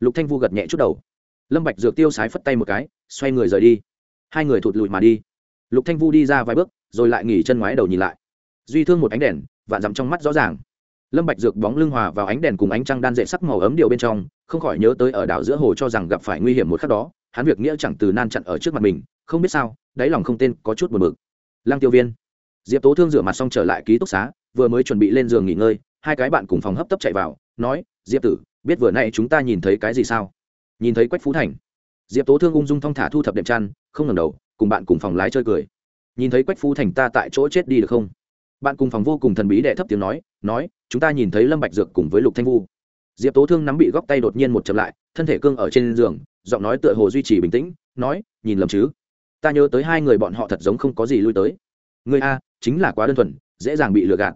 lục thanh vu gật nhẹ chút đầu. Lâm bạch dược tiêu sái phất tay một cái, xoay người rời đi. Hai người thụt lùi mà đi. Lục thanh vu đi ra vài bước, rồi lại nghỉ chân ngoái đầu nhìn lại. Duy thương một ánh đèn, vạn dặm trong mắt rõ ràng. Lâm bạch dược bóng lưng hòa vào ánh đèn cùng ánh trăng đan dệt sắc màu ấm điều bên trong, không khỏi nhớ tới ở đảo giữa hồ cho rằng gặp phải nguy hiểm một khắc đó, hắn việc nghĩa chẳng từ nan chặn ở trước mặt mình, không biết sao, đáy lòng không tên có chút buồn bực. Lang tiêu viên. Diệp tố thương rửa mặt xong trở lại ký túc xá, vừa mới chuẩn bị lên giường nghỉ ngơi, hai cái bạn cùng phòng hấp tấp chạy vào, nói, diệp tử biết vừa nay chúng ta nhìn thấy cái gì sao? Nhìn thấy quách phú thành. Diệp tố thương ung dung thong thả thu thập đệm chăn, không ngẩng đầu, cùng bạn cùng phòng lái chơi cười. Nhìn thấy quách phú thành ta tại chỗ chết đi được không? Bạn cùng phòng vô cùng thần bí đệ thấp tiếng nói nói, chúng ta nhìn thấy lâm bạch dược cùng với lục thanh vu. Diệp tố thương nắm bị góc tay đột nhiên một chậm lại, thân thể cương ở trên giường, giọng nói tựa hồ duy trì bình tĩnh, nói, nhìn lầm chứ? Ta nhớ tới hai người bọn họ thật giống không có gì lui tới. Người a, chính là quá đơn thuần, dễ dàng bị lừa gạt.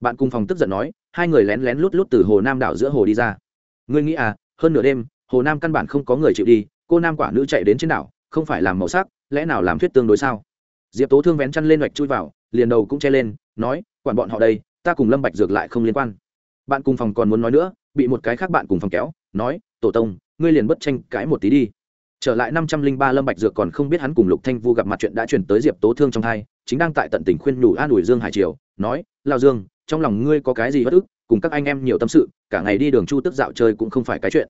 Bạn cùng phòng tức giận nói, hai người lén lén lút lút từ hồ nam đảo giữa hồ đi ra ngươi nghĩ à hơn nửa đêm, hồ nam căn bản không có người chịu đi, cô nam quả nữ chạy đến trên đảo, không phải làm màu sắc, lẽ nào làm thuyết tương đối sao? Diệp tố thương vén chăn lên vạch chui vào, liền đầu cũng che lên, nói, quản bọn họ đây, ta cùng lâm bạch dược lại không liên quan. Bạn cùng phòng còn muốn nói nữa, bị một cái khác bạn cùng phòng kéo, nói, tổ tông, ngươi liền bất tranh cãi một tí đi. Trở lại năm trăm linh ba lâm bạch dược còn không biết hắn cùng lục thanh vu gặp mặt chuyện đã truyền tới diệp tố thương trong thai chính đang tại tận tình khuyên nhủ an ủi dương hải triều, nói lao dương, trong lòng ngươi có cái gì bất ức cùng các anh em nhiều tâm sự, cả ngày đi đường chu tức dạo chơi cũng không phải cái chuyện.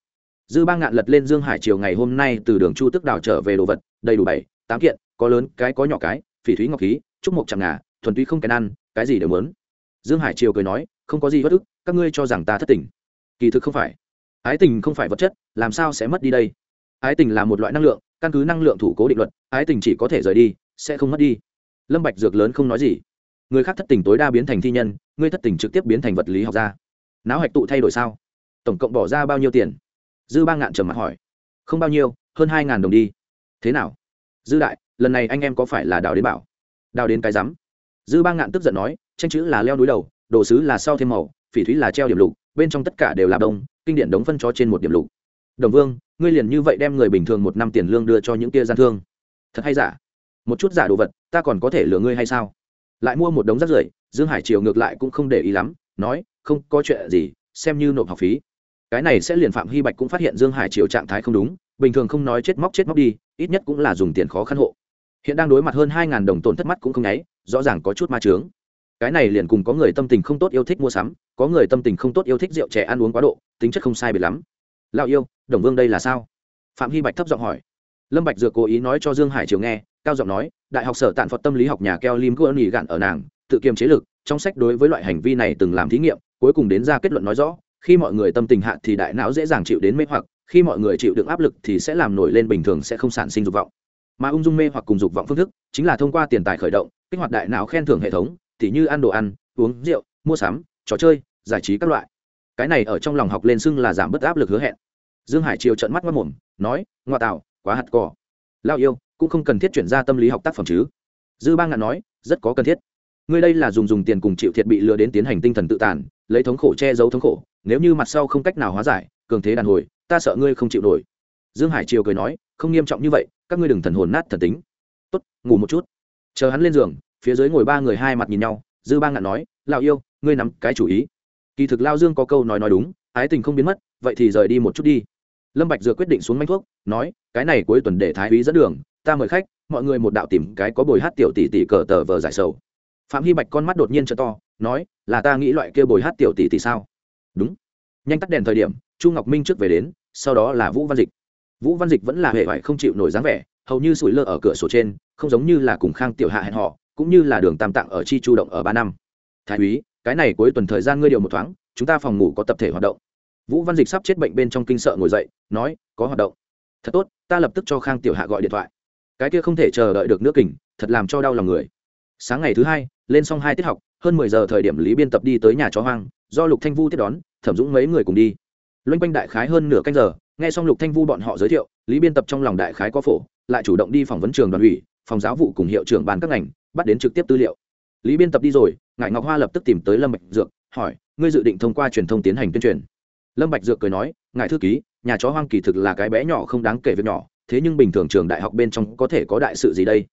Dư ba ngạn lật lên dương hải triều ngày hôm nay từ đường chu tức đào trở về đồ vật, đầy đủ bảy, tám kiện, có lớn, cái có nhỏ cái, phỉ thúy ngọc khí, trúc mộc chẳng ngà, thuần túy không kèn ăn, cái gì đều muốn. Dương hải triều cười nói, không có gì bất ức, các ngươi cho rằng ta thất tình. Kỳ thực không phải. Ái tình không phải vật chất, làm sao sẽ mất đi đây? Ái tình là một loại năng lượng, căn cứ năng lượng thủ cố định luật, ái tình chỉ có thể rời đi, sẽ không mất đi. Lâm bạch dược lớn không nói gì người khác thất tình tối đa biến thành thi nhân ngươi thất tình trực tiếp biến thành vật lý học gia. Não hạch tụ thay đổi sao? Tổng cộng bỏ ra bao nhiêu tiền? Dư ba ngạn trầm mặt hỏi. Không bao nhiêu, hơn hai ngàn đồng đi. Thế nào? Dư đại, lần này anh em có phải là đào đến bảo? Đào đến cái rắm? Dư ba ngạn tức giận nói, tranh chữ là leo núi đầu, đồ sứ là sau thêm màu, phỉ thúy là treo điểm lục, bên trong tất cả đều là đông kinh điển đống phân cho trên một điểm lục. Đồng vương, ngươi liền như vậy đem người bình thường một năm tiền lương đưa cho những tia gian thương. Thật hay giả? Một chút giả đồ vật, ta còn có thể lừa ngươi hay sao? Lại mua một đống rác rưởi, dương hải triều ngược lại cũng không để ý lắm, nói, không, có chuyện gì, xem như nộp học phí. Cái này sẽ liền phạm hy bạch cũng phát hiện dương hải triều trạng thái không đúng, bình thường không nói chết móc chết móc đi, ít nhất cũng là dùng tiền khó khăn hộ. Hiện đang đối mặt hơn hai đồng tổn thất mắt cũng không nháy, rõ ràng có chút ma trướng cái này liền cùng có người tâm tình không tốt yêu thích mua sắm, có người tâm tình không tốt yêu thích rượu trẻ ăn uống quá độ, tính chất không sai biệt lắm. Lao yêu, đồng vương đây là sao? Phạm hy bạch thấp giọng hỏi. Lâm bạch dược cố ý nói cho dương hải triều nghe, cao giọng nói đại học sở tạn phật tâm lý học nhà keo lim gỡ nghỉ gạn ở nàng, tự kiềm chế lực, trong sách đối với loại hành vi này từng làm thí nghiệm, cuối cùng đến ra kết luận nói rõ, khi mọi người tâm tình hạ thì đại não dễ dàng chịu đến mê hoặc, khi mọi người chịu đựng áp lực thì sẽ làm nổi lên bình thường sẽ không sản sinh dục vọng. Mà ung dung mê hoặc cùng dục vọng phương thức, chính là thông qua tiền tài khởi động, kích hoạt đại não khen thưởng hệ thống thì như ăn đồ ăn, uống rượu, mua sắm, trò chơi, giải trí các loại. Cái này ở trong lòng học lên xưng là giảm bớt áp lực hứa hẹn. Dương hải triều trận mắt mất mồm nói, ngoa tạo, quá hạt cỏ lao yêu cũng không cần thiết chuyển ra tâm lý học tác phẩm chứ. Dư ba ngạn nói, rất có cần thiết. Ngươi đây là dùng dùng tiền cùng chịu thiệt bị lừa đến tiến hành tinh thần tự tàn, lấy thống khổ che giấu thống khổ, nếu như mặt sau không cách nào hóa giải, cường thế đàn hồi, ta sợ ngươi không chịu nổi. Dương hải triều cười nói, không nghiêm trọng như vậy, các ngươi đừng thần hồn nát thần tính. Tốt, ngủ một chút. Chờ hắn lên giường, phía dưới ngồi ba người hai mặt nhìn nhau, dư ba ngạn nói, lão yêu, ngươi nắm cái chủ ý. Kỳ thực lao dương có câu nói nói đúng, ái tình không biến mất, vậy thì rời đi một chút đi. Lâm bạch Dựa quyết định xuống manh thuốc, nói, cái này cuối tuần để thái úy dẫn đường ta mời khách, mọi người một đạo tìm cái có bồi hát tiểu tỷ tỷ cờ tờ vờ giải sầu. Phạm hy bạch con mắt đột nhiên t to, nói, là ta nghĩ loại kia bồi hát tiểu tỷ tỷ sao? Đúng. Nhanh tắt đèn thời điểm, chu ngọc minh trước về đến, sau đó là vũ văn dịch. Vũ văn dịch vẫn là hệ vải không chịu nổi dáng vẻ, hầu như sủi lơ ở cửa sổ trên, không giống như là cùng khang tiểu hạ hẹn họ cũng như là đường tam tạng ở chi chu động ở ba năm. Thái úy, cái này cuối tuần thời gian ngươi điều một thoáng, chúng ta phòng ngủ có tập thể hoạt động. Vũ văn dịch sắp chết bệnh bên trong kinh sợ ngồi dậy, nói, có hoạt động. Thật tốt, ta lập tức cho khang tiểu hạ gọi điện thoại cái kia không thể chờ đợi được nước kình, thật làm cho đau lòng người. Sáng ngày thứ hai, lên xong hai tiết học, hơn mười giờ thời điểm lý biên tập đi tới nhà chó hoang, do lục thanh vu tiếp đón, thẩm dũng mấy người cùng đi. Loanh quanh đại khái hơn nửa canh giờ, nghe xong lục thanh vu bọn họ giới thiệu, lý biên tập trong lòng đại khái có phổ, lại chủ động đi phỏng vấn trường đoàn ủy, phòng giáo vụ cùng hiệu trưởng bàn các ngành, bắt đến trực tiếp tư liệu. Lý biên tập đi rồi ngại ngọc hoa lập tức tìm tới lâm bạch dược, hỏi, ngươi dự định thông qua truyền thông tiến hành tuyên truyền? Lâm bạch dược cười nói, ngài thư ký, nhà chó hoang kỳ thực là cái bé nhỏ không đáng kể việc nhỏ thế nhưng bình thường trường đại học bên trong có thể có đại sự gì đây?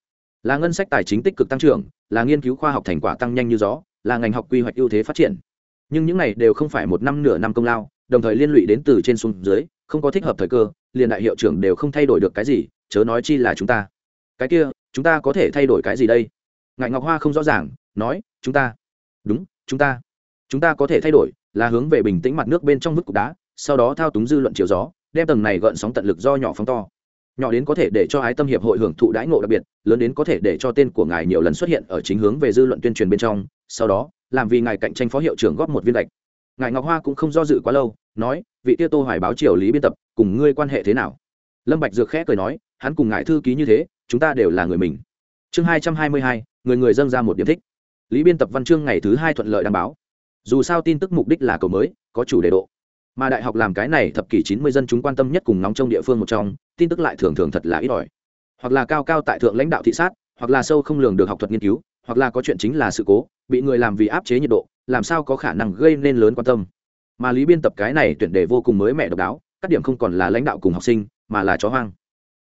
Là ngân sách tài chính tích cực tăng trưởng, là nghiên cứu khoa học thành quả tăng nhanh như gió, là ngành học quy hoạch ưu thế phát triển. Nhưng những này đều không phải một năm nửa năm công lao, đồng thời liên lụy đến từ trên xuống dưới, không có thích hợp thời cơ, liền đại hiệu trưởng đều không thay đổi được cái gì, chớ nói chi là chúng ta. Cái kia, chúng ta có thể thay đổi cái gì đây? Ngại ngọc hoa không rõ ràng, nói, chúng ta. Đúng, chúng ta. Chúng ta có thể thay đổi, là hướng về bình tĩnh mặt nước bên trong vứt cục đá, sau đó thao túng dư luận chiều gió, đem tầng này gợn sóng tận lực do nhỏ phóng to nhỏ đến có thể để cho ái tâm hiệp hội hưởng thụ đãi ngộ đặc biệt lớn đến có thể để cho tên của ngài nhiều lần xuất hiện ở chính hướng về dư luận tuyên truyền bên trong sau đó làm vì ngài cạnh tranh phó hiệu trưởng góp một viên gạch. Ngài ngọc hoa cũng không do dự quá lâu nói vị tiêu tô hoài báo triều lý biên tập cùng ngươi quan hệ thế nào? Lâm bạch dược khẽ cười nói hắn cùng ngài thư ký như thế chúng ta đều là người mình. Chương 222, người người dâng ra một điểm thích. Lý biên tập văn chương ngày thứ hai thuận lợi đăng báo. Dù sao tin tức mục đích là cầu mới có chủ đề độ mà đại học làm cái này thập kỷ chín mươi dân chúng quan tâm nhất cùng nóng trong địa phương một trong, tin tức lại thường thường thật là ít ỏi. Hoặc là cao cao tại thượng lãnh đạo thị sát, hoặc là sâu không lường được học thuật nghiên cứu, hoặc là có chuyện chính là sự cố, bị người làm vì áp chế nhiệt độ, làm sao có khả năng gây nên lớn quan tâm. Mà lý biên tập cái này tuyển đề vô cùng mới mẻ độc đáo, các điểm không còn là lãnh đạo cùng học sinh, mà là chó hoang.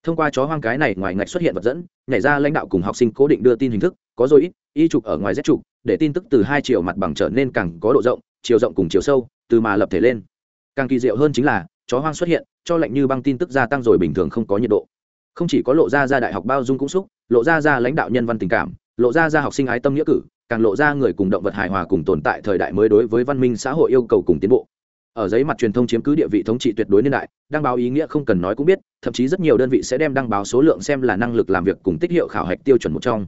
Thông qua chó hoang cái này ngoài ngạch xuất hiện vật dẫn, nhảy ra lãnh đạo cùng học sinh cố định đưa tin hình thức, có rồi ít y trục ở ngoài z trục, để tin tức từ hai chiều mặt bằng trở nên càng có độ rộng, chiều rộng cùng chiều sâu, từ mà lập thể lên càng kỳ diệu hơn chính là, chó hoang xuất hiện, cho lạnh như băng tin tức gia tăng rồi bình thường không có nhiệt độ. Không chỉ có lộ ra ra đại học bao dung cũng xúc, lộ ra ra lãnh đạo nhân văn tình cảm, lộ ra ra học sinh ái tâm nghĩa cử, càng lộ ra người cùng động vật hài hòa cùng tồn tại thời đại mới đối với văn minh xã hội yêu cầu cùng tiến bộ. Ở giấy mặt truyền thông chiếm cứ địa vị thống trị tuyệt đối niên đại, đăng báo ý nghĩa không cần nói cũng biết, thậm chí rất nhiều đơn vị sẽ đem đăng báo số lượng xem là năng lực làm việc cùng tích hiệu khảo hạch tiêu chuẩn một trong.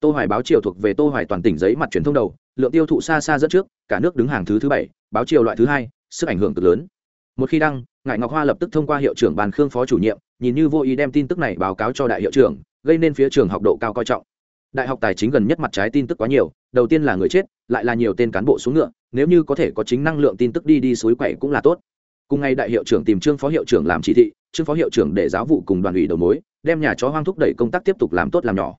Tô hoài báo triều thuộc về tô hoài toàn tỉnh giấy mặt truyền thông đầu, lượng tiêu thụ xa xa dẫn trước, cả nước đứng hàng thứ thứ bảy, báo triều loại thứ hai sức ảnh hưởng cực lớn. Một khi đăng ngại ngọc hoa lập tức thông qua hiệu trưởng bàn khương phó chủ nhiệm, nhìn như vô ý đem tin tức này báo cáo cho đại hiệu trưởng, gây nên phía trường học độ cao coi trọng. Đại học tài chính gần nhất mặt trái tin tức quá nhiều, đầu tiên là người chết, lại là nhiều tên cán bộ xuống ngựa, nếu như có thể có chính năng lượng tin tức đi đi suối quậy cũng là tốt. Cùng ngày đại hiệu trưởng tìm trương phó hiệu trưởng làm chỉ thị, trương phó hiệu trưởng để giáo vụ cùng đoàn ủy đầu mối, đem nhà chó hoang thúc đẩy công tác tiếp tục làm tốt làm nhỏ.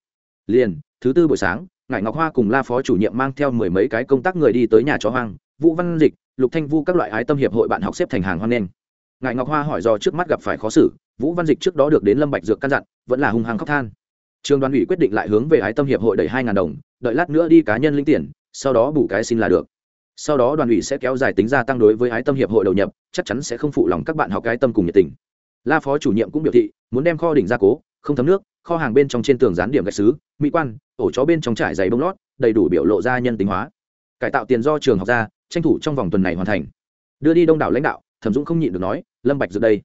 Liền, thứ tư buổi sáng, ngải ngọc hoa cùng la phó chủ nhiệm mang theo mười mấy cái công tác người đi tới nhà chó hoang, vũ văn dịch lục thanh vu các loại ái tâm hiệp hội bạn học xếp thành hàng hoan nghênh. Ngài ngọc hoa hỏi do trước mắt gặp phải khó xử, vũ văn dịch trước đó được đến lâm bạch dược căn dặn, vẫn là hung hăng khóc than. Trường đoàn ủy quyết định lại hướng về ái tâm hiệp hội đẩy hai ngàn đồng, đợi lát nữa đi cá nhân linh tiền, sau đó bù cái xin là được. Sau đó đoàn ủy sẽ kéo dài tính gia tăng đối với ái tâm hiệp hội đầu nhập, chắc chắn sẽ không phụ lòng các bạn học ái tâm cùng nhiệt tình. La phó chủ nhiệm cũng biểu thị, muốn đem kho đỉnh gia cố, không thấm nước, kho hàng bên trong trên tường dán điểm gạch sứ mỹ quan, ổ chó bên trong trải giày bông lót, đầy đủ biểu lộ ra nhân tính hóa. Cải tạo tiền do trường học ra tranh thủ trong vòng tuần này hoàn thành. Đưa đi đông đảo lãnh đạo, thẩm dũng không nhịn được nói, lâm bạch dự đây.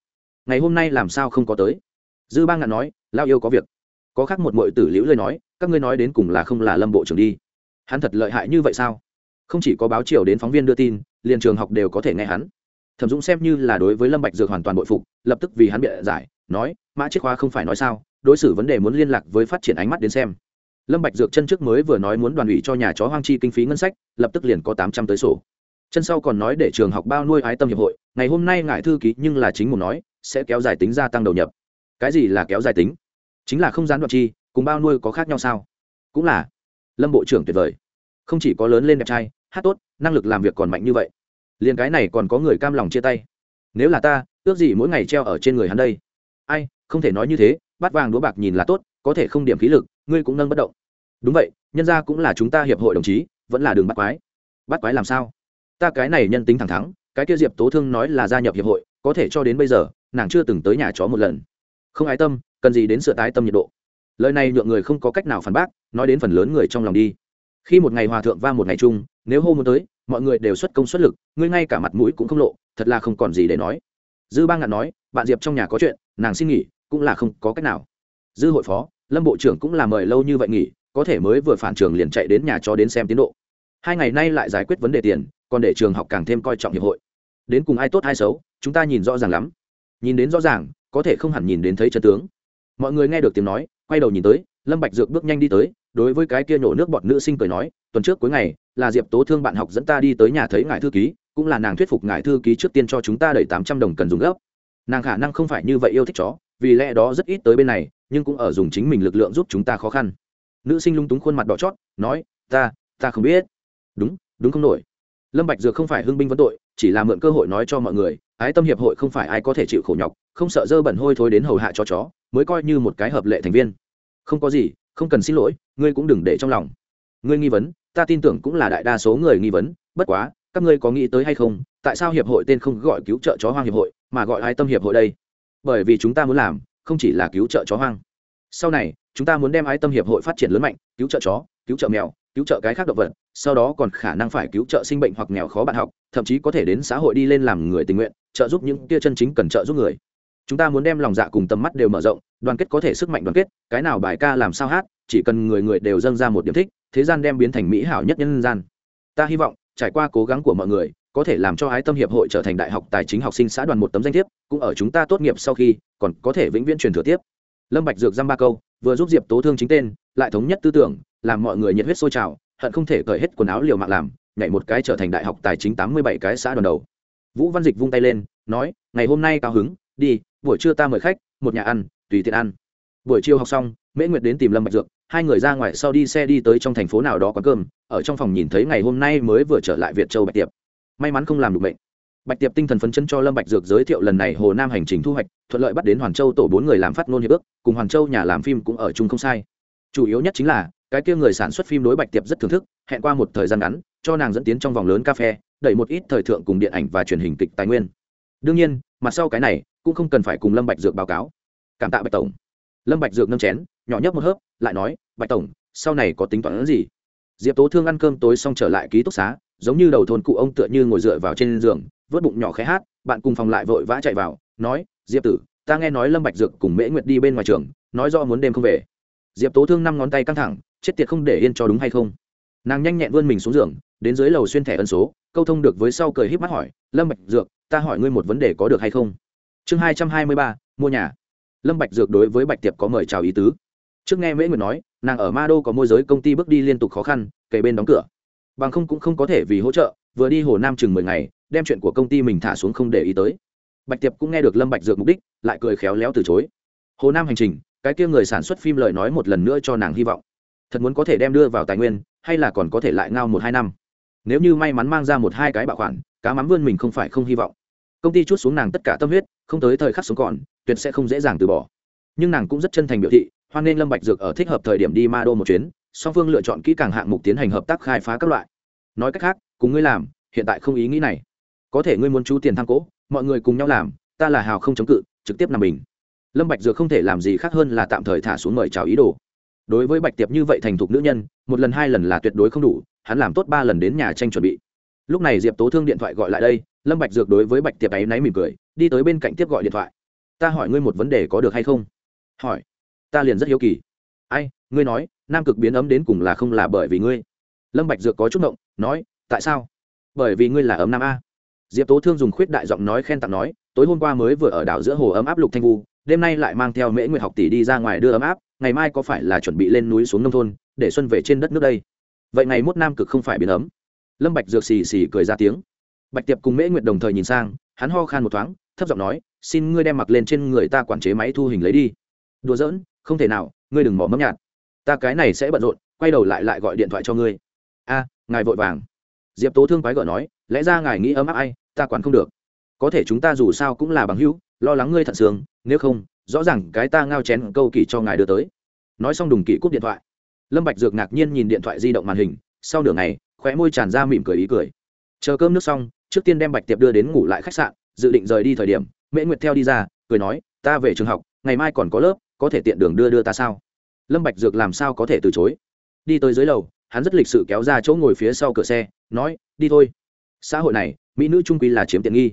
Ngày hôm nay làm sao không có tới? Dư ba ngạn nói lao yêu có việc. Có khác một muội tử liễu lời nói, các ngươi nói đến cùng là không là lâm bộ trưởng đi. Hắn thật lợi hại như vậy sao? Không chỉ có báo chiều đến phóng viên đưa tin, liền trường học đều có thể nghe hắn. Thẩm dũng xem như là đối với lâm bạch dược hoàn toàn bội phục, lập tức vì hắn bịa giải, nói, mã chiết khoa không phải nói sao, đối xử vấn đề muốn liên lạc với phát triển ánh mắt đến xem. Lâm bạch dược chân trước mới vừa nói muốn đoàn ủy cho nhà chó hoang chi kinh phí ngân sách, lập tức liền có tám trăm tới sổ chân sau còn nói để trường học bao nuôi ái tâm hiệp hội, ngày hôm nay ngại thư ký nhưng là chính một nói, sẽ kéo dài tính gia tăng đầu nhập. Cái gì là kéo dài tính? Chính là không gián đoạn chi, cùng bao nuôi có khác nhau sao? Cũng là. Lâm bộ trưởng tuyệt vời. Không chỉ có lớn lên đẹp trai, hát tốt, năng lực làm việc còn mạnh như vậy. Liền cái này còn có người cam lòng chia tay. Nếu là ta, ước gì mỗi ngày treo ở trên người hắn đây. Ai, không thể nói như thế bắt vàng đũa bạc nhìn là tốt, có thể không điểm khí lực, ngươi cũng nâng bất động. Đúng vậy, nhân ra cũng là chúng ta hiệp hội đồng chí, vẫn là đường bắt quái. Bắt quái làm sao? Ta cái này nhân tính thẳng thắn cái kia diệp tố thương nói là gia nhập hiệp hội, có thể cho đến bây giờ, nàng chưa từng tới nhà chó một lần. Không ái tâm, cần gì đến sửa tái tâm nhiệt độ. Lời này nhượng người không có cách nào phản bác, nói đến phần lớn người trong lòng đi. Khi một ngày hòa thượng va một ngày chung, nếu hô muốn tới, mọi người đều xuất công xuất lực, ngươi ngay cả mặt mũi cũng không lộ, thật là không còn gì để nói. Dư ba ngạn nói, bạn diệp trong nhà có chuyện, nàng xin nghỉ, cũng là không có cách nào. Dư hội phó, lâm bộ trưởng cũng là mời lâu như vậy nghỉ, có thể mới vừa phản trường liền chạy đến nhà cho đến xem tiến độ. Hai ngày nay lại giải quyết vấn đề tiền còn để trường học càng thêm coi trọng hiệp hội. Đến cùng ai tốt ai xấu, chúng ta nhìn rõ ràng lắm. Nhìn đến rõ ràng, có thể không hẳn nhìn đến thấy chân tướng. Mọi người nghe được tiếng nói, quay đầu nhìn tới, lâm bạch dược bước nhanh đi tới, đối với cái kia nhổ nước bọt nữ sinh cười nói, tuần trước cuối ngày, là diệp tố thương bạn học dẫn ta đi tới nhà thấy ngài thư ký, cũng là nàng thuyết phục ngài thư ký trước tiên cho chúng ta đẩy tám trăm đồng cần dùng gấp. Nàng khả năng không phải như vậy yêu thích chó, vì lẽ đó rất ít tới bên này, nhưng cũng ở dùng chính mình lực lượng giúp chúng ta khó khăn. Nữ sinh lung túng khuôn mặt đỏ chót, nói, ta ta không biết. Đúng đúng không nổi lâm bạch dược không phải hưng binh vấn tội, chỉ là mượn cơ hội nói cho mọi người, ái tâm hiệp hội không phải ai có thể chịu khổ nhọc, không sợ dơ bẩn hôi thối đến hầu hạ cho chó, mới coi như một cái hợp lệ thành viên. Không có gì, không cần xin lỗi, ngươi cũng đừng để trong lòng. Ngươi nghi vấn, ta tin tưởng cũng là đại đa số người nghi vấn, bất quá, các ngươi có nghĩ tới hay không, tại sao hiệp hội tên không gọi cứu trợ chó hoang hiệp hội, mà gọi ái tâm hiệp hội đây? Bởi vì chúng ta muốn làm, không chỉ là cứu trợ chó hoang. Sau này, chúng ta muốn đem ái tâm hiệp hội phát triển lớn mạnh, cứu trợ chó, cứu trợ mèo cứu trợ cái khác động vật, sau đó còn khả năng phải cứu trợ sinh bệnh hoặc nghèo khó bạn học, thậm chí có thể đến xã hội đi lên làm người tình nguyện, trợ giúp những kia chân chính cần trợ giúp người. Chúng ta muốn đem lòng dạ cùng tầm mắt đều mở rộng, đoàn kết có thể sức mạnh đoàn kết, cái nào bài ca làm sao hát, chỉ cần người người đều dâng ra một điểm thích, thế gian đem biến thành mỹ hảo nhất nhân gian. Ta hy vọng, trải qua cố gắng của mọi người, có thể làm cho ái tâm hiệp hội trở thành đại học tài chính học sinh xã đoàn một tấm danh thiếp, cũng ở chúng ta tốt nghiệp sau khi, còn có thể vĩnh viễn truyền thừa tiếp. Lâm bạch dược dăm ba câu, vừa giúp diệp tố thương chính tên, lại thống nhất tư tưởng làm mọi người nhiệt huyết sôi trào, hận không thể cởi hết quần áo liều mạng làm, nhảy một cái trở thành đại học tài chính tám mươi bảy cái xã đoàn đầu. Vũ văn dịch vung tay lên, nói, ngày hôm nay cao hứng, đi, buổi trưa ta mời khách, một nhà ăn, tùy tiện ăn. Buổi chiều học xong, mễ nguyệt đến tìm lâm bạch dược, hai người ra ngoài sau đi xe đi tới trong thành phố nào đó quán cơm, ở trong phòng nhìn thấy ngày hôm nay mới vừa trở lại việt châu bạch tiệp. May mắn không làm được bệnh. Bạch tiệp tinh thần phấn chấn cho lâm bạch dược giới thiệu lần này hồ nam hành trình thu hoạch, thuận lợi bắt đến hoàn châu tổ bốn người làm phát ngôn hiệp ước, cùng hoàn châu nhà làm phim cũng ở chung không sai chủ yếu nhất chính là, cái kia người sản xuất phim đối bạch tiệp rất thưởng thức, hẹn qua một thời gian ngắn, cho nàng dẫn tiến trong vòng lớn cà phê, đẩy một ít thời thượng cùng điện ảnh và truyền hình kịch tài nguyên. Đương nhiên, mặt sau cái này, cũng không cần phải cùng lâm bạch dược báo cáo. Cảm tạ bạch tổng. Lâm bạch dược nâng chén, nhỏ nhấp một hớp, lại nói, bạch tổng, sau này có tính toán gì? Diệp tố thương ăn cơm tối xong trở lại ký túc xá, giống như đầu thôn cụ ông tựa như ngồi dựa vào trên giường, vớt bụng nhỏ khẽ hát, bạn cùng phòng lại vội vã chạy vào, nói, diệp tử, ta nghe nói lâm bạch dược cùng mễ nguyệt đi bên ngoài trường, nói do muốn đêm không về diệp tố thương năm ngón tay căng thẳng chết tiệt không để yên cho đúng hay không nàng nhanh nhẹn vươn mình xuống giường đến dưới lầu xuyên thẻ ân số câu thông được với sau cười híp mắt hỏi lâm bạch dược ta hỏi ngươi một vấn đề có được hay không chương hai trăm hai mươi ba mua nhà lâm bạch dược đối với bạch tiệp có mời chào ý tứ trước nghe mễ nguyệt nói nàng ở ma đô có môi giới công ty bước đi liên tục khó khăn kề bên đóng cửa bằng không cũng không có thể vì hỗ trợ vừa đi hồ nam chừng mười ngày đem chuyện của công ty mình thả xuống không để ý tới bạch tiệp cũng nghe được lâm bạch dược mục đích lại cười khéo léo từ chối hồ nam hành trình cái kia người sản xuất phim lời nói một lần nữa cho nàng hy vọng. Thật muốn có thể đem đưa vào tài nguyên, hay là còn có thể lại ngao một hai năm? Nếu như may mắn mang ra một hai cái bạo khoản, cá mắm vươn mình không phải không hy vọng. Công ty chút xuống nàng tất cả tâm huyết, không tới thời khắc sống còn, tuyệt sẽ không dễ dàng từ bỏ. Nhưng nàng cũng rất chân thành biểu thị, hoan nghênh lâm bạch dược ở thích hợp thời điểm đi ma đô một chuyến, song phương lựa chọn kỹ càng hạng mục tiến hành hợp tác khai phá các loại. Nói cách khác, cùng ngươi làm, hiện tại không ý nghĩ này. Có thể ngươi muốn chú tiền thang cố, mọi người cùng nhau làm, ta là hào không chống cự, trực tiếp nằm bình lâm bạch dược không thể làm gì khác hơn là tạm thời thả xuống mời chào ý đồ. Đối với bạch tiệp như vậy thành thục nữ nhân, một lần hai lần là tuyệt đối không đủ, hắn làm tốt ba lần đến nhà tranh chuẩn bị. Lúc này diệp tố thương điện thoại gọi lại đây, lâm bạch dược đối với bạch tiệp ấy náy mỉm cười, đi tới bên cạnh tiếp gọi điện thoại. Ta hỏi ngươi một vấn đề có được hay không? Hỏi. Ta liền rất hiếu kỳ. Ai, ngươi nói, nam cực biến ấm đến cùng là không là bởi vì ngươi? Lâm bạch dược có chút động nói, tại sao? Bởi vì ngươi là ấm nam a. Diệp tố thương dùng khuyết đại giọng nói khen tặng nói, tối hôm qua mới vừa ở đảo giữa hồ ấm áp lục thanh vu đêm nay lại mang theo mễ nguyệt học tỷ đi ra ngoài đưa ấm áp, ngày mai có phải là chuẩn bị lên núi xuống nông thôn, để xuân về trên đất nước đây? Vậy ngày mốt nam cực không phải biến ấm. Lâm bạch dược xì xì cười ra tiếng. Bạch tiệp cùng mễ nguyệt đồng thời nhìn sang, hắn ho khan một thoáng, thấp giọng nói, xin ngươi đem mặc lên trên người ta quản chế máy thu hình lấy đi. Đùa giỡn, không thể nào, ngươi đừng mỏ mẫm nhạt. Ta cái này sẽ bận rộn, quay đầu lại lại gọi điện thoại cho ngươi. A, ngài vội vàng. Diệp tố thương quái gở nói, lẽ ra ngài nghĩ ấm áp ai, ta quản không được. Có thể chúng ta dù sao cũng là bằng hữu lo lắng ngươi thận xương, nếu không, rõ ràng cái ta ngao chén câu kỳ cho ngài đưa tới. Nói xong đùng kỳ cúp điện thoại. Lâm bạch dược ngạc nhiên nhìn điện thoại di động màn hình, sau nửa ngày, khóe môi tràn ra mỉm cười ý cười. Chờ cơm nước xong, trước tiên đem bạch tiệp đưa đến ngủ lại khách sạn, dự định rời đi thời điểm, mễ nguyệt theo đi ra, cười nói, ta về trường học, ngày mai còn có lớp, có thể tiện đường đưa đưa ta sao? Lâm bạch dược làm sao có thể từ chối. Đi tới dưới lầu, hắn rất lịch sự kéo ra chỗ ngồi phía sau cửa xe, nói, đi thôi. Xã hội này, mỹ nữ trung quy là chiếm tiện nghi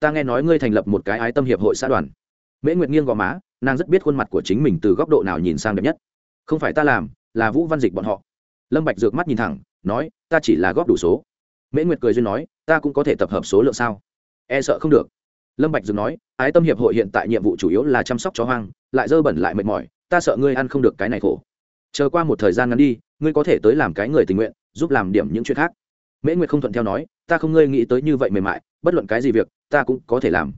ta nghe nói ngươi thành lập một cái ái tâm hiệp hội xã đoàn. Mễ nguyệt nghiêng gò má, nàng rất biết khuôn mặt của chính mình từ góc độ nào nhìn sang đẹp nhất. Không phải ta làm, là vũ văn dịch bọn họ. Lâm bạch dược mắt nhìn thẳng, nói, ta chỉ là góp đủ số. Mễ nguyệt cười duyên nói, ta cũng có thể tập hợp số lượng sao? E sợ không được. Lâm bạch dược nói, ái tâm hiệp hội hiện tại nhiệm vụ chủ yếu là chăm sóc chó hoang, lại dơ bẩn lại mệt mỏi, ta sợ ngươi ăn không được cái này khổ. Chờ qua một thời gian ngắn đi, ngươi có thể tới làm cái người tình nguyện, giúp làm điểm những chuyện khác. Mễ nguyệt không thuận theo nói, ta không ngươi nghĩ tới như vậy mềm mại bất luận cái gì việc, ta cũng có thể làm.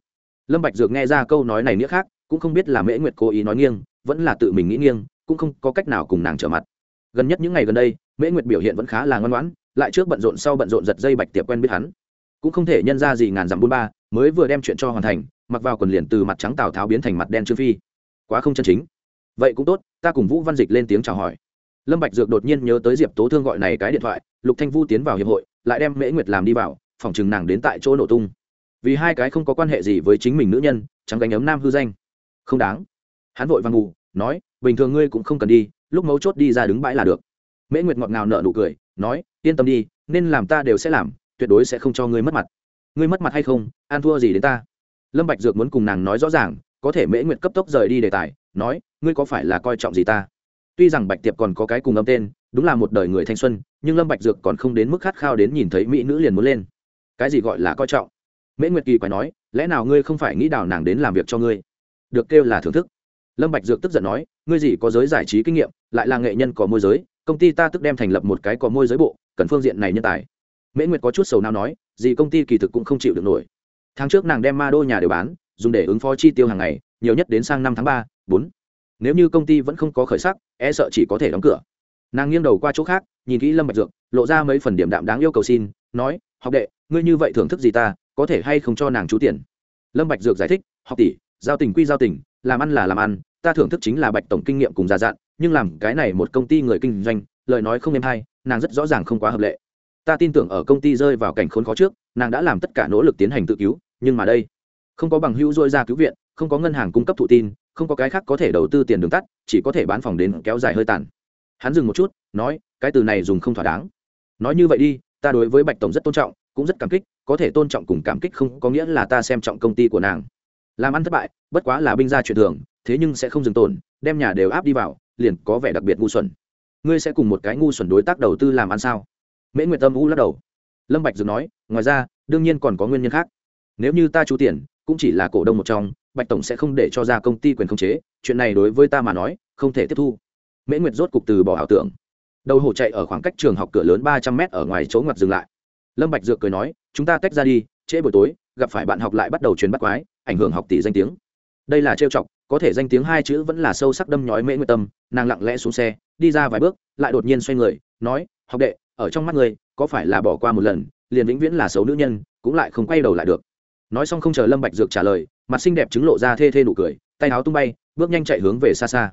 Lâm bạch dược nghe ra câu nói này nghĩa khác, cũng không biết là mễ nguyệt cố ý nói nghiêng, vẫn là tự mình nghĩ nghiêng, cũng không có cách nào cùng nàng trở mặt. Gần nhất những ngày gần đây, mễ nguyệt biểu hiện vẫn khá là ngoan ngoãn, lại trước bận rộn sau bận rộn giật dây bạch tiệp quen biết hắn. Cũng không thể nhân ra gì ngàn dặm buôn ba, mới vừa đem chuyện cho hoàn thành, mặc vào quần liền từ mặt trắng tào tháo biến thành mặt đen trương phi. Quá không chân chính. Vậy cũng tốt, ta cùng vũ văn dịch lên tiếng chào hỏi. Lâm bạch dược đột nhiên nhớ tới diệp tố thương gọi này cái điện thoại, lục thanh vu tiến vào hiệp hội, lại đem mễ nguyệt làm đi vào phòng chừng nàng đến tại chỗ nổ tung. Vì hai cái không có quan hệ gì với chính mình nữ nhân chẳng gánh ấm nam hư danh. Không đáng. Hắn vội vàng ngủ, nói, bình thường ngươi cũng không cần đi, lúc mấu chốt đi ra đứng bãi là được. Mễ nguyệt ngọt ngào nợ nụ cười, nói, yên tâm đi, nên làm ta đều sẽ làm, tuyệt đối sẽ không cho ngươi mất mặt. Ngươi mất mặt hay không an thua gì đến ta? Lâm bạch dược muốn cùng nàng nói rõ ràng, có thể mễ nguyệt cấp tốc rời đi đề tài, nói, ngươi có phải là coi trọng gì ta? Tuy rằng bạch tiệp còn có cái cùng âm tên, đúng là một đời người thanh xuân, nhưng lâm bạch dược còn không đến mức khát khao đến nhìn thấy mỹ nữ liền muốn lên cái gì gọi là coi trọng? Mễ nguyệt kỳ quái nói, lẽ nào ngươi không phải nghĩ đào nàng đến làm việc cho ngươi? Được kêu là thưởng thức. Lâm bạch dược tức giận nói, ngươi gì có giới giải trí kinh nghiệm, lại là nghệ nhân có môi giới, công ty ta tức đem thành lập một cái có môi giới bộ, cần phương diện này nhân tài. Mễ nguyệt có chút sầu nao nói, gì công ty kỳ thực cũng không chịu được nổi. Tháng trước nàng đem ma đô nhà đều bán, dùng để ứng phó chi tiêu hàng ngày, nhiều nhất đến sang năm tháng ba, bốn. Nếu như công ty vẫn không có khởi sắc e sợ chỉ có thể đóng cửa. Nàng nghiêng đầu qua chỗ khác, nhìn kỹ lâm bạch dược, lộ ra mấy phần điểm đạm đáng yêu cầu xin, nói học đệ, ngươi như vậy thưởng thức gì ta, có thể hay không cho nàng chú tiền? Lâm bạch dược giải thích, học tỷ, giao tình quy giao tình, làm ăn là làm ăn, ta thưởng thức chính là bạch tổng kinh nghiệm cùng gia dặn. nhưng làm cái này một công ty người kinh doanh, lời nói không em hay, nàng rất rõ ràng không quá hợp lệ. Ta tin tưởng ở công ty rơi vào cảnh khốn khó trước, nàng đã làm tất cả nỗ lực tiến hành tự cứu, nhưng mà đây, không có bằng hữu dôi ra cứu viện, không có ngân hàng cung cấp thụ tin, không có cái khác có thể đầu tư tiền đường tắt, chỉ có thể bán phòng đến kéo dài hơi tàn. Hắn dừng một chút, nói, cái từ này dùng không thỏa đáng. Nói như vậy đi ta đối với bạch tổng rất tôn trọng, cũng rất cảm kích, có thể tôn trọng cùng cảm kích không có nghĩa là ta xem trọng công ty của nàng. Làm ăn thất bại, bất quá là binh gia truyền thường, thế nhưng sẽ không dừng tồn, đem nhà đều áp đi vào, liền có vẻ đặc biệt ngu xuẩn. Ngươi sẽ cùng một cái ngu xuẩn đối tác đầu tư làm ăn sao? Mễ nguyệt tâm u lắc đầu. Lâm bạch dừng nói, ngoài ra, đương nhiên còn có nguyên nhân khác. Nếu như ta chú tiền, cũng chỉ là cổ đông một trong, bạch tổng sẽ không để cho ra công ty quyền khống chế, chuyện này đối với ta mà nói, không thể tiếp thu. Mễ nguyệt rốt cục từ bỏ ảo tưởng đầu hổ chạy ở khoảng cách trường học cửa lớn ba trăm mét ở ngoài chỗ ngoặt dừng lại. Lâm bạch dược cười nói, chúng ta tách ra đi, trễ buổi tối, gặp phải bạn học lại bắt đầu truyền bắt quái, ảnh hưởng học tỷ danh tiếng. Đây là trêu chọc, có thể danh tiếng hai chữ vẫn là sâu sắc đâm nhói mễ nguyệt tâm, nàng lặng lẽ xuống xe, đi ra vài bước, lại đột nhiên xoay người, nói, học đệ, ở trong mắt người, có phải là bỏ qua một lần, liền vĩnh viễn là xấu nữ nhân, cũng lại không quay đầu lại được. Nói xong không chờ lâm bạch dược trả lời, mặt xinh đẹp chứng lộ ra thê thê nụ cười, tay áo tung bay, bước nhanh chạy hướng về xa xa.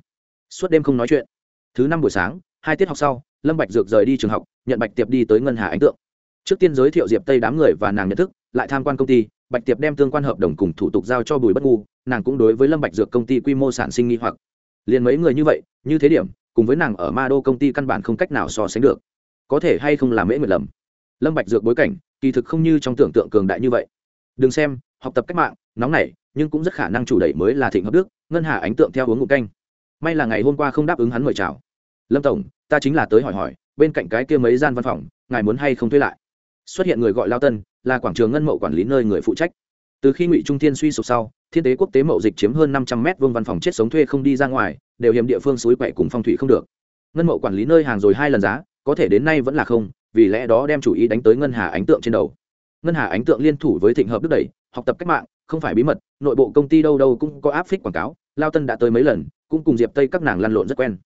Suốt đêm không nói chuyện. Thứ năm buổi sáng hai tiết học sau, lâm bạch dược rời đi trường học, nhận bạch tiệp đi tới ngân hà ánh tượng. Trước tiên giới thiệu diệp tây đám người và nàng nhận thức, lại tham quan công ty, bạch tiệp đem tương quan hợp đồng cùng thủ tục giao cho bùi bất ngu, nàng cũng đối với lâm bạch dược công ty quy mô sản sinh nghi hoặc. Liền mấy người như vậy, như thế điểm, cùng với nàng ở ma đô công ty căn bản không cách nào so sánh được. Có thể hay không làm mễ nguyệt lầm? Lâm bạch dược bối cảnh, kỳ thực không như trong tưởng tượng cường đại như vậy. Đừng xem, học tập cách mạng, nóng nảy, nhưng cũng rất khả năng chủ đẩy mới là thịnh hợp đức, ngân hà ánh tượng theo hướng ngụ canh. May là ngày hôm qua không đáp ứng hắn mời chào lâm tổng, ta chính là tới hỏi hỏi, bên cạnh cái kia mấy gian văn phòng, ngài muốn hay không thuê lại? Xuất hiện người gọi lao tân, là quảng trường ngân mậu quản lý nơi người phụ trách. Từ khi ngụy trung thiên suy sụp sau, thiên tế quốc tế mậu dịch chiếm hơn năm trăm mét vuông văn phòng chết sống thuê không đi ra ngoài, đều hiểm địa phương suối quậy cùng phong thủy không được. Ngân mậu quản lý nơi hàng rồi hai lần giá, có thể đến nay vẫn là không, vì lẽ đó đem chủ ý đánh tới ngân hà ánh tượng trên đầu. Ngân hà ánh tượng liên thủ với thịnh hợp đức đẩy, học tập cách mạng, không phải bí mật, nội bộ công ty đâu đâu cũng có áp phích quảng cáo, lao tân đã tới mấy lần, cũng cùng diệp tây các nàng lăn lộn rất quen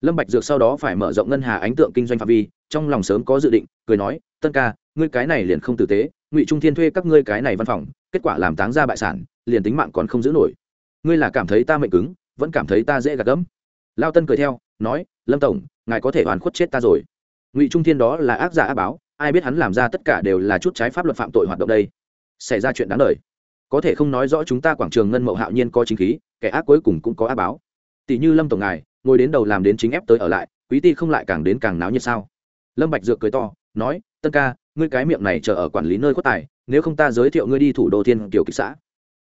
lâm bạch dược sau đó phải mở rộng ngân hà ánh tượng kinh doanh phạm vi, trong lòng sớm có dự định, cười nói, tân ca, ngươi cái này liền không tử tế, ngụy trung thiên thuê các ngươi cái này văn phòng, kết quả làm táng ra bại sản, liền tính mạng còn không giữ nổi. Ngươi là cảm thấy ta mệnh cứng, vẫn cảm thấy ta dễ gạt gẫm. Lao tân cười theo, nói, lâm tổng, ngài có thể hoàn khuất chết ta rồi. Ngụy trung thiên đó là ác giả ác báo, ai biết hắn làm ra tất cả đều là chút trái pháp luật phạm tội hoạt động đây. Xảy ra chuyện đáng lời có thể không nói rõ chúng ta quảng trường ngân mậu hạo nhiên có chính khí, kẻ ác cuối cùng cũng có ác báo. Tỷ như lâm tổng ngài ngồi đến đầu làm đến chính ép tới ở lại, quý ti không lại càng đến càng náo nhiệt sao? Lâm bạch dược cười to, nói, tân ca, ngươi cái miệng này chờ ở quản lý nơi có tài, nếu không ta giới thiệu ngươi đi thủ đô thiên kiều kịch xã.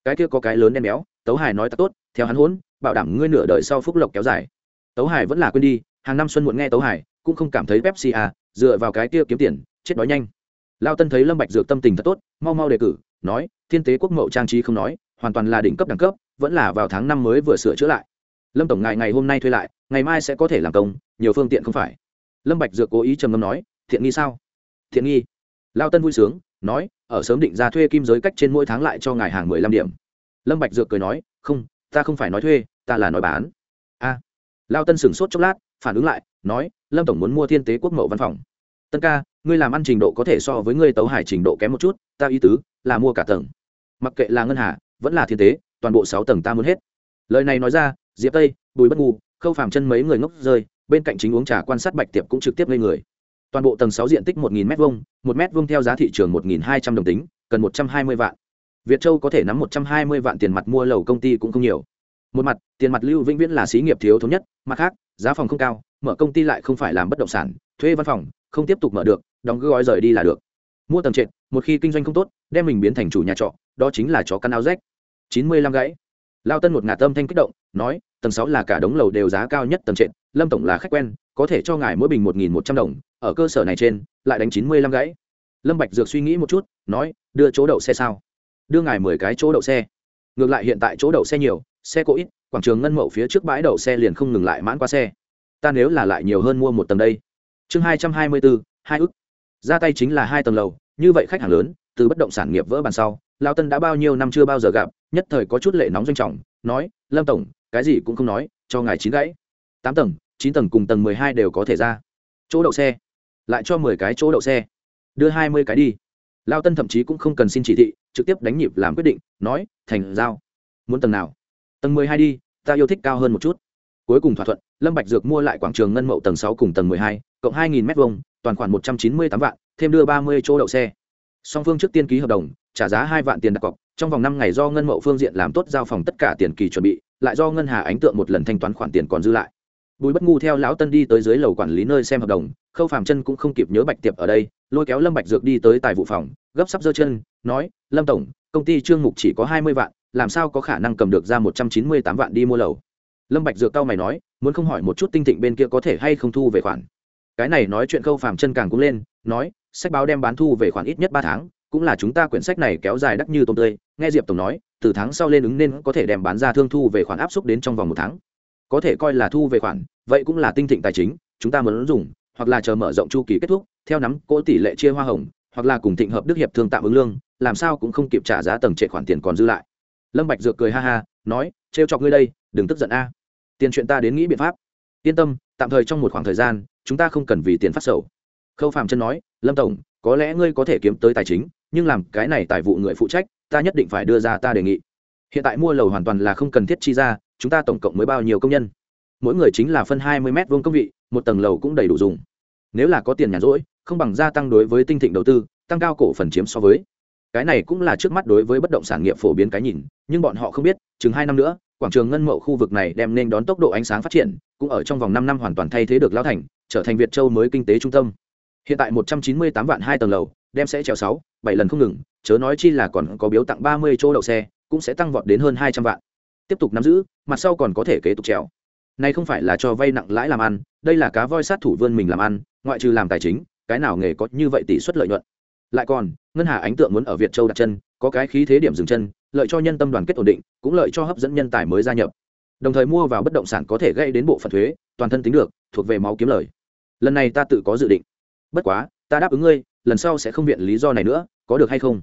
Cái kia có cái lớn đen béo, tấu hải nói ta tốt, theo hắn huấn bảo đảm ngươi nửa đời sau phúc lộc kéo dài. Tấu hải vẫn là quên đi, hàng năm xuân muộn nghe tấu hải, cũng không cảm thấy pepsi à dựa vào cái kia kiếm tiền, chết đói nhanh. Lao tân thấy lâm bạch dược tâm tình thật tốt, mau mau đề cử, nói, thiên tế quốc mậu trang trí không nói, hoàn toàn là đỉnh cấp đẳng cấp, vẫn là vào tháng năm mới vừa sửa chữa lại lâm tổng ngài ngày hôm nay thuê lại, ngày mai sẽ có thể làm công, nhiều phương tiện không phải. Lâm bạch dược cố ý trầm ngâm nói, thiện nghi sao? Thiện nghi. Lao tân vui sướng, nói, ở sớm định ra thuê kim giới cách trên mỗi tháng lại cho ngài hàng mười lăm điểm. Lâm bạch dược cười nói, không, ta không phải nói thuê, ta là nói bán. A. À. lao tân sửng sốt chốc lát, phản ứng lại, nói, lâm tổng muốn mua thiên tế quốc mậu văn phòng. Tân ca, ngươi làm ăn trình độ có thể so với ngươi tấu hải trình độ kém một chút, ta ý tứ là mua cả tầng. Mặc kệ là ngân hà, vẫn là thiên tế, toàn bộ sáu tầng ta muốn hết. Lời này nói ra diệp tây, bùi bất ngu, khâu phàm chân mấy người ngốc rơi, bên cạnh chính uống trà quan sát bạch tiệp cũng trực tiếp lên người. Toàn bộ tầng sáu diện tích một nghìn m hai một m hai theo giá thị trường một nghìn hai trăm đồng tính, cần một trăm hai mươi vạn. Việt châu có thể nắm một trăm hai mươi vạn tiền mặt mua lầu công ty cũng không nhiều. Một mặt, tiền mặt lưu vĩnh viễn là xí nghiệp thiếu thống nhất, mặt khác, giá phòng không cao, mở công ty lại không phải làm bất động sản, thuê văn phòng, không tiếp tục mở được, đóng gói rời đi là được. Mua tầng trệt, một khi kinh doanh không tốt, đem mình biến thành chủ nhà trọ, đó chính là chó căn áo rách. Chín mươi lăm gãy lao tân một ngạt tâm thanh kích động, nói, tầng sáu là cả đống lầu đều giá cao nhất tầng trệt, lâm tổng là khách quen, có thể cho ngài mỗi bình một nghìn một trăm đồng, ở cơ sở này trên, lại đánh chín mươi lăm gãy. Lâm bạch dược suy nghĩ một chút, nói, đưa chỗ đậu xe sao? Đưa ngài mười cái chỗ đậu xe. Ngược lại hiện tại chỗ đậu xe nhiều, xe cộ ít, quảng trường ngân mậu phía trước bãi đậu xe liền không ngừng lại mãn qua xe. Ta nếu là lại nhiều hơn mua một tầng đây. Chương hai trăm hai mươi bốn hai ức. Ra tay chính là hai tầng lầu, như vậy khách hàng lớn, từ bất động sản nghiệp vỡ bàn sau, lao tân đã bao nhiêu năm chưa bao giờ gặp nhất thời có chút lệ nóng doanh trọng nói lâm tổng cái gì cũng không nói cho ngài chín gãy. Tám tầng chín tầng cùng tầng mười hai đều có thể ra. Chỗ đậu xe. Lại cho mười cái chỗ đậu xe. Đưa hai mươi cái đi. Lao tân thậm chí cũng không cần xin chỉ thị trực tiếp đánh nhịp làm quyết định nói thành giao. Muốn tầng nào? Tầng mười hai đi ta yêu thích cao hơn một chút. Cuối cùng thỏa thuận lâm bạch dược mua lại quảng trường ngân mậu tầng sáu cùng tầng mười hai cộng hai nghìn mét vuông, toàn khoản một trăm chín mươi tám vạn thêm đưa ba mươi chỗ đậu xe. Song phương trước tiên ký hợp đồng trả giá hai vạn tiền đặt cọc, trong vòng năm ngày do ngân mậu phương diện làm tốt giao phòng tất cả tiền kỳ chuẩn bị, lại do ngân hà ánh tượng một lần thanh toán khoản tiền còn dư lại. Bùi bất ngu theo lão tân đi tới dưới lầu quản lý nơi xem hợp đồng, khâu phàm chân cũng không kịp nhớ bạch tiệp ở đây, lôi kéo lâm bạch dược đi tới tài vụ phòng, gấp sắp giơ chân, nói, lâm tổng, công ty trương mục chỉ có hai mươi vạn, làm sao có khả năng cầm được ra một trăm chín mươi tám vạn đi mua lầu? Lâm bạch dược cao mày nói, muốn không hỏi một chút tinh thịnh bên kia có thể hay không thu về khoản? Cái này nói chuyện khâu phàm chân càng cũng lên, nói, sách báo đem bán thu về khoản ít nhất ba tháng cũng là chúng ta quyển sách này kéo dài đắt như tôm tươi, nghe diệp tổng nói, từ tháng sau lên ứng nên có thể đem bán ra thương thu về khoản áp suất đến trong vòng một tháng. Có thể coi là thu về khoản, vậy cũng là tinh thịnh tài chính, chúng ta muốn dùng, hoặc là chờ mở rộng chu kỳ kết thúc, theo nắm cỗ tỷ lệ chia hoa hồng, hoặc là cùng thịnh hợp đức hiệp thương tạm ứng lương, làm sao cũng không kịp trả giá tầng trệ khoản tiền còn dư lại. Lâm bạch dược cười ha ha, nói, trêu chọc ngươi đây, đừng tức giận a. Tiền chuyện ta đến nghĩ biện pháp. Yên tâm, tạm thời trong một khoảng thời gian, chúng ta không cần vì tiền phát sầu. Khâu phạm chân nói, lâm tổng, có lẽ ngươi có thể kiếm tới tài chính nhưng làm cái này tài vụ người phụ trách, ta nhất định phải đưa ra ta đề nghị. Hiện tại mua lầu hoàn toàn là không cần thiết chi ra, chúng ta tổng cộng mới bao nhiêu công nhân? Mỗi người chính là phân hai mươi m vuông công vị, một tầng lầu cũng đầy đủ dùng. Nếu là có tiền nhàn rỗi, không bằng gia tăng đối với tinh thịnh đầu tư, tăng cao cổ phần chiếm so với. Cái này cũng là trước mắt đối với bất động sản nghiệp phổ biến cái nhìn, nhưng bọn họ không biết, chừng hai năm nữa, quảng trường ngân mậu khu vực này đem nên đón tốc độ ánh sáng phát triển, cũng ở trong vòng năm năm hoàn toàn thay thế được lao thành, trở thành việt châu mới kinh tế trung tâm hiện tại một trăm chín mươi tám vạn hai tầng lầu, đem sẽ trèo sáu, bảy lần không ngừng, chớ nói chi là còn có biếu tặng ba mươi chỗ đậu xe, cũng sẽ tăng vọt đến hơn hai trăm vạn. Tiếp tục nắm giữ, mặt sau còn có thể kế tục trèo. Này không phải là cho vay nặng lãi làm ăn, đây là cá voi sát thủ vươn mình làm ăn, ngoại trừ làm tài chính, cái nào nghề có như vậy tỷ suất lợi nhuận. Lại còn, ngân hà ánh tượng muốn ở việt châu đặt chân, có cái khí thế điểm dừng chân, lợi cho nhân tâm đoàn kết ổn định, cũng lợi cho hấp dẫn nhân tài mới gia nhập. Đồng thời mua vào bất động sản có thể gây đến bộ phận thuế, toàn thân tính được, thuộc về máu kiếm lời. Lần này ta tự có dự định bất quá, ta đáp ứng ngươi, lần sau sẽ không viện lý do này nữa, có được hay không?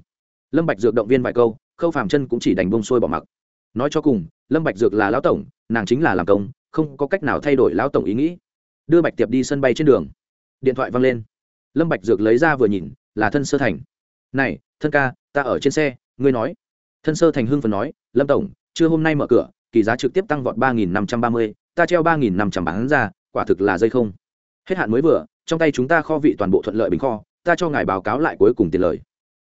Lâm bạch dược động viên vài câu, khâu phàm chân cũng chỉ đành bông xuôi bỏ mặc. Nói cho cùng, lâm bạch dược là lão tổng, nàng chính là làm công, không có cách nào thay đổi lão tổng ý nghĩ. Đưa bạch tiệp đi sân bay trên đường. Điện thoại vang lên. Lâm bạch dược lấy ra vừa nhìn, là thân sơ thành. Này, thân ca, ta ở trên xe, ngươi nói. Thân sơ thành hưng phấn nói, lâm tổng chưa hôm nay mở cửa, kỳ giá trực tiếp tăng vọt ba nghìn năm trăm ba mươi, ta treo ba nghìn năm trăm bán ra, quả thực là dây không. Hết hạn mới vừa trong tay chúng ta kho vị toàn bộ thuận lợi bình kho, ta cho ngài báo cáo lại cuối cùng tiền lời.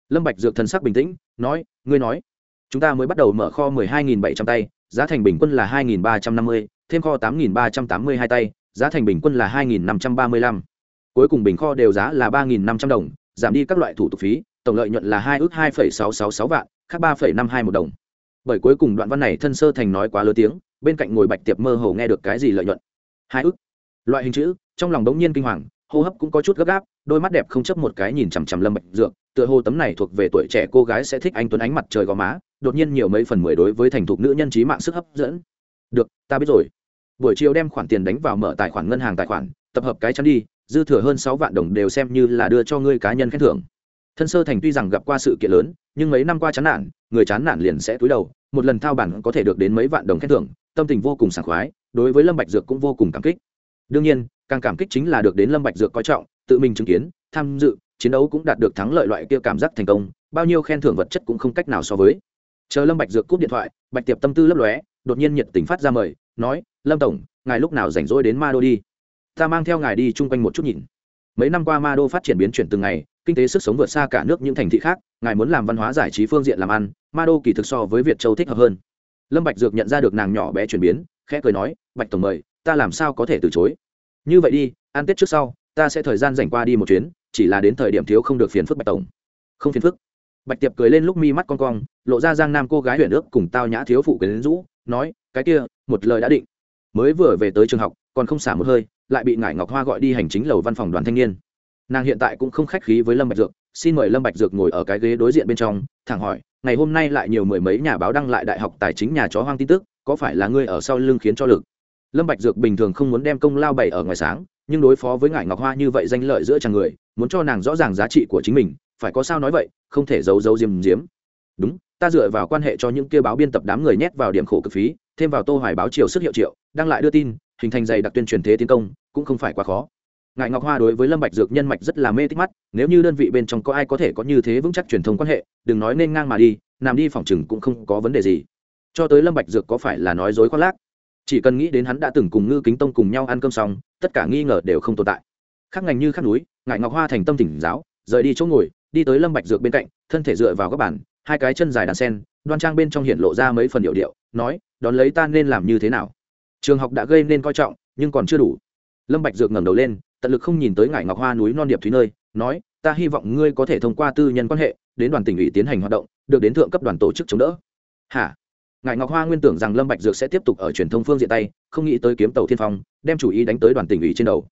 Lâm bạch dược thần sắc bình tĩnh, nói, ngươi nói, chúng ta mới bắt đầu mở kho mười hai nghìn bảy trăm tay, giá thành bình quân là hai nghìn ba trăm năm mươi, thêm kho tám nghìn ba trăm tám mươi hai tay, giá thành bình quân là hai nghìn năm trăm ba mươi lăm. Cuối cùng bình kho đều giá là ba nghìn năm trăm đồng, giảm đi các loại thủ tục phí, tổng lợi nhuận là hai ước hai phẩy sáu sáu sáu vạn, khác ba phẩy năm hai một đồng. Bởi cuối cùng đoạn văn này thân sơ thành nói quá lớn tiếng, bên cạnh ngồi bạch tiệp mơ hồ nghe được cái gì lợi nhuận. Hai ước. Loại hình chữ, trong lòng đống nhiên kinh hoàng hô hấp cũng có chút gấp gáp, đôi mắt đẹp không chấp một cái nhìn chằm chằm lâm bạch dược, tựa hồ tấm này thuộc về tuổi trẻ cô gái sẽ thích anh tuấn ánh mặt trời gò má, đột nhiên nhiều mấy phần mười đối với thành thục nữ nhân trí mạng sức hấp dẫn. Được, ta biết rồi. Buổi chiều đem khoản tiền đánh vào mở tài khoản ngân hàng tài khoản, tập hợp cái chắn đi, dư thừa hơn sáu vạn đồng đều xem như là đưa cho ngươi cá nhân khen thưởng. Thân sơ thành tuy rằng gặp qua sự kiện lớn, nhưng mấy năm qua chán nản, người chán nản liền sẽ túi đầu, một lần thao bản có thể được đến mấy vạn đồng khen thưởng, tâm tình vô cùng sảng khoái, đối với lâm bạch dược cũng vô cùng cảm kích đương nhiên, càng cảm kích chính là được đến lâm bạch dược coi trọng, tự mình chứng kiến, tham dự, chiến đấu cũng đạt được thắng lợi loại kia cảm giác thành công, bao nhiêu khen thưởng vật chất cũng không cách nào so với. Chờ lâm bạch dược cúp điện thoại, bạch tiệp tâm tư lấp lóe, đột nhiên nhiệt tình phát ra mời, nói, lâm tổng, ngài lúc nào rảnh rỗi đến ma đô đi? Ta mang theo ngài đi chung quanh một chút nhìn. Mấy năm qua ma đô phát triển biến chuyển từng ngày, kinh tế sức sống vượt xa cả nước những thành thị khác, ngài muốn làm văn hóa giải trí phương diện làm ăn, ma đô kỳ thực so với việt châu thích hợp hơn. Lâm bạch dược nhận ra được nàng nhỏ bé chuyển biến, khẽ cười nói, bạch tổng mời ta làm sao có thể từ chối? Như vậy đi, ăn tết trước sau, ta sẽ thời gian dành qua đi một chuyến, chỉ là đến thời điểm thiếu không được phiền phức bạch tổng. Không phiền phức. Bạch tiệp cười lên lúc mi mắt con cong, lộ ra giang nam cô gái huyện ước cùng tao nhã thiếu phụ quyến rũ, nói, cái kia, một lời đã định. Mới vừa về tới trường học, còn không xả một hơi, lại bị ngải ngọc hoa gọi đi hành chính lầu văn phòng đoàn thanh niên. Nàng hiện tại cũng không khách khí với lâm bạch dược, xin mời lâm bạch dược ngồi ở cái ghế đối diện bên trong, thẳng hỏi, ngày hôm nay lại nhiều mười mấy nhà báo đăng lại đại học tài chính nhà chó hoang tin tức, có phải là ngươi ở sau lưng khiến cho lực? Lâm bạch dược bình thường không muốn đem công lao bày ở ngoài sáng, nhưng đối phó với ngải ngọc hoa như vậy danh lợi giữa chàng người, muốn cho nàng rõ ràng giá trị của chính mình, phải có sao nói vậy, không thể giấu giấu diếm diếm. Đúng, ta dựa vào quan hệ cho những kia báo biên tập đám người nhét vào điểm khổ cực phí, thêm vào tô hoài báo triều sức hiệu triệu, đăng lại đưa tin, hình thành dày đặc tuyên truyền thế tiến công, cũng không phải quá khó. Ngài ngọc hoa đối với lâm bạch dược nhân mạch rất là mê thích mắt, nếu như đơn vị bên trong có ai có thể có như thế vững chắc truyền thông quan hệ, đừng nói nên ngang mà đi, nằm đi phòng chừng cũng không có vấn đề gì. Cho tới lâm bạch dược có phải là nói dối khoác lác chỉ cần nghĩ đến hắn đã từng cùng ngư kính tông cùng nhau ăn cơm xong, tất cả nghi ngờ đều không tồn tại. Khác ngành như khác núi ngại ngọc hoa thành tâm tỉnh giáo, rời đi chỗ ngồi, đi tới lâm bạch dược bên cạnh, thân thể dựa vào các bàn, hai cái chân dài đàn sen, đoan trang bên trong hiện lộ ra mấy phần điệu điệu, nói, đón lấy ta nên làm như thế nào? Trường học đã gây nên coi trọng, nhưng còn chưa đủ. Lâm bạch dược ngẩng đầu lên, tận lực không nhìn tới ngải ngọc hoa núi non điệp thúy nơi, nói, ta hy vọng ngươi có thể thông qua tư nhân quan hệ, đến đoàn tỉnh ủy tiến hành hoạt động, được đến thượng cấp đoàn tổ chức chống đỡ. Hả? Ngài ngọc hoa nguyên tưởng rằng lâm bạch dược sẽ tiếp tục ở truyền thông phương diện tay, không nghĩ tới kiếm tàu thiên phong, đem chủ ý đánh tới đoàn tỉnh ủy trên đầu.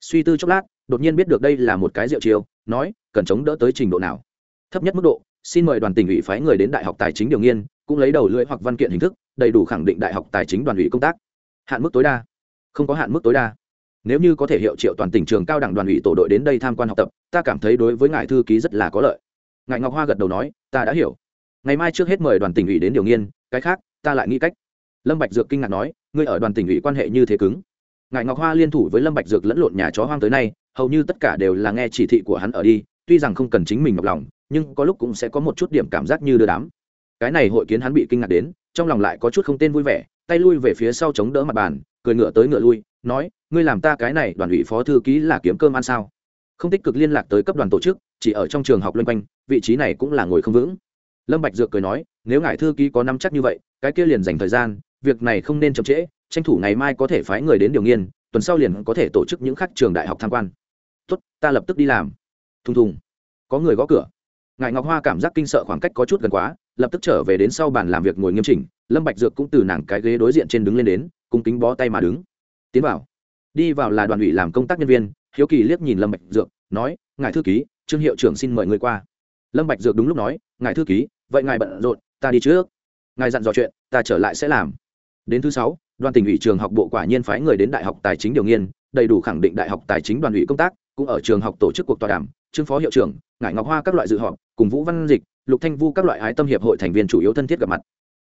Suy tư chốc lát, đột nhiên biết được đây là một cái rượu chiêu, nói, cần chống đỡ tới trình độ nào? Thấp nhất mức độ, xin mời đoàn tỉnh ủy phái người đến đại học tài chính điều nghiên, cũng lấy đầu lưỡi hoặc văn kiện hình thức, đầy đủ khẳng định đại học tài chính đoàn ủy công tác. Hạn mức tối đa. Không có hạn mức tối đa. Nếu như có thể hiệu triệu toàn tỉnh trường cao đẳng đoàn ủy tổ đội đến đây tham quan học tập, ta cảm thấy đối với ngài thư ký rất là có lợi. Ngài ngọc hoa gật đầu nói, ta đã hiểu. Ngày mai trước hết mời đoàn tỉnh ủy đến điều nghiên cái khác, ta lại nghĩ cách. Lâm bạch dược kinh ngạc nói, ngươi ở đoàn tỉnh ủy quan hệ như thế cứng. Ngài ngọc hoa liên thủ với lâm bạch dược lẫn lộn nhà chó hoang tới nay, hầu như tất cả đều là nghe chỉ thị của hắn ở đi, tuy rằng không cần chính mình ngọc lòng, nhưng có lúc cũng sẽ có một chút điểm cảm giác như đưa đám. Cái này hội kiến hắn bị kinh ngạc đến, trong lòng lại có chút không tên vui vẻ, tay lui về phía sau chống đỡ mặt bàn, cười ngựa tới ngựa lui, nói, ngươi làm ta cái này, đoàn ủy phó thư ký là kiếm cơm ăn sao? Không tích cực liên lạc tới cấp đoàn tổ chức, chỉ ở trong trường học loanh quanh, vị trí này cũng là ngồi không vững. Lâm bạch dược cười nói nếu ngài thư ký có năm chắc như vậy, cái kia liền dành thời gian, việc này không nên chậm trễ, tranh thủ ngày mai có thể phái người đến điều nghiên, tuần sau liền có thể tổ chức những khách trường đại học tham quan. Tốt, ta lập tức đi làm. Thùng thùng. Có người gõ cửa. Ngài ngọc hoa cảm giác kinh sợ khoảng cách có chút gần quá, lập tức trở về đến sau bàn làm việc ngồi nghiêm chỉnh, lâm bạch dược cũng từ nàng cái ghế đối diện trên đứng lên đến, cung kính bó tay mà đứng. Tiến vào. Đi vào là đoàn ủy làm công tác nhân viên, hiếu kỳ liếc nhìn lâm bạch dược, nói, ngài thư ký, trương hiệu trưởng xin mời người qua. Lâm bạch dược đúng lúc nói, ngài thư ký, vậy ngài bận rộn ta đi trước. Ngài dặn dò chuyện, ta trở lại sẽ làm. Đến thứ sáu, đoàn tỉnh ủy trường học bộ quả nhiên phái người đến đại học tài chính điều nghiên, đầy đủ khẳng định đại học tài chính đoàn ủy công tác, cũng ở trường học tổ chức cuộc tọa đàm, trương phó hiệu trưởng, ngải ngọc hoa các loại dự họp, cùng vũ văn dịch, lục thanh vu các loại ái tâm hiệp hội thành viên chủ yếu thân thiết gặp mặt.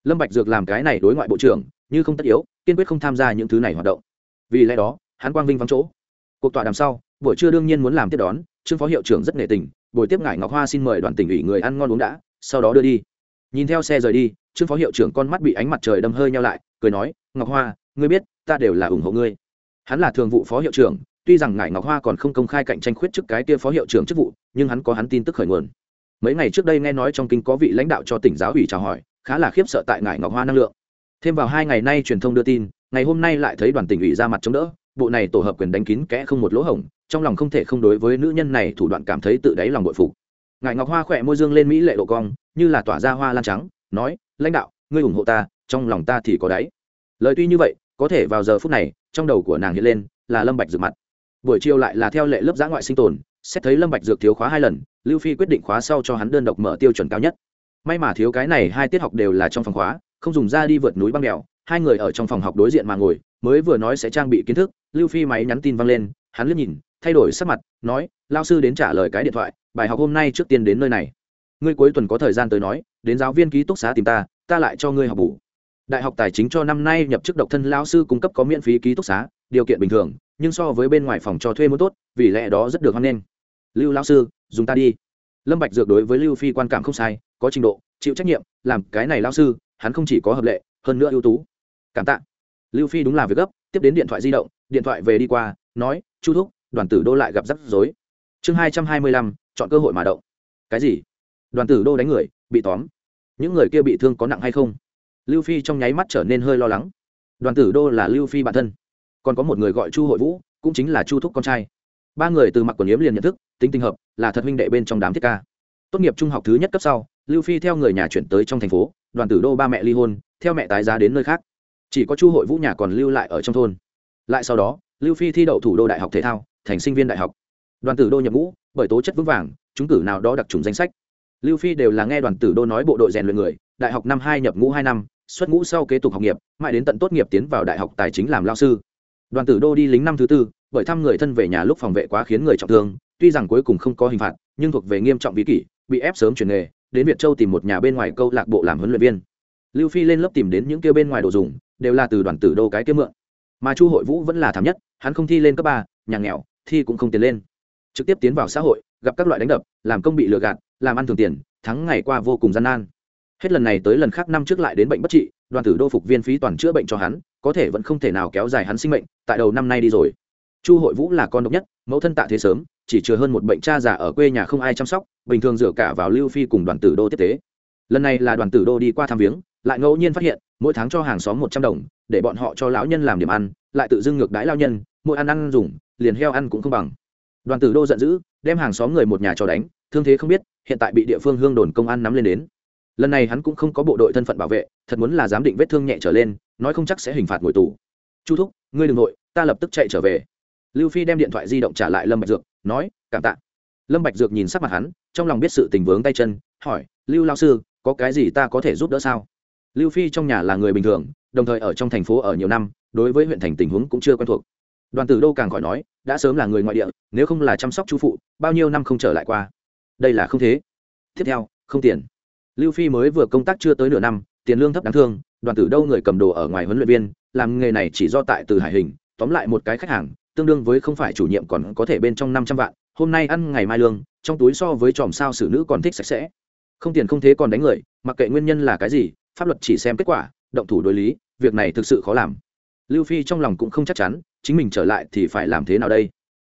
Lâm bạch dược làm cái này đối ngoại bộ trưởng, như không tất yếu, kiên quyết không tham gia những thứ này hoạt động. Vì lẽ đó, hắn quang vinh vắng chỗ. Cuộc tọa đàm sau, buổi trưa đương nhiên muốn làm tiếp đón, trương phó hiệu trưởng rất nể tình, buổi tiếp ngải ngọc hoa xin mời đoàn tỉnh ủy người ăn ngon uống đã, sau đó đưa đi nhìn theo xe rời đi, trương phó hiệu trưởng con mắt bị ánh mặt trời đâm hơi nhau lại, cười nói, ngọc hoa, ngươi biết, ta đều là ủng hộ ngươi. Hắn là thường vụ phó hiệu trưởng, tuy rằng ngải ngọc hoa còn không công khai cạnh tranh khuyết chức cái kia phó hiệu trưởng chức vụ, nhưng hắn có hắn tin tức khởi nguồn. Mấy ngày trước đây nghe nói trong kinh có vị lãnh đạo cho tỉnh giáo ủy chào hỏi, khá là khiếp sợ tại ngải ngọc hoa năng lượng. Thêm vào hai ngày nay truyền thông đưa tin, ngày hôm nay lại thấy đoàn tỉnh ủy ra mặt chống đỡ, bộ này tổ hợp quyền đánh kín kẽ không một lỗ hổng, trong lòng không thể không đối với nữ nhân này thủ đoạn cảm thấy tự đáy lòng bội phục. Ngài ngọc hoa khỏe môi dương lên mỹ lệ độ cong như là tỏa ra hoa lan trắng, nói, lãnh đạo, ngươi ủng hộ ta, trong lòng ta thì có đáy. Lời tuy như vậy, có thể vào giờ phút này, trong đầu của nàng hiện lên là lâm bạch dược mặt. Buổi chiều lại là theo lệ lớp giã ngoại sinh tồn, xét thấy lâm bạch dược thiếu khóa hai lần, lưu phi quyết định khóa sau cho hắn đơn độc mở tiêu chuẩn cao nhất. May mà thiếu cái này hai tiết học đều là trong phòng khóa, không dùng ra đi vượt núi băng đèo, hai người ở trong phòng học đối diện mà ngồi, mới vừa nói sẽ trang bị kiến thức, lưu phi máy nhắn tin văng lên, hắn liếc nhìn, thay đổi sắc mặt, nói lao sư đến trả lời cái điện thoại, bài học hôm nay trước tiên đến nơi này ngươi cuối tuần có thời gian tới nói, đến giáo viên ký túc xá tìm ta ta lại cho ngươi học bù. Đại học tài chính cho năm nay nhập chức độc thân lao sư cung cấp có miễn phí ký túc xá, điều kiện bình thường, nhưng so với bên ngoài phòng cho thuê muốn tốt, vì lẽ đó rất được hoan nghênh. Lưu lao sư, dùng ta đi. Lâm bạch dược đối với lưu phi quan cảm không sai, có trình độ, chịu trách nhiệm, làm cái này lao sư, hắn không chỉ có hợp lệ, hơn nữa ưu tú. Cảm tạ. Lưu phi đúng là việc gấp, tiếp đến điện thoại di động, điện thoại về đi qua, nói, chu thúc, đoàn tử đô lại gặp rắc rối. Chương hai trăm hai mươi lăm, chọn cơ hội mà động. Cái gì? Đoàn tử đô đánh người, bị tóm. Những người kia bị thương có nặng hay không? Lưu phi trong nháy mắt trở nên hơi lo lắng. Đoàn tử đô là lưu phi bản thân. Còn có một người gọi chu hội vũ, cũng chính là chu thúc con trai. Ba người từ mặc quần yếm liền nhận thức, tính tình hợp, là thật huynh đệ bên trong đám thiết ca. Tốt nghiệp trung học thứ nhất cấp sau, lưu phi theo người nhà chuyển tới trong thành phố, đoàn tử đô ba mẹ ly hôn, theo mẹ tái giá đến nơi khác. Chỉ có chu hội vũ nhà còn lưu lại ở trong thôn. Lại sau đó, lưu phi thi đậu thủ đô đại học thể thao, thành sinh viên đại học. Đoàn tử đô nhập ngũ, bởi tố chất vững vàng, chúng cử nào đó đặc trùng danh sách lưu phi đều là nghe đoàn tử đô nói bộ đội rèn luyện người, đại học năm hai nhập ngũ hai năm, xuất ngũ sau kế tục học nghiệp, mãi đến tận tốt nghiệp tiến vào đại học tài chính làm lao sư. Đoàn tử đô đi lính năm thứ tư, bởi thăm người thân về nhà lúc phòng vệ quá khiến người trọng thương, tuy rằng cuối cùng không có hình phạt, nhưng thuộc về nghiêm trọng vĩ kỷ, bị ép sớm chuyển nghề, đến việt châu tìm một nhà bên ngoài câu lạc bộ làm huấn luyện viên. Lưu phi lên lớp tìm đến những kêu bên ngoài đồ dùng, đều là từ đoàn tử đô cái kia mượn. Mà chu hội vũ vẫn là thảm nhất, hắn không thi lên cấp ba, nhà nghèo, thi cũng không tiền lên. Trực tiếp tiến vào xã hội, gặp các loại đánh đập, làm công bị lừa gạt làm ăn thường tiền, thắng ngày qua vô cùng gian nan. Hết lần này tới lần khác năm trước lại đến bệnh bất trị, đoàn tử đô phục viên phí toàn chữa bệnh cho hắn, có thể vẫn không thể nào kéo dài hắn sinh mệnh, tại đầu năm nay đi rồi. Chu hội vũ là con độc nhất, mẫu thân tạ thế sớm, chỉ chừa hơn một bệnh cha già ở quê nhà không ai chăm sóc, bình thường dựa cả vào lưu phi cùng đoàn tử đô tiếp tế. Lần này là đoàn tử đô đi qua thăm viếng, lại ngẫu nhiên phát hiện, mỗi tháng cho hàng xóm một trăm đồng, để bọn họ cho lão nhân làm điểm ăn, lại tự dưng ngược đãi lao nhân, mỗi ăn ăn dùng, liền heo ăn cũng không bằng. Đoàn tử đô giận dữ, đem hàng xóm người một nhà cho đánh, thương thế không biết hiện tại bị địa phương hương đồn công an nắm lên đến. Lần này hắn cũng không có bộ đội thân phận bảo vệ, thật muốn là giám định vết thương nhẹ trở lên, nói không chắc sẽ hình phạt ngồi tù. Chu thúc, ngươi đ ừ n g nội ta lập tức chạy trở về. Lưu phi đem điện thoại di động trả lại lâm bạch dược, nói, cảm tạ. Lâm bạch dược nhìn sắc mặt hắn, trong lòng biết sự tình vướng tay chân, hỏi, lưu lao sư, có cái gì ta có thể giúp đỡ sao? Lưu phi trong nhà là người bình thường, đồng thời ở trong thành phố ở nhiều năm, đối với huyện thành tình huống cũng chưa quen thuộc. Đoàn tử đô càng khỏi nói, đã sớm là người ngoại địa, nếu không là chăm sóc chú phụ, bao nhiêu năm không trở lại qua? Đây là không thế. Tiếp theo, không tiền. Lưu phi mới vừa công tác chưa tới nửa năm, tiền lương thấp đáng thương, đoàn tử đâu người cầm đồ ở ngoài huấn luyện viên, làm nghề này chỉ do tại từ hải hình, tóm lại một cái khách hàng, tương đương với không phải chủ nhiệm còn có thể bên trong năm trăm vạn, hôm nay ăn ngày mai lương, trong túi so với chòm sao xử nữ còn thích sạch sẽ. Không tiền không thế còn đánh người, mặc kệ nguyên nhân là cái gì, pháp luật chỉ xem kết quả, động thủ đối lý, việc này thực sự khó làm. Lưu phi trong lòng cũng không chắc chắn, chính mình trở lại thì phải làm thế nào đây?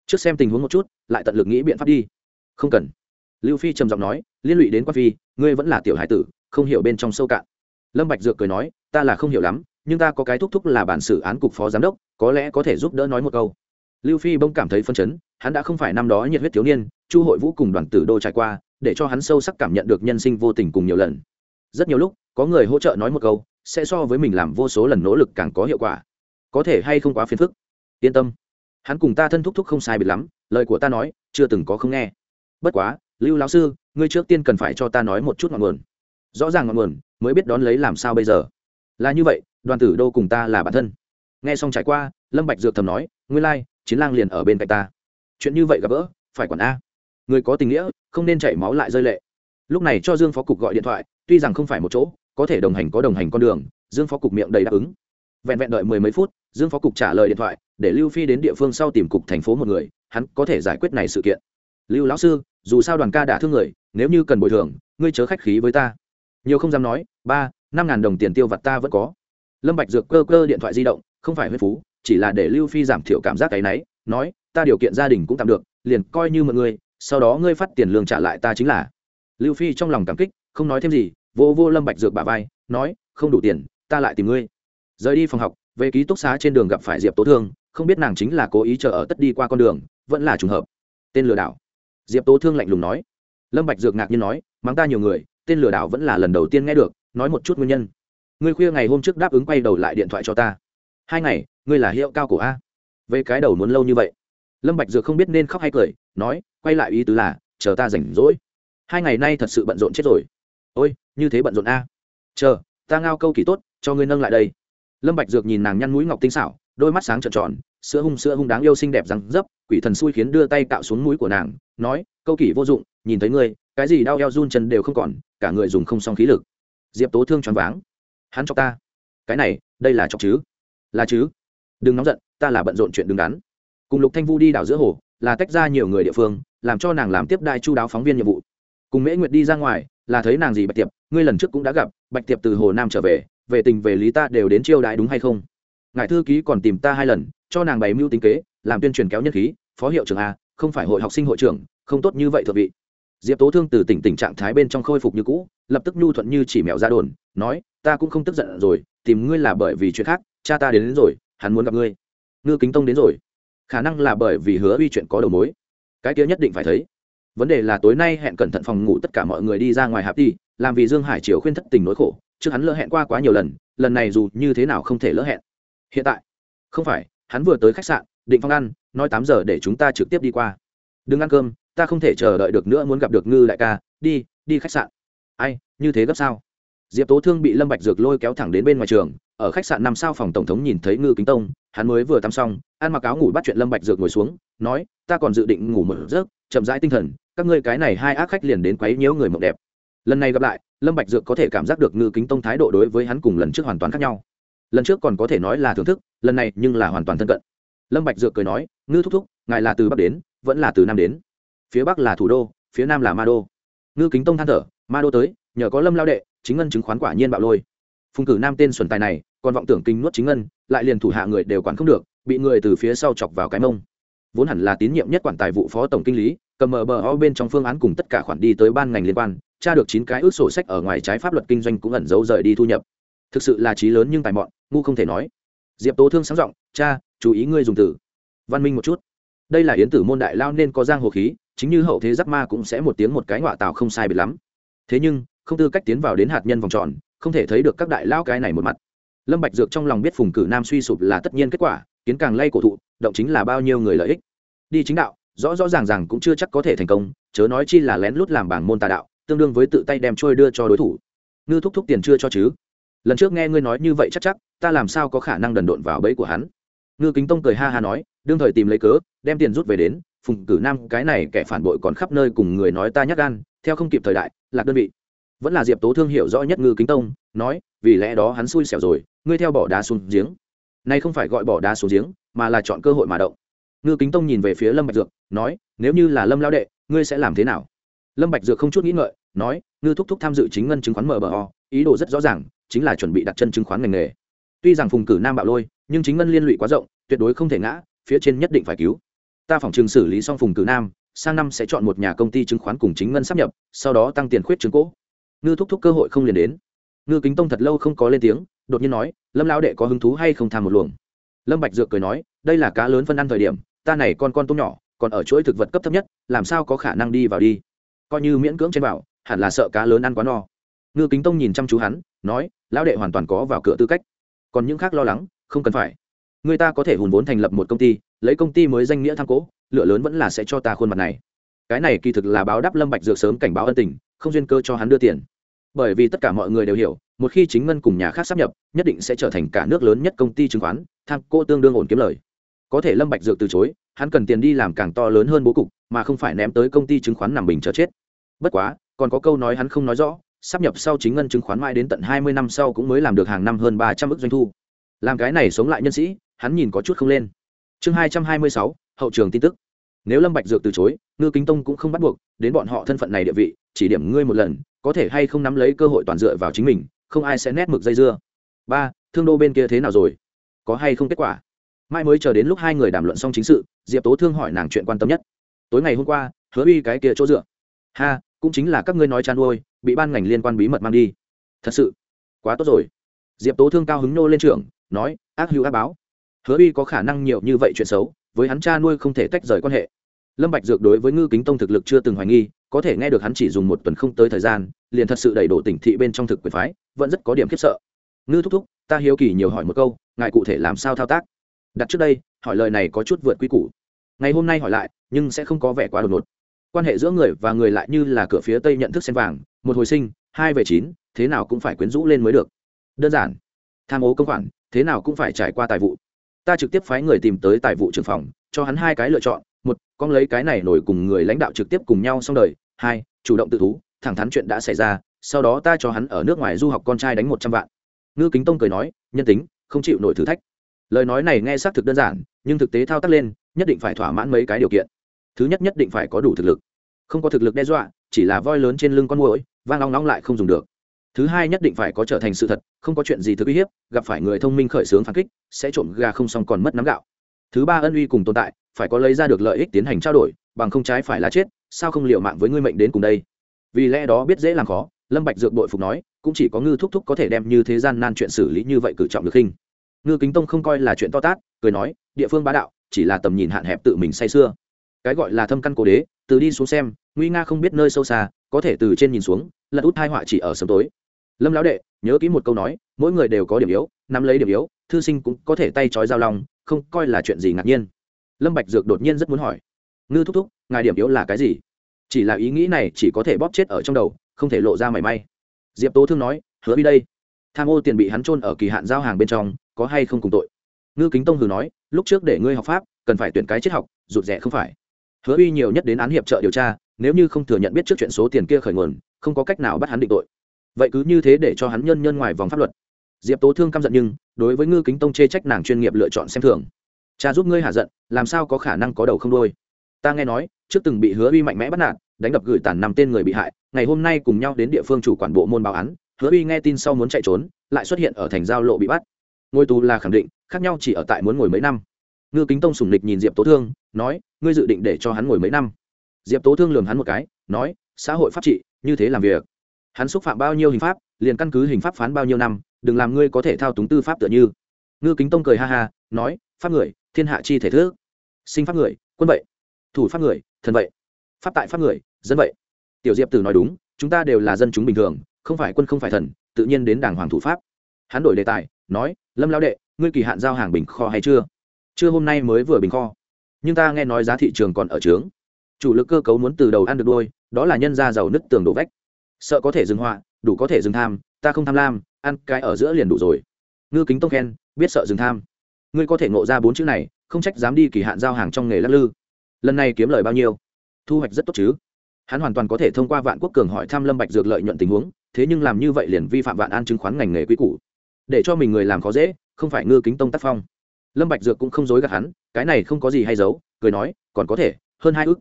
Trước xem tình huống một chút, lại tận lực nghĩ biện pháp đi. Không cần lưu phi trầm giọng nói, liên lụy đến quan phi, ngươi vẫn là tiểu hải tử, không hiểu bên trong sâu cạn. Lâm bạch dược cười nói, ta là không hiểu lắm, nhưng ta có cái thúc thúc là bản xử án cục phó giám đốc, có lẽ có thể giúp đỡ nói một câu. Lưu phi bỗng cảm thấy phân chấn, hắn đã không phải năm đó nhiệt huyết thiếu niên, chu hội vũ cùng đoàn tử đô trải qua, để cho hắn sâu sắc cảm nhận được nhân sinh vô tình cùng nhiều lần. Rất nhiều lúc, có người hỗ trợ nói một câu, sẽ so với mình làm vô số lần nỗ lực càng có hiệu quả. Có thể hay không quá phiền phức? Yên tâm. Hắn cùng ta thân thúc thúc không sai biệt lắm, lời của ta nói, chưa từng có không nghe. Bất quá lưu lão sư ngươi trước tiên cần phải cho ta nói một chút ngọn nguồn. Rõ ràng ngọn nguồn mới biết đón lấy làm sao bây giờ. Là như vậy đoàn tử đô cùng ta là bản thân. Nghe xong trải qua lâm bạch dược thầm nói ngươi lai、like, chiến lang liền ở bên cạnh ta. Chuyện như vậy gặp gỡ phải quản a. Người có tình nghĩa không nên chảy máu lại rơi lệ. Lúc này cho dương phó cục gọi điện thoại tuy rằng không phải một chỗ có thể đồng hành có đồng hành con đường dương phó cục miệng đầy đáp ứng. Vẹn vẹn đợi mười mấy phút dương phó cục trả lời điện thoại để lưu phi đến địa phương sau tìm cục thành phố một người hắn có thể giải quyết này sự kiện lưu lão sư, dù sao đoàn ca đã thương người, nếu như cần bồi thường, ngươi chớ khách khí với ta. Nhiều không dám nói, ba, năm ngàn đồng tiền tiêu vặt ta vẫn có. Lâm bạch dược cơ cơ điện thoại di động, không phải huyết phú, chỉ là để lưu phi giảm thiểu cảm giác cái nấy, nói, ta điều kiện gia đình cũng tạm được, liền coi như mọi người sau đó ngươi phát tiền lương trả lại ta chính là. Lưu phi trong lòng cảm kích, không nói thêm gì, vô vô lâm bạch dược bả vai, nói, không đủ tiền, ta lại tìm ngươi. Rời đi phòng học, về ký túc xá trên đường gặp phải diệp tố thương, không biết nàng chính là cố ý chờ ở tất đi qua con đường, vẫn là trùng hợp. Tên lừa đảo diệp tố thương lạnh lùng nói. Lâm bạch dược ngạc nhiên nói, mắng ta nhiều người, tên lừa đảo vẫn là lần đầu tiên nghe được, nói một chút nguyên nhân. Ngươi khuya ngày hôm trước đáp ứng quay đầu lại điện thoại cho ta. Hai ngày, ngươi là hiệu cao cổ a. Về cái đầu muốn lâu như vậy. Lâm bạch dược không biết nên khóc hay cười, nói, quay lại ý tứ là, chờ ta rảnh rỗi. Hai ngày nay thật sự bận rộn chết rồi. Ôi, như thế bận rộn a. Chờ, ta ngao câu kỳ tốt, cho ngươi nâng lại đây. Lâm bạch dược nhìn nàng nhăn mũi ngọc tinh xảo đôi mắt sáng trợn tròn, sữa hung sữa hung đáng yêu xinh đẹp răng dấp, quỷ thần xui khiến đưa tay cạo xuống mũi của nàng, nói, câu kỷ vô dụng, nhìn thấy ngươi, cái gì đau eo run chân đều không còn, cả người dùng không xong khí lực. Diệp tố thương choáng váng. Hắn cho ta? Cái này, đây là chọc chứ? Là chứ. Đừng nóng giận, ta là bận rộn chuyện đứng đắn. Cùng lục thanh vu đi đảo giữa hồ, là tách ra nhiều người địa phương, làm cho nàng làm tiếp đại chu đáo phóng viên nhiệm vụ. Cùng mễ nguyệt đi ra ngoài, là thấy nàng gì bạch tiệp, ngươi lần trước cũng đã gặp, bạch tiệp từ hồ nam trở về về tình về lý ta đều đến chiêu đại đúng hay không? Ngài thư ký còn tìm ta hai lần cho nàng bày mưu tính kế làm tuyên truyền kéo nhân khí phó hiệu trưởng a không phải hội học sinh hội trưởng không tốt như vậy thượng vị. Diệp tố thương từ tỉnh tình trạng thái bên trong khôi phục như cũ lập tức nhu thuận như chỉ mèo ra đồn nói ta cũng không tức giận rồi tìm ngươi là bởi vì chuyện khác cha ta đến, đến rồi hắn muốn gặp ngươi. Ngư kính tông đến rồi. Khả năng là bởi vì hứa uy chuyện có đầu mối. Cái kia nhất định phải thấy. Vấn đề là tối nay hẹn cẩn thận phòng ngủ tất cả mọi người đi ra ngoài hạp đi làm vì dương hải triều khuyên thất tình nỗi khổ trước hắn lỡ hẹn qua quá nhiều lần lần này dù như thế nào không thể lỡ hẹn hiện tại, không phải, hắn vừa tới khách sạn, định phong ăn, nói tám giờ để chúng ta trực tiếp đi qua. Đừng ăn cơm, ta không thể chờ đợi được nữa muốn gặp được ngư đại ca, đi đi khách sạn. Ai, như thế gấp sao? Diệp tố thương bị lâm bạch dược lôi kéo thẳng đến bên ngoài trường, ở khách sạn năm sao phòng tổng thống nhìn thấy ngư kính tông, hắn mới vừa tắm xong, ăn mặc áo ngủ bắt chuyện lâm bạch dược ngồi xuống, nói, ta còn dự định ngủ một giấc, chậm rãi tinh thần, các ngươi cái này hai ác khách liền đến quấy nhiễu người mộng đẹp. Lần này gặp lại, lâm bạch dược có thể cảm giác được ngư kính tông thái độ đối với hắn cùng lần trước hoàn toàn khác nhau lần trước còn có thể nói là thưởng thức, lần này nhưng là hoàn toàn thân cận. Lâm bạch dược cười nói, ngư thúc thúc, ngài là từ bắc đến, vẫn là từ nam đến. Phía bắc là thủ đô, phía nam là ma đô. Ngư kính tông than thở, ma đô tới, nhờ có lâm lao đệ, chính ngân chứng khoán quả nhiên bạo lôi. Phùng cử nam tên xuẩn tài này, còn vọng tưởng kinh nuốt chính ngân, lại liền thủ hạ người đều quản không được, bị người từ phía sau chọc vào cái mông. Vốn hẳn là tín nhiệm nhất quản tài vụ phó tổng kinh lý, cầm mờ bờ o bên trong phương án cùng tất cả khoản đi tới ban ngành liên quan, tra được chín cái ước sổ sách ở ngoài trái pháp luật kinh doanh cũng ẩn giấu rời đi thu nhập thực sự là trí lớn nhưng tài mọn, ngu không thể nói. Diệp tố thương sáng giọng, cha, chú ý ngươi dùng từ. Văn minh một chút. Đây là yến tử môn đại lao nên có giang hồ khí, chính như hậu thế giáp ma cũng sẽ một tiếng một cái ngọa tạo không sai biệt lắm. Thế nhưng, không tư cách tiến vào đến hạt nhân vòng tròn, không thể thấy được các đại lao cái này một mặt. Lâm bạch dược trong lòng biết phùng cử nam suy sụp là tất nhiên kết quả, kiến càng lay cổ thụ, động chính là bao nhiêu người lợi ích. Đi chính đạo, rõ rõ ràng ràng cũng chưa chắc có thể thành công, chớ nói chi là lén lút làm bảng môn tà đạo, tương đương với tự tay đem trôi đưa cho đối thủ. Ngư thúc thúc tiền chưa cho chứ? Lần trước nghe ngươi nói như vậy chắc chắc, ta làm sao có khả năng đần độn vào bẫy của hắn? Ngư kính tông cười ha ha nói, đương thời tìm lấy cớ, đem tiền rút về đến, phùng cử nam, cái này kẻ phản bội còn khắp nơi cùng người nói ta nhắc gan, theo không kịp thời đại, lạc đơn vị. Vẫn là diệp tố thương hiểu rõ nhất ngư kính tông, nói, vì lẽ đó hắn xui xẻo rồi, ngươi theo bỏ đá xuống giếng. Nay không phải gọi bỏ đá xuống giếng, mà là chọn cơ hội mà động. Ngư kính tông nhìn về phía lâm bạch dược, nói, nếu như là lâm lao đệ, ngươi sẽ làm thế nào? Lâm bạch dược không chút nghĩ ngợi, nói, ngư thúc thúc tham dự chính ngân chứng khoán mở bờ ý đồ rất rõ ràng chính là chuẩn bị đặt chân chứng khoán ngành nghề. Tuy rằng phùng cử nam bạo lôi nhưng chính ngân liên lụy quá rộng tuyệt đối không thể ngã phía trên nhất định phải cứu. Ta phòng trường xử lý xong phùng cử nam sang năm sẽ chọn một nhà công ty chứng khoán cùng chính ngân sắp nhập sau đó tăng tiền khuyết chứng cố ngư thúc thúc cơ hội không liền đến. Ngư kính tông thật lâu không có lên tiếng đột nhiên nói lâm lão đệ có hứng thú hay không tham một luồng? Lâm bạch dược cười nói đây là cá lớn phân ăn thời điểm ta này con con tôm nhỏ còn ở chuỗi thực vật cấp thấp nhất làm sao có khả năng đi vào đi? Coi như miễn cưỡng trên bảo, hẳn là sợ cá lớn ăn quá no ngư kính tông nhìn chăm chú hắn, nói, lão đệ hoàn toàn có vào cửa tư cách. Còn những khác lo lắng, không cần phải. Người ta có thể hùn vốn thành lập một công ty, lấy công ty mới danh nghĩa tham cố, lựa lớn vẫn là sẽ cho ta khuôn mặt này. Cái này kỳ thực là báo đáp lâm bạch dược sớm cảnh báo ân tình, không duyên cơ cho hắn đưa tiền. Bởi vì tất cả mọi người đều hiểu, một khi chính ngân cùng nhà khác sắp nhập, nhất định sẽ trở thành cả nước lớn nhất công ty chứng khoán, tham cô tương đương ổn kiếm lời. Có thể lâm bạch dược từ chối, hắn cần tiền đi làm càng to lớn hơn bố cục, mà không phải ném tới công ty chứng khoán nằm bình chờ chết. Bất quá, còn có câu nói hắn không nói rõ sắp nhập sau chính ngân chứng khoán mãi đến tận hai mươi năm sau cũng mới làm được hàng năm hơn ba trăm ước doanh thu. Làm cái này sống lại nhân sĩ, hắn nhìn có chút không lên. Chương hai trăm hai mươi sáu, hậu trường tin tức. Nếu lâm bạch dược từ chối, ngư kính tông cũng không bắt buộc, đến bọn họ thân phận này địa vị, chỉ điểm ngươi một lần, có thể hay không nắm lấy cơ hội toàn dựa vào chính mình, không ai sẽ nét mực dây dưa. Ba, thương đô bên kia thế nào rồi? Có hay không kết quả? Mai mới chờ đến lúc hai người đàm luận xong chính sự, diệp tố thương hỏi nàng chuyện quan tâm nhất. Tối ngày hôm qua, hứa uy cái kia chỗ dựa. Ha cũng chính là các ngươi nói chăn nuôi bị ban ngành liên quan bí mật mang đi. Thật sự, quá tốt rồi. Diệp tố thương cao hứng nô lên trưởng, nói, ác hữu ác báo. Hứa uy có khả năng nhiều như vậy chuyện xấu, với hắn cha nuôi không thể tách rời quan hệ. Lâm bạch dược đối với ngư kính tông thực lực chưa từng hoài nghi, có thể nghe được hắn chỉ dùng một tuần không tới thời gian, liền thật sự đầy đủ tỉnh thị bên trong thực quyền phái, vẫn rất có điểm khiếp sợ. Ngư thúc thúc, ta hiếu kỳ nhiều hỏi một câu, ngài cụ thể làm sao thao tác? Đặt trước đây, hỏi lời này có chút vượt quy củ. Ngày hôm nay hỏi lại, nhưng sẽ không có vẻ quá đột ngột quan hệ giữa người và người lại như là cửa phía tây nhận thức sen vàng, một hồi sinh, hai về chín, thế nào cũng phải quyến rũ lên mới được. Đơn giản, tham ô công khoản, thế nào cũng phải trải qua tài vụ. Ta trực tiếp phái người tìm tới tài vụ trưởng phòng, cho hắn hai cái lựa chọn, một, con lấy cái này nổi cùng người lãnh đạo trực tiếp cùng nhau xong đời, hai, chủ động tự thú, thẳng thắn chuyện đã xảy ra, sau đó ta cho hắn ở nước ngoài du học con trai đánh một trăm vạn. Ngư kính tông cười nói, nhân tính, không chịu nổi thử thách. Lời nói này nghe xác thực đơn giản, nhưng thực tế thao tác lên, nhất định phải thỏa mãn mấy cái điều kiện thứ nhất nhất định phải có đủ thực lực. Không có thực lực đe dọa, chỉ là voi lớn trên lưng con mũi vang long long lại không dùng được. Thứ hai nhất định phải có trở thành sự thật, không có chuyện gì thực uy hiếp, gặp phải người thông minh khởi xướng phản kích, sẽ trộm gà không xong còn mất nắm gạo. Thứ ba ân uy cùng tồn tại, phải có lấy ra được lợi ích tiến hành trao đổi, bằng không trái phải là chết, sao không liệu mạng với ngươi mệnh đến cùng đây? Vì lẽ đó biết dễ làm khó, lâm bạch dược bội phục nói, cũng chỉ có ngư thúc thúc có thể đem như thế gian nan chuyện xử lý như vậy cử trọng được hình ngư kính tông không coi là chuyện to tát, cười nói, địa phương bá đạo, chỉ là tầm nhìn hạn hẹp tự mình say xưa cái gọi là thâm căn cố đế, từ đi xuống xem, nguy nga không biết nơi sâu xa, có thể từ trên nhìn xuống, lật út hai họa chỉ ở sớm tối. Lâm lão đệ, nhớ kỹ một câu nói, mỗi người đều có điểm yếu, nắm lấy điểm yếu, thư sinh cũng có thể tay trói giao long, không coi là chuyện gì ngạc nhiên. Lâm bạch dược đột nhiên rất muốn hỏi, ngư thúc thúc, ngài điểm yếu là cái gì? Chỉ là ý nghĩ này chỉ có thể bóp chết ở trong đầu, không thể lộ ra mảy may. Diệp tố thương nói, hứa đi đây, tham ô tiền bị hắn trôn ở kỳ hạn giao hàng bên trong, có hay không cùng tội? Ngư kính tông hừ nói, lúc trước để ngươi học pháp, cần phải tuyển cái triết học, rụt rẻ không phải hứa uy nhiều nhất đến án hiệp trợ điều tra, nếu như không thừa nhận biết trước chuyện số tiền kia khởi nguồn, không có cách nào bắt hắn định tội. Vậy cứ như thế để cho hắn nhân nhân ngoài vòng pháp luật. Diệp tố thương căm giận nhưng, đối với ngư kính tông chê trách nàng chuyên nghiệp lựa chọn xem thường. Cha giúp ngươi hạ giận, làm sao có khả năng có đầu không đôi ta nghe nói, trước từng bị hứa uy mạnh mẽ bắt nạt, đánh đập gửi tàn năm tên người bị hại, ngày hôm nay cùng nhau đến địa phương chủ quản bộ môn báo án, hứa uy nghe tin sau muốn chạy trốn, lại xuất hiện ở thành giao lộ bị bắt. Ngôi tù là khẳng định, khác nhau chỉ ở tại muốn ngồi mấy năm ngư kính tông sùng lịch nhìn diệp tố thương, nói, ngươi dự định để cho hắn ngồi mấy năm? Diệp tố thương lường hắn một cái, nói, xã hội pháp trị, như thế làm việc. Hắn xúc phạm bao nhiêu hình pháp, liền căn cứ hình pháp phán bao nhiêu năm, đừng làm ngươi có thể thao túng tư pháp tựa như. Ngư kính tông cười ha ha, nói, pháp người, thiên hạ chi thể thức. Sinh pháp người, quân vậy. Thủ pháp người, thần vậy. Pháp tại pháp người, dân vậy. Tiểu diệp tử nói đúng, chúng ta đều là dân chúng bình thường, không phải quân không phải thần, tự nhiên đến đảng hoàng thủ pháp. Hắn đổi đề tài, nói, lâm lao đệ, ngươi kỳ hạn giao hàng bình kho hay chưa? Chưa hôm nay mới vừa bình kho. Nhưng ta nghe nói giá thị trường còn ở trướng. Chủ lực cơ cấu muốn từ đầu ăn được đôi, đó là nhân ra giàu nứt tường đổ vách. Sợ có thể dừng họa, đủ có thể dừng tham, ta không tham lam, ăn cái ở giữa liền đủ rồi. Ngư kính tông khen, biết sợ dừng tham. Ngươi có thể ngộ ra bốn chữ này, không trách dám đi kỳ hạn giao hàng trong nghề lắc lư. Lần này kiếm lời bao nhiêu? Thu hoạch rất tốt chứ. Hắn hoàn toàn có thể thông qua vạn quốc cường hỏi thăm lâm bạch dược lợi nhuận tình huống, thế nhưng làm như vậy liền vi phạm vạn an chứng khoán ngành nghề quý cũ để cho mình người làm khó dễ, không phải ngư kính tông tác phong lâm bạch dược cũng không dối gạt hắn, cái này không có gì hay giấu, cười nói, còn có thể, hơn hai ước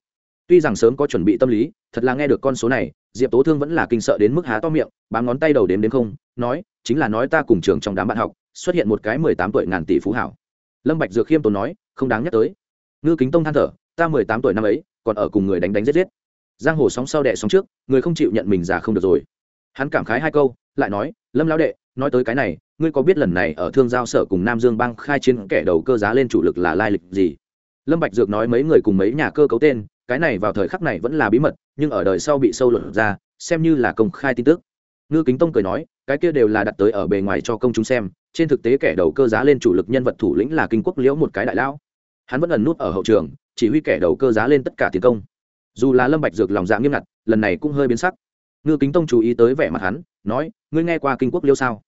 tuy rằng sớm có chuẩn bị tâm lý, thật là nghe được con số này, diệp tố thương vẫn là kinh sợ đến mức há to miệng, bám ngón tay đầu đếm đến không, nói, chính là nói ta cùng trường trong đám bạn học, xuất hiện một cái mười tám tuổi ngàn tỷ phú hảo. Lâm bạch dược khiêm tốn nói, không đáng nhắc tới. Ngư kính tông than thở, ta mười tám tuổi năm ấy, còn ở cùng người đánh đánh giết giết. Giang hồ sóng sau đẻ sóng trước, người không chịu nhận mình già không được rồi. Hắn cảm khái hai câu, lại nói, lâm lão đệ, nói tới cái này ngươi có biết lần này ở thương giao sở cùng nam dương bang khai chiến kẻ đầu cơ giá lên chủ lực là lai lịch gì? Lâm bạch dược nói mấy người cùng mấy nhà cơ cấu tên, cái này vào thời khắc này vẫn là bí mật, nhưng ở đời sau bị sâu luận ra, xem như là công khai tin tức. Ngư kính tông cười nói, cái kia đều là đặt tới ở bề ngoài cho công chúng xem, trên thực tế kẻ đầu cơ giá lên chủ lực nhân vật thủ lĩnh là kinh quốc liễu một cái đại lão. Hắn vẫn ẩn nút ở hậu trường, chỉ huy kẻ đầu cơ giá lên tất cả tiền công. Dù là lâm bạch dược lòng dạ nghiêm ngặt, lần này cũng hơi biến sắc. Ngư kính tông chú ý tới vẻ mặt hắn, nói, ngươi nghe qua kinh quốc liêu sao?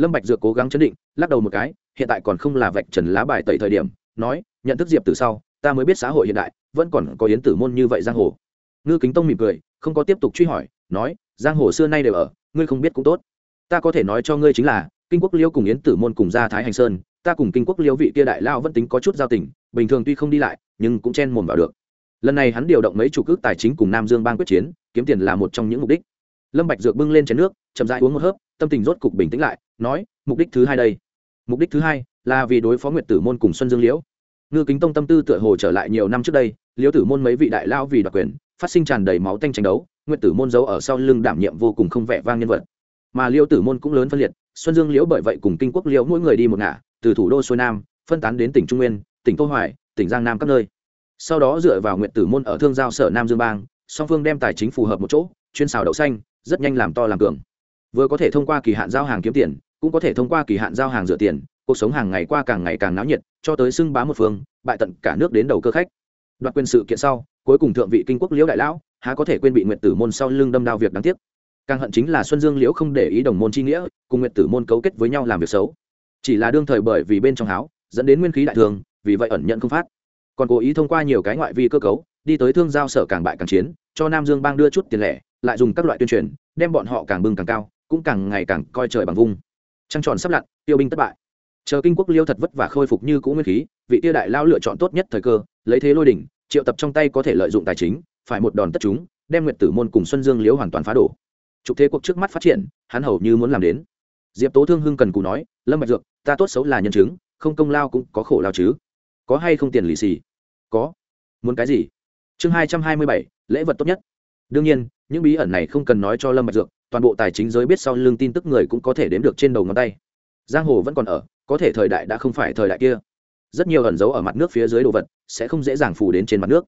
Lâm bạch dược cố gắng chấn định, lắc đầu một cái, hiện tại còn không là vạch trần lá bài tẩy thời điểm, nói, nhận thức diệp từ sau, ta mới biết xã hội hiện đại, vẫn còn có yến tử môn như vậy giang hồ. Ngư kính tông mỉm cười, không có tiếp tục truy hỏi, nói, giang hồ xưa nay đều ở, ngươi không biết cũng tốt. Ta có thể nói cho ngươi chính là, kinh quốc liêu cùng yến tử môn cùng gia thái hành sơn, ta cùng kinh quốc liêu vị kia đại lao vẫn tính có chút giao tình, bình thường tuy không đi lại, nhưng cũng chen mồm vào được. Lần này hắn điều động mấy chủ cước tài chính cùng nam dương bang quyết chiến, kiếm tiền là một trong những mục đích. Lâm bạch dược bưng lên chén nước, chậm rãi uống một hớp tâm tình rốt cục bình tĩnh lại, nói, mục đích thứ hai đây. Mục đích thứ hai là vì đối phó nguyệt tử môn cùng xuân dương liễu. Ngư kính tông tâm tư tựa hồ trở lại nhiều năm trước đây, liễu tử môn mấy vị đại lao vì đoạt quyền, phát sinh tràn đầy máu tanh tranh đấu, nguyệt tử môn giấu ở sau lưng đảm nhiệm vô cùng không vẻ vang nhân vật. Mà liễu tử môn cũng lớn phân liệt, xuân dương liễu bởi vậy cùng kinh quốc liễu mỗi người đi một ngả, từ thủ đô xuôi nam, phân tán đến tỉnh trung nguyên, tỉnh tô hoài, tỉnh giang nam các nơi. Sau đó dựa vào nguyệt tử môn ở thương giao sở nam dương bang, song phương đem tài chính phù hợp một chỗ, chuyên xào đậu xanh, rất nhanh làm to làm cường vừa có thể thông qua kỳ hạn giao hàng kiếm tiền, cũng có thể thông qua kỳ hạn giao hàng rửa tiền, cuộc sống hàng ngày qua càng ngày càng náo nhiệt, cho tới xưng bá một phương, bại tận cả nước đến đầu cơ khách. Đoạt quyền sự kiện sau, cuối cùng thượng vị kinh quốc liễu đại lão, há có thể quên bị nguyện tử môn sau lưng đâm đao việc đáng tiếc. Càng hận chính là xuân dương liễu không để ý đồng môn chi nghĩa, cùng nguyện tử môn cấu kết với nhau làm việc xấu. Chỉ là đương thời bởi vì bên trong háo, dẫn đến nguyên khí đại thường, vì vậy ẩn nhận không phát. Còn cố ý thông qua nhiều cái ngoại vi cơ cấu, đi tới thương giao sở càng bại càng chiến, cho nam dương bang đưa chút tiền lẻ, lại dùng các loại tuyên truyền, đem bọn họ càng bưng càng cao cũng càng ngày càng coi trời bằng vung. Trăng tròn sắp lặn, tiêu binh thất bại. Chờ kinh quốc liêu thật vất vả khôi phục như cũ nguyên khí, vị tiêu đại lao lựa chọn tốt nhất thời cơ, lấy thế lôi đỉnh, triệu tập trong tay có thể lợi dụng tài chính, phải một đòn tất chúng, đem nguyệt tử môn cùng xuân dương liễu hoàn toàn phá đổ. Trục thế cuộc trước mắt phát triển, hắn hầu như muốn làm đến. Diệp tố thương hưng cần cù nói, lâm mạch dược, ta tốt xấu là nhân chứng, không công lao cũng có khổ lao chứ. Có hay không tiền lì xì? Có. Muốn cái gì? Chương hai trăm hai mươi bảy, lễ vật tốt nhất. Đương nhiên, những bí ẩn này không cần nói cho lâm mạch dược toàn bộ tài chính giới biết sau lưng tin tức người cũng có thể đếm được trên đầu ngón tay. Giang hồ vẫn còn ở, có thể thời đại đã không phải thời đại kia. Rất nhiều ẩn dấu ở mặt nước phía dưới đồ vật, sẽ không dễ dàng phủ đến trên mặt nước.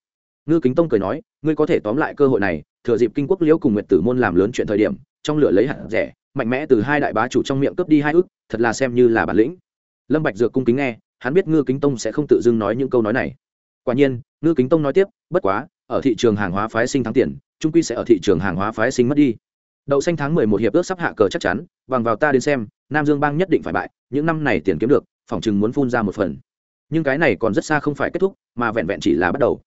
Ngư kính tông cười nói, ngươi có thể tóm lại cơ hội này, thừa dịp kinh quốc liễu cùng nguyệt tử môn làm lớn chuyện thời điểm, trong lửa lấy hạt rẻ, mạnh mẽ từ hai đại bá chủ trong miệng cướp đi hai ước thật là xem như là bản lĩnh. Lâm bạch dược cung kính nghe, hắn biết ngư kính tông sẽ không tự dưng nói những câu nói này. Quả nhiên, ngư kính tông nói tiếp, bất quá, ở thị trường hàng hóa phái sinh thắng tiền trung quy sẽ ở thị trường hàng hóa phái sinh mất đi đậu xanh tháng mười một hiệp ước sắp hạ cờ chắc chắn, bằng vào ta đến xem, nam dương bang nhất định phải bại, những năm này tiền kiếm được phòng chừng muốn phun ra một phần. Nhưng cái này còn rất xa không phải kết thúc, mà vẹn vẹn chỉ là bắt đầu.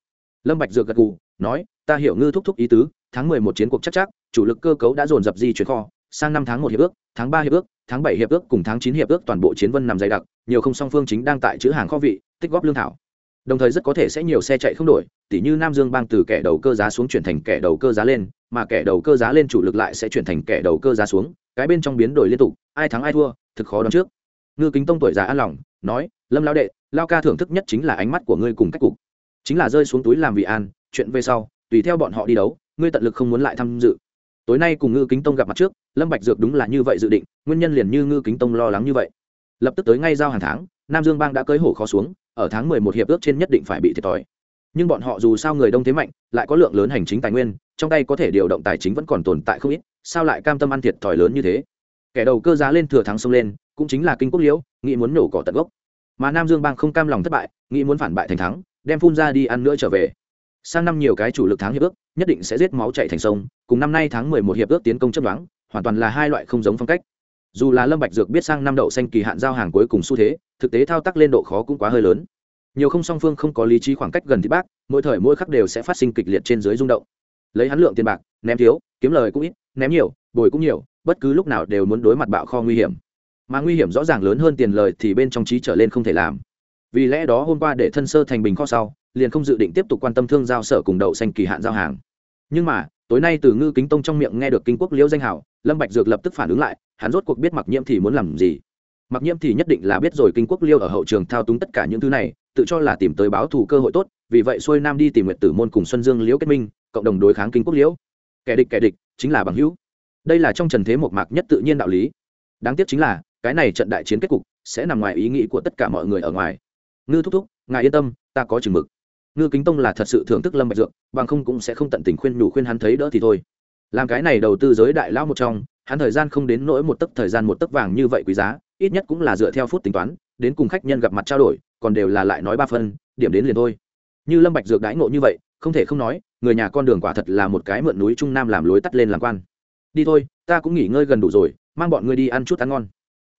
Lâm bạch dược gật gù, nói, ta hiểu ngư thúc thúc ý tứ, tháng mười một chiến cuộc chắc chắc, chủ lực cơ cấu đã dồn dập di chuyển kho, sang năm tháng một hiệp ước, tháng ba hiệp ước, tháng bảy hiệp ước cùng tháng chín hiệp ước toàn bộ chiến vân nằm dày đặc, nhiều không song phương chính đang tại chữ hàng kho vị, tích góp lương thảo đồng thời rất có thể sẽ nhiều xe chạy không đổi, tỉ như nam dương bang từ kẻ đầu cơ giá xuống chuyển thành kẻ đầu cơ giá lên, mà kẻ đầu cơ giá lên chủ lực lại sẽ chuyển thành kẻ đầu cơ giá xuống, cái bên trong biến đổi liên tục, ai thắng ai thua, thực khó đoán trước. Ngư kính tông tuổi già an lòng, nói, lâm lao đệ, lao ca thưởng thức nhất chính là ánh mắt của ngươi cùng cách cục. Chính là rơi xuống túi làm vị an, chuyện về sau, tùy theo bọn họ đi đấu, ngươi tận lực không muốn lại tham dự. Tối nay cùng ngư kính tông gặp mặt trước, lâm bạch dược đúng là như vậy dự định, nguyên nhân liền như ngư kính tông lo lắng như vậy. Lập tức tới ngay giao hàng tháng, nam dương bang đã cưới hổ khó xuống ở tháng mười một hiệp ước trên nhất định phải bị thiệt thòi. Nhưng bọn họ dù sao người đông thế mạnh, lại có lượng lớn hành chính tài nguyên, trong tay có thể điều động tài chính vẫn còn tồn tại không ít, sao lại cam tâm ăn thiệt thòi lớn như thế? Kẻ đầu cơ giá lên thừa thắng xông lên, cũng chính là kinh quốc liễu, nghĩ muốn nổ cỏ tận gốc. Mà nam dương bang không cam lòng thất bại, nghĩ muốn phản bại thành thắng, đem phun ra đi ăn nữa trở về. Sang năm nhiều cái chủ lực tháng hiệp ước, nhất định sẽ giết máu chảy thành sông, cùng năm nay tháng mười một hiệp ước tiến công chấp đoán hoàn toàn là hai loại không giống phong cách dù là lâm bạch dược biết sang năm đậu xanh kỳ hạn giao hàng cuối cùng xu thế, thực tế thao tác lên độ khó cũng quá hơi lớn. Nhiều không song phương không có lý trí khoảng cách gần thì bác, mỗi thời mỗi khắc đều sẽ phát sinh kịch liệt trên dưới rung động. Lấy hắn lượng tiền bạc, ném thiếu, kiếm lời cũng ít, ném nhiều, bồi cũng nhiều, bất cứ lúc nào đều muốn đối mặt bạo kho nguy hiểm. Mà nguy hiểm rõ ràng lớn hơn tiền lời thì bên trong trí trở lên không thể làm. Vì lẽ đó hôm qua để thân sơ thành bình kho sau, liền không dự định tiếp tục quan tâm thương giao sở cùng đậu xanh kỳ hạn giao hàng. Nhưng mà, tối nay từ ngư kính tông trong miệng nghe được kinh quốc liễu danh hảo lâm bạch dược lập tức phản ứng lại, hắn rốt cuộc biết mặc nhiễm thì muốn làm gì. Mặc nhiễm thì nhất định là biết rồi kinh quốc liêu ở hậu trường thao túng tất cả những thứ này, tự cho là tìm tới báo thù cơ hội tốt, vì vậy xuôi nam đi tìm nguyệt tử môn cùng xuân dương, liễu kết minh, cộng đồng đối kháng kinh quốc liễu kẻ địch kẻ địch, chính là bằng hữu. Đây là trong trần thế một mạc nhất tự nhiên đạo lý. Đáng tiếc chính là, cái này trận đại chiến kết cục sẽ nằm ngoài ý nghĩ của tất cả mọi người ở ngoài. Ngư thúc thúc, ngài yên tâm, ta có chừng mực. Ngư kính tông là thật sự thưởng thức lâm bạch dược, bằng không cũng sẽ không tận tình khuyên nhủ khuyên hắn thấy đỡ thì thôi làm cái này đầu tư giới đại lão một trong, hắn thời gian không đến nỗi một tấc thời gian một tấc vàng như vậy quý giá, ít nhất cũng là dựa theo phút tính toán, đến cùng khách nhân gặp mặt trao đổi, còn đều là lại nói ba phân, điểm đến liền thôi. Như lâm bạch dược đãi ngộ như vậy, không thể không nói, người nhà con đường quả thật là một cái mượn núi trung nam làm lối tắt lên làm quan. Đi thôi, ta cũng nghỉ ngơi gần đủ rồi, mang bọn ngươi đi ăn chút ăn ngon.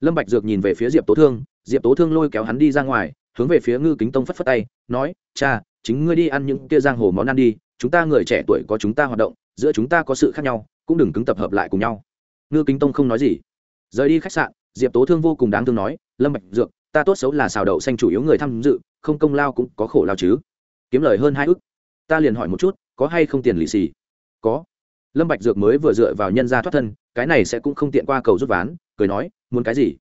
Lâm bạch dược nhìn về phía diệp tố thương, diệp tố thương lôi kéo hắn đi ra ngoài, hướng về phía ngư kính tông phất phất tay, nói, cha, chính ngươi đi ăn những kia giang hồ món ăn đi, chúng ta người trẻ tuổi có chúng ta hoạt động giữa chúng ta có sự khác nhau, cũng đừng cứng tập hợp lại cùng nhau. Ngư kính tông không nói gì. Rời đi khách sạn, diệp tố thương vô cùng đáng thương nói, lâm bạch dược, ta tốt xấu là xào đậu xanh chủ yếu người tham dự, không công lao cũng có khổ lao chứ. Kiếm lời hơn hai ức. Ta liền hỏi một chút, có hay không tiền lì xì? Có. Lâm bạch dược mới vừa dựa vào nhân gia thoát thân, cái này sẽ cũng không tiện qua cầu rút ván, cười nói, muốn cái gì?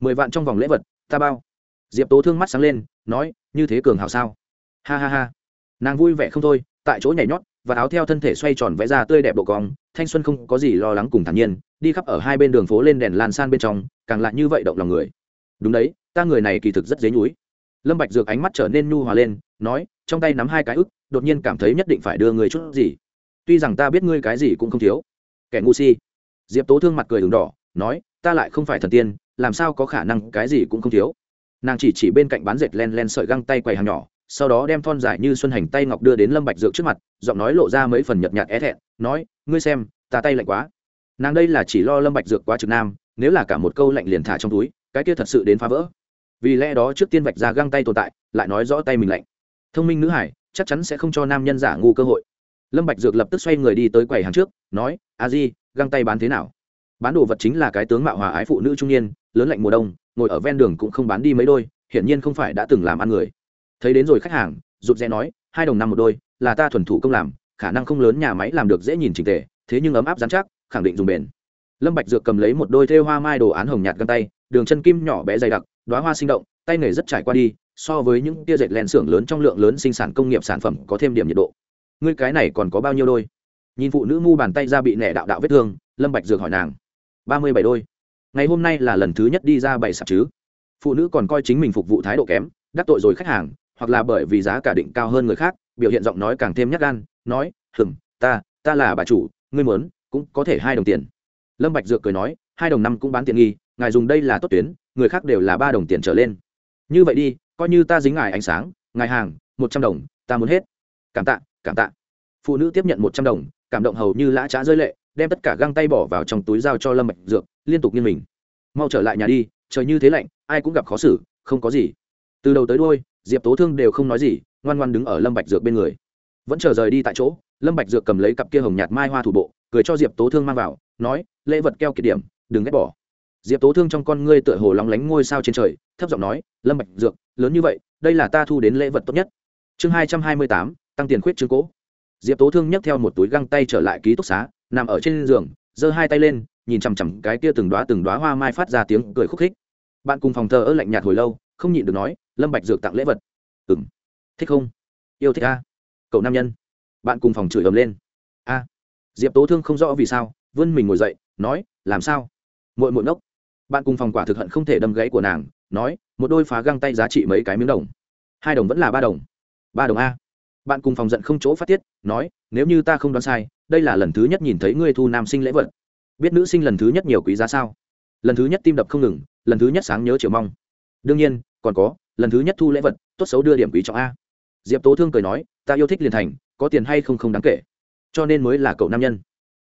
Mười vạn trong vòng lễ vật, ta bao. Diệp tố thương mắt sáng lên, nói, như thế cường hào sao? Ha ha ha. Nàng vui vẻ không thôi, tại chỗ nhảy nhót và áo theo thân thể xoay tròn vẽ ra tươi đẹp độ cong, thanh xuân không có gì lo lắng cùng thản nhiên, đi khắp ở hai bên đường phố lên đèn lan san bên trong, càng lại như vậy động lòng người. Đúng đấy, ta người này kỳ thực rất dế nhúi. Lâm bạch dược ánh mắt trở nên nhu hòa lên, nói, trong tay nắm hai cái ức, đột nhiên cảm thấy nhất định phải đưa người chút gì. Tuy rằng ta biết ngươi cái gì cũng không thiếu. Kẻ ngu si. Diệp tố thương mặt cười đường đỏ, nói, ta lại không phải thần tiên, làm sao có khả năng cái gì cũng không thiếu. Nàng chỉ chỉ bên cạnh bán dệt len len sợi găng tay quầy hàng nhỏ sau đó đem thon dài như xuân hành tay ngọc đưa đến lâm bạch dược trước mặt, giọng nói lộ ra mấy phần nhợt nhạt é thẹn, nói, ngươi xem, ta tay lạnh quá. Nàng đây là chỉ lo lâm bạch dược quá trực nam, nếu là cả một câu lạnh liền thả trong túi, cái kia thật sự đến phá vỡ. Vì lẽ đó trước tiên vạch ra găng tay tồn tại, lại nói rõ tay mình lạnh. Thông minh nữ hải, chắc chắn sẽ không cho nam nhân giả ngu cơ hội. Lâm bạch dược lập tức xoay người đi tới quầy hàng trước, nói, a di, găng tay bán thế nào? Bán đồ vật chính là cái tướng mạo hòa ái phụ nữ trung niên, lớn lạnh mùa đông, ngồi ở ven đường cũng không bán đi mấy đôi, hiển nhiên không phải đã từng làm ăn người thấy đến rồi khách hàng, rụt rè nói, hai đồng năm một đôi, là ta thuần thủ công làm, khả năng không lớn nhà máy làm được dễ nhìn trình tề, thế nhưng ấm áp dán chắc, khẳng định dùng bền. Lâm bạch dược cầm lấy một đôi thêu hoa mai đồ án hồng nhạt găng tay, đường chân kim nhỏ bé dày đặc, đóa hoa sinh động, tay nghề rất trải qua đi, so với những tia dệt len xưởng lớn trong lượng lớn sinh sản công nghiệp sản phẩm có thêm điểm nhiệt độ. Ngươi cái này còn có bao nhiêu đôi? Nhìn phụ nữ mu bàn tay ra bị nẻ đạo đạo vết thương, lâm bạch dược hỏi nàng. Ba mươi bảy đôi. Ngày hôm nay là lần thứ nhất đi ra bảy sạp chứ? Phụ nữ còn coi chính mình phục vụ thái độ kém, đắc tội rồi khách hàng hoặc là bởi vì giá cả định cao hơn người khác, biểu hiện giọng nói càng thêm nhát gan, nói hừng ta ta là bà chủ, ngươi muốn, cũng có thể hai đồng tiền. Lâm bạch dược cười nói, hai đồng năm cũng bán tiện nghi, ngài dùng đây là tốt tuyến, người khác đều là ba đồng tiền trở lên. Như vậy đi, coi như ta dính ngài ánh sáng, ngài hàng, một trăm đồng, ta muốn hết. Cảm tạ cảm tạ. Phụ nữ tiếp nhận một trăm đồng, cảm động hầu như lã trá rơi lệ, đem tất cả găng tay bỏ vào trong túi giao cho lâm bạch dược, liên tục nghiêng mình. Mau trở lại nhà đi, trời như thế lạnh, ai cũng gặp khó xử, không có gì từ đầu tới đuôi, diệp tố thương đều không nói gì, ngoan ngoan đứng ở lâm bạch dược bên người. Vẫn chờ rời đi tại chỗ, lâm bạch dược cầm lấy cặp kia hồng nhạt mai hoa thủ bộ, cười cho diệp tố thương mang vào, nói, lễ vật keo kiệt điểm, đừng ghét bỏ. Diệp tố thương trong con ngươi tựa hồ lóng lánh ngôi sao trên trời, thấp giọng nói, lâm bạch dược, lớn như vậy, đây là ta thu đến lễ vật tốt nhất. Chương hai trăm hai mươi tám, tăng tiền khuyết chương cố. Diệp tố thương nhấc theo một túi găng tay trở lại ký túc xá, nằm ở trên giường, giơ hai tay lên, nhìn chằm chằm cái kia từng đóa từng đóa hoa mai phát ra tiếng cười khúc khích. Bạn cùng phòng thờ ơ lạnh nhạt hồi lâu, không nhịn được nói lâm bạch dược tặng lễ vật. Ừm. Thích không? Yêu thích a. Cậu nam nhân. Bạn cùng phòng chửi ầm lên. A. Diệp tố thương không rõ vì sao, vươn mình ngồi dậy, nói, làm sao? Muội muội ngốc. Bạn cùng phòng quả thực hận không thể đâm gãy của nàng, nói, một đôi phá găng tay giá trị mấy cái miếng đồng. Hai đồng vẫn là ba đồng. Ba đồng a. Bạn cùng phòng giận không chỗ phát tiết, nói, nếu như ta không đoán sai, đây là lần thứ nhất nhìn thấy ngươi thu nam sinh lễ vật. Biết nữ sinh lần thứ nhất nhiều quý giá sao? Lần thứ nhất tim đập không ngừng, lần thứ nhất sáng nhớ chiều mong. Đương nhiên, còn có lần thứ nhất thu lễ vật, tốt xấu đưa điểm quý trọng a. Diệp tố thương cười nói, ta yêu thích liền thành, có tiền hay không không đáng kể. Cho nên mới là cậu nam nhân.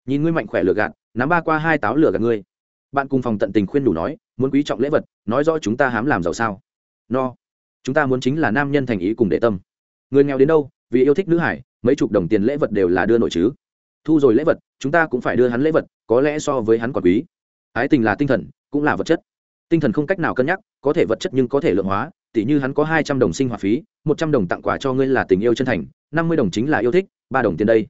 Nhìn ngươi mạnh khỏe lừa gạt, nắm ba qua hai táo lừa gạt ngươi. Bạn cùng phòng tận tình khuyên đủ nói, muốn quý trọng lễ vật, nói rõ chúng ta hám làm giàu sao? No, chúng ta muốn chính là nam nhân thành ý cùng đệ tâm. Người nghèo đến đâu, vì yêu thích nữ hải, mấy chục đồng tiền lễ vật đều là đưa nội chứ. Thu rồi lễ vật, chúng ta cũng phải đưa hắn lễ vật, có lẽ so với hắn còn quý. Ái tình là tinh thần, cũng là vật chất. Tinh thần không cách nào cân nhắc, có thể vật chất nhưng có thể lượng hóa tỉ như hắn có hai trăm đồng sinh hoạt phí, một trăm đồng tặng quà cho ngươi là tình yêu chân thành, năm mươi đồng chính là yêu thích, ba đồng tiền đây.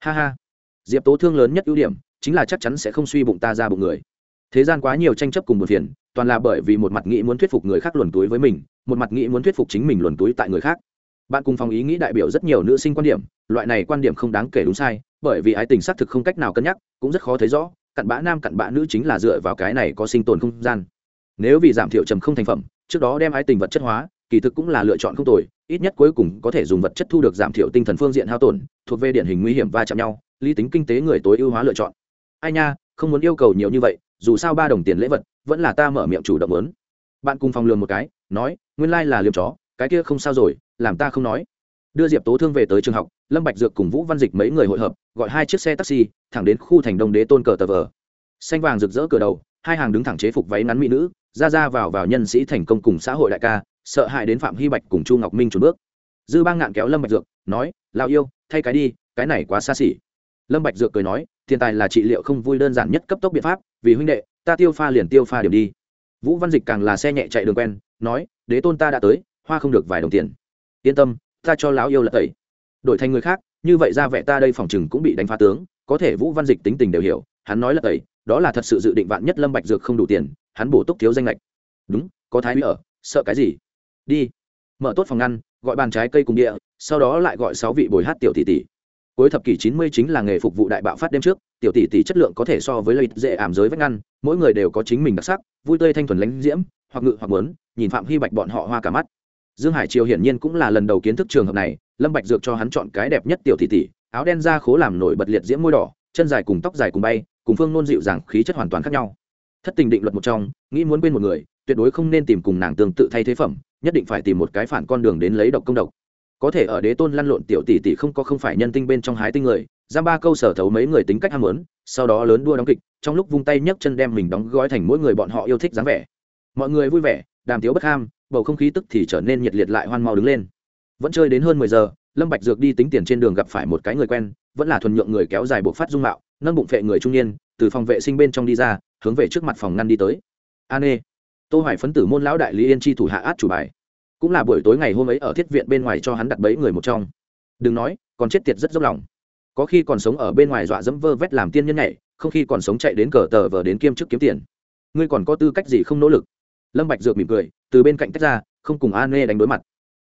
Ha ha. Diệp tố thương lớn nhất ưu điểm chính là chắc chắn sẽ không suy bụng ta ra bụng người. Thế gian quá nhiều tranh chấp cùng một phiền, toàn là bởi vì một mặt nghĩ muốn thuyết phục người khác luồn túi với mình, một mặt nghĩ muốn thuyết phục chính mình luồn túi tại người khác. Bạn cùng phòng ý nghĩ đại biểu rất nhiều nữ sinh quan điểm, loại này quan điểm không đáng kể đúng sai, bởi vì ái tình xác thực không cách nào cân nhắc, cũng rất khó thấy rõ, cặn bã nam cặn bã nữ chính là dựa vào cái này có sinh tồn không gian. Nếu vì giảm thiểu trầm không thành phẩm trước đó đem ái tình vật chất hóa, kỳ thực cũng là lựa chọn không tồi, ít nhất cuối cùng có thể dùng vật chất thu được giảm thiểu tinh thần phương diện hao tổn, thuộc về điển hình nguy hiểm va chạm nhau, lý tính kinh tế người tối ưu hóa lựa chọn. Ai nha, không muốn yêu cầu nhiều như vậy, dù sao ba đồng tiền lễ vật, vẫn là ta mở miệng chủ động lớn bạn cùng phòng lường một cái, nói, nguyên lai là liềm chó, cái kia không sao rồi, làm ta không nói. Đưa diệp tố thương về tới trường học, lâm bạch dược cùng vũ văn dịch mấy người hội hợp, gọi hai chiếc xe taxi, thẳng đến khu thành đông đế tôn cờ tờ vờ. Xanh vàng rực rỡ cửa đầu hai hàng đứng thẳng chế phục váy ngắn mỹ nữ, ra ra vào vào nhân sĩ thành công cùng xã hội đại ca, sợ hãi đến phạm hy bạch cùng chu ngọc minh trốn bước. Dư bang ngạn kéo lâm bạch dược, nói lao yêu, thay cái đi, cái này quá xa xỉ. Lâm bạch dược cười nói, tiền tài là trị liệu không vui đơn giản nhất cấp tốc biện pháp, vì huynh đệ, ta tiêu pha liền tiêu pha điểm đi. Vũ văn dịch càng là xe nhẹ chạy đường quen, nói, đế tôn ta đã tới, hoa không được vài đồng tiền. Yên tâm, ta cho lão yêu là tẩy. Đổi thành người khác, như vậy ra vẻ ta đây phòng chừng cũng bị đánh phá tướng, có thể vũ văn dịch tính tình đều hiểu, hắn nói là tẩy đó là thật sự dự định vạn nhất lâm bạch dược không đủ tiền, hắn bổ túc thiếu danh lệch đúng, có thái úy ở, sợ cái gì? Đi. Mở tốt phòng ngăn, gọi bàn trái cây cùng địa, sau đó lại gọi sáu vị bồi hát tiểu tỷ tỷ. Cuối thập kỷ chín mươi chính là nghề phục vụ đại bạo phát đêm trước, tiểu tỷ tỷ chất lượng có thể so với lợi dễ ảm giới vách ngăn, mỗi người đều có chính mình đặc sắc, vui tươi thanh thuần lãnh diễm, hoặc ngự hoặc muốn, nhìn phạm hy bạch bọn họ hoa cả mắt. Dương hải triều hiển nhiên cũng là lần đầu kiến thức trường hợp này, lâm bạch dược cho hắn chọn cái đẹp nhất tiểu tỷ tỷ, áo đen da khố làm nổi bật liệt diễm môi đỏ chân dài cùng tóc dài cùng bay, cùng phương nôn dịu dàng, khí chất hoàn toàn khác nhau. Thất tình định luật một trong, nghĩ muốn quên một người, tuyệt đối không nên tìm cùng nàng tương tự thay thế phẩm, nhất định phải tìm một cái phản con đường đến lấy độc công độc. Có thể ở đế tôn lăn lộn tiểu tỷ tỷ không có không phải nhân tinh bên trong hái tinh người, giam ba câu sở thấu mấy người tính cách ham muốn, sau đó lớn đua đóng kịch, trong lúc vung tay nhấc chân đem mình đóng gói thành mỗi người bọn họ yêu thích dáng vẻ. Mọi người vui vẻ, đàm tiếu bất ham, bầu không khí tức thì trở nên nhiệt liệt lại hoan mau đứng lên. Vẫn chơi đến hơn mười giờ, lâm bạch dược đi tính tiền trên đường gặp phải một cái người quen vẫn là thuần nhượng người kéo dài buộc phát dung mạo, nâng bụng phệ người trung niên, từ phòng vệ sinh bên trong đi ra, hướng về trước mặt phòng ngăn đi tới. An ê tô hoài phấn tử môn lão đại lý yên chi thủ hạ át chủ bài. Cũng là buổi tối ngày hôm ấy ở thiết viện bên ngoài cho hắn đặt bẫy người một trong. Đừng nói, còn chết tiệt rất dốc lòng. Có khi còn sống ở bên ngoài dọa dẫm vơ vét làm tiên nhân nhảy, không khi còn sống chạy đến cờ tờ vờ đến kiêm chức kiếm tiền. Ngươi còn có tư cách gì không nỗ lực? Lâm bạch dược mỉm cười, từ bên cạnh tách ra, không cùng an nê đánh đối mặt.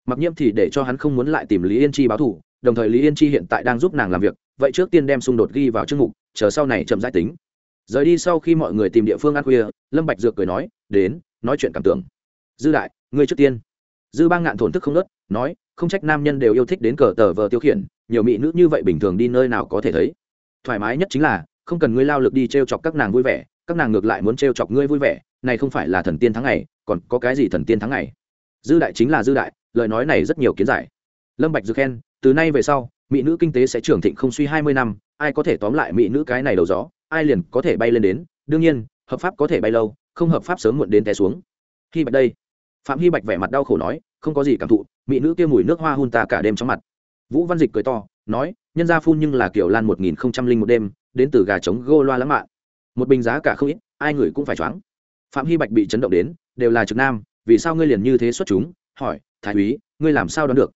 Mặc nhiễm thì để cho hắn không muốn lại tìm lý yên chi báo thù đồng thời lý yên chi hiện tại đang giúp nàng làm việc, vậy trước tiên đem xung đột ghi vào chương mục, chờ sau này chậm giải tính. Rời đi sau khi mọi người tìm địa phương ăn khuya, lâm bạch dược cười nói, đến, nói chuyện cảm tưởng. Dư đại, ngươi trước tiên. Dư ba ngạn thổn thức không nớt nói, không trách nam nhân đều yêu thích đến cờ tờ vờ tiêu khiển, nhiều mỹ nữ như vậy bình thường đi nơi nào có thể thấy. Thoải mái nhất chính là, không cần ngươi lao lực đi t r e o chọc các nàng vui vẻ, các nàng ngược lại muốn t r e o chọc ngươi vui vẻ, này không phải là thần tiên tháng ngày, còn có cái gì thần tiên tháng ngày? Dư đại chính là dư đại, lời nói này rất nhiều kiến giải. Lâm bạch dược khen từ nay về sau, mỹ nữ kinh tế sẽ trưởng thịnh không suy hai mươi năm, ai có thể tóm lại mỹ nữ cái này đầu gió, ai liền có thể bay lên đến. Đương nhiên, hợp pháp có thể bay lâu, không hợp pháp sớm muộn đến té xuống. Khi bạch đây. Phạm hy bạch vẻ mặt đau khổ nói, không có gì cảm thụ, mỹ nữ kia mùi nước hoa hun ta cả đêm trong mặt. Vũ văn dịch cười to, nói, nhân gia phun nhưng là kiểu lan một nghìn không trăm linh một đêm, đến từ gà trống gô loa lãng mạn một bình giá cả không ít, ai người cũng phải choáng. Phạm hy bạch bị chấn động đến, đều là trực nam, vì sao ngươi liền như thế xuất chúng? Hỏi, thái úy, ngươi làm sao đoán được?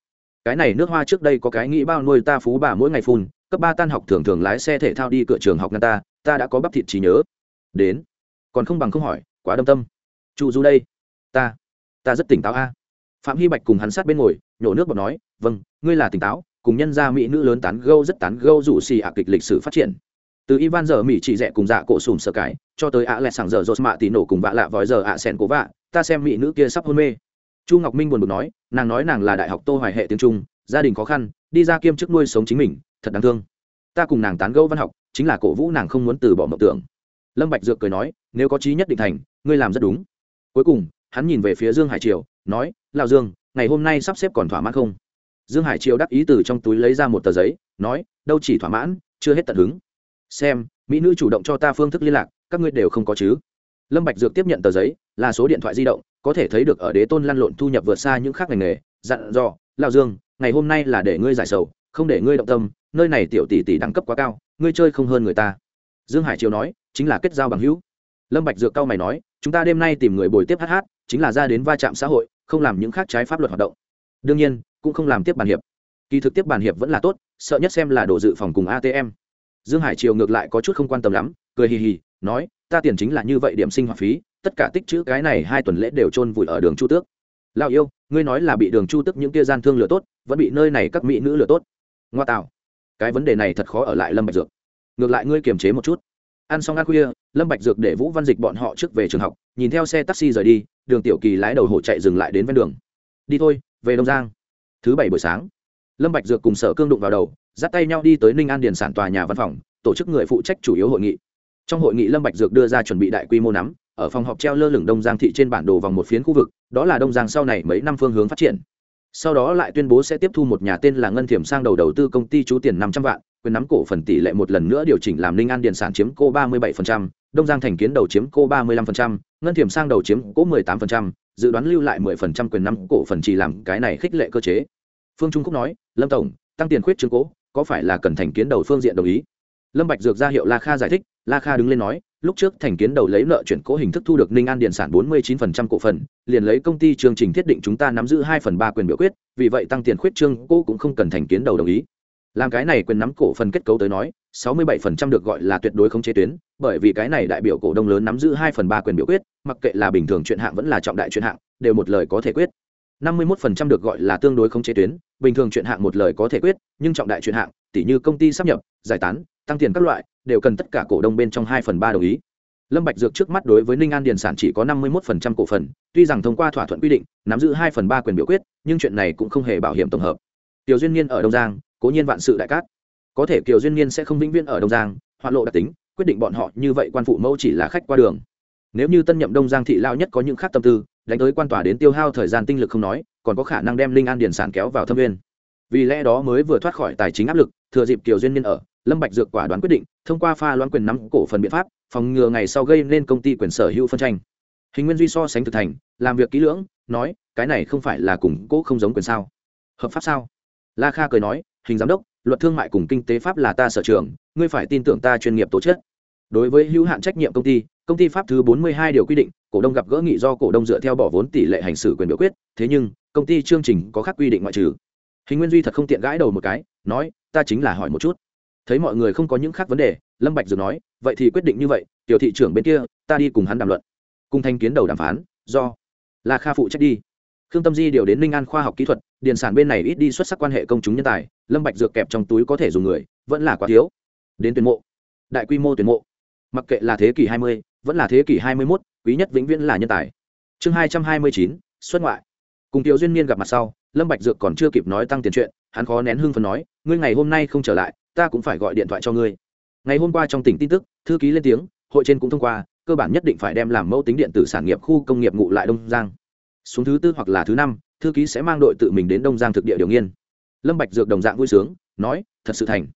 Cái này nước hoa trước đây có cái nghĩ bao nuôi ta phú bà mỗi ngày phun, cấp ba tan học thường thường lái xe thể thao đi cửa trường học ngăn ta ta đã có bắp thịt trí nhớ. Đến. Còn không bằng không hỏi, quá đâm tâm. Chu du đây. Ta. Ta rất tỉnh táo a. Phạm hy bạch cùng hắn sát bên ngồi, nhổ nước bọt nói vâng ngươi là tỉnh táo, cùng nhân gia mỹ nữ lớn tán gâu rất tán gâu rủ xì ạ kịch lịch sử phát triển. Từ ivan giờ mỹ chỉ rẻ cùng dạ cổ sùm sơ cái, cho tới ạ lẹ sảng giờ rột mạ tì nổ cùng vạ lạ vòi giờ ạ sen cố vạ, ta xem mỹ nữ kia sắp hôn mê chu ngọc minh buồn bực nói, nàng nói nàng là đại học tô hoài hệ tiếng trung, gia đình khó khăn, đi ra kiêm chức nuôi sống chính mình, thật đáng thương. Ta cùng nàng tán gẫu văn học, chính là cổ vũ nàng không muốn từ bỏ mộng tưởng. Lâm bạch dược cười nói, nếu có chí nhất định thành, ngươi làm rất đúng. Cuối cùng, hắn nhìn về phía dương hải triều, nói, lão dương, ngày hôm nay sắp xếp còn thỏa mãn không? Dương hải triều đắc ý từ trong túi lấy ra một tờ giấy, nói, đâu chỉ thỏa mãn, chưa hết tận hứng. Xem, mỹ nữ chủ động cho ta phương thức liên lạc, các ngươi đều không có chứ. Lâm bạch dược tiếp nhận tờ giấy, là số điện thoại di động có thể thấy được ở đế tôn lăn lộn thu nhập vượt xa những khác ngành nghề, dặn dò, lão dương, ngày hôm nay là để ngươi giải sầu, không để ngươi động tâm, nơi này tiểu tỷ tỷ đẳng cấp quá cao, ngươi chơi không hơn người ta. Dương hải triều nói, chính là kết giao bằng hữu. Lâm bạch dược cao mày nói, chúng ta đêm nay tìm người bồi tiếp hát hát, chính là ra đến va chạm xã hội, không làm những khác trái pháp luật hoạt động. Đương nhiên, cũng không làm tiếp bàn hiệp. Kỳ thực tiếp bàn hiệp vẫn là tốt, sợ nhất xem là đồ dự phòng cùng atm dương hải triều ngược lại có chút không quan tâm lắm, cười hì hì, nói, ta tiền chính là như vậy điểm sinh hoạt phí tất cả tích chữ cái này hai tuần lễ đều chôn vùi ở đường chu tước. Lao yêu, ngươi nói là bị đường chu tước những kia gian thương lừa tốt, vẫn bị nơi này các mỹ nữ lừa tốt. Ngoa tạo. Cái vấn đề này thật khó ở lại lâm bạch dược. Ngược lại ngươi kiềm chế một chút. Ăn xong ăn khuya, lâm bạch dược để vũ văn dịch bọn họ trước về trường học, nhìn theo xe taxi rời đi, đường tiểu kỳ lái đầu hổ chạy dừng lại đến ven đường. Đi thôi, về đông giang. Thứ bảy buổi sáng, lâm bạch dược cùng sở cương đụng vào đầu, dắt tay nhau đi tới ninh an điền sản tòa nhà văn phòng, tổ chức người phụ trách chủ yếu hội nghị. Trong hội nghị lâm bạch dược đưa ra chuẩn bị đại quy mô nắm ở phòng họp treo lơ lửng đông giang thị trên bản đồ vòng một phiến khu vực đó là đông giang sau này mấy năm phương hướng phát triển. Sau đó lại tuyên bố sẽ tiếp thu một nhà tên là ngân thiểm sang đầu đầu tư công ty chú tiền năm trăm vạn quyền nắm cổ phần tỷ lệ một lần nữa điều chỉnh làm ninh an điện sản chiếm cô ba mươi 37%, đông giang thành kiến đầu chiếm cô ba mươi 35%, ngân thiểm sang đầu chiếm cố 18%, dự đoán lưu lại 10% quyền nắm cổ phần chỉ làm cái này khích lệ cơ chế. Phương trung quốc nói lâm tổng tăng tiền khuyết chứng cố có phải là cần thành kiến đầu phương diện đồng ý? Lâm bạch dược ra hiệu la kha giải thích la kha đứng lên nói lúc trước thành kiến đầu lấy nợ chuyển cố hình thức thu được ninh an điện sản 49% cổ phần, liền lấy công ty chương trình thiết định chúng ta nắm giữ hai phần ba quyền biểu quyết, vì vậy tăng tiền khuyết trương cô cũng không cần thành kiến đầu đồng ý. Làm cái này quyền nắm cổ phần kết cấu tới nói 67% được gọi là tuyệt đối không chế tuyến, bởi vì cái này đại biểu cổ đông lớn nắm giữ hai phần ba quyền biểu quyết, mặc kệ là bình thường chuyện hạng vẫn là trọng đại chuyện hạng, đều một lời có thể quyết. 51% được gọi là tương đối không chế tuyến, bình thường chuyện hạng một lời có thể quyết, nhưng trọng đại chuyện hạng tỷ như công ty sắp nhập, giải tán, tăng tiền các loại đều cần tất cả cổ đông bên trong hai phần ba đồng ý. Lâm bạch dược trước mắt đối với ninh an điền sản chỉ có 51% cổ phần, tuy rằng thông qua thỏa thuận quy định, nắm giữ hai phần ba quyền biểu quyết, nhưng chuyện này cũng không hề bảo hiểm tổng hợp. Tiểu duyên niên ở đông giang, cố nhiên vạn sự đại cát. Có thể kiều duyên niên sẽ không vĩnh viễn ở đông giang, hoạn lộ đặc tính, quyết định bọn họ như vậy quan phụ mẫu chỉ là khách qua đường. Nếu như tân nhậm đông giang thị lao nhất có những khác tâm tư, đánh tới quan tòa đến tiêu hao thời gian tinh lực không nói, còn có khả năng đem linh an điển sản kéo vào thâm viên. Vì lẽ đó mới vừa thoát khỏi tài chính áp lực, thừa dịp kiều duyên niên ở lâm bạch dược quả đoán quyết định, thông qua pha loãng quyền nắm cổ phần biện pháp, phòng ngừa ngày sau gây nên công ty quyền sở hữu phân tranh. Hình nguyên duy so sánh thực thành, làm việc kỹ lưỡng, nói, cái này không phải là cùng cố không giống quyền sao? Hợp pháp sao? La kha cười nói, hình giám đốc, luật thương mại cùng kinh tế pháp là ta sở trường, ngươi phải tin tưởng ta chuyên nghiệp tổ chức đối với hữu hạn trách nhiệm công ty công ty pháp thứ 42 điều quy định, cổ đông gặp gỡ nghị do cổ đông dựa theo bỏ vốn tỷ lệ hành xử quyền biểu quyết, thế nhưng, công ty chương trình có khác quy định ngoại trừ. Hình nguyên duy thật không tiện gãi đầu một cái, nói, ta chính là hỏi một chút thấy mọi người không có những khác vấn đề lâm bạch dược nói vậy thì quyết định như vậy tiểu thị trưởng bên kia ta đi cùng hắn đàm luận. Cùng thanh kiến đầu đàm phán do là kha phụ trách đi. Khương tâm di điều đến ninh an khoa học kỹ thuật điền sản bên này ít đi xuất sắc quan hệ công chúng nhân tài lâm bạch dược kẹp trong túi có thể dùng người vẫn là quá thiếu. Đến tuyển mộ đại quy mô tuyển mộ. Mặc kệ là thế kỷ 20, vẫn là thế kỷ 21, quý nhất vĩnh viễn là nhân tài. Chương 229, xuất ngoại. Cùng tiểu duyên niên gặp mặt sau lâm bạch dược còn chưa kịp nói tăng tiền chuyện hắn khó nén hưng phấn nói ngươi ngày hôm nay không trở lại ta cũng phải gọi điện thoại cho ngươi. Ngày hôm qua trong tỉnh tin tức, thư ký lên tiếng, hội trên cũng thông qua, cơ bản nhất định phải đem làm mẫu tính điện tử sản nghiệp khu công nghiệp ngụ lại đông giang. Xuống thứ tư hoặc là thứ năm, thư ký sẽ mang đội tự mình đến đông giang thực địa điều nghiên. Lâm bạch dược đồng dạng vui sướng, nói, thật sự thành.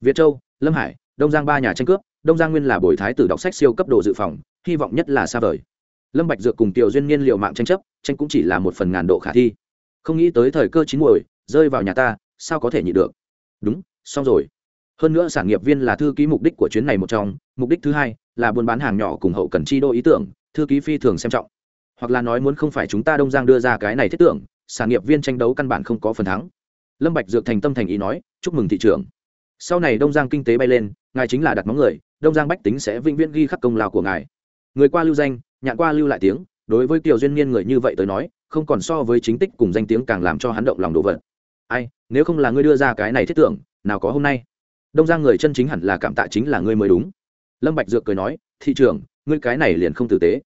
Việt châu, lâm hải, đông giang ba nhà tranh cướp, đông giang nguyên là bồi thái tử đọc sách siêu cấp độ dự phòng, hy vọng nhất là xa vời. Lâm bạch dược cùng tiểu duyên niên liều mạng tranh chấp, tranh cũng chỉ là một phần ngàn độ khả thi. Không nghĩ tới thời cơ chín muồi, rơi vào nhà ta, sao có thể nhịn được? Đúng, xong rồi hơn nữa sản nghiệp viên là thư ký mục đích của chuyến này một trong, mục đích thứ hai là buôn bán hàng nhỏ cùng hậu cần chi đô ý tưởng, thư ký phi thường xem trọng. Hoặc là nói muốn không phải chúng ta đông giang đưa ra cái này thiết tưởng, sản nghiệp viên tranh đấu căn bản không có phần thắng. Lâm bạch dược thành tâm thành ý nói, chúc mừng thị trường sau này đông giang kinh tế bay lên, ngài chính là đặt móng người, đông giang bách tính sẽ vĩnh viễn ghi khắc công lao của ngài. Người qua lưu danh, nhạn qua lưu lại tiếng, đối với kiều duyên niên người như vậy tới nói, không còn so với chính tích cùng danh tiếng càng làm cho hắn động lòng đồ vật. Ai, nếu không là ngươi đưa ra cái này thiết tưởng, nào có hôm nay? Đông giang người chân chính hẳn là cảm tạ chính là ngươi mới đúng. Lâm bạch dược cười nói, thị trưởng, ngươi cái này liền không tử tế.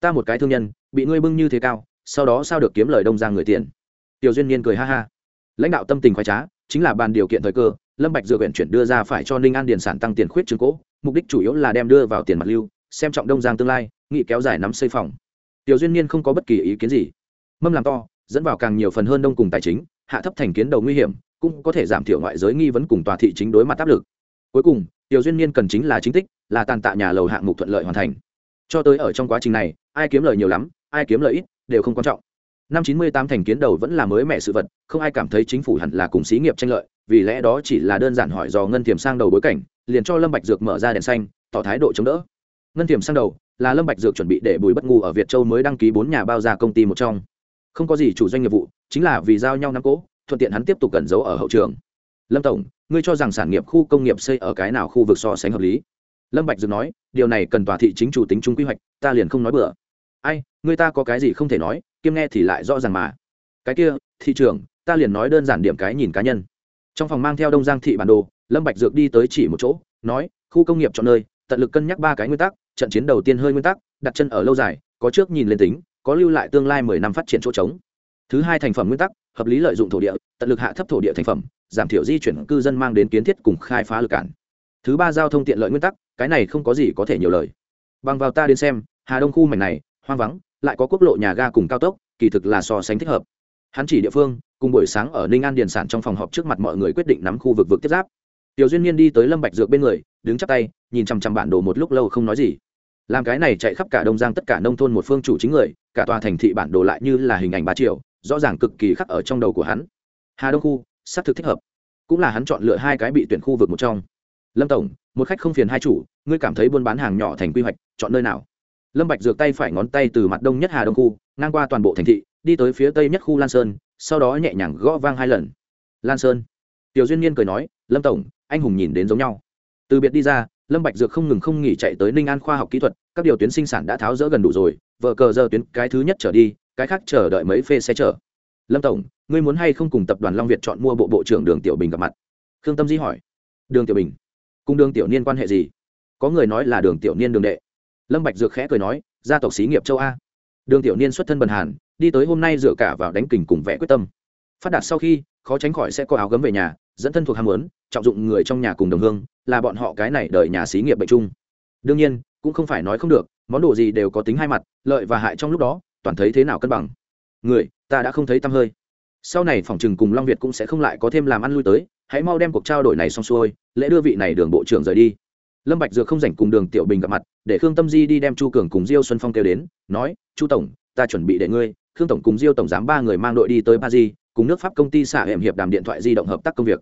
Ta một cái thương nhân, bị ngươi bưng như thế cao, sau đó sao được kiếm lời đông giang người tiền? Tiểu duyên niên cười ha ha. Lãnh đạo tâm tình khoái trá, chính là bàn điều kiện thời cơ, lâm bạch dược huyện chuyển đưa ra phải cho ninh an điền sản tăng tiền khuyết trương cố, mục đích chủ yếu là đem đưa vào tiền mặt lưu, xem trọng đông giang tương lai, nghị kéo dài nắm xây phòng. Tiểu duyên niên không có bất kỳ ý kiến gì. Mâm làm to, dẫn vào càng nhiều phần hơn đông cùng tài chính, hạ thấp thành kiến đầu nguy hiểm cũng có thể giảm thiểu ngoại giới nghi vấn cùng tòa thị chính đối mặt áp lực. Cuối cùng, tiểu duyên niên cần chính là chính tích, là tàn tạ nhà lầu hạng mục thuận lợi hoàn thành. Cho tới ở trong quá trình này, ai kiếm lời nhiều lắm, ai kiếm lợi ít, đều không quan trọng. Năm chín mươi tám thành kiến đầu vẫn là mới mẻ sự vật, không ai cảm thấy chính phủ hẳn là cùng xí nghiệp tranh lợi, vì lẽ đó chỉ là đơn giản hỏi do ngân tiềm sang đầu bối cảnh, liền cho lâm bạch dược mở ra đèn xanh, tỏ thái độ chống đỡ. Ngân tiềm sang đầu là lâm bạch dược chuẩn bị để bùi bất ngu ở việt châu mới đăng ký bốn nhà bao gia công ty một trong. Không có gì chủ doanh nghiệp vụ, chính là vì giao nhau năm cố thuận tiện hắn tiếp tục cẩn giấu ở hậu trường. Lâm tổng, ngươi cho rằng sản nghiệp khu công nghiệp xây ở cái nào khu vực so sánh hợp lý? Lâm bạch dược nói, điều này cần tòa thị chính chủ tính trung quy hoạch, ta liền không nói bừa. Ai ngươi ta có cái gì không thể nói, kiêm nghe thì lại rõ ràng mà. Cái kia, thị trường ta liền nói đơn giản điểm cái nhìn cá nhân. Trong phòng mang theo đông giang thị bản đồ, lâm bạch dược đi tới chỉ một chỗ, nói, khu công nghiệp chọn nơi, tận lực cân nhắc ba cái nguyên tắc, trận chiến đầu tiên hơi nguyên tắc, đặt chân ở lâu dài, có trước nhìn lên tính, có lưu lại tương lai mười năm phát triển chỗ trống. Thứ hai thành phẩm nguyên tắc hợp lý lợi dụng thổ địa, tận lực hạ thấp thổ địa thành phẩm, giảm thiểu di chuyển cư dân mang đến kiến thiết cùng khai phá lực cản. Thứ ba giao thông tiện lợi nguyên tắc, cái này không có gì có thể nhiều lời. Bằng vào ta đến xem, hà đông khu mảnh này, hoang vắng, lại có quốc lộ nhà ga cùng cao tốc, kỳ thực là so sánh thích hợp. Hắn chỉ địa phương, cùng buổi sáng ở ninh an điền sản trong phòng họp trước mặt mọi người quyết định nắm khu vực vực tiếp giáp. Tiểu duyên nhiên đi tới lâm bạch dược bên người, đứng chắp tay, nhìn chăm chăm bản đồ một lúc lâu không nói gì. Làm cái này chạy khắp cả đông giang tất cả nông thôn một phương chủ chính người, cả tòa thành thị bản đồ lại như là hình ảnh ba triệu rõ ràng cực kỳ khắc ở trong đầu của hắn. Hà đông khu, xác thực thích hợp. Cũng là hắn chọn lựa hai cái bị tuyển khu vực một trong. Lâm tổng, một khách không phiền hai chủ, ngươi cảm thấy buôn bán hàng nhỏ thành quy hoạch, chọn nơi nào? Lâm bạch dược tay phải ngón tay từ mặt đông nhất hà đông khu, ngang qua toàn bộ thành thị, đi tới phía tây nhất khu lan sơn, sau đó nhẹ nhàng gõ vang hai lần. Lan sơn. Tiểu duyên niên cười nói, lâm tổng, anh hùng nhìn đến giống nhau. Từ biệt đi ra, lâm bạch dược không ngừng không nghỉ chạy tới ninh an khoa học kỹ thuật, các điều tuyến sinh sản đã tháo rỡ gần đủ rồi, vợ cờ giờ tuyến cái thứ nhất trở đi cái khác chờ đợi mấy phê xe chở. Lâm tổng, ngươi muốn hay không cùng tập đoàn long việt chọn mua bộ bộ trưởng đường tiểu bình gặp mặt? Khương tâm di hỏi. Đường tiểu bình? Cùng đường tiểu niên quan hệ gì? Có người nói là đường tiểu niên đường đệ. Lâm bạch dược khẽ cười nói, gia tộc xí nghiệp châu a. Đường tiểu niên xuất thân bần hàn, đi tới hôm nay dựa cả vào đánh kình cùng vẽ quyết tâm. Phát đạt sau khi, khó tránh khỏi sẽ có áo gấm về nhà, dẫn thân thuộc ham muốn, trọng dụng người trong nhà cùng đồng hương, là bọn họ cái này đợi nhà xí nghiệp bệnh chung. Đương nhiên, cũng không phải nói không được, món đồ gì đều có tính hai mặt, lợi và hại trong lúc đó toàn thấy thế nào cân bằng. Người ta đã không thấy tăm hơi. Sau này phòng trừng cùng long việt cũng sẽ không lại có thêm làm ăn lui tới hãy mau đem cuộc trao đổi này xong xuôi lễ đưa vị này đường bộ trưởng rời đi. Lâm bạch dược không rảnh cùng đường tiểu bình gặp mặt để khương tâm di đi đem chu cường cùng diêu xuân phong kêu đến nói chu tổng ta chuẩn bị để ngươi. Khương tổng cùng diêu tổng giám ba người mang đội đi tới paris cùng nước pháp công ty xả hẻm hiệp đàm điện thoại di động hợp tác công việc.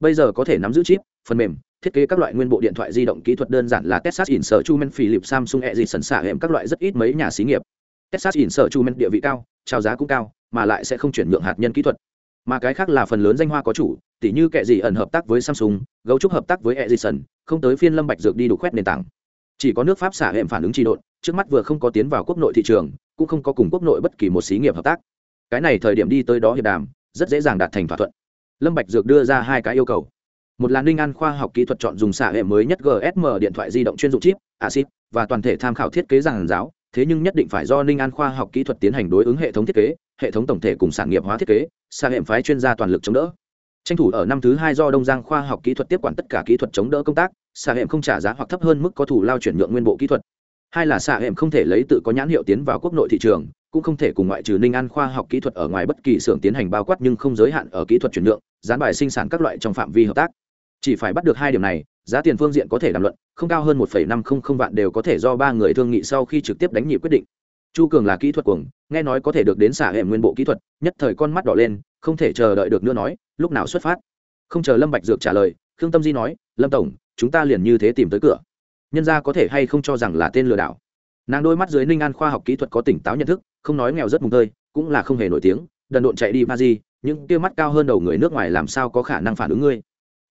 Bây giờ có thể nắm giữ chip phần mềm thiết kế các loại nguyên bộ điện thoại di động kỹ thuật đơn giản là Texas Instruments, Philips, Samsung, e gì sẵn xả hẻm các loại rất ít mấy nhà xí nghiệp. Texas Instruments địa vị cao, chào giá cũng cao, mà lại sẽ không chuyển nhượng hạt nhân kỹ thuật. Mà cái khác là phần lớn danh hoa có chủ, tỉ như kệ gì ẩn hợp tác với Samsung, gấu trúc hợp tác với Edison, không tới phiên Lâm Bạch dược đi đủ khoét nền tảng. Chỉ có nước Pháp xả hẻm phản ứng trì độn, trước mắt vừa không có tiến vào quốc nội thị trường, cũng không có cùng quốc nội bất kỳ một xí nghiệp hợp tác. Cái này thời điểm đi tới đó hiệp đàm, rất dễ dàng đạt thành thỏa thuận lâm bạch dược đưa ra hai cái yêu cầu một là ninh an khoa học kỹ thuật chọn dùng xả hệ mới nhất gsm điện thoại di động chuyên dụng chip acid và toàn thể tham khảo thiết kế giảng giáo thế nhưng nhất định phải do ninh an khoa học kỹ thuật tiến hành đối ứng hệ thống thiết kế, hệ thống tổng thể cùng sản nghiệp hóa thiết kế xạ hệ phái chuyên gia toàn lực chống đỡ. Tranh thủ ở năm thứ hai do đông giang khoa học kỹ thuật tiếp quản tất cả kỹ thuật chống đỡ công tác xạ hệ không trả giá hoặc thấp hơn mức có thủ lao chuyển nhượng nguyên bộ kỹ thuật. Hai là xạ hệ không thể lấy tự có nhãn hiệu tiến vào quốc nội thị trường, cũng không thể cùng ngoại trừ ninh an khoa học kỹ thuật ở ngoài bất kỳ xưởng tiến hành bao quát nhưng không giới hạn ở kỹ thuật chuyển nhượng, gián bài sinh sản các loại trong phạm vi hợp tác. Chỉ phải bắt được hai điểm này giá tiền phương diện có thể đàm luận, không cao hơn một năm không không vạn đều có thể do ba người thương nghị sau khi trực tiếp đánh nhị quyết định. Chu cường là kỹ thuật cuồng, nghe nói có thể được đến xả hệ nguyên bộ kỹ thuật, nhất thời con mắt đỏ lên, không thể chờ đợi được nữa nói, lúc nào xuất phát? Không chờ lâm bạch dược trả lời, khương tâm di nói, lâm tổng, chúng ta liền như thế tìm tới cửa. Nhân gia có thể hay không cho rằng là tên lừa đảo? Nàng đôi mắt dưới ninh an khoa học kỹ thuật có tỉnh táo nhận thức, không nói nghèo rất mùng tơi, cũng là không hề nổi tiếng, đần độn chạy đi ba di những kia mắt cao hơn đầu người nước ngoài làm sao có khả năng phản ứng ngươi?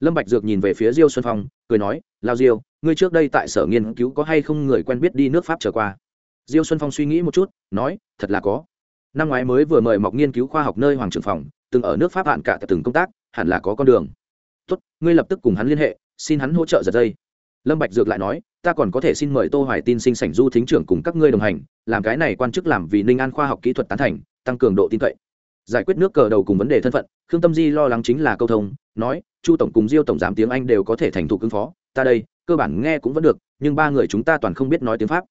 Lâm bạch dược nhìn về phía diêu xuân phong, cười nói, lao diêu, ngươi trước đây tại sở nghiên cứu có hay không người quen biết đi nước pháp trở qua? Diêu xuân phong suy nghĩ một chút, nói, thật là có. Năm ngoái mới vừa mời mọc nghiên cứu khoa học nơi hoàng trưởng phòng, từng ở nước pháp hạn cả từng công tác, hẳn là có con đường. Tốt, ngươi lập tức cùng hắn liên hệ, xin hắn hỗ trợ giật dây. Lâm bạch dược lại nói, ta còn có thể xin mời tô hoài tin sinh sảnh du thính trưởng cùng các ngươi đồng hành, làm cái này quan chức làm vì ninh an khoa học kỹ thuật tán thành, tăng cường độ tin cậy giải quyết nước cờ đầu cùng vấn đề thân phận, khương tâm di lo lắng chính là câu thông, nói, chu tổng cùng diêu tổng giám tiếng anh đều có thể thành thục ứng phó, ta đây, cơ bản nghe cũng vẫn được, nhưng ba người chúng ta toàn không biết nói tiếng pháp.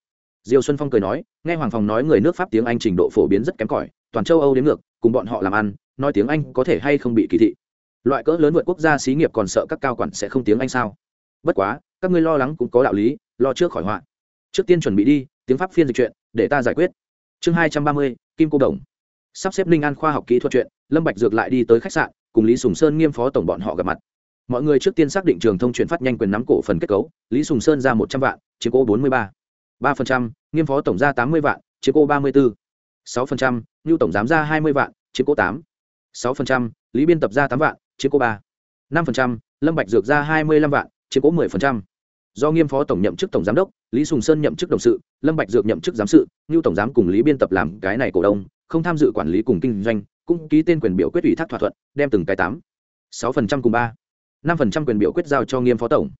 Diêu xuân phong cười nói, nghe hoàng phòng nói người nước pháp tiếng anh trình độ phổ biến rất kém cỏi, toàn châu âu đến ngược, cùng bọn họ làm ăn, nói tiếng anh có thể hay không bị kỳ thị. Loại cỡ lớn vượt quốc gia xí nghiệp còn sợ các cao quản sẽ không tiếng anh sao? Bất quá, các ngươi lo lắng cũng có đạo lý, lo trước khỏi họa. Trước tiên chuẩn bị đi, tiếng pháp phiên dịch chuyện, để ta giải quyết. Chương hai trăm ba mươi, kim cô đồng sắp xếp linh an khoa học kỹ thuật chuyện, lâm bạch dược lại đi tới khách sạn, cùng lý sùng sơn nghiêm phó tổng bọn họ gặp mặt. Mọi người trước tiên xác định trường thông chuyển phát nhanh quyền nắm cổ phần kết cấu, lý sùng sơn ra một trăm vạn, chiếm cô bốn mươi ba. ba phần trăm, nghiêm phó tổng ra tám mươi vạn, chiếm cô ba mươi bốn sáu phần trăm ngưu tổng giám ra hai mươi vạn, chiếm cô tám. sáu phần trăm, lý biên tập ra tám vạn, chiếm cô ba. năm phần trăm, lâm bạch dược ra hai mươi lăm vạn, chiếm cổ mười phần trăm. Do nghiêm phó tổng nhậm chức tổng giám đốc, lý sùng sơn nhậm chức đồng sự, lâm bạch dược nhậm chức giám sự như tổng giám cùng lý biên tập làm cái này cổ đông không tham dự quản lý cùng kinh doanh, cũng ký tên quyền biểu quyết ủy thác thỏa thuận, đem từng cái tám, sáu phần trăm cùng ba, năm phần trăm quyền biểu quyết giao cho nghiêm phó tổng.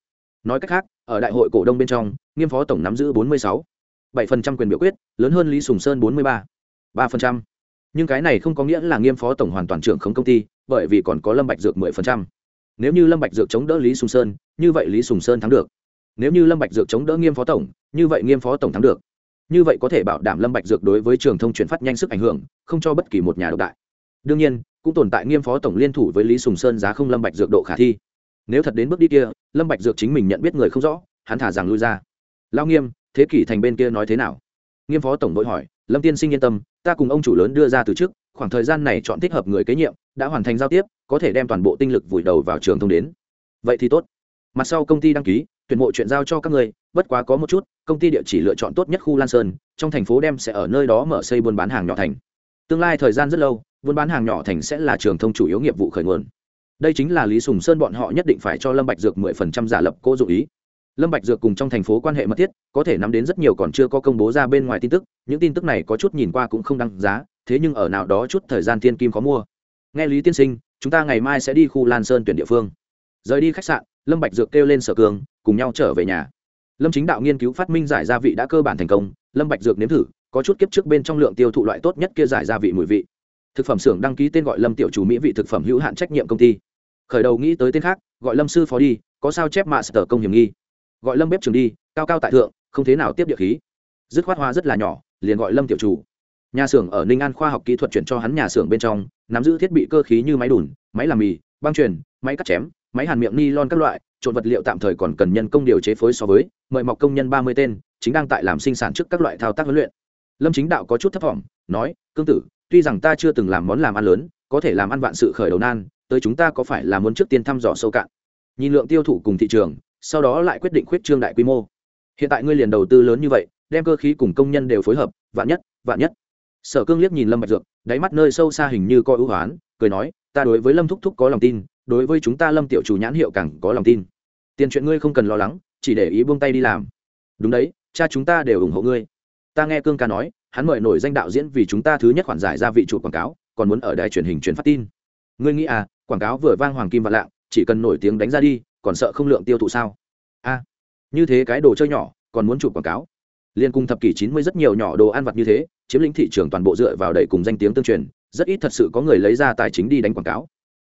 Nói cách khác, ở đại hội cổ đông bên trong, nghiêm phó tổng nắm giữ bốn mươi sáu, bảy phần trăm quyền biểu quyết, lớn hơn lý sùng sơn bốn mươi ba ba phần trăm. Nhưng cái này không có nghĩa là nghiêm phó tổng hoàn toàn trưởng không công ty, bởi vì còn có lâm bạch dược mười phần trăm. Nếu như lâm bạch dược chống đỡ lý sùng sơn, như vậy lý sùng sơn thắng được. Nếu như lâm bạch dược chống đỡ nghiêm phó tổng, như vậy nghiêm phó tổng thắng được như vậy có thể bảo đảm lâm bạch dược đối với trường thông chuyển phát nhanh sức ảnh hưởng, không cho bất kỳ một nhà độc đại. Đương nhiên, cũng tồn tại nghiêm phó tổng liên thủ với lý sùng sơn giá không lâm bạch dược độ khả thi. Nếu thật đến bước đi kia, lâm bạch dược chính mình nhận biết người không rõ, hắn thả rằng lui ra. Lao nghiêm, thế kỷ thành bên kia nói thế nào? Nghiêm phó tổng đội hỏi, lâm tiên sinh yên tâm, ta cùng ông chủ lớn đưa ra từ trước, khoảng thời gian này chọn thích hợp người kế nhiệm, đã hoàn thành giao tiếp, có thể đem toàn bộ tinh lực vùi đầu vào trường thông đến. Vậy thì tốt. Mặt sau công ty đăng ký tuyển mộ chuyện giao cho các người bất quá có một chút, công ty địa chỉ lựa chọn tốt nhất khu lan sơn, trong thành phố đem sẽ ở nơi đó mở xây buôn bán hàng nhỏ thành. Tương lai thời gian rất lâu, buôn bán hàng nhỏ thành sẽ là trường thông chủ yếu nghiệp vụ khởi nguồn. Đây chính là lý sùng sơn bọn họ nhất định phải cho lâm bạch dược mười phần trăm giả lập cô dụ ý. Lâm bạch dược cùng trong thành phố quan hệ mật thiết, có thể nắm đến rất nhiều còn chưa có công bố ra bên ngoài tin tức, những tin tức này có chút nhìn qua cũng không đăng giá, thế nhưng ở nào đó chút thời gian tiên kim có mua. Nghe lý tiên sinh, chúng ta ngày mai sẽ đi khu lan sơn tuyển địa phương. Rời đi khách sạn lâm bạch dược kêu lên sở cường, cùng nhau trở về nhà. Lâm chính đạo nghiên cứu phát minh giải gia vị đã cơ bản thành công, lâm bạch dược nếm thử, có chút kiếp trước bên trong lượng tiêu thụ loại tốt nhất kia giải gia vị mùi vị. Thực phẩm xưởng đăng ký tên gọi lâm tiểu chủ mỹ vị thực phẩm hữu hạn trách nhiệm công ty. Khởi đầu nghĩ tới tên khác, gọi lâm sư phó đi, có sao chép mạ sở công hiểm nghi. Gọi lâm bếp trường đi, cao cao tại thượng, không thế nào tiếp địa khí. Dứt khoát hoa rất là nhỏ, liền gọi lâm tiểu chủ. Nhà xưởng ở ninh an khoa học kỹ thuật chuyển cho hắn nhà xưởng bên trong, nắm giữ thiết bị cơ khí như máy đùn, máy làm mì, băng truyền, máy cắt chém máy hàn miệng ni lon các loại trộn vật liệu tạm thời còn cần nhân công điều chế phối so với mời mọc công nhân ba mươi tên chính đang tại làm sinh sản trước các loại thao tác huấn luyện. Lâm chính đạo có chút thấp vọng, nói cương tử tuy rằng ta chưa từng làm món làm ăn lớn có thể làm ăn vạn sự khởi đầu nan tới chúng ta có phải là muốn trước tiên thăm dò sâu cạn? Nhìn lượng tiêu thụ cùng thị trường sau đó lại quyết định khuyết trương đại quy mô. Hiện tại ngươi liền đầu tư lớn như vậy đem cơ khí cùng công nhân đều phối hợp vạn nhất vạn nhất. Sở cương liếc nhìn lâm bạch dược đáy mắt nơi sâu xa hình như coi ưu hoán cười nói ta đối với lâm thúc thúc có lòng tin đối với chúng ta lâm tiểu chủ nhãn hiệu càng có lòng tin. Tiền chuyện ngươi không cần lo lắng, chỉ để ý buông tay đi làm. Đúng đấy, cha chúng ta đều ủng hộ ngươi. Ta nghe cương ca nói, hắn mời nổi danh đạo diễn vì chúng ta thứ nhất khoản giải ra vị chủ quảng cáo, còn muốn ở đài truyền hình truyền phát tin. Ngươi nghĩ à quảng cáo vừa vang hoàng kim và lạng, chỉ cần nổi tiếng đánh ra đi, còn sợ không lượng tiêu thụ sao? A, như thế cái đồ chơi nhỏ, còn muốn chụp quảng cáo? Liên cung thập kỷ chín mươi rất nhiều nhỏ đồ ăn vặt như thế, chiếm lĩnh thị trường toàn bộ dựa vào đầy cùng danh tiếng tương truyền, rất ít thật sự có người lấy ra tài chính đi đánh quảng cáo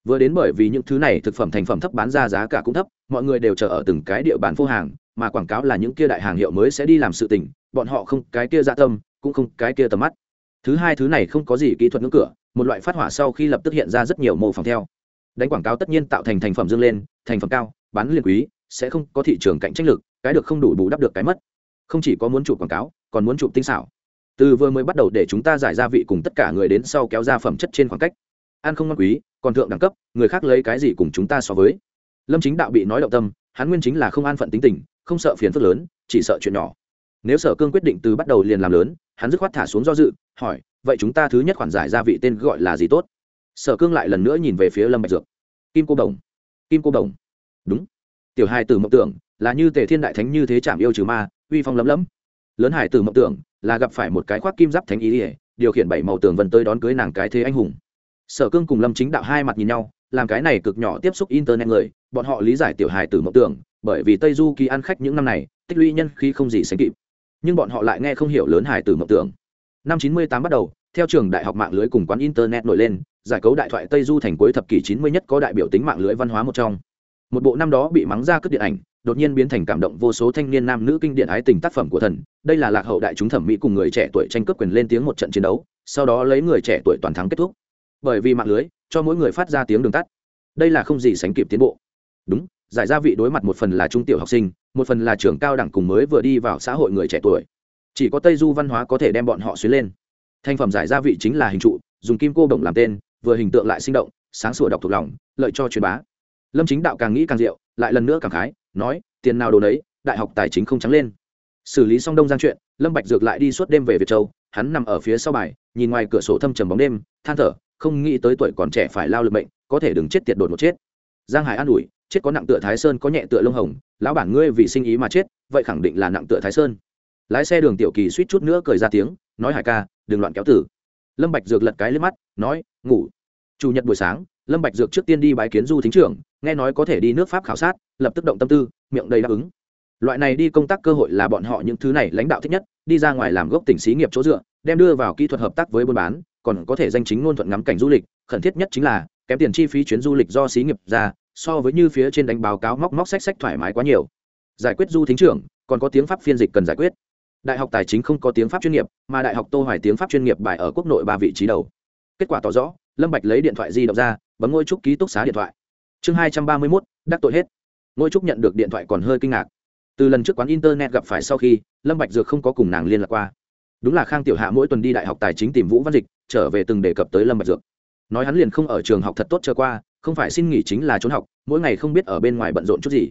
vừa đến bởi vì những thứ này thực phẩm thành phẩm thấp bán ra giá cả cũng thấp, mọi người đều chờ ở từng cái địa bàn phô hàng, mà quảng cáo là những kia đại hàng hiệu mới sẽ đi làm sự tình, bọn họ không cái kia dạ tâm, cũng không cái kia tầm mắt. Thứ hai thứ này không có gì kỹ thuật ngưỡng cửa, một loại phát hỏa sau khi lập tức hiện ra rất nhiều mô phỏng theo. Đánh quảng cáo tất nhiên tạo thành thành phẩm dương lên, thành phẩm cao, bán liền quý, sẽ không có thị trường cạnh tranh lực, cái được không đủ bù đắp được cái mất. Không chỉ có muốn chụp quảng cáo, còn muốn chụp tinh xảo. Từ vừa mới bắt đầu để chúng ta giải gia vị cùng tất cả người đến sau kéo ra phẩm chất trên khoảng cách ăn không ngon quý, còn thượng đẳng cấp, người khác lấy cái gì cùng chúng ta so với? Lâm chính đạo bị nói động tâm, hắn nguyên chính là không an phận tính tình, không sợ phiền phức lớn, chỉ sợ chuyện nhỏ. Nếu sở cương quyết định từ bắt đầu liền làm lớn, hắn dứt khoát thả xuống do dự, hỏi, vậy chúng ta thứ nhất khoản giải gia vị tên gọi là gì tốt? Sở cương lại lần nữa nhìn về phía lâm bạch dược. Kim cô đồng. Kim cô đồng. Đúng. Tiểu hài tử mộng tưởng, là như tề thiên đại thánh như thế chạm yêu trừ ma, uy phong lấm lấm. Lớn hải Tử mộng tưởng, là gặp phải một cái khoác kim giáp thánh ý ỉa điều khiển bảy màu tường vân tới đón cưới nàng cái thế anh hùng sở cương cùng lâm chính đạo hai mặt nhìn nhau, làm cái này cực nhỏ tiếp xúc internet người, bọn họ lý giải tiểu hài từ mộng tưởng, bởi vì tây du kỳ ăn khách những năm này, tích lũy nhân khi không gì sánh kịp. Nhưng bọn họ lại nghe không hiểu lớn hài từ mộng tưởng. Năm chín mươi tám bắt đầu, theo trường đại học mạng lưới cùng quán internet nổi lên, giải cấu đại thoại tây du thành cuối thập kỷ chín mươi nhất có đại biểu tính mạng lưới văn hóa một trong. Một bộ năm đó bị mắng ra cướp điện ảnh, đột nhiên biến thành cảm động vô số thanh niên nam nữ kinh điển ái tình tác phẩm của thần, đây là lạc hậu đại chúng thẩm mỹ cùng người trẻ tuổi tranh cướp quyền lên tiếng một trận chiến đấu, sau đó lấy người trẻ tuổi toàn thắng kết thúc bởi vì mạng lưới, cho mỗi người phát ra tiếng đường tắt. Đây là không gì sánh kịp tiến bộ. Đúng, giải gia vị đối mặt một phần là trung tiểu học sinh, một phần là trường cao đẳng cùng mới vừa đi vào xã hội người trẻ tuổi. Chỉ có tây du văn hóa có thể đem bọn họ xuyến lên. Thành phẩm giải gia vị chính là hình trụ, dùng kim cô đồng làm tên, vừa hình tượng lại sinh động, sáng sủa đọc thuộc lòng, lợi cho truyền bá. Lâm chính đạo càng nghĩ càng diệu, lại lần nữa càng khái, nói, tiền nào đồ đấy đại học tài chính không trắng lên. Xử lý xong đông giang chuyện, lâm bạch dược lại đi suốt đêm về việt châu, hắn nằm ở phía sau bài, nhìn ngoài cửa sổ thâm trầm bóng đêm, than thở không nghĩ tới tuổi còn trẻ phải lao lực bệnh có thể đừng chết tiệt đột một chết. Giang hải an ủi, chết có nặng tựa thái sơn, có nhẹ tựa lông hồng, lão bản ngươi vì sinh ý mà chết, vậy khẳng định là nặng tựa thái sơn. Lái xe đường tiểu kỳ suýt chút nữa cười ra tiếng, nói hải ca, đừng loạn kéo tử. Lâm bạch dược lật cái lên mắt, nói, ngủ. Chủ nhật buổi sáng, lâm bạch dược trước tiên đi bái kiến du thính trưởng, nghe nói có thể đi nước pháp khảo sát, lập tức động tâm tư, miệng đầy đáp ứng. Loại này đi công tác cơ hội là bọn họ những thứ này lãnh đạo thích nhất, đi ra ngoài làm gốc tỉnh xí nghiệp chỗ dựa, đem đưa vào kỹ thuật hợp tác với buôn bán còn có thể danh chính ngôn thuận ngắm cảnh du lịch khẩn thiết nhất chính là kém tiền chi phí chuyến du lịch do xí nghiệp ra so với như phía trên đánh báo cáo móc móc sách sách thoải mái quá nhiều. Giải quyết du thính trưởng còn có tiếng pháp phiên dịch cần giải quyết. Đại học tài chính không có tiếng pháp chuyên nghiệp mà đại học tô hoài tiếng pháp chuyên nghiệp bài ở quốc nội ba vị trí đầu. Kết quả tỏ rõ lâm bạch lấy điện thoại di động ra bấm ngôi trúc ký túc xá điện thoại. Chương hai trăm ba mươi 231, đắc tội hết. Ngôi trúc nhận được điện thoại còn hơi kinh ngạc. Từ lần trước quán internet gặp phải sau khi lâm bạch dược không có cùng nàng liên lạc qua. Đúng là khang tiểu hạ mỗi tuần đi đại học tài chính tìm vũ văn dịch trở về từng đề cập tới lâm bạch dược. Nói hắn liền không ở trường học thật tốt chờ qua không phải xin nghỉ chính là trốn học mỗi ngày không biết ở bên ngoài bận rộn chút gì.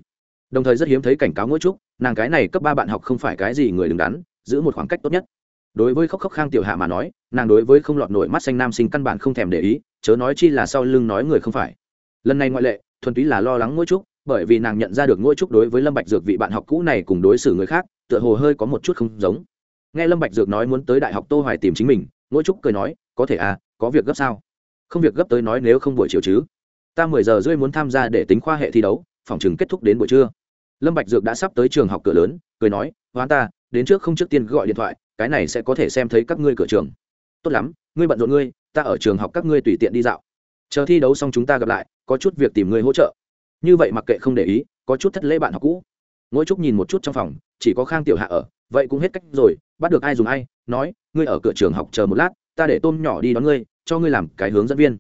Đồng thời rất hiếm thấy cảnh cáo Ngũ Trúc, nàng cái này cấp ba bạn học không phải cái gì người đứng đắn giữ một khoảng cách tốt nhất. Đối với khóc khóc khang tiểu hạ mà nói nàng đối với không lọt nổi mắt xanh nam sinh căn bản không thèm để ý chớ nói chi là sau lưng nói người không phải. Lần này ngoại lệ thuần túy là lo lắng Ngũ trúc bởi vì nàng nhận ra được Ngũ trúc đối với lâm bạch dược vị bạn học cũ này cùng đối xử người khác tựa hồ hơi có một chút không giống. Nghe lâm bạch dược nói muốn tới đại học tô hoài tìm chính mình Ngũ trúc cười nói có thể à có việc gấp sao? Không việc gấp tới nói nếu không buổi chiều chứ. Ta mười giờ rưỡi muốn tham gia để tính khoa hệ thi đấu, phòng trường kết thúc đến buổi trưa. Lâm bạch dược đã sắp tới trường học cửa lớn, cười nói, hoán ta, đến trước không trước tiên gọi điện thoại, cái này sẽ có thể xem thấy các ngươi cửa trường. Tốt lắm, ngươi bận rộn ngươi, ta ở trường học các ngươi tùy tiện đi dạo. Chờ thi đấu xong chúng ta gặp lại, có chút việc tìm ngươi hỗ trợ. Như vậy mặc kệ không để ý, có chút thất lễ bạn học cũ. Ngỗi trúc nhìn một chút trong phòng, chỉ có khang tiểu hạ ở, vậy cũng hết cách rồi, bắt được ai dùng ai, nói, ngươi ở cửa trường học chờ một lát ta để tôm nhỏ đi đón ngươi, cho ngươi làm cái hướng dẫn viên.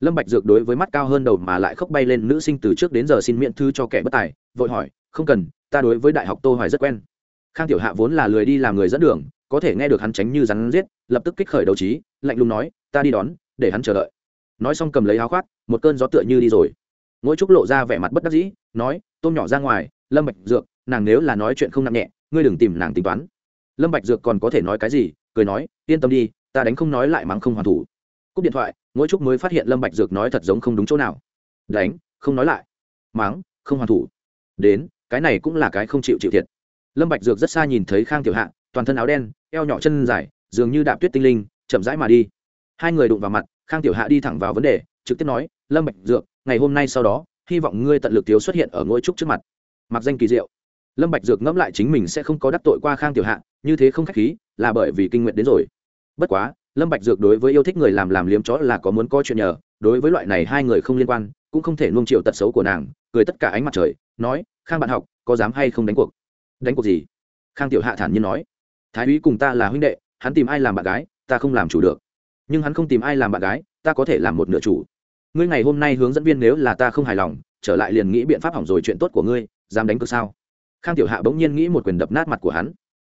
Lâm bạch dược đối với mắt cao hơn đầu mà lại khóc bay lên nữ sinh từ trước đến giờ xin miễn thư cho kẻ bất tài, vội hỏi, không cần, ta đối với đại học tô hoài rất quen. Khang tiểu hạ vốn là lười đi làm người dẫn đường, có thể nghe được hắn tránh như rắn giết, lập tức kích khởi đầu trí, lạnh lùng nói, ta đi đón, để hắn chờ đợi. Nói xong cầm lấy áo khoác, một cơn gió tựa như đi rồi. Ngỗi trúc lộ ra vẻ mặt bất đắc dĩ, nói, tôm nhỏ ra ngoài, lâm bạch dược, nàng nếu là nói chuyện không nặng nhẹ, ngươi đừng tìm nàng tính toán. Lâm bạch dược còn có thể nói cái gì, cười nói, yên tâm đi ta đánh không nói lại mắng không hoàn thủ. Cúp điện thoại ngỗi trúc mới phát hiện lâm bạch dược nói thật giống không đúng chỗ nào. Đánh, không nói lại. Mắng, không hoàn thủ. Đến, cái này cũng là cái không chịu chịu thiệt. Lâm bạch dược rất xa nhìn thấy khang tiểu hạ, toàn thân áo đen, eo nhỏ chân dài, dường như đạp tuyết tinh linh, chậm rãi mà đi. Hai người đụng vào mặt, khang tiểu hạ đi thẳng vào vấn đề, trực tiếp nói, lâm bạch dược, ngày hôm nay sau đó, hy vọng ngươi tận lực thiếu xuất hiện ở ngôi trúc trước mặt. Mặc danh kỳ diệu. Lâm bạch dược ngẫm lại chính mình sẽ không có đắc tội qua khang tiểu hạ, như thế không khách khí, là bởi vì kinh nguyện đến rồi bất quá, lâm bạch dược đối với yêu thích người làm làm liếm chó là có muốn có chuyện nhờ, đối với loại này hai người không liên quan, cũng không thể nuông chiều tật xấu của nàng, cười tất cả ánh mặt trời, nói, khang bạn học, có dám hay không đánh cuộc? Đánh cuộc gì? Khang tiểu hạ thản nhiên nói. Thái úy cùng ta là huynh đệ, hắn tìm ai làm bạn gái, ta không làm chủ được. Nhưng hắn không tìm ai làm bạn gái, ta có thể làm một nửa chủ. Ngươi ngày hôm nay hướng dẫn viên nếu là ta không hài lòng, trở lại liền nghĩ biện pháp hỏng rồi chuyện tốt của ngươi, dám đánh cược sao? Khang tiểu hạ bỗng nhiên nghĩ một quyền đập nát mặt của hắn.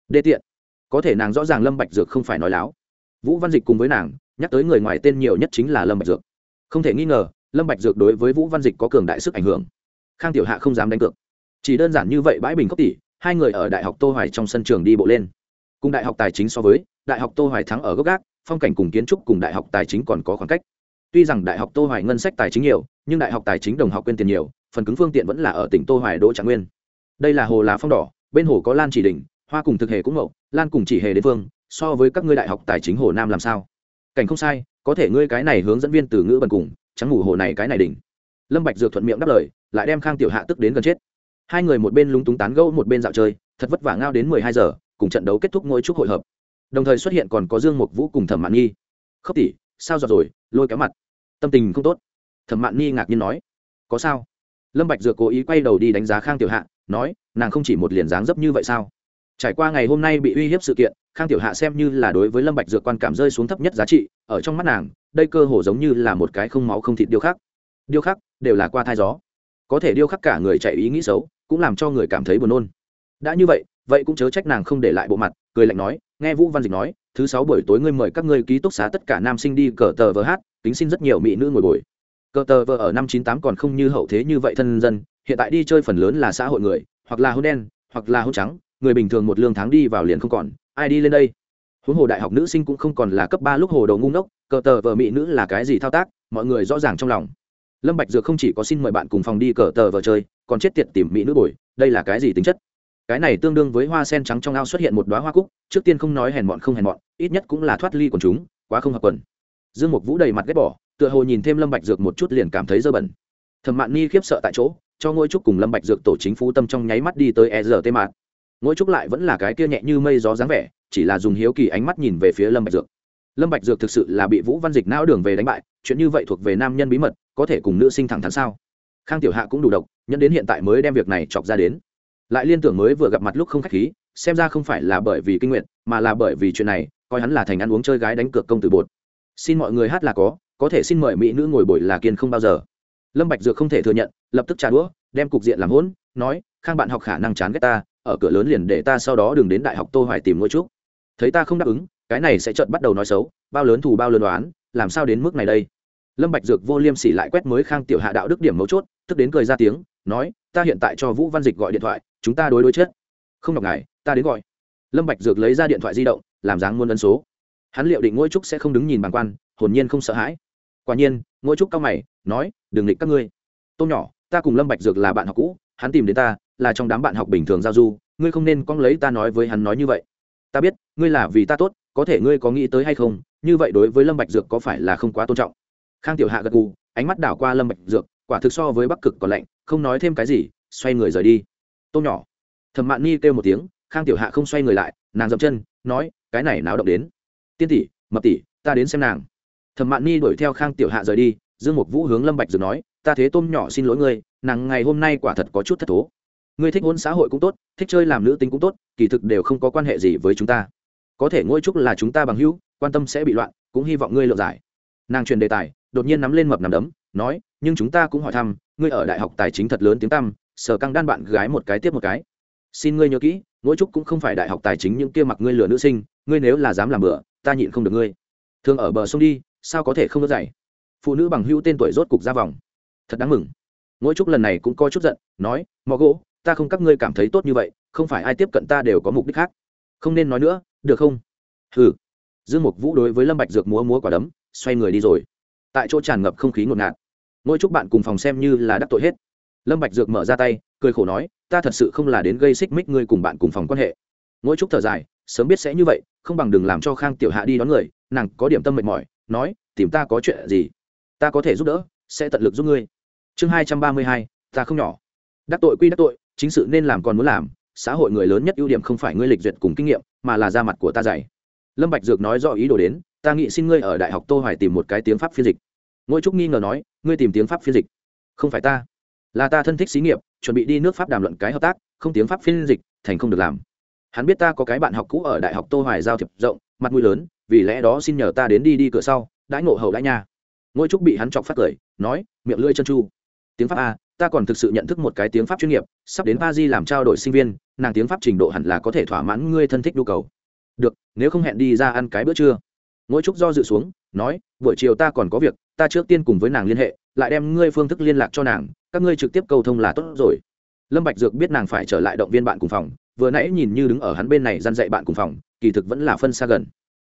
Đê tiện, có thể nàng rõ ràng lâm bạch dược không phải nói láo vũ văn dịch cùng với nàng, nhắc tới người ngoài tên nhiều nhất chính là lâm bạch dược. Không thể nghi ngờ, lâm bạch dược đối với vũ văn dịch có cường đại sức ảnh hưởng. Khang tiểu hạ không dám đánh cược. Chỉ đơn giản như vậy bãi bình cốc tỷ, hai người ở đại học tô hoài trong sân trường đi bộ lên. Cùng đại học tài chính so với, đại học tô hoài thắng ở gốc gác, phong cảnh cùng kiến trúc cùng đại học tài chính còn có khoảng cách. Tuy rằng đại học tô hoài ngân sách tài chính nhiều, nhưng đại học tài chính đồng học quên tiền nhiều, phần cứng phương tiện vẫn là ở tỉnh tô hoài đỗ trạng nguyên. Đây là hồ lá phong đỏ, bên hồ có lan chỉ đỉnh hoa cùng thực hề cũng mậu, lan cùng chỉ hề đến phương so với các ngươi đại học tài chính hồ nam làm sao? Cảnh không sai, có thể ngươi cái này hướng dẫn viên từ ngữ bần cùng trắng ngủ hồ này cái này đỉnh. Lâm bạch dược thuận miệng đáp lời, lại đem khang tiểu hạ tức đến gần chết. Hai người một bên lúng túng tán gẫu, một bên dạo chơi, thật vất vả ngao đến mười hai giờ, cùng trận đấu kết thúc ngôi chúc hội hợp. Đồng thời xuất hiện còn có dương mục vũ cùng thẩm mạn nhi. Khấp tỷ, sao giọt rồi, lôi kéo mặt. Tâm tình không tốt. Thẩm mạn nhi ngạc nhiên nói, có sao? Lâm bạch dược cố ý quay đầu đi đánh giá khang tiểu hạ, nói, nàng không chỉ một liền dáng dấp như vậy sao? Trải qua ngày hôm nay bị uy hiếp sự kiện, khang tiểu hạ xem như là đối với lâm bạch dược quan cảm rơi xuống thấp nhất giá trị, ở trong mắt nàng, đây cơ hồ giống như là một cái không máu không thịt điêu khắc. Điêu khắc, đều là qua thai gió. Có thể điêu khắc cả người chạy ý nghĩ xấu, cũng làm cho người cảm thấy buồn nôn. Đã như vậy vậy cũng chớ trách nàng không để lại bộ mặt, cười lạnh nói, nghe vũ văn dịch nói, thứ sáu buổi tối ngươi mời các ngươi ký túc xá tất cả nam sinh đi cờ tờ vờ hát tính xin rất nhiều mỹ nữ ngồi bồi. Cờ tờ vờ ở năm chín tám còn không như hậu thế như vậy thân dân, hiện tại đi chơi phần lớn là xã hội người, hoặc là hôn đen, hoặc là hôn trắng người bình thường một lương tháng đi vào liền không còn, ai đi lên đây? Huống hồ đại học nữ sinh cũng không còn là cấp ba lúc hồ đầu ngu ngốc, cờ tờ vợ mỹ nữ là cái gì thao tác, mọi người rõ ràng trong lòng. Lâm bạch dược không chỉ có xin mời bạn cùng phòng đi cờ tờ vợ chơi, còn chết tiệt tìm mỹ nữ bồi, đây là cái gì tính chất? Cái này tương đương với hoa sen trắng trong ao xuất hiện một đóa hoa cúc, trước tiên không nói hèn mọn không hèn mọn, ít nhất cũng là thoát ly của chúng, quá không hợp quần. Dương mục vũ đầy mặt ghét bỏ, tựa hồ nhìn thêm lâm bạch dược một chút liền cảm thấy dơ bẩn. Thẩm mạn ni khiếp sợ tại chỗ, cho ngôi trúc cùng lâm bạch dược tổ chính phú tâm trong nháy mắt đi tới e rờ tê mạn ngôi trúc lại vẫn là cái kia nhẹ như mây gió dáng vẻ, chỉ là dùng hiếu kỳ ánh mắt nhìn về phía lâm bạch dược. Lâm bạch dược thực sự là bị vũ văn dịch não đường về đánh bại, chuyện như vậy thuộc về nam nhân bí mật, có thể cùng nữ sinh thẳng thắn sao? Khang tiểu hạ cũng đủ độc nhận đến hiện tại mới đem việc này chọc ra đến. Lại liên tưởng mới vừa gặp mặt lúc không khách khí, xem ra không phải là bởi vì kinh nguyện mà là bởi vì chuyện này, coi hắn là thành ăn uống chơi gái đánh cược công tử bột. Xin mọi người hát là có có thể xin mời mỹ nữ ngồi bồi là kiên không bao giờ. Lâm bạch dược không thể thừa nhận, lập tức trả đũa, đem cục diện làm hỗn, nói, khang bạn học khả năng chán ghét ta ở cửa lớn liền để ta sau đó đừng đến đại học tô hoài tìm ngôi trúc. Thấy ta không đáp ứng, cái này sẽ chợt bắt đầu nói xấu, bao lớn thù bao lớn đoán làm sao đến mức này đây? Lâm bạch dược vô liêm sỉ lại quét mới khang tiểu hạ đạo đức điểm mấu chốt, tức đến cười ra tiếng, nói, ta hiện tại cho vũ văn dịch gọi điện thoại, chúng ta đối đối chết. Không đọc ngài, ta đến gọi. Lâm bạch dược lấy ra điện thoại di động, làm dáng muôn ấn số. Hắn liệu định ngôi trúc sẽ không đứng nhìn bàn quan, hồn nhiên không sợ hãi. Quả nhiên, ngôi trúc cao mày, nói, đừng nghịch các ngươi. Tôm nhỏ ta cùng lâm bạch dược là bạn học cũ, hắn tìm đến ta là trong đám bạn học bình thường giao du, ngươi không nên cong lấy ta nói với hắn nói như vậy. Ta biết, ngươi là vì ta tốt, có thể ngươi có nghĩ tới hay không, như vậy đối với lâm bạch dược có phải là không quá tôn trọng. Khang tiểu hạ gật gù, ánh mắt đảo qua lâm bạch dược, quả thực so với bắc cực còn lạnh, không nói thêm cái gì, xoay người rời đi. Tôm nhỏ, thẩm mạn ni kêu một tiếng, khang tiểu hạ không xoay người lại, nàng dậm chân, nói, cái này náo động đến. Tiên tỷ, mập tỷ, ta đến xem nàng. Thẩm mạn ni đuổi theo khang tiểu hạ rời đi, dương mục vũ hướng lâm bạch dược nói ta thế tôm nhỏ xin lỗi ngươi nàng ngày hôm nay quả thật có chút thất thố. Ngươi thích hôn xã hội cũng tốt thích chơi làm nữ tính cũng tốt kỳ thực đều không có quan hệ gì với chúng ta. Có thể ngôi chúc là chúng ta bằng hữu quan tâm sẽ bị loạn cũng hy vọng ngươi lượng giải. Nàng truyền đề tài đột nhiên nắm lên mập nằm đấm nói nhưng chúng ta cũng hỏi thăm ngươi ở đại học tài chính thật lớn tiếng tăm sở căng đan bạn gái một cái tiếp một cái. Xin ngươi nhớ kỹ ngỗi trúc cũng không phải đại học tài chính những kia mặc ngươi lừa nữ sinh ngươi nếu là dám làm bừa, ta nhịn không được ngươi. Thường ở bờ sông đi sao có thể không đỡ dậy? Phụ nữ bằng hữu tên tuổi rốt cục ra vòng thật đáng mừng. Ngỗi trúc lần này cũng coi chút giận, nói mò gỗ, ta không các ngươi cảm thấy tốt như vậy, không phải ai tiếp cận ta đều có mục đích khác. Không nên nói nữa, được không? Hừ. Dương mục vũ đối với lâm bạch dược múa múa quả đấm, xoay người đi rồi. Tại chỗ tràn ngập không khí ngột ngạt. Ngôi Trúc bạn cùng phòng xem như là đắc tội hết. Lâm bạch dược mở ra tay, cười khổ nói, ta thật sự không là đến gây xích mích ngươi cùng bạn cùng phòng quan hệ. Ngôi trúc thở dài, sớm biết sẽ như vậy, không bằng đừng làm cho khang tiểu hạ đi đón người, nàng có điểm tâm mệt mỏi, nói, tìm ta có chuyện gì? Ta có thể giúp đỡ, sẽ tận lực giúp ngươi chương hai trăm ba mươi hai, ta không nhỏ. Đắc tội quy đắc tội, chính sự nên làm còn muốn làm, xã hội người lớn nhất ưu điểm không phải ngươi lịch duyệt cùng kinh nghiệm, mà là da mặt của ta dày lâm bạch dược nói rõ ý đồ đến, ta nghĩ xin ngươi ở đại học tô hoài tìm một cái tiếng pháp phiên dịch. Ngôi trúc nghi ngờ nói, ngươi tìm tiếng pháp phiên dịch. Không phải ta. Là ta thân thích xí nghiệp, chuẩn bị đi nước pháp đàm luận cái hợp tác, không tiếng pháp phiên dịch, thành không được làm. Hắn biết ta có cái bạn học cũ ở đại học tô hoài giao thiệp rộng, mặt mũi lớn, vì lẽ đó xin nhờ ta đến đi đi cửa sau, đãi ngộ hầu đãi nha. Ngôi trúc bị hắn chọc phát cười, nói, miệng lưỡi chân chu tiếng pháp a, ta còn thực sự nhận thức một cái tiếng pháp chuyên nghiệp, sắp đến Ba Di làm trao đổi sinh viên, nàng tiếng pháp trình độ hẳn là có thể thỏa mãn ngươi thân thích nhu cầu. Được, nếu không hẹn đi ra ăn cái bữa trưa. Ngỗi trúc do dự xuống, nói, buổi chiều ta còn có việc, ta trước tiên cùng với nàng liên hệ, lại đem ngươi phương thức liên lạc cho nàng, các ngươi trực tiếp cầu thông là tốt rồi. Lâm bạch dược biết nàng phải trở lại động viên bạn cùng phòng, vừa nãy nhìn như đứng ở hắn bên này gian dạy bạn cùng phòng, kỳ thực vẫn là phân xa gần.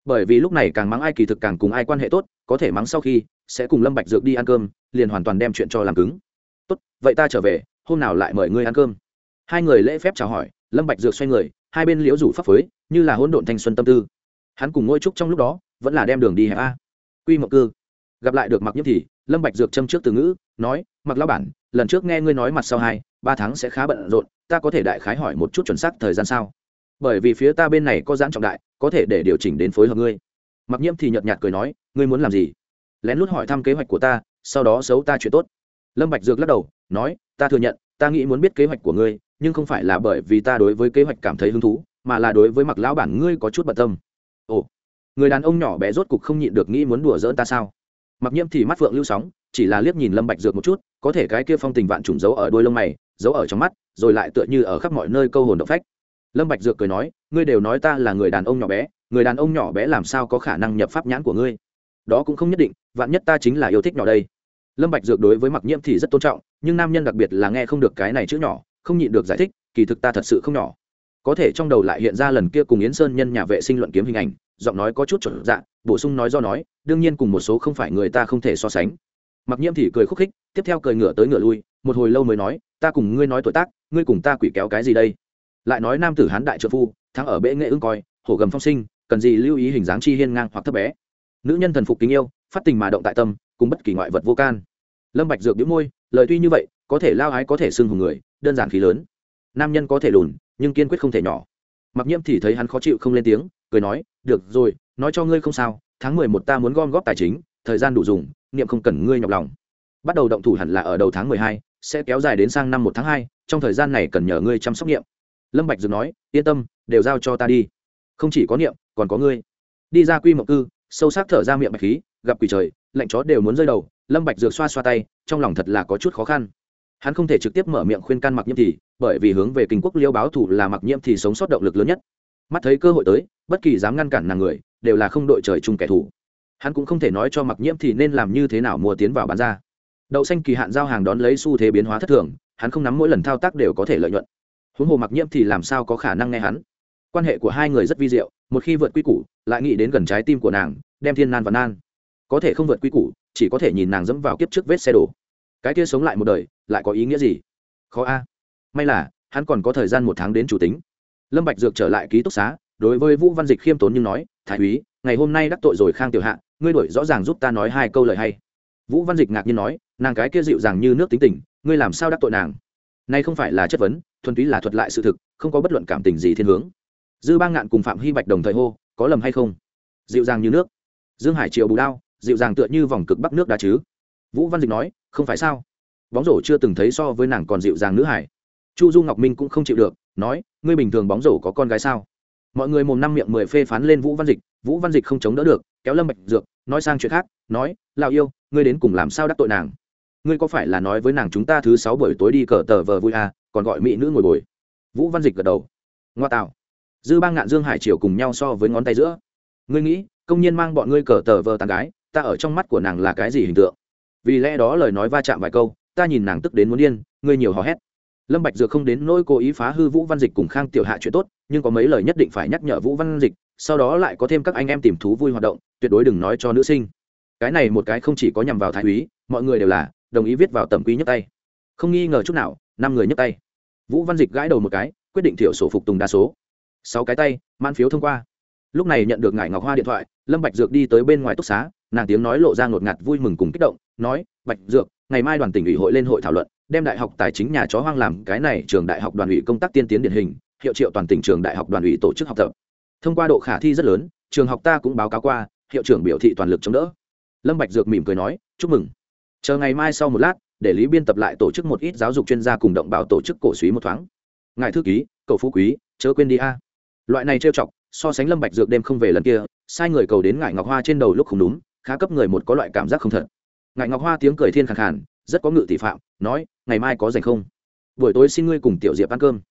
Bởi vì lúc này càng mắng ai kỳ thực càng cùng ai quan hệ tốt, có thể mắng sau khi, sẽ cùng lâm bạch dược đi ăn cơm, liền hoàn toàn đem chuyện cho làm cứng tốt, vậy ta trở về, hôm nào lại mời ngươi ăn cơm. Hai người lễ phép chào hỏi, lâm bạch dược xoay người, hai bên liễu rủ pháp phới như là hỗn độn thanh xuân tâm tư. Hắn cùng ngôi trúc trong lúc đó, vẫn là đem đường đi hẹp a. Quy mộng cư. Gặp lại được mặc nhiễm thì, lâm bạch dược châm trước từ ngữ, nói mặc lão bản, lần trước nghe ngươi nói mặt sau hai, ba tháng sẽ khá bận rộn, ta có thể đại khái hỏi một chút chuẩn xác thời gian sao? Bởi vì phía ta bên này có giãn trọng đại, có thể để điều chỉnh đến phối hợp ngươi. Mặc nhiễm thì nhợt nhạt cười nói, ngươi muốn làm gì? Lén lút hỏi thăm kế hoạch của ta, sau đó xấu ta chuyện tốt lâm bạch dược lắc đầu, nói, ta thừa nhận, ta nghĩ muốn biết kế hoạch của ngươi, nhưng không phải là bởi vì ta đối với kế hoạch cảm thấy hứng thú, mà là đối với mặc lão bản ngươi có chút bận tâm. Ồ, người đàn ông nhỏ bé rốt cục không nhịn được nghĩ muốn đùa giỡn ta sao? Mặc nhiễm thì mắt phượng lưu sóng, chỉ là liếc nhìn lâm bạch dược một chút, có thể cái kia phong tình vạn trùng giấu ở đuôi lông mày, giấu ở trong mắt, rồi lại tựa như ở khắp mọi nơi câu hồn động phách. Lâm bạch dược cười nói, ngươi đều nói ta là người đàn ông nhỏ bé, người đàn ông nhỏ bé làm sao có khả năng nhập pháp nhãn của ngươi? Đó cũng không nhất định, vạn nhất ta chính là yêu thích nhỏ đây lâm bạch dược đối với mặc nhiễm thì rất tôn trọng, nhưng nam nhân đặc biệt là nghe không được cái này chữ nhỏ, không nhịn được giải thích, kỳ thực ta thật sự không nhỏ. Có thể trong đầu lại hiện ra lần kia cùng yến sơn nhân nhà vệ sinh luận kiếm hình ảnh, giọng nói có chút chuẩn dạ bổ sung nói do nói, đương nhiên cùng một số không phải người ta không thể so sánh. Mặc nhiễm thì cười khúc khích, tiếp theo cười ngửa tới ngửa lui, một hồi lâu mới nói, ta cùng ngươi nói tuổi tác, ngươi cùng ta quỷ kéo cái gì đây? Lại nói nam tử hán đại trợ phu, thắng ở bệ nghệ ưng coi, hổ gầm phong sinh, cần gì lưu ý hình dáng chi hiên ngang hoặc thấp bé. Nữ nhân thần phục kính yêu, phát tình mà động tại tâm cùng bất kỳ ngoại vật vô can. Lâm bạch dược đĩu môi, lời tuy như vậy, có thể lao ái có thể xưng hùng người, đơn giản khí lớn. Nam nhân có thể lùn, nhưng kiên quyết không thể nhỏ. Mặc nhiễm thì thấy hắn khó chịu không lên tiếng, cười nói, được rồi, nói cho ngươi không sao, tháng mười một ta muốn gom góp tài chính, thời gian đủ dùng, niệm không cần ngươi nhọc lòng. Bắt đầu động thủ hẳn là ở đầu tháng mười hai, sẽ kéo dài đến sang năm một tháng hai, trong thời gian này cần nhờ ngươi chăm sóc niệm. Lâm bạch dược nói, yên tâm, đều giao cho ta đi. Không chỉ có niệm, còn có ngươi. Đi ra quy mộng cư, sâu sắc thở ra miệng bạch khí gặp quỷ trời, lạnh chó đều muốn rơi đầu, lâm bạch dược xoa xoa tay, trong lòng thật là có chút khó khăn. Hắn không thể trực tiếp mở miệng khuyên can mặc nhiễm thì, bởi vì hướng về kinh quốc liêu báo thủ là mặc nhiễm thì sống sót động lực lớn nhất. Mắt thấy cơ hội tới, bất kỳ dám ngăn cản nàng người, đều là không đội trời chung kẻ thù. Hắn cũng không thể nói cho mặc nhiễm thì nên làm như thế nào mua tiến vào bán ra. Đậu xanh kỳ hạn giao hàng đón lấy xu thế biến hóa thất thường, hắn không nắm mỗi lần thao tác đều có thể lợi nhuận. Huống hồ mặc nhiễm thì làm sao có khả năng nghe hắn? Quan hệ của hai người rất vi diệu, một khi vượt quy củ, lại nghĩ đến gần trái tim của nàng, đem thiên nan và nan có thể không vượt quy củ, chỉ có thể nhìn nàng dẫm vào kiếp trước vết xe đổ. Cái kia sống lại một đời, lại có ý nghĩa gì? Khó a. May là, hắn còn có thời gian một tháng đến chủ tính. Lâm bạch dược trở lại ký túc xá, đối với vũ văn dịch khiêm tốn nhưng nói, thái úy, ngày hôm nay đắc tội rồi khang tiểu hạ, ngươi đổi rõ ràng giúp ta nói hai câu lời hay. Vũ văn dịch ngạc nhiên nói, nàng cái kia dịu dàng như nước tính tình, ngươi làm sao đắc tội nàng? Nay không phải là chất vấn, thuần túy là thuật lại sự thực, không có bất luận cảm tình gì thiên hướng. Dư ba ngạn cùng phạm hy bạch đồng thời hô, có lầm hay không? Dịu dàng như nước. Dương hải triều bù đao dịu dàng tựa như vòng cực bắc nước đá chứ. Vũ văn dịch nói, không phải sao? Bóng rổ chưa từng thấy so với nàng còn dịu dàng nữ hải. Chu du ngọc minh cũng không chịu được, nói, ngươi bình thường bóng rổ có con gái sao? Mọi người mồm năm miệng mười phê phán lên vũ văn dịch, vũ văn dịch không chống đỡ được, kéo lâm bạch dược, nói sang chuyện khác, nói lào yêu, ngươi đến cùng làm sao đắc tội nàng? Ngươi có phải là nói với nàng chúng ta thứ sáu buổi tối đi cờ tờ vờ vui à còn gọi mỹ nữ ngồi bồi? Vũ văn dịch gật đầu. Ngoa tạo. Dư bang ngạn dương hải triều cùng nhau so với ngón tay giữa. Ngươi nghĩ, công nhân mang bọn ngươi cờ tờ vờ tàn gái ta ở trong mắt của nàng là cái gì hình tượng? Vì lẽ đó lời nói va chạm vài câu, ta nhìn nàng tức đến muốn điên, ngươi nhiều hò hét. Lâm bạch dược không đến nỗi cố ý phá hư vũ văn dịch cùng khang tiểu hạ chuyện tốt, nhưng có mấy lời nhất định phải nhắc nhở vũ văn dịch, sau đó lại có thêm các anh em tìm thú vui hoạt động, tuyệt đối đừng nói cho nữ sinh. Cái này một cái không chỉ có nhằm vào thái úy, mọi người đều là đồng ý viết vào tầm quý nhất tay. Không nghi ngờ chút nào, năm người nhất tay. Vũ văn dịch gãi đầu một cái, quyết định thiểu sổ phục tùng đa số. Sáu cái tay man phiếu thông qua. Lúc này nhận được ngải ngọc hoa điện thoại, lâm bạch dược đi tới bên ngoài túc xá nàng tiếng nói lộ ra ngột ngạt vui mừng cùng kích động, nói, bạch dược, ngày mai đoàn tỉnh ủy hội lên hội thảo luận, đem đại học tài chính nhà chó hoang làm cái này trường đại học đoàn ủy công tác tiên tiến điển hình, hiệu triệu toàn tỉnh trường đại học đoàn ủy tổ chức học tập. Thông qua độ khả thi rất lớn, trường học ta cũng báo cáo qua, hiệu trưởng biểu thị toàn lực chống đỡ. Lâm bạch dược mỉm cười nói, chúc mừng. Chờ ngày mai sau một lát, để lý biên tập lại tổ chức một ít giáo dục chuyên gia cùng động bảo tổ chức cổ suý một thoáng. Ngài thư ký cậu phú quý, chớ quên đi a. Loại này trêu chọc, so sánh lâm bạch dược đêm không về lần kia, sai người cầu đến ngải ngọc hoa trên đầu lúc không đúng khá cấp người một có loại cảm giác không thật. Ngải ngọc hoa tiếng cười thiên khẳng khàn, rất có ngự tỷ phạm, nói, ngày mai có dành không? Buổi tối xin ngươi cùng tiểu diệp ăn cơm.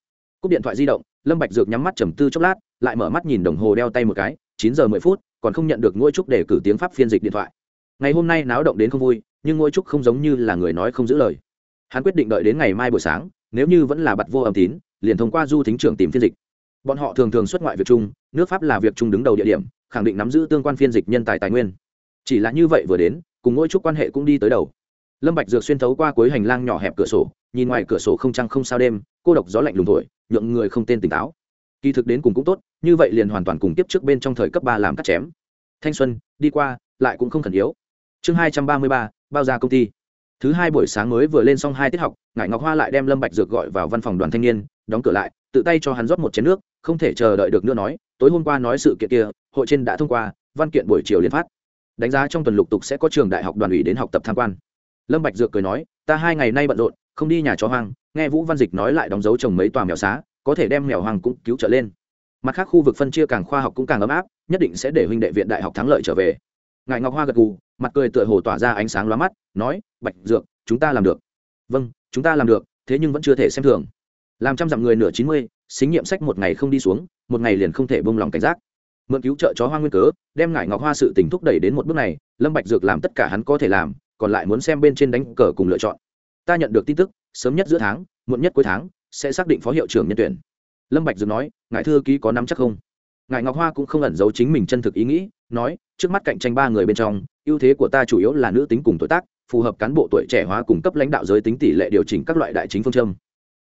Cúp điện thoại di động, lâm bạch dược nhắm mắt trầm tư chốc lát, lại mở mắt nhìn đồng hồ đeo tay một cái, chín giờ mười phút, còn không nhận được ngôi trúc để cử tiếng pháp phiên dịch điện thoại. Ngày hôm nay náo động đến không vui, nhưng ngôi trúc không giống như là người nói không giữ lời. Hắn quyết định đợi đến ngày mai buổi sáng, nếu như vẫn là bặt vô âm tín, liền thông qua du thính trưởng tìm phiên dịch. Bọn họ thường thường xuất ngoại việc chung, nước pháp là việc chung đứng đầu địa điểm, khẳng định nắm giữ tương quan phiên dịch nhân tài tài nguyên chỉ là như vậy vừa đến, cùng ngôi chút quan hệ cũng đi tới đầu. Lâm bạch dược xuyên thấu qua cuối hành lang nhỏ hẹp cửa sổ, nhìn ngoài cửa sổ không trăng không sao đêm, cô độc gió lạnh lùng thổi, nhượng người không tên tỉnh táo. Kỳ thực đến cùng cũng tốt, như vậy liền hoàn toàn cùng tiếp trước bên trong thời cấp ba làm cắt chém. Thanh xuân, đi qua, lại cũng không khẩn yếu. Chương hai trăm ba mươi ba, bao ra công ty. Thứ hai buổi sáng mới vừa lên xong hai tiết học, ngải ngọc hoa lại đem lâm bạch dược gọi vào văn phòng đoàn thanh niên, đóng cửa lại, tự tay cho hắn rót một chén nước, không thể chờ đợi được nữa nói, tối hôm qua nói sự kiện kia, hội trên đã thông qua, văn kiện buổi chiều liên phát đánh giá trong tuần lục tục sẽ có trường đại học đoàn ủy đến học tập tham quan. Lâm bạch dược cười nói, ta hai ngày nay bận rộn, không đi nhà chó hoang, nghe vũ văn dịch nói lại đóng dấu trồng mấy tòa mèo xá, có thể đem mèo hoang cũng cứu trở lên. Mặt khác khu vực phân chia càng khoa học cũng càng ấm áp, nhất định sẽ để huynh đệ viện đại học thắng lợi trở về. Ngài ngọc hoa gật gù, mặt cười tựa hồ tỏa ra ánh sáng lóa mắt, nói, bạch dược, chúng ta làm được. Vâng chúng ta làm được, thế nhưng vẫn chưa thể xem thường. Làm trăm dặm người nửa chín mươi xính nghiệm sách một ngày không đi xuống, một ngày liền không thể bông lòng cảnh giác mượn cứu trợ chó hoa nguyên cớ, đem ngải ngọc hoa sự tình thúc đẩy đến một bước này, lâm bạch dược làm tất cả hắn có thể làm, còn lại muốn xem bên trên đánh cờ cùng lựa chọn. Ta nhận được tin tức, sớm nhất giữa tháng, muộn nhất cuối tháng, sẽ xác định phó hiệu trưởng nhân tuyển. Lâm bạch dược nói, ngài thư ký có nắm chắc không? Ngài ngọc hoa cũng không ẩn giấu chính mình chân thực ý nghĩ, nói, trước mắt cạnh tranh ba người bên trong, ưu thế của ta chủ yếu là nữ tính cùng tuổi tác, phù hợp cán bộ tuổi trẻ hóa cùng cấp lãnh đạo giới tính tỷ lệ điều chỉnh các loại đại chính phương châm.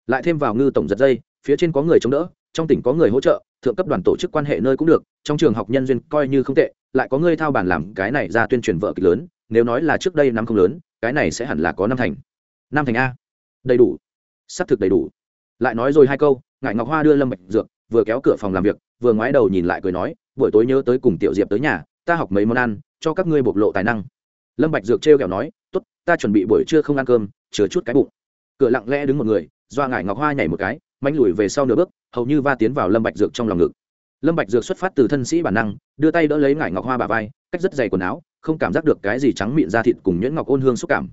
Lại thêm vào ngư tổng giật dây, phía trên có người chống đỡ, trong tỉnh có người hỗ trợ, thượng cấp đoàn tổ chức quan hệ nơi cũng được trong trường học nhân duyên coi như không tệ, lại có người thao bản làm cái này ra tuyên truyền vợ kịch lớn, nếu nói là trước đây năm không lớn, cái này sẽ hẳn là có năm thành. Năm thành a. Đầy đủ. Sắp thực đầy đủ. Lại nói rồi hai câu ngại ngọc hoa đưa lâm bạch dược, vừa kéo cửa phòng làm việc, vừa ngoái đầu nhìn lại cười nói, buổi tối nhớ tới cùng tiểu diệp tới nhà, ta học mấy món ăn, cho các ngươi bộc lộ tài năng. Lâm bạch dược treo kẹo nói, tốt, ta chuẩn bị buổi trưa không ăn cơm chứa chút cái bụng. Cửa lặng lẽ đứng một người, doa ngải ngọc hoa nhảy một cái, mánh lùi về sau nửa bước, hầu như va tiến vào lâm bạch dược trong lòng ngực lâm bạch dược xuất phát từ thân sĩ bản năng, đưa tay đỡ lấy ngải ngọc hoa bà vai, cách rất dày quần áo, không cảm giác được cái gì trắng miệng da thịt cùng nhuyễn ngọc ôn hương xúc cảm.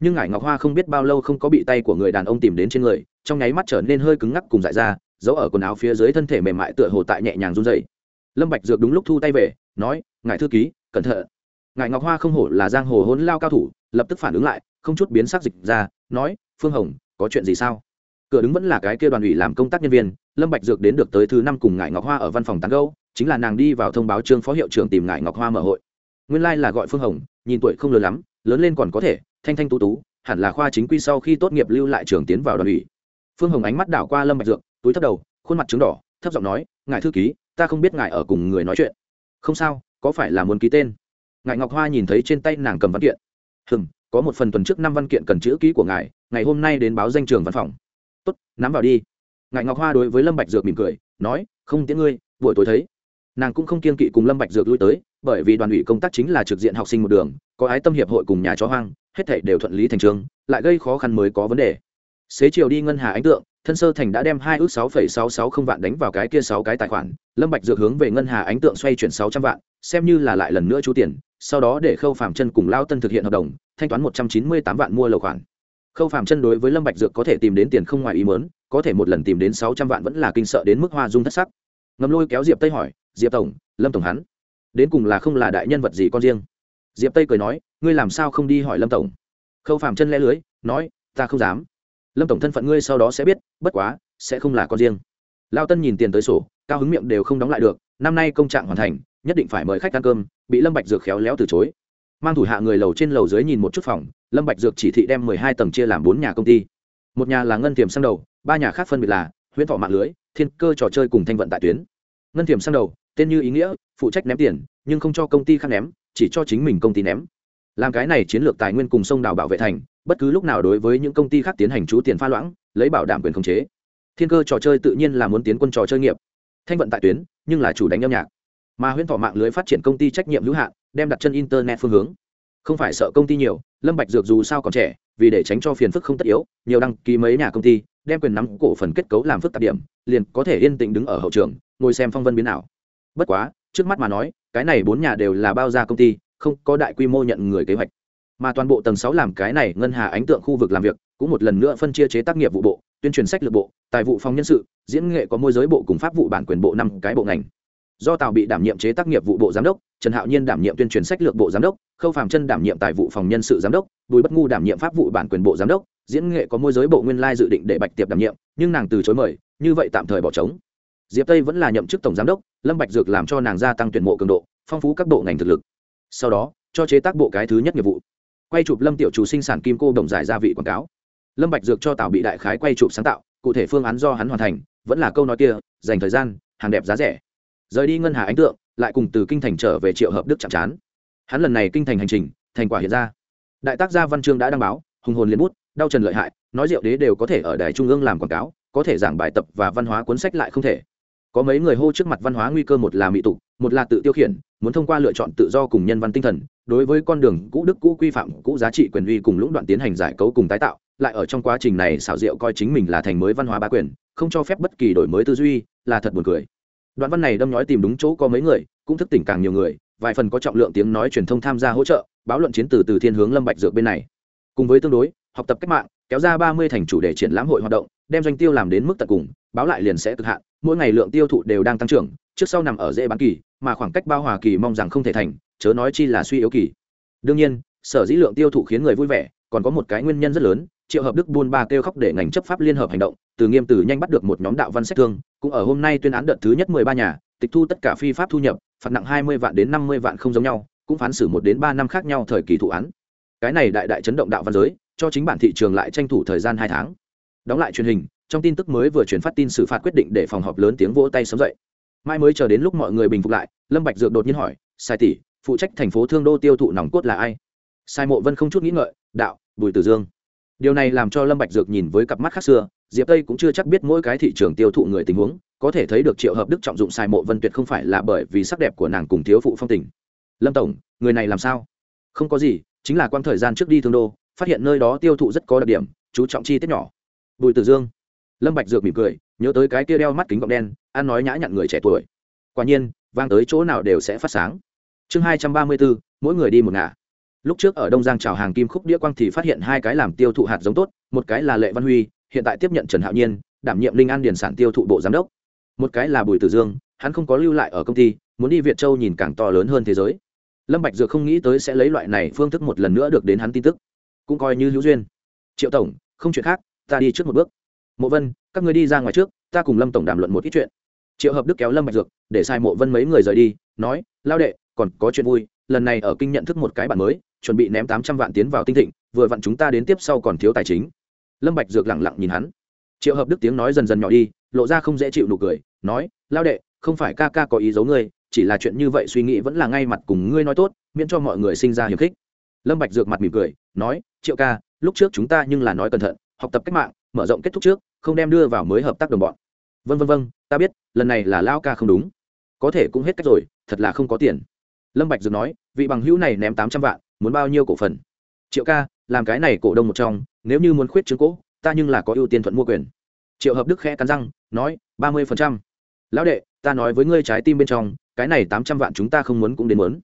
Nhưng ngải ngọc hoa không biết bao lâu không có bị tay của người đàn ông tìm đến trên người, trong nháy mắt trở nên hơi cứng ngắc cùng dại ra, giấu ở quần áo phía dưới thân thể mềm mại tựa hồ tại nhẹ nhàng run rẩy. lâm bạch dược đúng lúc thu tay về, nói, ngài thư ký, cẩn thận. Ngài ngọc hoa không hổ là giang hồ hỗn lao cao thủ, lập tức phản ứng lại, không chút biến sắc dịch ra, nói, phương hồng, có chuyện gì sao? Cửa đứng vẫn là cái kia đoàn ủy làm công tác nhân viên lâm bạch dược đến được tới thứ năm cùng ngài ngọc hoa ở văn phòng tán gẫu, chính là nàng đi vào thông báo trương phó hiệu trưởng tìm ngài ngọc hoa mở hội. Nguyên lai like là gọi phương hồng, nhìn tuổi không lớn lắm, lớn lên còn có thể, thanh thanh tú tú, hẳn là khoa chính quy sau khi tốt nghiệp lưu lại trường tiến vào đoàn ủy. Phương hồng ánh mắt đảo qua lâm bạch dược, túi thấp đầu, khuôn mặt trứng đỏ, thấp giọng nói, ngài thư ký, ta không biết ngài ở cùng người nói chuyện. Không sao, có phải là muốn ký tên? Ngài ngọc hoa nhìn thấy trên tay nàng cầm văn kiện. Hừm, có một phần tuần trước năm văn kiện cần chữ ký của ngài, ngày hôm nay đến báo danh trường văn phòng. Tốt, nắm vào đi ngài ngọc hoa đối với lâm bạch dược mỉm cười, nói, không tiễn ngươi, buổi tối thấy. Nàng cũng không kiên kỵ cùng lâm bạch dược lui tới, bởi vì đoàn ủy công tác chính là trực diện học sinh một đường, có ái tâm hiệp hội cùng nhà chó hoang, hết thảy đều thuận lý thành trường, lại gây khó khăn mới có vấn đề. Xế chiều đi ngân hà ánh tượng, thân sơ thành đã đem hai ước sáu phẩy sáu sáu không vạn đánh vào cái kia sáu cái tài khoản, lâm bạch dược hướng về ngân hà ánh tượng xoay chuyển sáu trăm vạn, xem như là lại lần nữa chú tiền, sau đó để khâu phạm chân cùng lao tân thực hiện hợp đồng, thanh toán một trăm chín mươi tám vạn mua lầu khoản khâu phạm chân đối với lâm bạch dược có thể tìm đến tiền không ngoài ý muốn, có thể một lần tìm đến sáu trăm vạn vẫn là kinh sợ đến mức hoa dung thất sắc. Ngầm lôi kéo diệp tây hỏi, diệp tổng, lâm tổng hắn, đến cùng là không là đại nhân vật gì con riêng? Diệp tây cười nói, ngươi làm sao không đi hỏi lâm tổng? Khâu phạm chân lẽ lưới, nói, ta không dám. Lâm tổng thân phận ngươi sau đó sẽ biết, bất quá, sẽ không là con riêng. Lao tân nhìn tiền tới sổ, cao hứng miệng đều không đóng lại được, năm nay công trạng hoàn thành, nhất định phải mời khách ăn cơm. Bị lâm bạch dược khéo léo từ chối mang thủ hạ người lầu trên lầu dưới nhìn một chút phòng, lâm bạch dược chỉ thị đem mười hai tầng chia làm bốn nhà công ty. Một nhà là ngân tiềm sang đầu, ba nhà khác phân biệt là huyễn thọ mạng lưới, thiên cơ trò chơi cùng thanh vận tại tuyến. Ngân tiềm sang đầu, tên như ý nghĩa, phụ trách ném tiền, nhưng không cho công ty khác ném, chỉ cho chính mình công ty ném. Làm cái này chiến lược tài nguyên cùng sông đào bảo vệ thành, bất cứ lúc nào đối với những công ty khác tiến hành chú tiền pha loãng, lấy bảo đảm quyền khống chế. Thiên cơ trò chơi tự nhiên là muốn tiến quân trò chơi nghiệp. Thanh vận tại tuyến, nhưng là chủ đánh âm nhạc. Mà huyễn thọ mạng lưới phát triển công ty trách nhiệm hữu hạn đem đặt chân internet phương hướng. Không phải sợ công ty nhiều, lâm bạch dược dù sao còn trẻ, vì để tránh cho phiền phức không tất yếu, nhiều đăng ký mấy nhà công ty, đem quyền nắm cổ phần kết cấu làm phức tạp điểm, liền có thể yên tĩnh đứng ở hậu trường, ngồi xem phong vân biến ảo. Bất quá, trước mắt mà nói, cái này bốn nhà đều là bao gia công ty, không có đại quy mô nhận người kế hoạch. Mà toàn bộ tầng sáu làm cái này ngân hà ánh tượng khu vực làm việc, cũng một lần nữa phân chia chế tác nghiệp vụ bộ, tuyên truyền sách lược bộ, tài vụ phòng nhân sự, diễn nghệ có môi giới bộ cùng pháp vụ bản quyền bộ năm cái bộ ngành do tào bị đảm nhiệm chế tác nghiệp vụ bộ giám đốc, trần hạo nhiên đảm nhiệm tuyên truyền sách lược bộ giám đốc, khâu phạm chân đảm nhiệm tài vụ phòng nhân sự giám đốc, bùi bất ngu đảm nhiệm pháp vụ bản quyền bộ giám đốc, diễn nghệ có môi giới bộ nguyên lai dự định để bạch tiệp đảm nhiệm, nhưng nàng từ chối mời, như vậy tạm thời bỏ trống. Diệp tây vẫn là nhậm chức tổng giám đốc, lâm bạch dược làm cho nàng gia tăng tuyển mộ cường độ, phong phú các bộ ngành thực lực. Sau đó, cho chế tác bộ cái thứ nhất nghiệp vụ. Quay chụp lâm tiểu chủ sinh sản kim cô đồng giải gia vị quảng cáo. Lâm bạch dược cho tào bị đại khái quay chụp sáng tạo, cụ thể phương án do hắn hoàn thành, vẫn là câu nói kia, dành thời gian, hàng đẹp giá rẻ rời đi ngân hà ánh tượng, lại cùng từ kinh thành trở về triệu hợp đức chạm chán. Hắn lần này kinh thành hành trình, thành quả hiện ra. Đại tác gia văn chương đã đăng báo, hùng hồn liên bút, đau trần lợi hại, nói diệu đế đều có thể ở đài trung ương làm quảng cáo, có thể giảng bài tập và văn hóa cuốn sách lại không thể. Có mấy người hô trước mặt văn hóa nguy cơ một là mỹ tục, một là tự tiêu khiển, muốn thông qua lựa chọn tự do cùng nhân văn tinh thần, đối với con đường cũ đức cũ quy phạm, cũ giá trị quyền uy cùng lũng đoạn tiến hành giải cấu cùng tái tạo, lại ở trong quá trình này xảo diệu coi chính mình là thành mới văn hóa ba quyền, không cho phép bất kỳ đổi mới tư duy, là thật buồn cười đoạn văn này đâm nói tìm đúng chỗ có mấy người, cũng thức tỉnh càng nhiều người, vài phần có trọng lượng tiếng nói truyền thông tham gia hỗ trợ, báo luận chiến từ từ thiên hướng lâm bạch dược bên này. Cùng với tương đối, học tập cách mạng, kéo ra ba mươi thành chủ đề triển lãm hội hoạt động, đem doanh tiêu làm đến mức tận cùng, báo lại liền sẽ cực hạn, mỗi ngày lượng tiêu thụ đều đang tăng trưởng, trước sau nằm ở dễ bán kỳ, mà khoảng cách bao hòa kỳ mong rằng không thể thành, chớ nói chi là suy yếu kỳ. Đương nhiên, sở dĩ lượng tiêu thụ khiến người vui vẻ, còn có một cái nguyên nhân rất lớn triệu hợp đức buôn ba kêu khóc để ngành chấp pháp liên hợp hành động, từ nghiêm từ nhanh bắt được một nhóm đạo văn sách thương, cũng ở hôm nay tuyên án đợt thứ nhất mười ba nhà, tịch thu tất cả phi pháp thu nhập, phạt nặng hai mươi vạn đến năm mươi vạn không giống nhau, cũng phán xử một đến ba năm khác nhau thời kỳ thụ án. Cái này đại đại chấn động đạo văn giới, cho chính bản thị trường lại tranh thủ thời gian hai tháng. Đóng lại truyền hình, trong tin tức mới vừa chuyển phát tin xử phạt quyết định để phòng họp lớn tiếng vỗ tay sớm dậy. Mai mới chờ đến lúc mọi người bình phục lại, lâm bạch dược đột nhiên hỏi, sai tỷ, phụ trách thành phố thương đô tiêu thụ nòng cốt là ai? Sai mộ vân không chút nghĩ ngợi, đạo, bùi tử dương điều này làm cho lâm bạch dược nhìn với cặp mắt khác xưa, diệp tây cũng chưa chắc biết mỗi cái thị trường tiêu thụ người tình huống, có thể thấy được triệu hợp đức trọng dụng sai mộ vân tuyệt không phải là bởi vì sắc đẹp của nàng cùng thiếu phụ phong tình. Lâm tổng, người này làm sao? Không có gì, chính là quang thời gian trước đi thương đô, phát hiện nơi đó tiêu thụ rất có đặc điểm, chú trọng chi tiết nhỏ. Bùi tử dương. Lâm bạch dược mỉm cười, nhớ tới cái kia đeo mắt kính gọng đen ăn nói nhã nhặn người trẻ tuổi. Quả nhiên, vang tới chỗ nào đều sẽ phát sáng. Chương hai trăm ba mươi bốn, mỗi người đi một ngả lúc trước ở đông giang chào hàng kim khúc đĩa quang thì phát hiện hai cái làm tiêu thụ hạt giống tốt, một cái là lệ văn huy, hiện tại tiếp nhận trần hạo nhiên, đảm nhiệm linh an điển sản tiêu thụ bộ giám đốc. Một cái là bùi tử dương, hắn không có lưu lại ở công ty, muốn đi việt châu nhìn càng to lớn hơn thế giới. Lâm bạch dược không nghĩ tới sẽ lấy loại này phương thức một lần nữa được đến hắn tin tức. Cũng coi như hữu duyên. Triệu tổng, không chuyện khác, ta đi trước một bước. Mộ vân, các ngươi đi ra ngoài trước, ta cùng lâm tổng đàm luận một ít chuyện. Triệu hợp đức kéo lâm bạch dược, để sai mộ vân mấy người rời đi, nói, lao đệ, còn có chuyện vui lần này ở kinh nhận thức một cái bản mới, chuẩn bị ném tám trăm vạn tiến vào tinh thịnh, vừa vặn chúng ta đến tiếp sau còn thiếu tài chính. Lâm bạch dược lặng lặng nhìn hắn. Triệu hợp đức tiếng nói dần dần nhỏ đi, lộ ra không dễ chịu nụ cười, nói, lao đệ, không phải ca ca có ý giấu ngươi, chỉ là chuyện như vậy suy nghĩ vẫn là ngay mặt cùng ngươi nói tốt, miễn cho mọi người sinh ra hiềm khích. Lâm bạch dược mặt mỉm cười, nói, triệu ca, lúc trước chúng ta nhưng là nói cẩn thận, học tập cách mạng, mở rộng kết thúc trước, không đem đưa vào mới hợp tác đồng bọn. Vân vân vân ta biết, lần này là lao ca không đúng. Có thể cũng hết cách rồi, thật là không có tiền lâm bạch dược nói, vị bằng hữu này ném tám trăm vạn, muốn bao nhiêu cổ phần? Triệu ca, làm cái này cổ đông một trong, nếu như muốn khuyết chứng cố, ta nhưng là có ưu tiên thuận mua quyền. Triệu hợp đức khẽ cắn răng, nói, ba mươi phần trăm. Lão đệ, ta nói với ngươi trái tim bên trong, cái này tám trăm vạn chúng ta không muốn cũng đến muốn.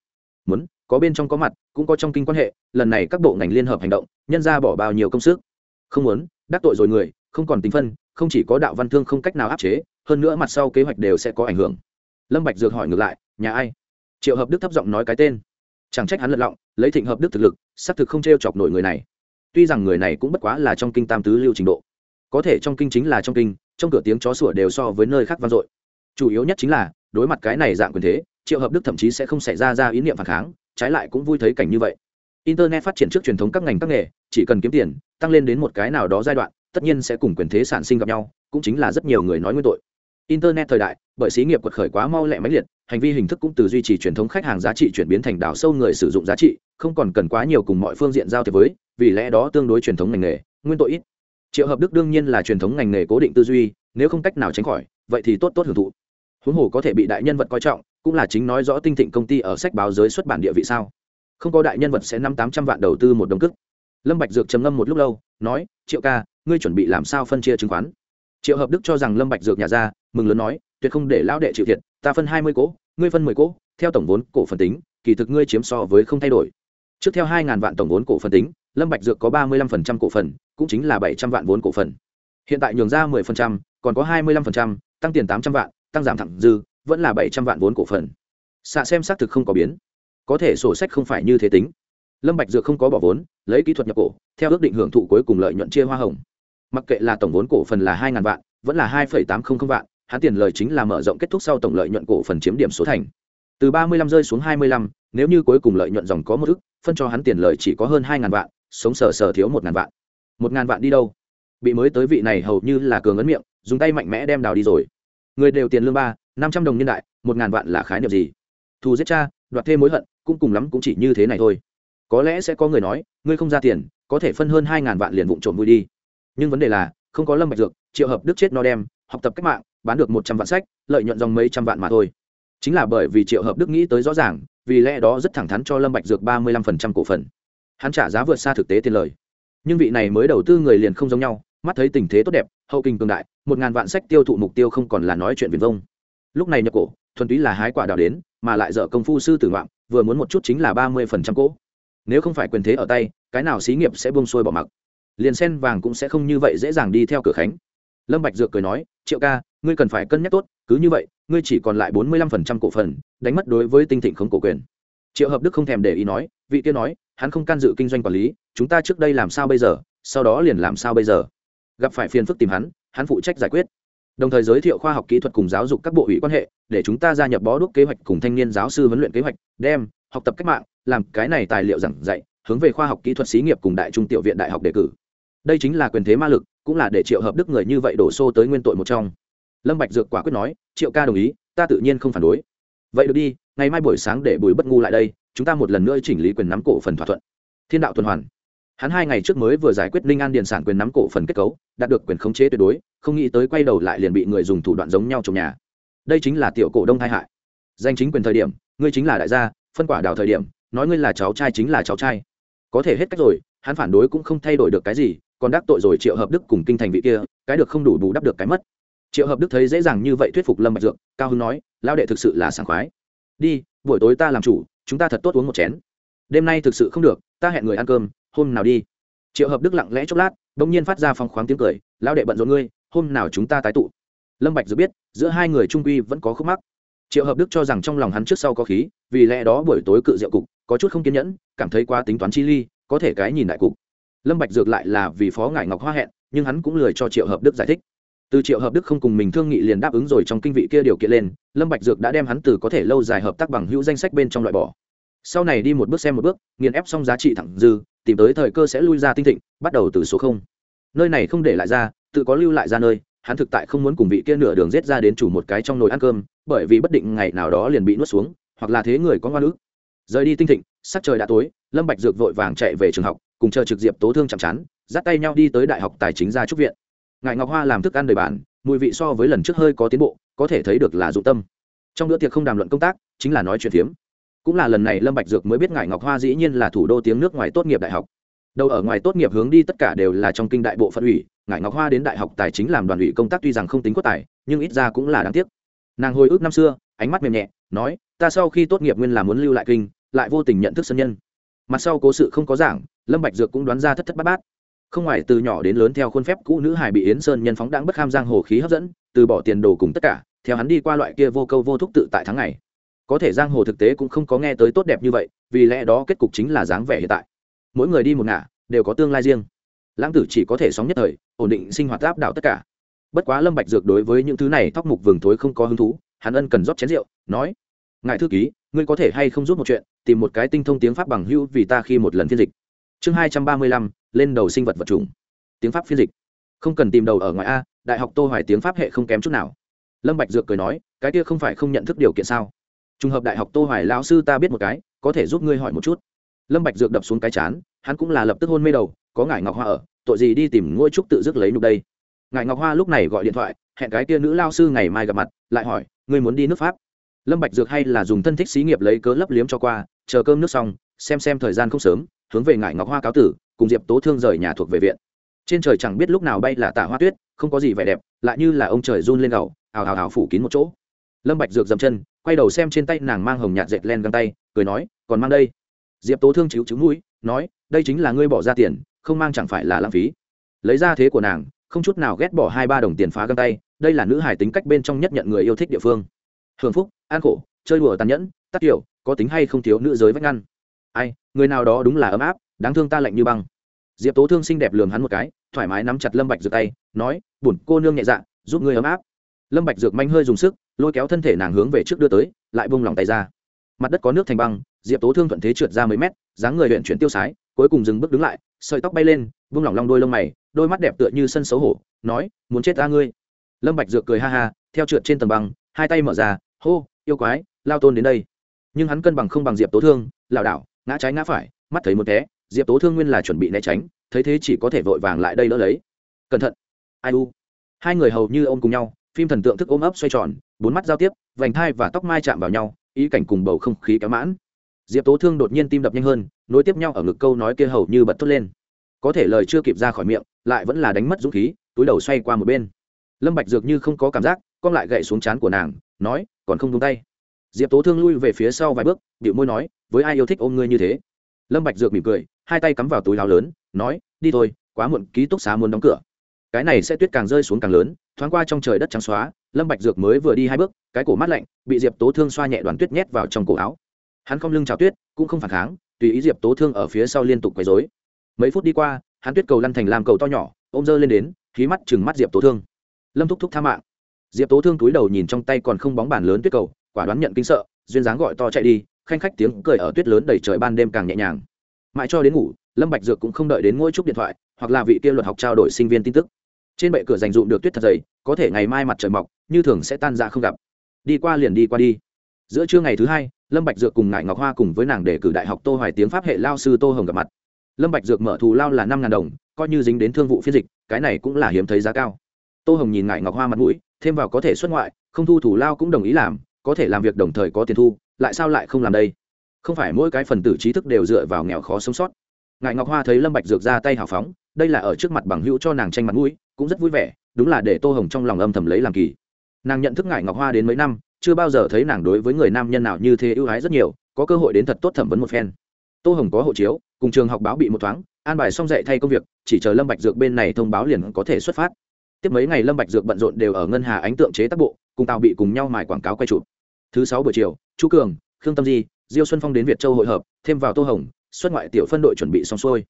Muốn, có bên trong có mặt, cũng có trong kinh quan hệ, lần này các bộ ngành liên hợp hành động, nhân ra bỏ bao nhiêu công sức? Không muốn, đắc tội rồi người, không còn tính phân, không chỉ có đạo văn thương không cách nào áp chế, hơn nữa mặt sau kế hoạch đều sẽ có ảnh hưởng. Lâm bạch dược hỏi ngược lại, nhà ai? Triệu hợp đức thấp giọng nói cái tên chẳng trách hắn lật lọng lấy thịnh hợp đức thực lực xác thực không t e chọc nổi người này tuy rằng người này cũng bất quá là trong kinh tam tứ lưu trình độ có thể trong kinh chính là trong kinh trong cửa tiếng chó sủa đều so với nơi khác vang dội chủ yếu nhất chính là đối mặt cái này dạng quyền thế triệu hợp đức thậm chí sẽ không xảy ra ra ý niệm phản kháng trái lại cũng vui thấy cảnh như vậy internet phát triển trước truyền thống các ngành các nghề chỉ cần kiếm tiền tăng lên đến một cái nào đó giai đoạn tất nhiên sẽ cùng quyền thế sản sinh gặp nhau cũng chính là rất nhiều người nói nguyên tội internet thời đại, bởi xí nghiệp quật khởi quá mau lẹ máy liệt, hành vi hình thức cũng từ duy trì truyền thống khách hàng giá trị chuyển biến thành đào sâu người sử dụng giá trị, không còn cần quá nhiều cùng mọi phương diện giao thiệp với, vì lẽ đó tương đối truyền thống ngành nghề, nguyên tội ít. Triệu hợp đức đương nhiên là truyền thống ngành nghề cố định tư duy, nếu không cách nào tránh khỏi, vậy thì tốt tốt hưởng thụ. Huống hồ có thể bị đại nhân vật coi trọng, cũng là chính nói rõ tinh thịnh công ty ở sách báo giới xuất bản địa vị sao. Không có đại nhân vật sẽ năm tám trăm vạn đầu tư một đồng cức lâm bạch dược trầm ngâm một lúc lâu, nói, triệu ca, ngươi chuẩn bị làm sao phân chia chứng khoán? Triệu hợp đức cho rằng lâm bạch dược nhà ra mừng lớn nói tuyệt không để lão đệ chịu thiệt ta phân hai mươi cổ, ngươi phân mười cổ, theo tổng vốn cổ phần tính kỳ thực ngươi chiếm so với không thay đổi. Trước theo hai ngàn vạn tổng vốn cổ phần tính lâm bạch dược có ba mươi lăm phần trăm cổ phần cũng chính là bảy trăm vạn vốn cổ phần. Hiện tại nhường ra mười phần trăm còn có hai mươi lăm phần trăm tăng tiền tám trăm vạn tăng giảm thẳng dư vẫn là bảy trăm vạn vốn cổ phần. Xạ xem xác thực không có biến. Có thể sổ sách không phải như thế tính. Lâm bạch dược không có bỏ vốn lấy kỹ thuật nhập cổ theo ước định hưởng thụ cuối cùng lợi nhuận chia hoa hồng mặc kệ là tổng vốn cổ phần là hai ngàn vạn, vẫn là hai tám trăm linh vạn, hắn tiền lời chính là mở rộng kết thúc sau tổng lợi nhuận cổ phần chiếm điểm số thành. Từ ba mươi lăm rơi xuống hai mươi lăm, nếu như cuối cùng lợi nhuận dòng có một ức phân cho hắn tiền lời chỉ có hơn hai ngàn vạn, sống sờ sờ thiếu một ngàn vạn. Một ngàn vạn đi đâu? Bị mới tới vị này hầu như là cường ấn miệng, dùng tay mạnh mẽ đem đào đi rồi. Người đều tiền lương ba, năm trăm đồng nhân đại, một ngàn vạn là khái niệm gì? Thù giết cha, đoạt thêm mối hận, cũng cùng lắm cũng chỉ như thế này thôi. Có lẽ sẽ có người nói, ngươi không ra tiền, có thể phân hơn hai ngàn vạn liền vụn trộm vui đi nhưng vấn đề là, không có lâm bạch dược, triệu hợp đức chết no đem, học tập cách mạng, bán được một trăm vạn sách, lợi nhuận dòng mấy trăm vạn mà thôi. Chính là bởi vì triệu hợp đức nghĩ tới rõ ràng, vì lẽ đó rất thẳng thắn cho lâm bạch dược ba mươi lăm phần trăm cổ phần. Hắn trả giá vượt xa thực tế tiền lời. Nhưng vị này mới đầu tư người liền không giống nhau, mắt thấy tình thế tốt đẹp, hậu kinh cường đại, một ngàn vạn sách tiêu thụ mục tiêu không còn là nói chuyện viền vông. Lúc này nhập cổ, thuần túy là hái quả đào đến, mà lại dở công phu sư tử ngoạm, vừa muốn một chút chính là ba mươi phần trăm cỗ nếu không phải quyền thế ở tay, cái nào xí nghiệp sẽ buông xuôi bỏ mặc liền sen vàng cũng sẽ không như vậy dễ dàng đi theo cửa khánh. Lâm bạch dược cười nói, triệu ca, ngươi cần phải cân nhắc tốt, cứ như vậy, ngươi chỉ còn lại bốn mươi lăm phần trăm cổ phần, đánh mất đối với tinh thịnh không cổ quyền. Triệu hợp đức không thèm để ý nói, vị kia nói, hắn không can dự kinh doanh quản lý, chúng ta trước đây làm sao bây giờ, sau đó liền làm sao bây giờ. Gặp phải phiền phức tìm hắn hắn phụ trách giải quyết. Đồng thời giới thiệu khoa học kỹ thuật cùng giáo dục các bộ ủy quan hệ, để chúng ta gia nhập bó đuốc kế hoạch cùng thanh niên giáo sư huấn luyện kế hoạch, đem, học tập cách mạng, làm cái này tài liệu giảng dạy, hướng về khoa học kỹ thuật xí nghiệp cùng đại trung tiểu viện đại học đề cử đây chính là quyền thế ma lực, cũng là để triệu hợp đức người như vậy đổ xô tới nguyên tội một trong. Lâm bạch dược quả quyết nói, triệu ca đồng ý, ta tự nhiên không phản đối. Vậy được đi, ngày mai buổi sáng để bùi bất ngu lại đây, chúng ta một lần nữa chỉnh lý quyền nắm cổ phần thỏa thuận. Thiên đạo tuần hoàn. Hắn hai ngày trước mới vừa giải quyết ninh an điền sản quyền nắm cổ phần kết cấu, đạt được quyền khống chế tuyệt đối, không nghĩ tới quay đầu lại liền bị người dùng thủ đoạn giống nhau trong nhà. Đây chính là tiểu cổ đông tai hại. Danh chính quyền thời điểm, ngươi chính là đại gia, phân quả đào thời điểm, nói ngươi là cháu trai chính là cháu trai. Có thể hết cách rồi, hắn phản đối cũng không thay đổi được cái gì còn đắc tội rồi triệu hợp đức cùng kinh thành vị kia, cái được không đủ bù đắp được cái mất. Triệu hợp đức thấy dễ dàng như vậy thuyết phục lâm bạch dược, cao hưng nói lao đệ thực sự là sảng khoái. Đi, buổi tối ta làm chủ, chúng ta thật tốt uống một chén. Đêm nay thực sự không được, ta hẹn người ăn cơm, hôm nào đi. Triệu hợp đức lặng lẽ chốc lát, bỗng nhiên phát ra phong khoáng tiếng cười lao đệ bận rộn ngươi, hôm nào chúng ta tái tụ. Lâm bạch dược biết, giữa hai người trung quy vẫn có khúc mắc. Triệu hợp đức cho rằng trong lòng hắn trước sau có khí, vì lẽ đó buổi tối cự rượu cục, có chút không kiên nhẫn, cảm thấy quá tính toán chi ly, có thể cái nhìn đại cục lâm bạch dược lại là vì phó ngải ngọc hoa hẹn, nhưng hắn cũng lười cho triệu hợp đức giải thích. Từ triệu hợp đức không cùng mình thương nghị liền đáp ứng rồi trong kinh vị kia điều kiện lên, lâm bạch dược đã đem hắn từ có thể lâu dài hợp tác bằng hữu danh sách bên trong loại bỏ. Sau này đi một bước xem một bước, nghiền ép xong giá trị thẳng dư, tìm tới thời cơ sẽ lui ra tinh thịnh, bắt đầu từ số không. Nơi này không để lại ra, tự có lưu lại ra nơi, hắn thực tại không muốn cùng vị kia nửa đường giết ra đến chủ một cái trong nồi ăn cơm, bởi vì bất định ngày nào đó liền bị nuốt xuống, hoặc là thế người có ngoan ước rời đi tinh thịnh, sắc trời đã tối lâm bạch dược vội vàng chạy về trường học, cùng chờ trực diệp tố thương chạm chán, dắt tay nhau đi tới đại học tài chính gia trúc viện. Ngài ngọc hoa làm thức ăn đời bản, mùi vị so với lần trước hơi có tiến bộ, có thể thấy được là dụng tâm. Trong bữa tiệc không đàm luận công tác, chính là nói chuyện phiếm. Cũng là lần này lâm bạch dược mới biết ngài ngọc hoa dĩ nhiên là thủ đô tiếng nước ngoài tốt nghiệp đại học. Đầu ở ngoài tốt nghiệp hướng đi tất cả đều là trong kinh đại bộ phận ủy, ngài ngọc hoa đến đại học tài chính làm đoàn ủy công tác tuy rằng không tính quốc tài, nhưng ít ra cũng là đáng tiếc. Nàng hồi ức năm xưa, ánh mắt mềm nhẹ, nói, ta sau khi tốt nghiệp nguyên là muốn lưu lại kinh, lại vô tình nhận thức sân nhân mặt sau cố sự không có giảng, lâm bạch dược cũng đoán ra thất thất bát bát. Không ngoài từ nhỏ đến lớn theo khuôn phép cũ nữ hài bị yến sơn nhân phóng đãng bất kham giang hồ khí hấp dẫn, từ bỏ tiền đồ cùng tất cả, theo hắn đi qua loại kia vô câu vô thúc tự tại tháng ngày. Có thể giang hồ thực tế cũng không có nghe tới tốt đẹp như vậy, vì lẽ đó kết cục chính là dáng vẻ hiện tại. Mỗi người đi một ngả, đều có tương lai riêng. Lãng tử chỉ có thể sống nhất thời, ổn định sinh hoạt áp đảo tất cả. Bất quá lâm bạch dược đối với những thứ này thóc mục vừng thối không có hứng thú, hắn ân cần rót chén rượu, nói ngài thư ký, ngươi có thể hay không giúp một chuyện, tìm một cái tinh thông tiếng pháp bằng hữu vì ta khi một lần phiên dịch. Chương hai trăm ba mươi lăm, lên đầu sinh vật vật chủng. Tiếng pháp phiên dịch. Không cần tìm đầu ở ngoài a, đại học tô hoài tiếng pháp hệ không kém chút nào. Lâm bạch dược cười nói, cái kia không phải không nhận thức điều kiện sao? Trùng hợp đại học tô hoài lão sư ta biết một cái, có thể giúp ngươi hỏi một chút. Lâm bạch dược đập xuống cái chán, hắn cũng là lập tức hôn mê đầu, có ngải ngọc hoa ở, tội gì đi tìm ngôi trúc tự dứt lấy nhục đây. Ngải ngọc hoa lúc này gọi điện thoại, hẹn cái kia nữ lao sư ngày mai gặp mặt, lại hỏi, ngươi muốn đi nước pháp? Lâm bạch dược hay là dùng thân thích xí nghiệp lấy cớ lấp liếm cho qua, chờ cơm nước xong, xem xem thời gian không sớm, hướng về ngải ngọc hoa cáo tử, cùng diệp tố thương rời nhà thuộc về viện. Trên trời chẳng biết lúc nào bay là tả hoa tuyết, không có gì vẻ đẹp, lại như là ông trời run lên gầu ào ào ào phủ kín một chỗ. Lâm bạch dược dậm chân, quay đầu xem trên tay nàng mang hồng nhạt dệt len găng tay, cười nói, còn mang đây? Diệp tố thương chịu chữ mũi, nói, đây chính là ngươi bỏ ra tiền, không mang chẳng phải là lãng phí. Lấy ra thế của nàng, không chút nào ghét bỏ hai ba đồng tiền phá găng tay, đây là nữ hải tính cách bên trong nhất nhận người yêu thích địa phương hưởng phúc, an khổ, chơi đùa tàn nhẫn, tắc kiểu có tính hay không thiếu nữ giới vách ngăn. Ai, người nào đó đúng là ấm áp, đáng thương ta lạnh như băng. Diệp tố thương xinh đẹp lường hắn một cái, thoải mái nắm chặt lâm bạch dược tay, nói bùn cô nương nhẹ dạ giúp ngươi ấm áp. Lâm bạch dược manh hơi dùng sức, lôi kéo thân thể nàng hướng về trước đưa tới, lại buông lòng tay ra. Mặt đất có nước thành băng, diệp tố thương thuận thế trượt ra mấy mét, dáng người luyện chuyển tiêu sái, cuối cùng dừng bước đứng lại, sợi tóc bay lên, buông lỏng long đôi lông mày, đôi mắt đẹp tựa như sân xấu hổ, nói, muốn chết ta ngươi. Lâm bạch dược cười ha ha, theo trượt trên tầng băng, hai tay mở ra hô, yêu quái, lao tôn đến đây. Nhưng hắn cân bằng không bằng diệp tố thương, lảo đảo, ngã trái ngã phải, mắt thấy một té. Diệp tố thương nguyên là chuẩn bị né tránh, thấy thế chỉ có thể vội vàng lại đây đỡ lấy. Cẩn thận. Ai u? Hai người hầu như ôm cùng nhau, phim thần tượng thức ôm ấp xoay tròn, bốn mắt giao tiếp, vành thai và tóc mai chạm vào nhau, ý cảnh cùng bầu không khí kéo mãn. Diệp tố thương đột nhiên tim đập nhanh hơn, nối tiếp nhau ở ngực câu nói kia hầu như bật thốt lên. Có thể lời chưa kịp ra khỏi miệng, lại vẫn là đánh mất dũng khí, túi đầu xoay qua một bên. Lâm bạch dược như không có cảm giác con lại gậy xuống chán của nàng nói, còn không đúng tay. Diệp tố thương lui về phía sau vài bước điệu môi nói, với ai yêu thích ôm ngươi như thế? Lâm bạch dược mỉm cười, hai tay cắm vào túi áo lớn, nói, đi thôi, quá muộn, ký túc xá muốn đóng cửa. Cái này sẽ tuyết càng rơi xuống càng lớn, thoáng qua trong trời đất trắng xóa, lâm bạch dược mới vừa đi hai bước, cái cổ mát lạnh, bị diệp tố thương xoa nhẹ đoàn tuyết nhét vào trong cổ áo. Hắn không lưng chào tuyết, cũng không phản kháng, tùy ý diệp tố thương ở phía sau liên tục quấy rối. Mấy phút đi qua, hắn tuyết cầu lăn thành làm cầu to nhỏ, ôm dơ lên đến khí mắt chừng mắt diệp tố thương. Lâm thúc thúc tha mạng diệp tố thương túi đầu nhìn trong tay còn không bóng bàn lớn tuyết cầu, quả đoán nhận kinh sợ, duyên dáng gọi to chạy đi, khanh khách tiếng cười ở tuyết lớn đầy trời ban đêm càng nhẹ nhàng. Mãi cho đến ngủ, lâm bạch dược cũng không đợi đến ngôi trúc điện thoại, hoặc là vị kia luật học trao đổi sinh viên tin tức. Trên bệ cửa dành dụm được tuyết thật dày, có thể ngày mai mặt trời mọc, như thường sẽ tan ra không gặp. Đi qua liền đi qua đi. Giữa trưa ngày thứ hai, lâm bạch dược cùng ngải ngọc hoa cùng với nàng để cử đại học tô hoài tiếng pháp hệ lao sư tô hồng gặp mặt. Lâm bạch dược mở thù lao là năm ngàn đồng, coi như dính đến thương vụ phiên dịch, cái này cũng là hiếm thấy giá cao. Tô hồng nhìn ngải ngọc hoa mặt mũi thêm vào có thể xuất ngoại, không thu thủ lao cũng đồng ý làm, có thể làm việc đồng thời có tiền thu, lại sao lại không làm đây? Không phải mỗi cái phần tử trí thức đều dựa vào nghèo khó sống sót. Ngài ngọc hoa thấy lâm bạch dược ra tay hào phóng, đây là ở trước mặt bằng hữu cho nàng tranh mặt mũi, cũng rất vui vẻ, đúng là để tô hồng trong lòng âm thầm lấy làm kỳ. Nàng nhận thức ngài ngọc hoa đến mấy năm, chưa bao giờ thấy nàng đối với người nam nhân nào như thế ưu ái rất nhiều, có cơ hội đến thật tốt thẩm vấn một phen. Tô hồng có hộ chiếu, cùng trường học báo bị một thoáng, an bài xong dạy thay công việc, chỉ chờ lâm bạch dược bên này thông báo liền có thể xuất phát tiếp mấy ngày lâm bạch dược bận rộn đều ở ngân hà ánh tượng chế tác bộ, cùng tàu bị cùng nhau mài quảng cáo quay chụp. Thứ sáu buổi chiều, chu cường, khương tâm di, diêu xuân phong đến việt châu hội hợp, thêm vào tô hồng, xuất ngoại tiểu phân đội chuẩn bị xong xuôi.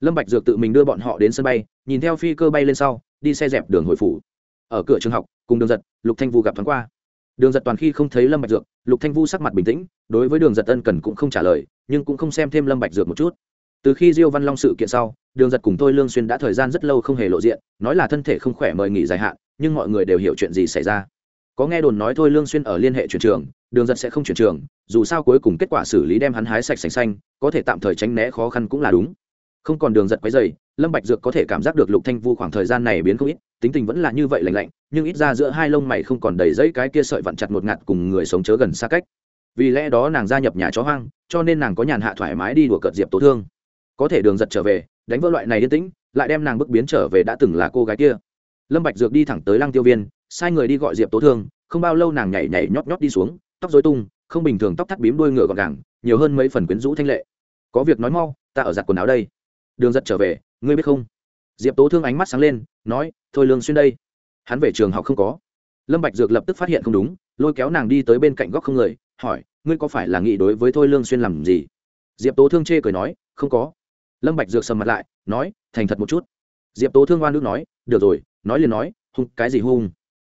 Lâm bạch dược tự mình đưa bọn họ đến sân bay, nhìn theo phi cơ bay lên sau, đi xe dẹp đường hồi phủ. Ở cửa trường học, cùng đường giật, lục thanh vu gặp thoáng qua. Đường giật toàn khi không thấy lâm bạch dược, lục thanh vu sắc mặt bình tĩnh, đối với đường giật ân cần cũng không trả lời, nhưng cũng không xem thêm lâm bạch dược một chút từ khi diêu văn long sự kiện sau, đường giật cùng tôi lương xuyên đã thời gian rất lâu không hề lộ diện, nói là thân thể không khỏe mời nghỉ dài hạn, nhưng mọi người đều hiểu chuyện gì xảy ra. Có nghe đồn nói thôi lương xuyên ở liên hệ chuyển trường, đường giật sẽ không chuyển trường, dù sao cuối cùng kết quả xử lý đem hắn hái sạch sành xanh, có thể tạm thời tránh né khó khăn cũng là đúng. Không còn đường giật quấy dày lâm bạch dược có thể cảm giác được lục thanh vu khoảng thời gian này biến không ít, tính tình vẫn là như vậy lạnh lạnh, nhưng ít ra giữa hai lông mày không còn đầy dây cái kia sợi vặn chặt một ngạt cùng người sống chớ gần xa cách. Vì lẽ đó nàng gia nhập nhà chó hoang, cho nên nàng có nhàn hạ thoải mái đi đùa cợt diệp tố thương có thể đường giật trở về, đánh vỡ loại này yên tĩnh, lại đem nàng bước biến trở về đã từng là cô gái kia. Lâm bạch dược đi thẳng tới lăng tiêu viên, sai người đi gọi diệp tố thương, không bao lâu nàng nhảy nhảy nhót nhót đi xuống, tóc rối tung, không bình thường tóc thắt bím đuôi ngựa gọn gàng, nhiều hơn mấy phần quyến rũ thanh lệ. Có việc nói mau, ta ở giặt quần áo đây. Đường giật trở về, ngươi biết không? Diệp tố thương ánh mắt sáng lên, nói, thôi lương xuyên đây. Hắn về trường học không có. Lâm bạch dược lập tức phát hiện không đúng, lôi kéo nàng đi tới bên cạnh góc không người, hỏi, ngươi có phải là nghĩ đối với thôi lương xuyên làm gì? Diệp tố thương chê cười nói, không có lâm bạch dược sầm mặt lại, nói, thành thật một chút. Diệp tố thương oan nước nói, được rồi, nói liền nói, hung, cái gì hung?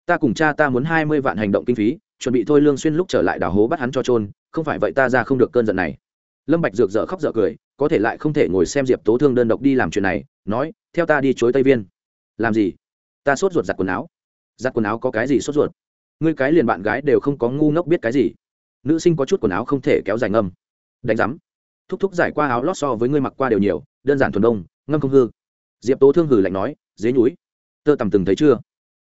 Ta cùng cha ta muốn hai mươi vạn hành động kinh phí, chuẩn bị thôi lương xuyên lúc trở lại đào hố bắt hắn cho trôn không phải vậy ta ra không được cơn giận này. Lâm bạch dược dở khóc dở cười, có thể lại không thể ngồi xem diệp tố thương đơn độc đi làm chuyện này, nói, theo ta đi chối tây viên. Làm gì? Ta sốt ruột giặt quần áo. Giặt quần áo có cái gì sốt ruột? Ngươi cái liền bạn gái đều không có ngu ngốc biết cái gì. Nữ sinh có chút quần áo không thể kéo dài ngâm đánh giám thúc thúc giải qua áo lót so với ngươi mặc qua đều nhiều, đơn giản thuần đông, ngâm không hư. Diệp tố thương hử lạnh nói, dế nhúi, tơ tầm từng thấy chưa?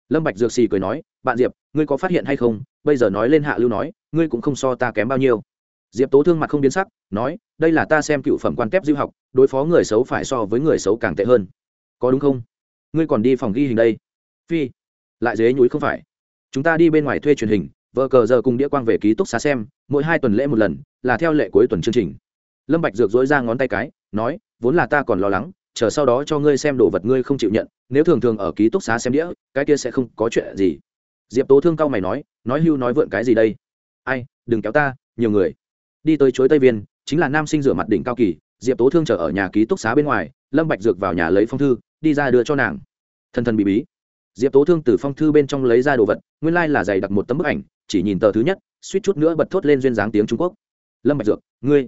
Lâm bạch dược xì cười nói, bạn diệp, ngươi có phát hiện hay không? Bây giờ nói lên hạ lưu nói, ngươi cũng không so ta kém bao nhiêu. Diệp tố thương mặt không biến sắc, nói, đây là ta xem cựu phẩm quan kép diêu học, đối phó người xấu phải so với người xấu càng tệ hơn. Có đúng không? Ngươi còn đi phòng ghi hình đây. Phi, lại dế nhúi không phải. Chúng ta đi bên ngoài thuê truyền hình vợ cờ giờ cùng đĩa quang về ký túc xá xem, mỗi hai tuần lễ một lần, là theo lệ cuối tuần chương trình lâm bạch dược dối ra ngón tay cái, nói, vốn là ta còn lo lắng, chờ sau đó cho ngươi xem đồ vật ngươi không chịu nhận, nếu thường thường ở ký túc xá xem đĩa, cái kia sẽ không có chuyện gì. Diệp tố thương cao mày nói nói hưu nói vượn cái gì đây? Ai, đừng kéo ta, nhiều người. Đi tới chuối tây viên, chính là nam sinh rửa mặt đỉnh cao kỳ, diệp tố thương chờ ở nhà ký túc xá bên ngoài, lâm bạch dược vào nhà lấy phong thư, đi ra đưa cho nàng. Thân thân bí bí. Diệp tố thương từ phong thư bên trong lấy ra đồ vật, nguyên lai là giày đặt một tấm bức ảnh, chỉ nhìn tờ thứ nhất, suýt chút nữa bật thốt lên duyên dáng tiếng trung quốc. Lâm bạch dược, ngươi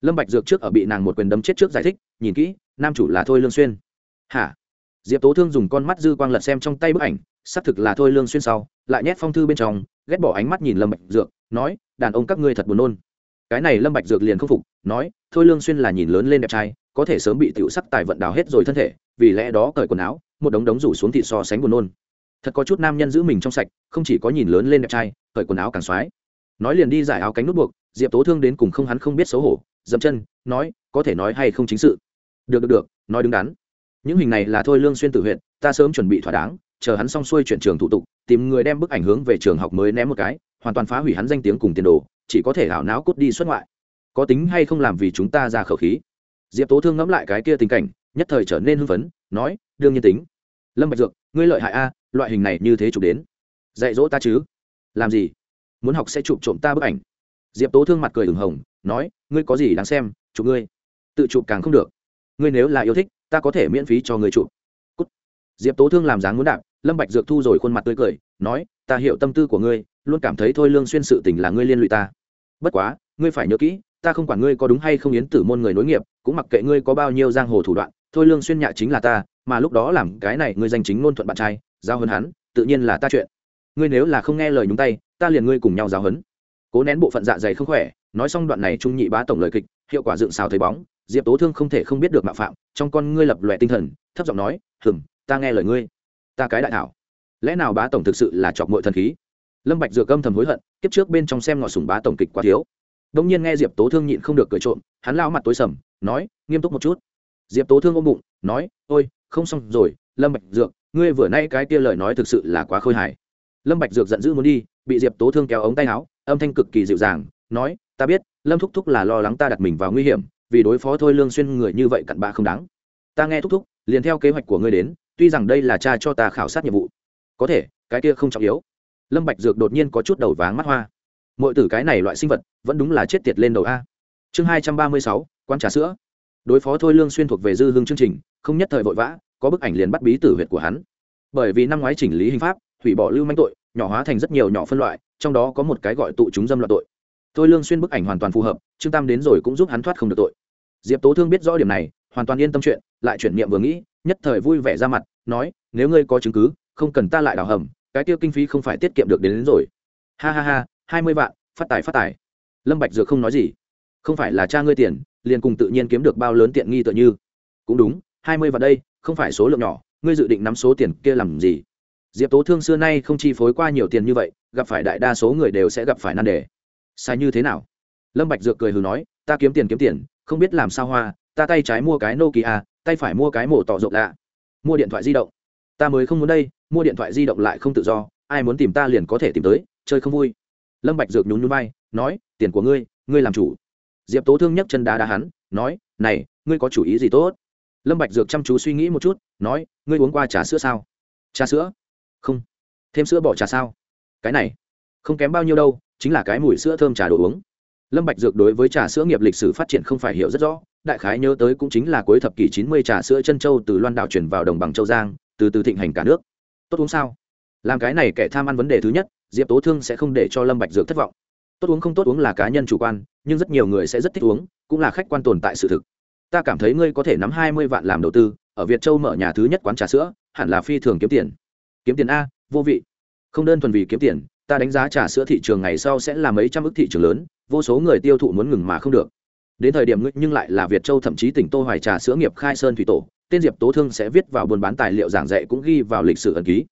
lâm bạch dược trước ở bị nàng một quyền đấm chết trước giải thích, nhìn kỹ, nam chủ là thôi lương xuyên. Hả? Diệp tố thương dùng con mắt dư quang lật xem trong tay bức ảnh, xác thực là thôi lương xuyên sau, lại nhét phong thư bên trong, ghét bỏ ánh mắt nhìn lâm bạch dược, nói, đàn ông các ngươi thật buồn nôn. Cái này lâm bạch dược liền không phục, nói, thôi lương xuyên là nhìn lớn lên đẹp trai, có thể sớm bị tiểu sắc tài vận đào hết rồi thân thể, vì lẽ đó cởi quần áo, một đống đống rủ xuống thịt so sánh buồn nôn. Thật có chút nam nhân giữ mình trong sạch, không chỉ có nhìn lớn lên đẹp trai, cởi quần áo càng xoái. Nói liền đi giải áo cánh nút buộc, diệp tố thương đến cùng không hắn không biết xấu hổ dậm chân, nói, có thể nói hay không chính sự? Được được được, nói đứng đắn. Những hình này là thôi lương xuyên tự huyện ta sớm chuẩn bị thỏa đáng, chờ hắn xong xuôi chuyển trường thủ tục, tìm người đem bức ảnh hướng về trường học mới ném một cái, hoàn toàn phá hủy hắn danh tiếng cùng tiền đồ, chỉ có thể hảo não cút đi xuất ngoại. Có tính hay không làm vì chúng ta ra khẩu khí? Diệp tố thương ngẫm lại cái kia tình cảnh, nhất thời trở nên hưng phấn, nói, đương nhiên tính. Lâm bạch dược, ngươi lợi hại a, loại hình này như thế chụp đến. Dạy dỗ ta chứ. Làm gì? Muốn học sẽ chụp trộm ta bức ảnh diệp tố thương mặt cười ửng hồng, nói, ngươi có gì đáng xem, chụp ngươi. Tự chụp càng không được. Ngươi nếu là yêu thích, ta có thể miễn phí cho ngươi chụp. Cút. diệp tố thương làm dáng muốn đạp, lâm bạch dược thu rồi khuôn mặt tươi cười, nói, ta hiểu tâm tư của ngươi, luôn cảm thấy thôi lương xuyên sự tình là ngươi liên lụy ta. Bất quá, ngươi phải nhớ kỹ, ta không quản ngươi có đúng hay không yến tử môn người nối nghiệp, cũng mặc kệ ngươi có bao nhiêu giang hồ thủ đoạn, thôi lương xuyên nhạ chính là ta, mà lúc đó làm cái này ngươi danh chính ngôn thuận bạn trai, giao hơn hắn, tự nhiên là ta chuyện. Ngươi nếu là không nghe lời nhúng tay, ta liền ngươi cùng nhau giáo hấn cố nén bộ phận dạ dày không khỏe, nói xong đoạn này trung nhị bá tổng lời kịch, hiệu quả dựng xào thấy bóng, diệp tố thương không thể không biết được mạo phạm, trong con ngươi lập lòe tinh thần, thấp giọng nói hừng ta nghe lời ngươi. Ta cái đại thảo. Lẽ nào bá tổng thực sự là chọc mội thần khí? Lâm bạch dược âm thầm hối hận, kiếp trước bên trong xem ngọ sùng bá tổng kịch quá thiếu. Đông nhiên nghe diệp tố thương nhịn không được cười trộm, hắn lao mặt tối sầm, nói, nghiêm túc một chút. Diệp tố thương ôm bụng, nói, ôi, không xong rồi, lâm bạch dược, ngươi vừa nay cái kia lời nói thực sự là quá khôi hài. Lâm bạch dược giận dữ muốn đi, bị diệp tố thương kéo ống tay áo âm thanh cực kỳ dịu dàng, nói, ta biết, lâm thúc thúc là lo lắng ta đặt mình vào nguy hiểm, vì đối phó thôi lương xuyên người như vậy cặn bạ không đáng. Ta nghe thúc thúc, liền theo kế hoạch của ngươi đến, tuy rằng đây là cha cho ta khảo sát nhiệm vụ, có thể, cái kia không trọng yếu. Lâm bạch dược đột nhiên có chút đầu váng mắt hoa. Mọi tử cái này loại sinh vật, vẫn đúng là chết tiệt lên đầu a. Chương hai trăm ba mươi sáu quan trà sữa. Đối phó thôi lương xuyên thuộc về dư hương chương trình, không nhất thời vội vã, có bức ảnh liền bắt bí tử huyệt của hắn. Bởi vì năm ngoái chỉnh lý hình pháp, hủy bỏ lưu manh tội, nhỏ hóa thành rất nhiều nhỏ phân loại trong đó có một cái gọi tụ chúng dâm loạn tội. Tôi lương xuyên bức ảnh hoàn toàn phù hợp trương tam đến rồi cũng giúp hắn thoát không được tội. Diệp tố thương biết rõ điểm này hoàn toàn yên tâm chuyện lại chuyển niệm vừa nghĩ nhất thời vui vẻ ra mặt nói nếu ngươi có chứng cứ không cần ta lại đào hầm cái tiêu kinh phí không phải tiết kiệm được đến, đến rồi. Ha ha ha hai mươi vạn phát tài phát tài. Lâm bạch dược không nói gì. Không phải là cha ngươi tiền liền cùng tự nhiên kiếm được bao lớn tiện nghi tự như. Cũng đúng hai mươi vạn đây không phải số lượng nhỏ ngươi dự định nắm số tiền kia làm gì? Diệp tố thương xưa nay không chi phối qua nhiều tiền như vậy, gặp phải đại đa số người đều sẽ gặp phải nan đề. Sai như thế nào? Lâm bạch dược cười hừ nói, ta kiếm tiền kiếm tiền, không biết làm sao hoa, ta tay trái mua cái nokia, tay phải mua cái mổ tỏ rộng lạ. Mua điện thoại di động. Ta mới không muốn đây, mua điện thoại di động lại không tự do, ai muốn tìm ta liền có thể tìm tới, chơi không vui. Lâm bạch dược nhún nhún vai, nói, tiền của ngươi ngươi làm chủ. Diệp tố thương nhấc chân đá đá hắn, nói, này, ngươi có chủ ý gì tốt? Lâm bạch dược chăm chú suy nghĩ một chút, nói, ngươi uống qua trà sữa sao? Trà sữa? Không. Thêm sữa bỏ trà sao? Cái này, không kém bao nhiêu đâu, chính là cái mùi sữa thơm trà đồ uống. Lâm bạch dược đối với trà sữa nghiệp lịch sử phát triển không phải hiểu rất rõ, đại khái nhớ tới cũng chính là cuối thập kỷ chín mươi trà sữa chân châu từ loan đảo chuyển vào đồng bằng châu giang, từ từ thịnh hành cả nước. Tốt uống sao? Làm cái này kẻ tham ăn vấn đề thứ nhất, diệp tố thương sẽ không để cho lâm bạch dược thất vọng. Tốt uống không tốt uống là cá nhân chủ quan, nhưng rất nhiều người sẽ rất thích uống, cũng là khách quan tồn tại sự thực. Ta cảm thấy ngươi có thể nắm hai mươi vạn làm đầu tư, ở việt châu mở nhà thứ nhất quán trà sữa, hẳn là phi thường kiếm tiền kiếm tiền a, vô vị. Không đơn thuần vì kiếm tiền, ta đánh giá trà sữa thị trường ngày sau sẽ là mấy trăm ước thị trường lớn, vô số người tiêu thụ muốn ngừng mà không được. Đến thời điểm nhưng lại là việt châu thậm chí tỉnh tô hoài trà sữa nghiệp khai sơn thủy tổ, tên diệp tố thương sẽ viết vào buôn bán tài liệu giảng dạy cũng ghi vào lịch sử ẩn ký.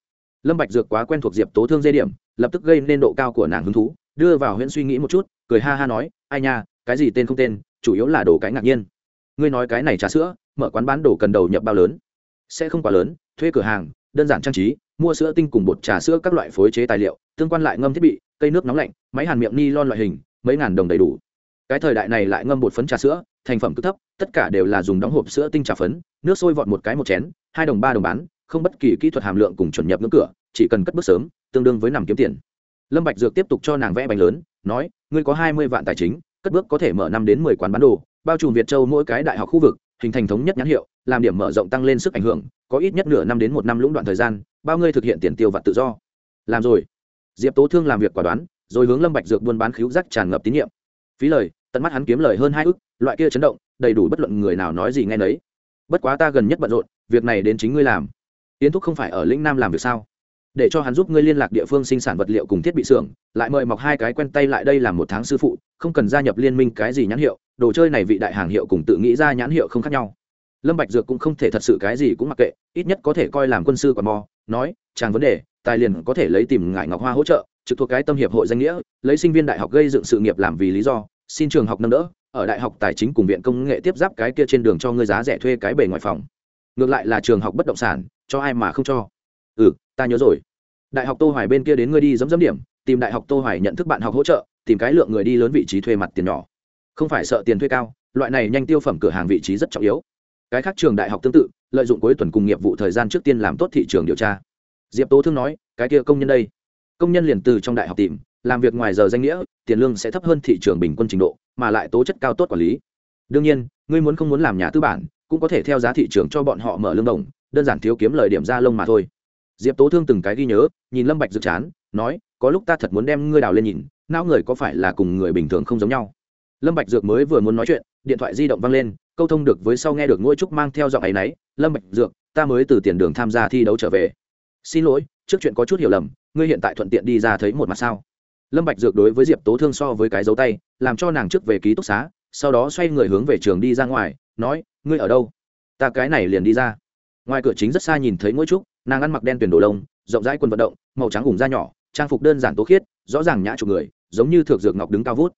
Lâm bạch dược quá quen thuộc diệp tố thương dây điểm, lập tức gây nên độ cao của nàng hứng thú, đưa vào huyễn suy nghĩ một chút, cười ha ha nói, ai nha, cái gì tên không tên, chủ yếu là đồ cái ngạc nhiên. Ngươi nói cái này trà sữa, mở quán bán đồ cần đầu nhập bao lớn? Sẽ không quá lớn, thuê cửa hàng, đơn giản trang trí mua sữa tinh cùng bột trà sữa các loại phối chế tài liệu, tương quan lại ngâm thiết bị, cây nước nóng lạnh, máy hàn miệng ni lon loại hình, mấy ngàn đồng đầy đủ. Cái thời đại này lại ngâm bột phấn trà sữa, thành phẩm cứ thấp, tất cả đều là dùng đóng hộp sữa tinh trà phấn, nước sôi vọt một cái một chén, hai đồng ba đồng bán, không bất kỳ kỹ thuật hàm lượng cùng chuẩn nhập ngưỡng cửa, chỉ cần cất bước sớm, tương đương với nằm kiếm tiền. Lâm bạch dược tiếp tục cho nàng vẽ bánh lớn, nói, ngươi có hai mươi vạn tài chính, cất bước có thể mở năm đến mười quán bán đồ, bao trùm việt châu mỗi cái đại học khu vực hình thành thống nhất nhãn hiệu, làm điểm mở rộng tăng lên sức ảnh hưởng, có ít nhất nửa năm đến một năm lũng đoạn thời gian, bao ngươi thực hiện tiền tiêu vặt tự do. Làm rồi. Diệp tố thương làm việc quả đoán, rồi hướng lâm bạch dược buôn bán khíu giác tràn ngập tín nhiệm. Phí lời, tận mắt hắn kiếm lời hơn hai ức, loại kia chấn động, đầy đủ bất luận người nào nói gì nghe nấy. Bất quá ta gần nhất bận rộn, việc này đến chính ngươi làm. Tiến thúc không phải ở lĩnh nam làm việc sao? Để cho hắn giúp ngươi liên lạc địa phương sinh sản vật liệu cùng thiết bị xưởng, lại mời mọc hai cái quen tay lại đây làm một tháng sư phụ không cần gia nhập liên minh cái gì nhãn hiệu, đồ chơi này vị đại hàng hiệu cùng tự nghĩ ra nhãn hiệu không khác nhau. Lâm bạch dược cũng không thể thật sự cái gì cũng mặc kệ, ít nhất có thể coi làm quân sư quản mò, nói, chàng vấn đề, tài liền có thể lấy tìm ngải ngọc hoa hỗ trợ, trực thuộc cái tâm hiệp hội danh nghĩa, lấy sinh viên đại học gây dựng sự nghiệp làm vì lý do, xin trường học nâng đỡ, ở đại học tài chính cùng viện công nghệ tiếp giáp cái kia trên đường cho ngươi giá rẻ thuê cái bề ngoài phòng. Ngược lại là trường học bất động sản, cho ai mà không cho. Ừ ta nhớ rồi. Đại học tô hoài bên kia đến ngươi đi dẫm dẫm điểm, tìm đại học tô hoài nhận thức bạn học hỗ trợ tìm cái lượng người đi lớn vị trí thuê mặt tiền nhỏ. Không phải sợ tiền thuê cao, loại này nhanh tiêu phẩm cửa hàng vị trí rất trọng yếu. Cái khác trường đại học tương tự, lợi dụng cuối tuần cùng nghiệp vụ thời gian trước tiên làm tốt thị trường điều tra. Diệp tố thương nói, cái kia công nhân đây. Công nhân liền từ trong đại học tìm, làm việc ngoài giờ danh nghĩa, tiền lương sẽ thấp hơn thị trường bình quân trình độ, mà lại tố chất cao tốt quản lý. Đương nhiên, ngươi muốn không muốn làm nhà tư bản, cũng có thể theo giá thị trường cho bọn họ mở lương đồng, đơn giản thiếu kiếm lời điểm ra lông mà thôi. Diệp tố thương từng cái ghi nhớ, nhìn lâm bạch dự chán, nói có lúc ta thật muốn đem ngươi đào lên nhìn, não người có phải là cùng người bình thường không giống nhau? Lâm bạch dược mới vừa muốn nói chuyện, điện thoại di động vang lên, câu thông được với sau nghe được ngôi trúc mang theo giọng ấy nấy, lâm bạch dược, ta mới từ tiền đường tham gia thi đấu trở về. Xin lỗi, trước chuyện có chút hiểu lầm, ngươi hiện tại thuận tiện đi ra thấy một mặt sao? Lâm bạch dược đối với diệp tố thương so với cái dấu tay, làm cho nàng trước về ký túc xá, sau đó xoay người hướng về trường đi ra ngoài, nói, ngươi ở đâu? Ta cái này liền đi ra. Ngoài cửa chính rất xa nhìn thấy ngôi trúc, nàng ăn mặc đen tuyển đồ lông, rộng rãi quần vận động, màu trắng ủng da nhỏ trang phục đơn giản tố khiết, rõ ràng nhã chụp người, giống như thượng dược ngọc đứng cao vút.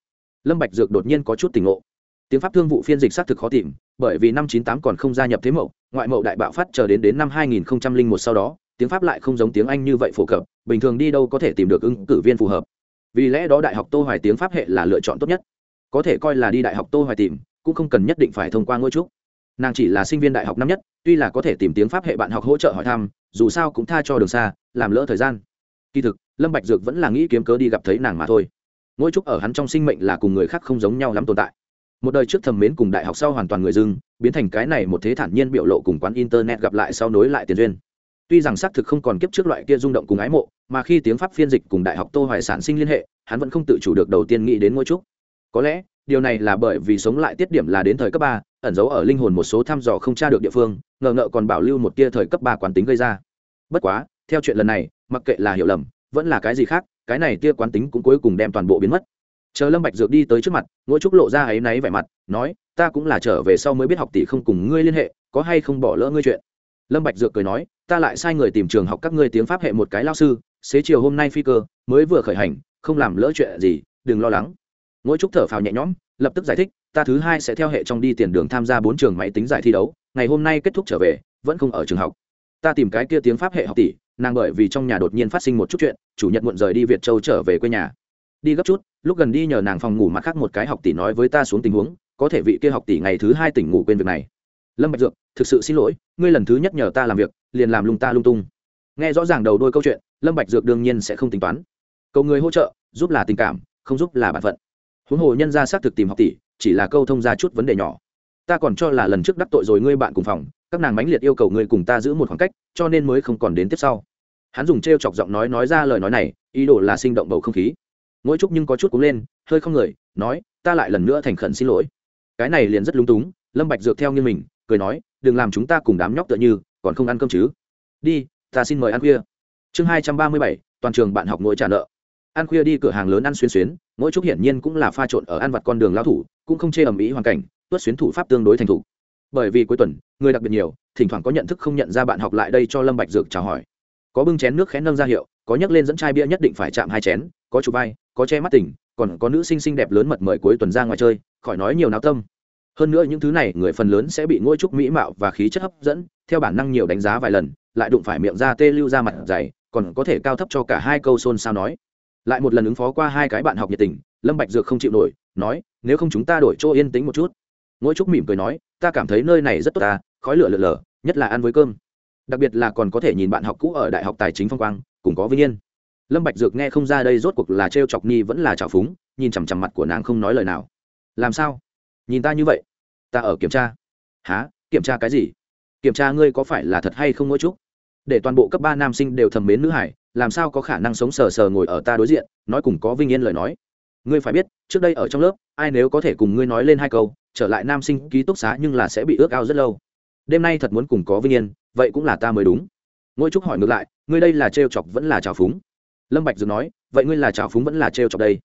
Lâm bạch dược đột nhiên có chút tỉnh ngộ. Tiếng pháp thương vụ phiên dịch xác thực khó tìm, bởi vì năm chín tám còn không gia nhập thế mậu, ngoại mậu đại bạo phát chờ đến đến năm hai nghìn một sau đó, tiếng pháp lại không giống tiếng anh như vậy phổ cập, bình thường đi đâu có thể tìm được ứng cử viên phù hợp. Vì lẽ đó đại học tô hoài tiếng pháp hệ là lựa chọn tốt nhất. Có thể coi là đi đại học tô hoài tìm, cũng không cần nhất định phải thông qua ngôi trúc. Nàng chỉ là sinh viên đại học năm nhất, tuy là có thể tìm tiếng pháp hệ bạn học hỗ trợ hỏi thăm, dù sao cũng tha cho đường xa, làm lỡ thời gian kỳ thực, lâm bạch dược vẫn là nghĩ kiếm cớ đi gặp thấy nàng mà thôi. Ngôi trúc ở hắn trong sinh mệnh là cùng người khác không giống nhau lắm tồn tại. Một đời trước thầm mến cùng đại học sau hoàn toàn người dưng, biến thành cái này một thế thản nhiên biểu lộ cùng quán internet gặp lại sau nối lại tiền duyên. Tuy rằng xác thực không còn kiếp trước loại kia rung động cùng ái mộ, mà khi tiếng pháp phiên dịch cùng đại học tô hoài sản sinh liên hệ, hắn vẫn không tự chủ được đầu tiên nghĩ đến ngôi trúc có lẽ, điều này là bởi vì sống lại tiết điểm là đến thời cấp ba, ẩn giấu ở linh hồn một số thăm dò không tra được địa phương, ngờ ngợ còn bảo lưu một tia thời cấp ba quán tính gây ra. Bất quá, theo chuyện lần này mặc kệ là hiểu lầm, vẫn là cái gì khác, cái này tia quán tính cũng cuối cùng đem toàn bộ biến mất. Chờ lâm bạch dược đi tới trước mặt ngũ trúc lộ ra ấy náy vẻ mặt, nói, ta cũng là trở về sau mới biết học tỷ không cùng ngươi liên hệ, có hay không bỏ lỡ ngươi chuyện? Lâm bạch dược cười nói, ta lại sai người tìm trường học các ngươi tiếng pháp hệ một cái lao sư, xế chiều hôm nay phi cơ, mới vừa khởi hành, không làm lỡ chuyện gì, đừng lo lắng. Ngũ trúc thở phào nhẹ nhõm, lập tức giải thích, ta thứ hai sẽ theo hệ trong đi tiền đường tham gia bốn trường máy tính giải thi đấu, ngày hôm nay kết thúc trở về, vẫn không ở trường học. Ta tìm cái kia tiếng pháp hệ học tỷ nàng bởi vì trong nhà đột nhiên phát sinh một chút chuyện, chủ nhật muộn rời đi việt châu trở về quê nhà. Đi gấp chút, lúc gần đi nhờ nàng phòng ngủ mặt khác một cái học tỷ nói với ta xuống tình huống, có thể vị kia học tỷ ngày thứ hai tỉnh ngủ quên việc này. Lâm bạch dược, thực sự xin lỗi, ngươi lần thứ nhất nhờ ta làm việc, liền làm lung ta lung tung. Nghe rõ ràng đầu đôi câu chuyện, lâm bạch dược đương nhiên sẽ không tính toán. Cầu người hỗ trợ, giúp là tình cảm, không giúp là bản phận. Huống hồ nhân gia xác thực tìm học tỷ, chỉ là câu thông ra chút vấn đề nhỏ. Ta còn cho là lần trước đắc tội rồi ngươi bạn cùng phòng, các nàng mãnh liệt yêu cầu ngươi cùng ta giữ một khoảng cách, cho nên mới không còn đến tiếp sau hắn dùng t r e o chọc giọng nói nói ra lời nói này, ý đồ là sinh động bầu không khí. Ngỗi trúc nhưng có chút cúng lên, hơi không người, nói, ta lại lần nữa thành khẩn xin lỗi. Cái này liền rất lúng túng, lâm bạch dược theo như mình, cười nói, đừng làm chúng ta cùng đám nhóc tựa như, còn không ăn cơm chứ? Đi, ta xin mời ăn khuya. Chương hai trăm ba mươi bảy, toàn trường bạn học ngồi trả nợ. Ăn khuya đi, cửa hàng lớn ăn xuyên xuyến, mỗi chút hiển nhiên cũng là pha trộn ở ăn vặt con đường lao thủ, cũng không chê ầm ĩ hoàn cảnh, tuất xuyến thủ pháp tương đối thành thủ bởi vì cuối tuần, người đặc biệt nhiều, thỉnh thoảng có nhận thức không nhận ra bạn học lại đây cho lâm bạch dược chào hỏi có bưng chén nước khẽ nâng ra hiệu, có nhấc lên dẫn chai bia nhất định phải chạm hai chén, có chụp vai, có che mắt tỉnh, còn có nữ sinh xinh đẹp lớn mật mời cuối tuần ra ngoài chơi, khỏi nói nhiều náo tâm. Hơn nữa những thứ này, người phần lớn sẽ bị ngôi trúc mỹ mạo và khí chất hấp dẫn, theo bản năng nhiều đánh giá vài lần, lại đụng phải miệng ra tê lưu ra mặt dày, còn có thể cao thấp cho cả hai câu xôn xao nói. Lại một lần ứng phó qua hai cái bạn học nhiệt tình, lâm bạch dược không chịu nổi, nói, nếu không chúng ta đổi chỗ yên tĩnh một chút. Ngôi trúc mỉm cười nói, ta cảm thấy nơi này rất tốt ta, khói lửa lở lở, nhất là ăn với cơm đặc biệt là còn có thể nhìn bạn học cũ ở đại học tài chính phong quang, cùng có vinh yên. Lâm bạch dược nghe không ra đây rốt cuộc là treo chọc ni vẫn là trào phúng, nhìn chằm chằm mặt của nàng không nói lời nào. Làm sao? Nhìn ta như vậy? Ta ở kiểm tra. Há kiểm tra cái gì? Kiểm tra ngươi có phải là thật hay không mỗi chút? Để toàn bộ cấp ba nam sinh đều thầm mến nữ hải, làm sao có khả năng sống sờ sờ ngồi ở ta đối diện, nói cùng có vinh yên lời nói? Ngươi phải biết, trước đây ở trong lớp, ai nếu có thể cùng ngươi nói lên hai câu, trở lại nam sinh ký túc xá nhưng là sẽ bị ước ao rất lâu. Đêm nay thật muốn cùng có vinh yên vậy cũng là ta mới đúng. Ngôi trúc hỏi ngược lại, ngươi đây là trêu chọc vẫn là trào phúng? Lâm bạch dừng nói, vậy ngươi là trào phúng vẫn là trêu chọc đây?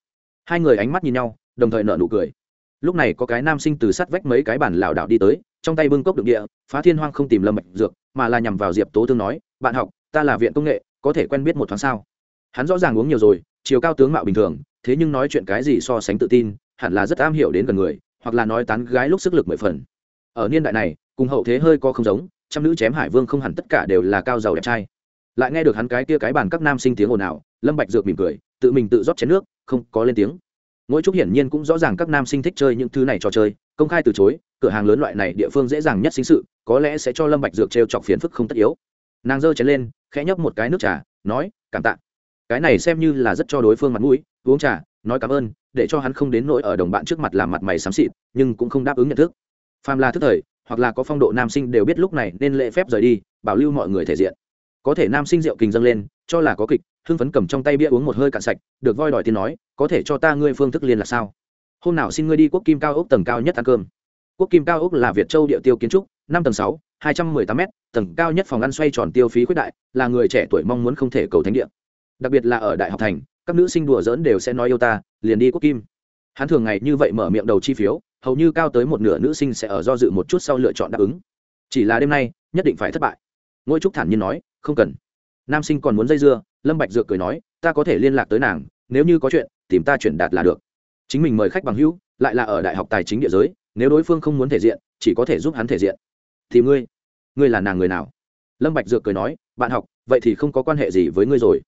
Hai người ánh mắt nhìn nhau, đồng thời nở nụ cười. Lúc này có cái nam sinh từ sát vách mấy cái bản lảo đảo đi tới, trong tay bưng cốc đựng địa, phá thiên hoang không tìm lâm bạch dược, mà là nhằm vào diệp tố thương nói, bạn học, ta là viện công nghệ, có thể quen biết một thoáng sao? Hắn rõ ràng uống nhiều rồi, chiều cao tướng mạo bình thường, thế nhưng nói chuyện cái gì so sánh tự tin, hẳn là rất am hiểu đến gần người, hoặc là nói tán gái lúc sức lực mười phần. Ở niên đại này, cùng hậu thế hơi có không giống trăm nữ chém hải vương không hẳn tất cả đều là cao giàu đẹp trai. Lại nghe được hắn cái kia cái bàn các nam sinh tiếng ồn ào, lâm bạch dược mỉm cười, tự mình tự rót chén nước, không có lên tiếng. Ngỗi trúc hiển nhiên cũng rõ ràng các nam sinh thích chơi những thứ này trò chơi, công khai từ chối, cửa hàng lớn loại này địa phương dễ dàng nhất sinh sự, có lẽ sẽ cho lâm bạch dược treo chọc phiền phức không tất yếu. Nàng giơ chén lên, khẽ nhấp một cái nước trà, nói, cảm tạ. Cái này xem như là rất cho đối phương mặt mũi, uống trà, nói cảm ơn, để cho hắn không đến nỗi ở đồng bạn trước mặt làm mặt mày xám xịt, nhưng cũng không đáp ứng nhận thức. Phàm là thức thời hoặc là có phong độ nam sinh đều biết lúc này nên lễ phép rời đi, bảo lưu mọi người thể diện. Có thể nam sinh rượu kình dâng lên, cho là có kịch, hưng phấn cầm trong tay bia uống một hơi cạn sạch, được voi đòi tiền nói, có thể cho ta ngươi phương thức liên là sao? Hôm nào xin ngươi đi quốc kim cao ốc tầng cao nhất ăn cơm. Quốc kim cao ốc là việt châu địa tiêu kiến trúc, năm tầng sáu, hai trăm mười tám m tầng cao nhất phòng ăn xoay tròn tiêu phí khuyết đại, là người trẻ tuổi mong muốn không thể cầu thánh địa. Đặc biệt là ở đại học thành, các nữ sinh đùa dỡn đều sẽ nói yêu ta, liền đi quốc kim hắn thường ngày như vậy mở miệng đầu chi phiếu, hầu như cao tới một nửa nữ sinh sẽ ở do dự một chút sau lựa chọn đáp ứng. Chỉ là đêm nay, nhất định phải thất bại. Ngôi trúc thản nhiên nói, không cần. Nam sinh còn muốn dây dưa, lâm bạch dược cười nói, ta có thể liên lạc tới nàng, nếu như có chuyện, tìm ta chuyển đạt là được. Chính mình mời khách bằng hữu, lại là ở đại học tài chính địa giới, nếu đối phương không muốn thể diện, chỉ có thể giúp hắn thể diện. Thì ngươi ngươi là nàng người nào? Lâm bạch dược cười nói, bạn học, vậy thì không có quan hệ gì với ngươi rồi.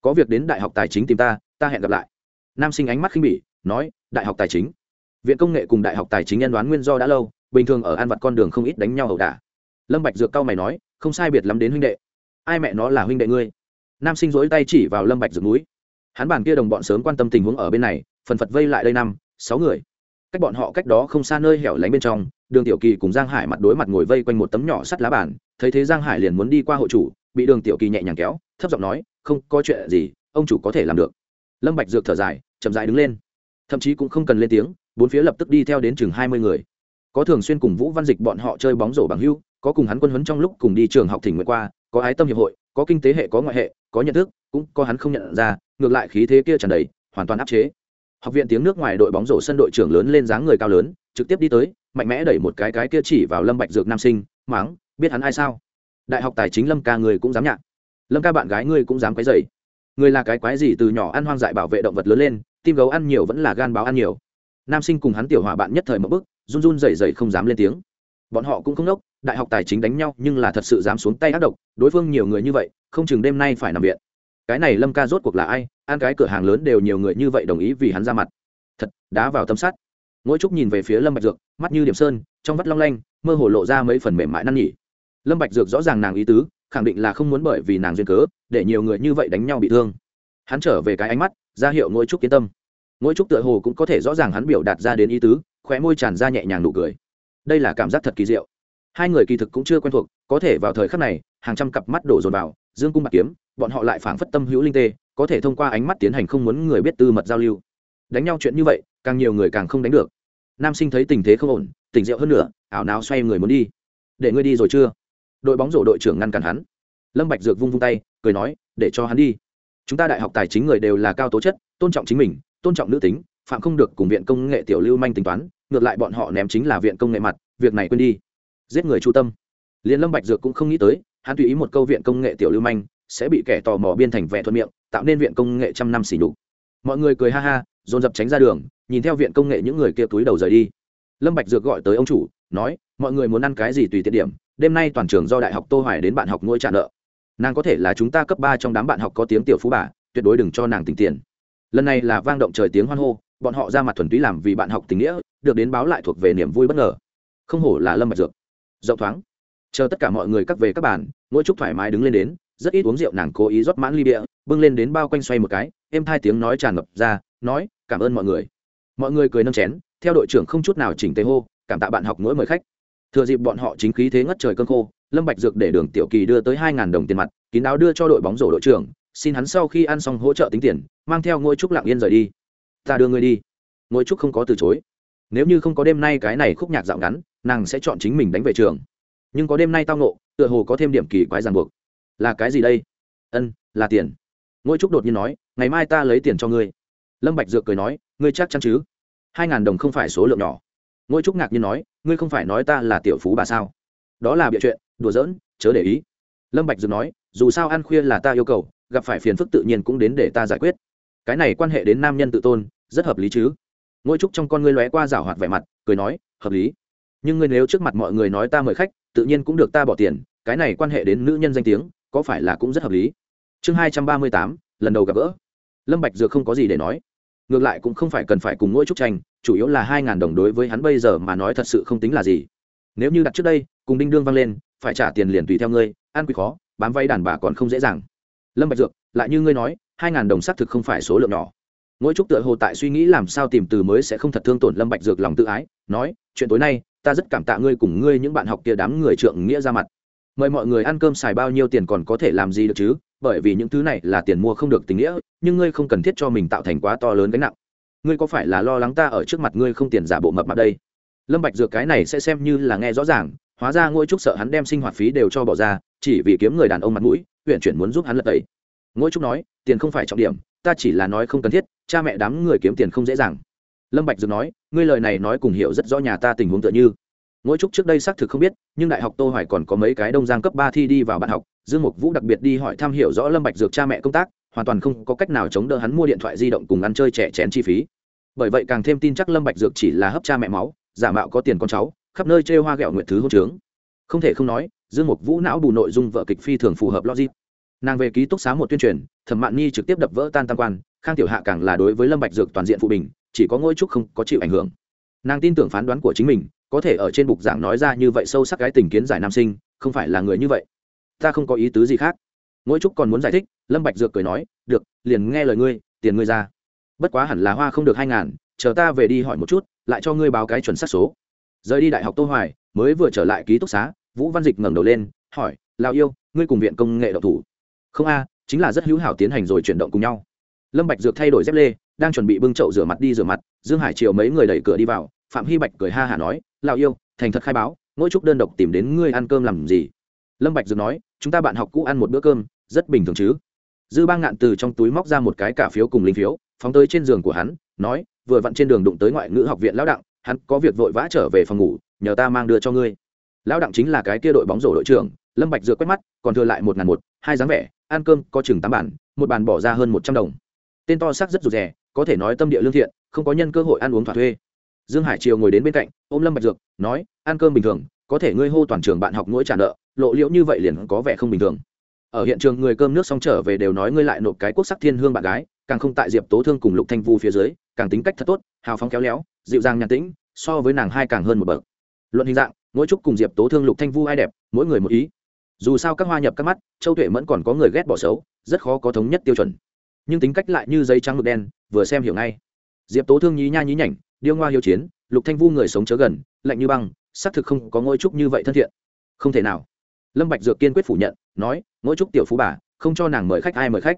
Có việc đến đại học tài chính tìm ta ta hẹn gặp lại. Nam sinh ánh mắt khinh bỉ nói, đại học tài chính. Viện công nghệ cùng đại học tài chính nhân đoán nguyên do đã lâu, bình thường ở an vặt con đường không ít đánh nhau ẩu đả. Lâm bạch dược cao mày nói, không sai biệt lắm đến huynh đệ. Ai mẹ nó là huynh đệ ngươi? Nam sinh rỗi tay chỉ vào lâm bạch dược núi. Hắn bàn kia đồng bọn sớm quan tâm tình huống ở bên này, phần phật vây lại đây năm, sáu người. Cách bọn họ cách đó không xa nơi hẻo lánh bên trong, đường tiểu kỳ cùng giang hải mặt đối mặt ngồi vây quanh một tấm nhỏ sắt lá bàn, thấy thế giang hải liền muốn đi qua hộ chủ, bị đường tiểu kỳ nhẹ nhàng kéo, thấp giọng nói, không có chuyện gì, ông chủ có thể làm được. Lâm bạch dược thở dài, chậm rãi đứng lên thậm chí cũng không cần lên tiếng, bốn phía lập tức đi theo đến chừng hai mươi người. Có thường xuyên cùng vũ văn dịch bọn họ chơi bóng rổ bằng hưu, có cùng hắn quân huấn trong lúc cùng đi trường học thỉnh nguyện qua, có ái tâm hiệp hội, có kinh tế hệ, có ngoại hệ, có nhận thức, cũng có hắn không nhận ra, ngược lại khí thế kia tràn đầy, hoàn toàn áp chế. Học viện tiếng nước ngoài đội bóng rổ sân đội trưởng lớn lên dáng người cao lớn, trực tiếp đi tới, mạnh mẽ đẩy một cái cái kia chỉ vào lâm bạch dược nam sinh, mắng, biết hắn ai sao? Đại học tài chính lâm ca người cũng dám nhạc. Lâm ca bạn gái ngươi cũng dám quấy dày người là cái quái gì từ nhỏ ăn hoang dại bảo vệ động vật lớn lên tim gấu ăn nhiều vẫn là gan báo ăn nhiều. Nam sinh cùng hắn tiểu hòa bạn nhất thời một bức, run run rẩy rẩy không dám lên tiếng. Bọn họ cũng không nốc, đại học tài chính đánh nhau nhưng là thật sự dám xuống tay ác độc, đối phương nhiều người như vậy, không chừng đêm nay phải nằm viện. Cái này lâm ca rốt cuộc là ai? Ăn cái cửa hàng lớn đều nhiều người như vậy đồng ý vì hắn ra mặt. Thật, đá vào tâm sát. Mỗi trúc nhìn về phía lâm bạch dược, mắt như điểm sơn, trong vắt long lanh, mơ hồ lộ ra mấy phần mềm mại năn nhỉ lâm bạch dược rõ ràng nàng ý tứ, khẳng định là không muốn bởi vì nàng duyên cớ, để nhiều người như vậy đánh nhau bị thương. Hắn trở về cái ánh mắt ra hiệu ngôi trúc kiến tâm. Ngôi trúc tựa hồ cũng có thể rõ ràng hắn biểu đạt ra đến ý tứ, khóe môi tràn ra nhẹ nhàng nụ cười. Đây là cảm giác thật kỳ diệu. Hai người kỳ thực cũng chưa quen thuộc, có thể vào thời khắc này, hàng trăm cặp mắt đổ dồn vào, dương cung bạc kiếm, bọn họ lại phảng phất tâm hữu linh tê, có thể thông qua ánh mắt tiến hành không muốn người biết tư mật giao lưu. Đánh nhau chuyện như vậy, càng nhiều người càng không đánh được. Nam sinh thấy tình thế không ổn, tỉnh rượu hơn nữa ảo nào xoay người muốn đi. Để ngươi đi rồi chưa? Đội bóng rổ đội trưởng ngăn cản hắn. Lâm bạch dược vung vung tay, cười nói, để cho hắn đi chúng ta đại học tài chính người đều là cao tố chất, tôn trọng chính mình, tôn trọng nữ tính, phạm không được cùng viện công nghệ tiểu lưu manh tính toán, ngược lại bọn họ ném chính là viện công nghệ mặt, việc này quên đi. Giết người chu tâm. Liền lâm bạch dược cũng không nghĩ tới, hắn tùy ý một câu viện công nghệ tiểu lưu manh, sẽ bị kẻ tò mò biên thành vẻ thuận miệng, tạo nên viện công nghệ trăm năm xỉ nhục. Mọi người cười ha ha, dồn dập tránh ra đường, nhìn theo viện công nghệ những người kia túi đầu rời đi. Lâm bạch dược gọi tới ông chủ, nói, mọi người muốn ăn cái gì tùy tiện điểm, đêm nay toàn trường do đại học tô hoài đến bạn học nuôi trả nợ nàng có thể là chúng ta cấp ba trong đám bạn học có tiếng tiểu phú bà, tuyệt đối đừng cho nàng tình tiền. Lần này là vang động trời tiếng hoan hô, bọn họ ra mặt thuần túy làm vì bạn học tình nghĩa, được đến báo lại thuộc về niềm vui bất ngờ. Không hổ là lâm mạch dược. Rộng thoáng. Chờ tất cả mọi người cắt về các bàn, mỗi chút thoải mái đứng lên đến, rất ít uống rượu nàng cố ý rót mãn ly bia, bưng lên đến bao quanh xoay một cái, êm hai tiếng nói tràn ngập ra, nói, cảm ơn mọi người. Mọi người cười nâng chén, theo đội trưởng không chút nào chỉnh tê hô, cảm tạ bạn học mỗi mời khách. Thừa dịp bọn họ chính khí thế ngất trời cơn khô lâm bạch dược để đường tiểu kỳ đưa tới hai ngàn đồng tiền mặt, kín đáo đưa cho đội bóng rổ đội trưởng, xin hắn sau khi ăn xong hỗ trợ tính tiền, mang theo ngôi trúc lặng yên rời đi. Ta đưa ngươi đi. Ngôi trúc không có từ chối. Nếu như không có đêm nay cái này khúc nhạc dạo ngắn, nàng sẽ chọn chính mình đánh về trường. Nhưng có đêm nay tao nộ tựa hồ có thêm điểm kỳ quái ràng buộc. Là cái gì đây? Ân, là tiền. Ngôi trúc đột nhiên nói, ngày mai ta lấy tiền cho ngươi. Lâm bạch dược cười nói, ngươi chắc chắn chứ? Hai ngàn đồng không phải số lượng nhỏ. Ngôi trúc ngạc nhiên nói, ngươi không phải nói ta là tiểu phú bà sao? Đó là bịa chuyện, đùa giỡn, chớ để ý. Lâm bạch dừng nói, dù sao ăn khuya là ta yêu cầu, gặp phải phiền phức tự nhiên cũng đến để ta giải quyết. Cái này quan hệ đến nam nhân tự tôn, rất hợp lý chứ? Ngôi trúc trong con ngươi lóe qua rảo hoạt vẻ mặt, cười nói, hợp lý. Nhưng ngươi nếu trước mặt mọi người nói ta mời khách, tự nhiên cũng được ta bỏ tiền, cái này quan hệ đến nữ nhân danh tiếng, có phải là cũng rất hợp lý? Chương hai trăm ba mươi tám, lần đầu gặp gỡ. Lâm bạch dược không có gì để nói. Ngược lại cũng không phải cần phải cùng ngôi trúc tranh, chủ yếu là hai ngàn đồng đối với hắn bây giờ mà nói thật sự không tính là gì. Nếu như đặt trước đây cùng đinh đương vang lên, phải trả tiền liền tùy theo ngươi, ăn quý khó, bám vay đàn bà còn không dễ dàng. Lâm bạch dược, lại như ngươi nói, hai ngàn đồng xác thực không phải số lượng nhỏ. Ngôi trúc tựa hồ tại suy nghĩ làm sao tìm từ mới sẽ không thật thương tổn lâm bạch dược lòng tự ái, nói, chuyện tối nay, ta rất cảm tạ ngươi cùng ngươi những bạn học kia đám người trượng nghĩa ra mặt. Mời mọi người ăn cơm xài bao nhiêu tiền còn có thể làm gì được chứ? Bởi vì những thứ này là tiền mua không được tình nghĩa, nhưng ngươi không cần thiết cho mình tạo thành quá to lớn gánh nặng. Ngươi có phải là lo lắng ta ở trước mặt ngươi không tiền giả bộ mập mặt đây? Lâm bạch dược cái này sẽ xem như là nghe rõ ràng hóa ra ngôi trúc sợ hắn đem sinh hoạt phí đều cho bỏ ra, chỉ vì kiếm người đàn ông mặt mũi, huyện chuyển muốn giúp hắn lật tẩy. Ngôi trúc nói, tiền không phải trọng điểm, ta chỉ là nói không cần thiết, cha mẹ đám người kiếm tiền không dễ dàng. Lâm bạch dược nói, ngươi lời này nói cùng hiểu rất rõ nhà ta tình huống tựa như. Ngôi trúc trước đây xác thực không biết, nhưng đại học tô hoài còn có mấy cái đông giang cấp ba thi đi vào bạn học, dương mục vũ đặc biệt đi hỏi thăm hiểu rõ lâm bạch dược cha mẹ công tác, hoàn toàn không có cách nào chống đỡ hắn mua điện thoại di động cùng ăn chơi trẻ chén chi phí. Bởi vậy càng thêm tin chắc lâm bạch dược chỉ là hấp cha mẹ máu, giả mạo có tiền con cháu khắp nơi trêu hoa ghẹo nguyện thứ hôn trướng. Không thể không nói, dương mục vũ não bù nội dung vợ kịch phi thường phù hợp logic. Nàng về ký túc xá một tuyên truyền, thẩm mạn nhi trực tiếp đập vỡ tan tam quan, khang tiểu hạ càng là đối với lâm bạch dược toàn diện phụ bình, chỉ có ngôi trúc không có chịu ảnh hưởng. Nàng tin tưởng phán đoán của chính mình, có thể ở trên bục giảng nói ra như vậy sâu sắc cái tình kiến giải nam sinh, không phải là người như vậy. Ta không có ý tứ gì khác. Ngôi trúc còn muốn giải thích, lâm bạch dược cười nói, được, liền nghe lời ngươi, tiền ngươi ra. Bất quá hẳn là hoa không được hai ngàn, chờ ta về đi hỏi một chút, lại cho ngươi báo cái chuẩn xác số rời đi đại học tô hoài, mới vừa trở lại ký túc xá, vũ văn dịch ngẩng đầu lên, hỏi, lão yêu, ngươi cùng viện công nghệ đậu thủ? Không a, chính là rất hữu hảo tiến hành rồi chuyển động cùng nhau. Lâm bạch dược thay đổi dép lê, đang chuẩn bị bưng chậu rửa mặt đi rửa mặt, dương hải triều mấy người đẩy cửa đi vào, phạm hy bạch cười ha hà nói, lão yêu, thành thật khai báo, mỗi trúc đơn độc tìm đến ngươi ăn cơm làm gì? Lâm bạch dược nói, chúng ta bạn học cũ ăn một bữa cơm, rất bình thường chứ? Dư bang ngạn từ trong túi móc ra một cái cả phiếu cùng linh phiếu, phóng tới trên giường của hắn, nói, vừa vặn trên đường đụng tới ngoại ngữ học viện lão đặng hắn có việc vội vã trở về phòng ngủ, nhờ ta mang đưa cho ngươi. Lão đặng chính là cái kia đội bóng rổ đội trưởng, lâm bạch dược quét mắt, còn thừa lại một ngàn một, hai dáng vẻ, ăn cơm có chừng tám bản, một bàn bỏ ra hơn một trăm đồng. Tên to xác rất rụt rè, có thể nói tâm địa lương thiện, không có nhân cơ hội ăn uống thỏa thuê. Dương hải triều ngồi đến bên cạnh, ôm lâm bạch dược, nói, ăn cơm bình thường, có thể ngươi hô toàn trường bạn học mỗi trả nợ, lộ liễu như vậy liền có vẻ không bình thường. Ở hiện trường người cơm nước xong trở về đều nói ngươi lại nộp cái quốc sắc thiên hương bạn gái, càng không tại diệp tố thương cùng lục thanh vu phía dưới càng tính cách thật tốt, hào phóng kéo léo, dịu dàng nhàn tĩnh, so với nàng hai càng hơn một bậc. Luận hình dạng, mỗi chúc cùng diệp tố thương lục thanh vu ai đẹp, mỗi người một ý. Dù sao các hoa nhập các mắt, châu tuệ mẫn còn có người ghét bỏ xấu, rất khó có thống nhất tiêu chuẩn. Nhưng tính cách lại như giấy trắng mực đen, vừa xem hiểu ngay. Diệp tố thương nhí nha nhí nhảnh, điêu ngoa hiếu chiến, lục thanh vu người sống chớ gần, lạnh như băng, xác thực không có ngôi trúc như vậy thân thiện. Không thể nào. Lâm bạch dược kiên quyết phủ nhận, nói, ngôi trúc tiểu phú bà, không cho nàng mời khách ai mời khách.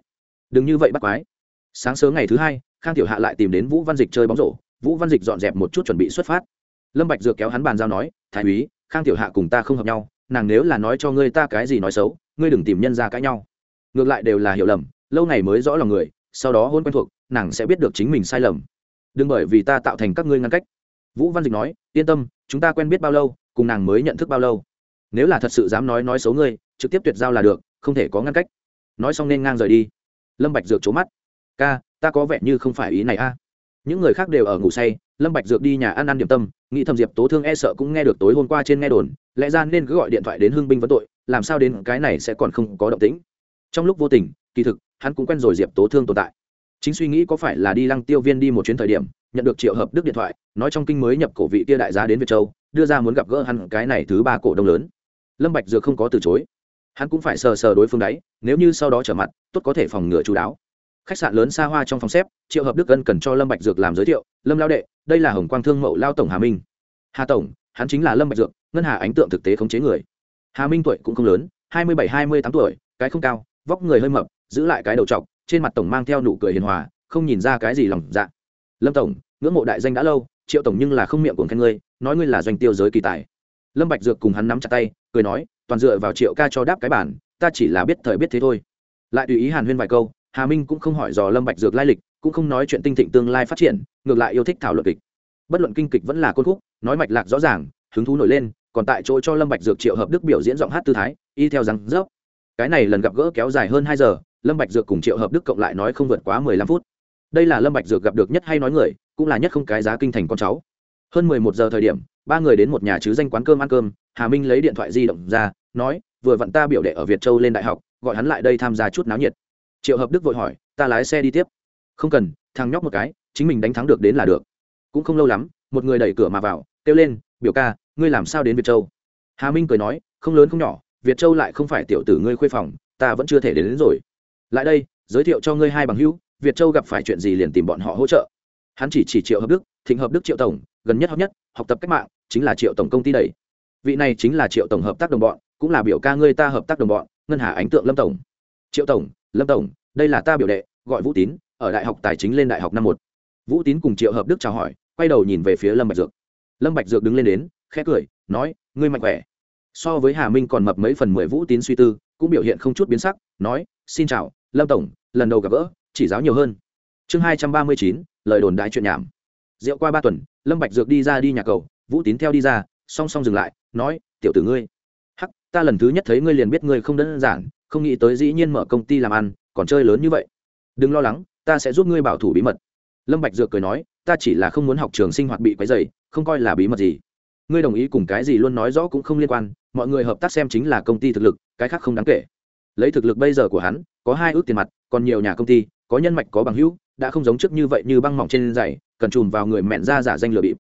Đừng như vậy bắt quái. Sáng sớm ngày thứ hai khang tiểu hạ lại tìm đến vũ văn dịch chơi bóng rổ. Vũ văn dịch dọn dẹp một chút chuẩn bị xuất phát. Lâm bạch dược kéo hắn bàn giao nói, thái úy, khang tiểu hạ cùng ta không hợp nhau. Nàng nếu là nói cho ngươi ta cái gì nói xấu, ngươi đừng tìm nhân ra cãi nhau. Ngược lại đều là hiểu lầm, lâu ngày mới rõ lòng người, sau đó hôn quen thuộc, nàng sẽ biết được chính mình sai lầm. Đừng bởi vì ta tạo thành các ngươi ngăn cách. Vũ văn dịch nói, yên tâm, chúng ta quen biết bao lâu, cùng nàng mới nhận thức bao lâu. Nếu là thật sự dám nói nói xấu ngươi, trực tiếp tuyệt giao là được, không thể có ngăn cách. Nói xong nên ngang rời đi. Lâm bạch dược trố mắt ca, ta có vẻ như không phải ý này a. Những người khác đều ở ngủ say, lâm bạch dược đi nhà ăn ăn điểm tâm, nghĩ thầm diệp tố thương e sợ cũng nghe được tối hôm qua trên nghe đồn, lẽ ra nên cứ gọi điện thoại đến hưng binh vấn tội, làm sao đến cái này sẽ còn không có động tĩnh. Trong lúc vô tình, kỳ thực, hắn cũng quen rồi diệp tố thương tồn tại. Chính suy nghĩ có phải là đi lăng tiêu viên đi một chuyến thời điểm, nhận được triệu hợp đức điện thoại, nói trong kinh mới nhập cổ vị kia đại giá đến việt châu, đưa ra muốn gặp gỡ hắn cái này thứ ba cổ đông lớn. Lâm bạch dược không có từ chối. Hắn cũng phải sờ sờ đối phương đấy nếu như sau đó trở mặt, tốt có thể phòng ngừa chú đáo khách sạn lớn xa hoa trong phòng xếp, triệu hợp đức ân cần cho lâm bạch dược làm giới thiệu, lâm lao đệ, đây là hồng quang thương mậu lao tổng hà minh. Hà tổng, hắn chính là lâm bạch dược, ngân hà ánh tượng thực tế khống chế người. Hà minh tuổi cũng không lớn, hai mươi bảy, hai mươi tám tuổi, cái không cao, vóc người hơi mập, giữ lại cái đầu trọc, trên mặt tổng mang theo nụ cười hiền hòa, không nhìn ra cái gì lòng dạ. Lâm tổng, ngưỡng mộ đại danh đã lâu, triệu tổng nhưng là không miệng cuồng khen ngươi, nói ngươi là doanh tiêu giới kỳ tài. Lâm bạch dược cùng hắn nắm chặt tay, cười nói, toàn dựa vào triệu ca cho đáp cái bản, ta chỉ là biết thời biết thế thôi. Lại tùy ý hàn huyên vài câu hà minh cũng không hỏi dò lâm bạch dược lai lịch, cũng không nói chuyện tinh thịnh tương lai phát triển, ngược lại yêu thích thảo luận kịch. Bất luận kinh kịch vẫn là côn khúc, nói mạch lạc rõ ràng, hứng thú nổi lên, còn tại chỗ cho lâm bạch dược triệu hợp đức biểu diễn giọng hát tư thái, y theo rằng dốc cái này lần gặp gỡ kéo dài hơn hai giờ, lâm bạch dược cùng triệu hợp đức cộng lại nói không vượt quá mười lăm phút. Đây là lâm bạch dược gặp được nhất hay nói người, cũng là nhất không cái giá kinh thành con cháu. Hơn mười một giờ thời điểm, ba người đến một nhà chứ danh quán cơm ăn cơm, hà minh lấy điện thoại di động ra, nói, vừa vặn ta biểu đệ ở việt châu lên đại học, gọi hắn lại đây tham gia chút náo nhiệt triệu hợp đức vội hỏi ta lái xe đi tiếp. Không cần thằng nhóc một cái chính mình đánh thắng được đến là được. Cũng không lâu lắm một người đẩy cửa mà vào kêu lên biểu ca ngươi làm sao đến việt châu? Hà minh cười nói không lớn không nhỏ việt châu lại không phải tiểu tử ngươi khuê phòng ta vẫn chưa thể đến, đến rồi. Lại đây giới thiệu cho ngươi hai bằng hữu việt châu gặp phải chuyện gì liền tìm bọn họ hỗ trợ. Hắn chỉ chỉ triệu hợp đức thịnh hợp đức triệu tổng gần nhất học nhất học tập cách mạng chính là triệu tổng công ty đầy vị này chính là triệu tổng hợp tác đồng bọn cũng là biểu ca ngươi ta hợp tác đồng bọn ngân hà ánh tượng lâm tổng. Triệu tổng lâm tổng, đây là ta biểu đệ, gọi vũ tín, ở đại học tài chính lên đại học năm một. Vũ tín cùng triệu hợp đức chào hỏi, quay đầu nhìn về phía lâm bạch dược. Lâm bạch dược đứng lên đến, khẽ cười, nói, ngươi mạnh khỏe. So với hà minh còn mập mấy phần mười vũ tín suy tư, cũng biểu hiện không chút biến sắc, nói, xin chào, lâm tổng, lần đầu gặp gỡ, chỉ giáo nhiều hơn. Chương hai trăm ba mươi chín, lời đồn đại chuyện nhảm. Rượu qua ba tuần, lâm bạch dược đi ra đi nhà cầu, vũ tín theo đi ra, song song dừng lại, nói, tiểu tử ngươi ta lần thứ nhất thấy ngươi liền biết ngươi không đơn giản, không nghĩ tới dĩ nhiên mở công ty làm ăn, còn chơi lớn như vậy. Đừng lo lắng, ta sẽ giúp ngươi bảo thủ bí mật. Lâm bạch dược cười nói, ta chỉ là không muốn học trường sinh hoạt bị quấy rầy, không coi là bí mật gì. Ngươi đồng ý cùng cái gì luôn nói rõ cũng không liên quan, mọi người hợp tác xem chính là công ty thực lực, cái khác không đáng kể. Lấy thực lực bây giờ của hắn, có hai ước tiền mặt, còn nhiều nhà công ty, có nhân mạch, có bằng hữu, đã không giống trước như vậy như băng mỏng trên giày, cần chùm vào người mẹn ra giả danh lừa bịp.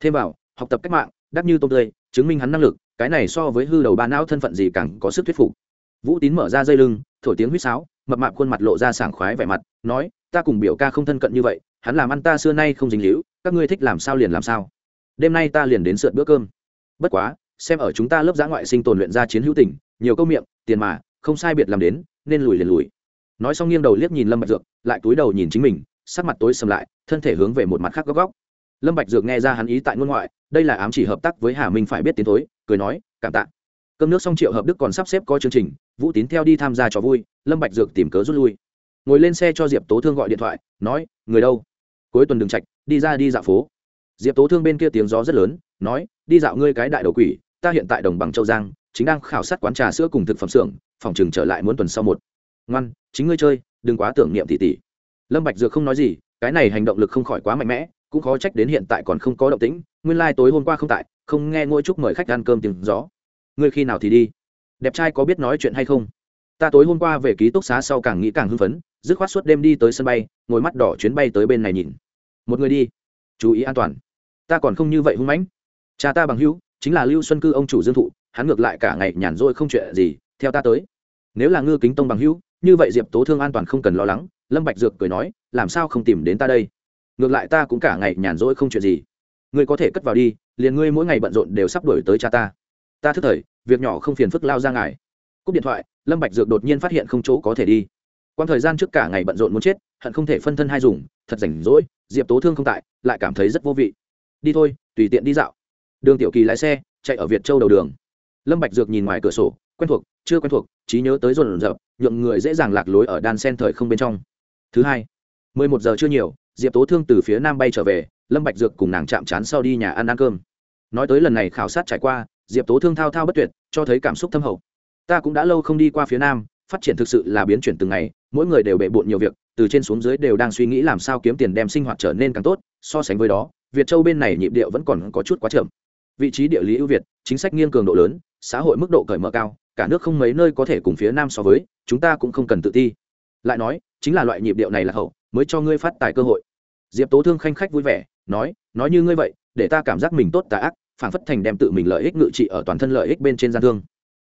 Thêm vào, học tập cách mạng, đắc như tôm tươi, chứng minh hắn năng lực cái này so với hư đầu ba não thân phận gì càng có sức thuyết phục. Vũ tín mở ra dây lưng, thổi tiếng huýt sáo, mập mạp khuôn mặt lộ ra sảng khoái vẻ mặt, nói, ta cùng biểu ca không thân cận như vậy, hắn làm ăn ta xưa nay không dính líu, các ngươi thích làm sao liền làm sao. Đêm nay ta liền đến sượt bữa cơm. Bất quá, xem ở chúng ta lớp giã ngoại sinh tồn luyện ra chiến hữu tình, nhiều câu miệng, tiền mà, không sai biệt làm đến, nên lùi liền lùi. Nói xong nghiêng đầu liếc nhìn lâm bạch dược, lại túi đầu nhìn chính mình, sắc mặt tối sầm lại, thân thể hướng về một mặt khác góc góc lâm bạch dược nghe ra hắn ý tại ngôn ngoại, đây là ám chỉ hợp tác với hà minh phải biết tiến thối, cười nói, cảm tạ. Cơm nước xong triệu hợp đức còn sắp xếp có chương trình, vũ tín theo đi tham gia trò vui, lâm bạch dược tìm cớ rút lui. Ngồi lên xe cho diệp tố thương gọi điện thoại, nói, người đâu? Cuối tuần đường trạch, đi ra đi dạo phố. Diệp tố thương bên kia tiếng gió rất lớn, nói, đi dạo ngươi cái đại đầu quỷ, ta hiện tại đồng bằng châu giang, chính đang khảo sát quán trà sữa cùng thực phẩm xưởng, phòng trường trở lại muốn tuần sau một. Ngoan, chính ngươi chơi, đừng quá tưởng niệm tỷ tỷ lâm bạch dược không nói gì, cái này hành động lực không khỏi quá mạnh mẽ cũng khó trách đến hiện tại còn không có động tĩnh, nguyên lai tối hôm qua không tại, không nghe ngôi chúc mời khách ăn cơm tiếng gió. Ngươi khi nào thì đi? Đẹp trai có biết nói chuyện hay không? Ta tối hôm qua về ký túc xá sau càng nghĩ càng hưng phấn, dứt khoát suốt đêm đi tới sân bay, ngồi mắt đỏ chuyến bay tới bên này nhìn. Một người đi. Chú ý an toàn. Ta còn không như vậy hung mãnh. Cha ta bằng hữu, chính là lưu xuân cư ông chủ dương thụ, hắn ngược lại cả ngày nhàn rỗi không chuyện gì, theo ta tới. Nếu là ngư kính tông bằng hữu, như vậy diệp tố thương an toàn không cần lo lắng, lâm bạch dược cười nói, làm sao không tìm đến ta đây? Ngược lại ta cũng cả ngày nhàn rỗi không chuyện gì. Ngươi có thể cất vào đi, liền ngươi mỗi ngày bận rộn đều sắp đổi tới cha ta. Ta thức thời, việc nhỏ không phiền phức lao ra ngài. Cúp điện thoại, lâm bạch dược đột nhiên phát hiện không chỗ có thể đi. Quan thời gian trước cả ngày bận rộn muốn chết, hận không thể phân thân hai dùng, thật rảnh rỗi, diệp tố thương không tại, lại cảm thấy rất vô vị. Đi thôi, tùy tiện đi dạo. Đường tiểu kỳ lái xe, chạy ở việt châu đầu đường. Lâm bạch dược nhìn ngoài cửa sổ, quen thuộc, chưa quen thuộc, trí nhớ tới rộn rợp nhượng người dễ dàng lạc lối ở đan sen thời không bên trong. Thứ hai, mười một giờ chưa nhiều diệp tố thương từ phía nam bay trở về, lâm bạch dược cùng nàng chạm chán sau đi nhà ăn ăn cơm. Nói tới lần này khảo sát trải qua, diệp tố thương thao thao bất tuyệt, cho thấy cảm xúc thâm hậu. Ta cũng đã lâu không đi qua phía nam, phát triển thực sự là biến chuyển từng ngày, mỗi người đều bệ bộn nhiều việc, từ trên xuống dưới đều đang suy nghĩ làm sao kiếm tiền đem sinh hoạt trở nên càng tốt, so sánh với đó, việt châu bên này nhịp điệu vẫn còn có chút quá chậm. Vị trí địa lý ưu việt, chính sách nghiêng cường độ lớn, xã hội mức độ cởi mở cao, cả nước không mấy nơi có thể cùng phía nam so với, chúng ta cũng không cần tự ti. Lại nói, chính là loại nhịp điệu này là hậu, mới cho ngươi phát tài cơ hội diệp tố thương khanh khách vui vẻ, nói nói như ngươi vậy, để ta cảm giác mình tốt tà ác, phản phất thành đem tự mình lợi ích ngự trị ở toàn thân lợi ích bên trên gian thương.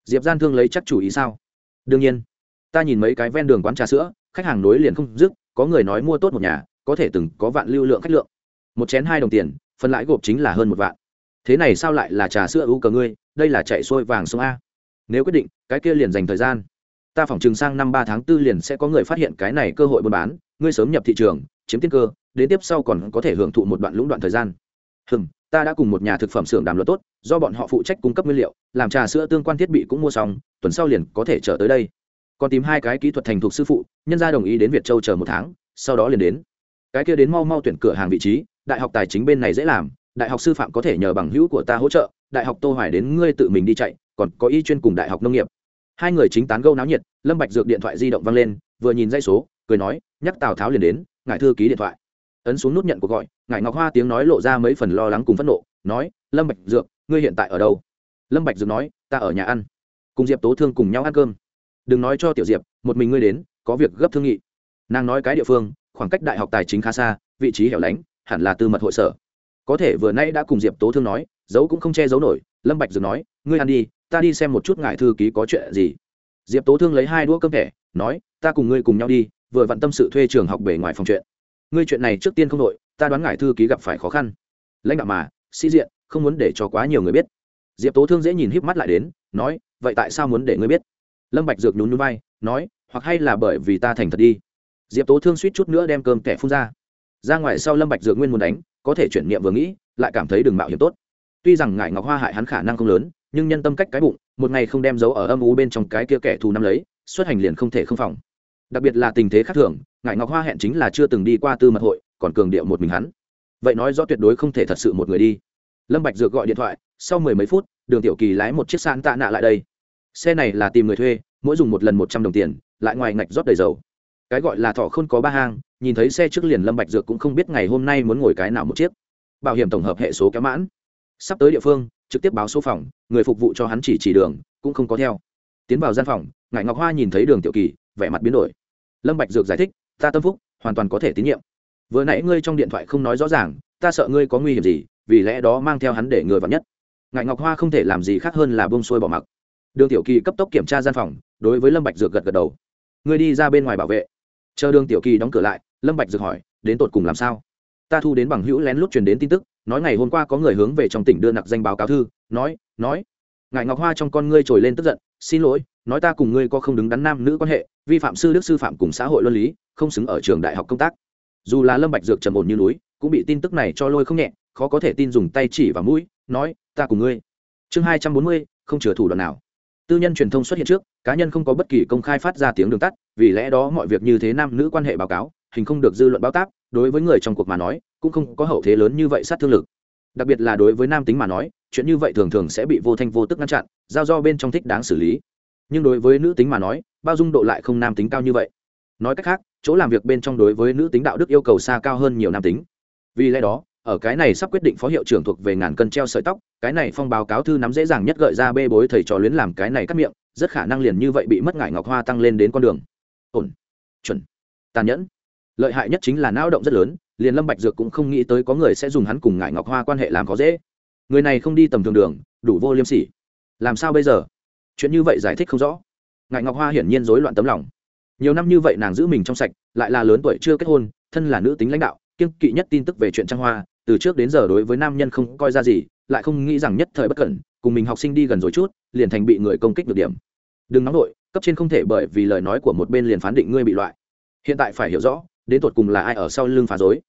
Diệp gian thương lấy chắc chủ ý sao? Đương nhiên. Ta nhìn mấy cái ven đường quán trà sữa, khách hàng nối liền không dứt, có người nói mua tốt một nhà, có thể từng có vạn lưu lượng khách lượng. Một chén hai đồng tiền, phần lãi gộp chính là hơn một vạn. Thế này sao lại là trà sữa ưu cờ ngươi, đây là chạy xuôi vàng sông a. Nếu quyết định, cái kia liền dành thời gian. Ta phỏng chừng sang năm ba tháng tư liền sẽ có người phát hiện cái này cơ hội buôn bán, ngươi sớm nhập thị trường, chiếm tiên cơ đến tiếp sau còn có thể hưởng thụ một đoạn lũng đoạn thời gian. Hừm, ta đã cùng một nhà thực phẩm xưởng đàm luật tốt, do bọn họ phụ trách cung cấp nguyên liệu, làm trà sữa tương quan thiết bị cũng mua xong, tuần sau liền có thể trở tới đây. Còn tìm hai cái kỹ thuật thành thục sư phụ, nhân gia đồng ý đến việt châu chờ một tháng, sau đó liền đến. Cái kia đến mau mau tuyển cửa hàng vị trí, đại học tài chính bên này dễ làm, đại học sư phạm có thể nhờ bằng hữu của ta hỗ trợ, đại học tô hoài đến ngươi tự mình đi chạy, còn có y chuyên cùng đại học nông nghiệp. Hai người chính tán gẫu náo nhiệt, lâm bạch dược điện thoại di động vang lên, vừa nhìn dây số, cười nói, nhắc tào tháo liền đến, ngài thư ký điện thoại ấn xuống nút nhận cuộc gọi ngài ngọc hoa tiếng nói lộ ra mấy phần lo lắng cùng phẫn nộ, nói, lâm bạch dược, ngươi hiện tại ở đâu? Lâm bạch dược nói, ta ở nhà ăn, cùng diệp tố thương cùng nhau ăn cơm. Đừng nói cho tiểu diệp, một mình ngươi đến, có việc gấp thương nghị. Nàng nói cái địa phương, khoảng cách đại học tài chính khá xa, vị trí hẻo lánh, hẳn là tư mật hội sở. Có thể vừa nay đã cùng diệp tố thương nói, giấu cũng không che giấu nổi, lâm bạch dược nói, ngươi ăn đi, ta đi xem một chút ngài thư ký có chuyện gì. Diệp tố thương lấy hai đũa cơm thẻ, nói, ta cùng ngươi cùng nhau đi, vừa vặn tâm sự thuê trường học bể ngoài phòng chuyện ngươi chuyện này trước tiên không đội, ta đoán ngài thư ký gặp phải khó khăn. Lãnh đạo mà, sĩ diện, không muốn để cho quá nhiều người biết. Diệp tố thương dễ nhìn híp mắt lại đến, nói, vậy tại sao muốn để ngươi biết? Lâm bạch dược nhún nhún vai, nói, hoặc hay là bởi vì ta thành thật đi. Diệp tố thương suýt chút nữa đem cơm kẻ phun ra. Ra ngoài sau lâm bạch dược nguyên muốn đánh, có thể chuyển niệm vừa nghĩ, lại cảm thấy đừng mạo hiểm tốt. Tuy rằng ngải ngọc hoa hại hắn khả năng không lớn, nhưng nhân tâm cách cái bụng, một ngày không đem dấu ở âm u bên trong cái kia kẻ thù năm lấy, xuất hành liền không thể không phòng đặc biệt là tình thế khác thường ngại ngọc hoa hẹn chính là chưa từng đi qua tư mật hội, còn cường điệu một mình hắn. Vậy nói rõ tuyệt đối không thể thật sự một người đi. Lâm bạch dược gọi điện thoại, sau mười mấy phút, đường tiểu kỳ lái một chiếc sạn tạ nạ lại đây. Xe này là tìm người thuê, mỗi dùng một lần một trăm đồng tiền, lại ngoài ngạch rót đầy dầu. Cái gọi là thọ không có ba hang, nhìn thấy xe trước liền lâm bạch dược cũng không biết ngày hôm nay muốn ngồi cái nào một chiếc. Bảo hiểm tổng hợp hệ số kéo mãn. Sắp tới địa phương, trực tiếp báo số phòng, người phục vụ cho hắn chỉ chỉ đường, cũng không có theo. Tiến vào gian phòng, ngải ngọc hoa nhìn thấy đường tiểu kỳ, vẻ mặt biến đổi lâm bạch dược giải thích, ta tâm phúc, hoàn toàn có thể tín nhiệm. Vừa nãy ngươi trong điện thoại không nói rõ ràng, ta sợ ngươi có nguy hiểm gì, vì lẽ đó mang theo hắn để người vào nhất. Ngải ngọc hoa không thể làm gì khác hơn là bông xuôi bỏ mặc. Đường tiểu kỳ cấp tốc kiểm tra gian phòng, đối với lâm bạch dược gật gật đầu. Ngươi đi ra bên ngoài bảo vệ. Chờ đường tiểu kỳ đóng cửa lại, lâm bạch dược hỏi, đến tột cùng làm sao? Ta thu đến bằng hữu lén lút truyền đến tin tức, nói ngày hôm qua có người hướng về trong tỉnh đưa nặc danh báo cáo thư, nói nói. Ngài ngọc hoa trong con ngươi trồi lên tức giận, xin lỗi nói ta cùng ngươi có không đứng đắn nam nữ quan hệ, vi phạm sư đức sư phạm cùng xã hội luân lý, không xứng ở trường đại học công tác. Dù là lâm bạch dược trầm ổn như núi, cũng bị tin tức này cho lôi không nhẹ, khó có thể tin dùng tay chỉ vào mũi, nói, ta cùng ngươi. Chương hai trăm bốn mươi, không chừa thủ đoạn nào. Tư nhân truyền thông xuất hiện trước, cá nhân không có bất kỳ công khai phát ra tiếng đường tắt, vì lẽ đó mọi việc như thế nam nữ quan hệ báo cáo, hình không được dư luận báo tác đối với người trong cuộc mà nói, cũng không có hậu thế lớn như vậy sát thương lực. Đặc biệt là đối với nam tính mà nói, chuyện như vậy thường thường sẽ bị vô thanh vô tức ngăn chặn, giao do bên trong thích đáng xử lý nhưng đối với nữ tính mà nói, bao dung độ lại không nam tính cao như vậy. Nói cách khác, chỗ làm việc bên trong đối với nữ tính đạo đức yêu cầu xa cao hơn nhiều nam tính. Vì lẽ đó, ở cái này sắp quyết định phó hiệu trưởng thuộc về ngàn cân treo sợi tóc, cái này phong báo cáo thư nắm dễ dàng nhất gợi ra bê bối thầy trò luyến làm cái này cắt miệng, rất khả năng liền như vậy bị mất ngải ngọc hoa tăng lên đến con đường. Ổn. Chuẩn. Tàn nhẫn. Lợi hại nhất chính là não động rất lớn, liền lâm bạch dược cũng không nghĩ tới có người sẽ dùng hắn cùng ngải ngọc hoa quan hệ làm khó dễ. Người này không đi tầm thường đường, đủ vô liêm sỉ. Làm sao bây giờ? Chuyện như vậy giải thích không rõ. Ngải ngọc hoa hiển nhiên rối loạn tấm lòng. Nhiều năm như vậy nàng giữ mình trong sạch, lại là lớn tuổi chưa kết hôn, thân là nữ tính lãnh đạo kiên kỵ nhất tin tức về chuyện trang hoa, từ trước đến giờ đối với nam nhân không coi ra gì, lại không nghĩ rằng nhất thời bất cẩn, cùng mình học sinh đi gần rồi chút, liền thành bị người công kích được điểm. Đừng nóng nổi cấp trên không thể bởi vì lời nói của một bên liền phán định ngươi bị loại. Hiện tại phải hiểu rõ, đến tột cùng là ai ở sau lưng phá dối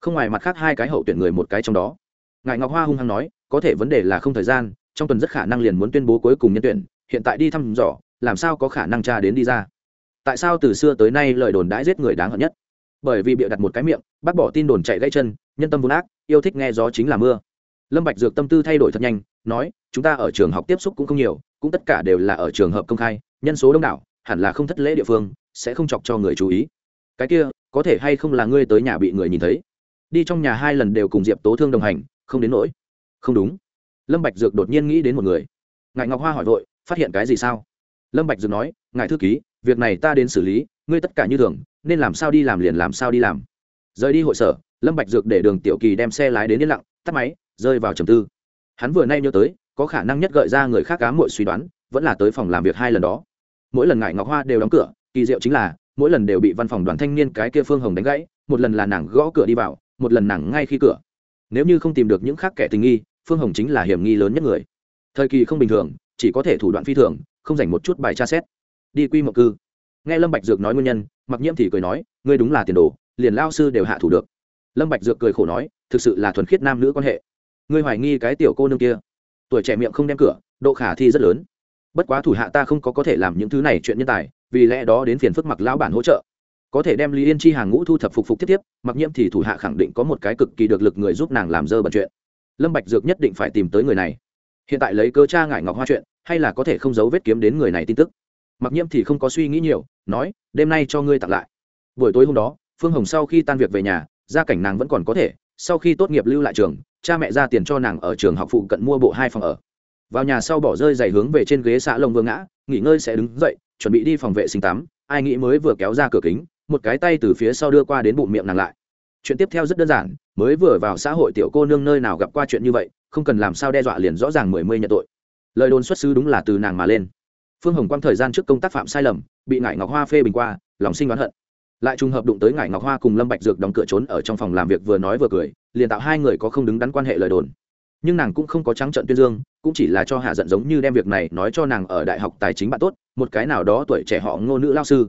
không ngoài mặt khác hai cái hậu tuyển người một cái trong đó. Ngài ngọc hoa hung hăng nói, có thể vấn đề là không thời gian, trong tuần rất khả năng liền muốn tuyên bố cuối cùng nhân tuyển hiện tại đi thăm dò, làm sao có khả năng tra đến đi ra? Tại sao từ xưa tới nay lời đồn đãi giết người đáng hận nhất? Bởi vì bịa đặt một cái miệng, bác bỏ tin đồn chạy gãy chân, nhân tâm vốn ác, yêu thích nghe gió chính là mưa. Lâm bạch dược tâm tư thay đổi thật nhanh, nói, chúng ta ở trường học tiếp xúc cũng không nhiều, cũng tất cả đều là ở trường hợp công khai, nhân số đông đảo, hẳn là không thất lễ địa phương, sẽ không chọc cho người chú ý. Cái kia, có thể hay không là ngươi tới nhà bị người nhìn thấy? Đi trong nhà hai lần đều cùng diệp tố thương đồng hành, không đến nỗi. Không đúng. Lâm bạch dược đột nhiên nghĩ đến một người. Ngài ngọc hoa hỏi vội phát hiện cái gì sao? Lâm bạch dược nói, ngài thư ký, việc này ta đến xử lý, ngươi tất cả như thường, nên làm sao đi làm liền làm sao đi làm. Rời đi hội sở, lâm bạch dược để đường tiểu kỳ đem xe lái đến yên lặng, tắt máy, rơi vào trầm tư. Hắn vừa nay nhớ tới, có khả năng nhất gợi ra người khác cá muội suy đoán, vẫn là tới phòng làm việc hai lần đó. Mỗi lần ngài ngọc hoa đều đóng cửa, kỳ diệu chính là, mỗi lần đều bị văn phòng đoàn thanh niên cái kia phương hồng đánh gãy, một lần là nàng gõ cửa đi vào, một lần nàng ngay khi cửa. Nếu như không tìm được những khác kẻ tình nghi, phương hồng chính là hiểm nghi lớn nhất người. Thời kỳ không bình thường chỉ có thể thủ đoạn phi thường, không dành một chút bài tra xét. Đi quy mộng cư. Nghe lâm bạch dược nói nguyên nhân mặc nhiễm thì cười nói, ngươi đúng là tiền đồ, liền lao sư đều hạ thủ được. Lâm bạch dược cười khổ nói, thực sự là thuần khiết nam nữ quan hệ. Ngươi hoài nghi cái tiểu cô nương kia. Tuổi trẻ miệng không đem cửa, độ khả thi rất lớn. Bất quá thủ hạ ta không có có thể làm những thứ này chuyện nhân tài, vì lẽ đó đến phiền phức mặc lão bản hỗ trợ. Có thể đem lý yên chi hàng ngũ thu thập phục phục tiếp tiếp mặc nhiễm thì thủ hạ khẳng định có một cái cực kỳ được lực người giúp nàng làm dơ bẩn chuyện. Lâm bạch dược nhất định phải tìm tới người này hiện tại lấy cơ cha ngải ngọc hoa chuyện, hay là có thể không giấu vết kiếm đến người này tin tức? Mặc nhiễm thì không có suy nghĩ nhiều, nói, đêm nay cho ngươi tặng lại. Buổi tối hôm đó, phương hồng sau khi tan việc về nhà, gia cảnh nàng vẫn còn có thể, sau khi tốt nghiệp lưu lại trường, cha mẹ ra tiền cho nàng ở trường học phụ cận mua bộ hai phòng ở. Vào nhà sau bỏ rơi giày hướng về trên ghế xã lông vương ngã, nghỉ ngơi sẽ đứng dậy, chuẩn bị đi phòng vệ sinh tắm, ai nghĩ mới vừa kéo ra cửa kính, một cái tay từ phía sau đưa qua đến bụng miệng nàng lại. Chuyện tiếp theo rất đơn giản, mới vừa vào xã hội tiểu cô nương nơi nào gặp qua chuyện như vậy không cần làm sao đe dọa liền rõ ràng mười mươi nhận tội. Lời đồn xuất xứ đúng là từ nàng mà lên. Phương hồng quang thời gian trước công tác phạm sai lầm, bị ngải ngọc hoa phê bình qua, lòng sinh đoán hận. Lại trùng hợp đụng tới ngải ngọc hoa cùng lâm bạch dược đóng cửa trốn ở trong phòng làm việc vừa nói vừa cười, liền tạo hai người có không đứng đắn quan hệ lời đồn. Nhưng nàng cũng không có trắng trợn tuyên dương, cũng chỉ là cho hạ giận giống như đem việc này nói cho nàng ở đại học tài chính bạn tốt, một cái nào đó tuổi trẻ họ ngô nữ lao sư.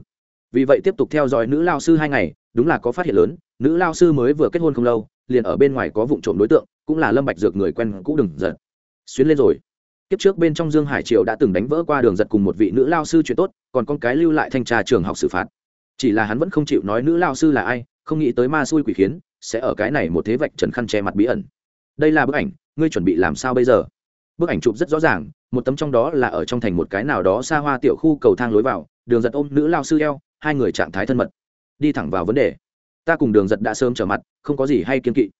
Vì vậy tiếp tục theo dõi nữ lao sư hai ngày, đúng là có phát hiện lớn, nữ lao sư mới vừa kết hôn không lâu, liền ở bên ngoài có vụ trộm đối tượng cũng là lâm bạch dược người quen cũ đừng giật. Xuyến lên rồi. Kiếp trước bên trong dương hải triều đã từng đánh vỡ qua đường giật cùng một vị nữ lao sư chuyện tốt, còn con cái lưu lại thanh tra trường học xử phạt. Chỉ là hắn vẫn không chịu nói nữ lao sư là ai, không nghĩ tới ma xui quỷ khiến, sẽ ở cái này một thế vạch trần khăn che mặt bí ẩn. Đây là bức ảnh, ngươi chuẩn bị làm sao bây giờ? Bức ảnh chụp rất rõ ràng, một tấm trong đó là ở trong thành một cái nào đó xa hoa tiểu khu cầu thang lối vào, đường giật ôm nữ lao sư eo, hai người trạng thái thân mật. Đi thẳng vào vấn đề. Ta cùng đường giật đã sớm trở mặt, không có gì hay kiên kỵ.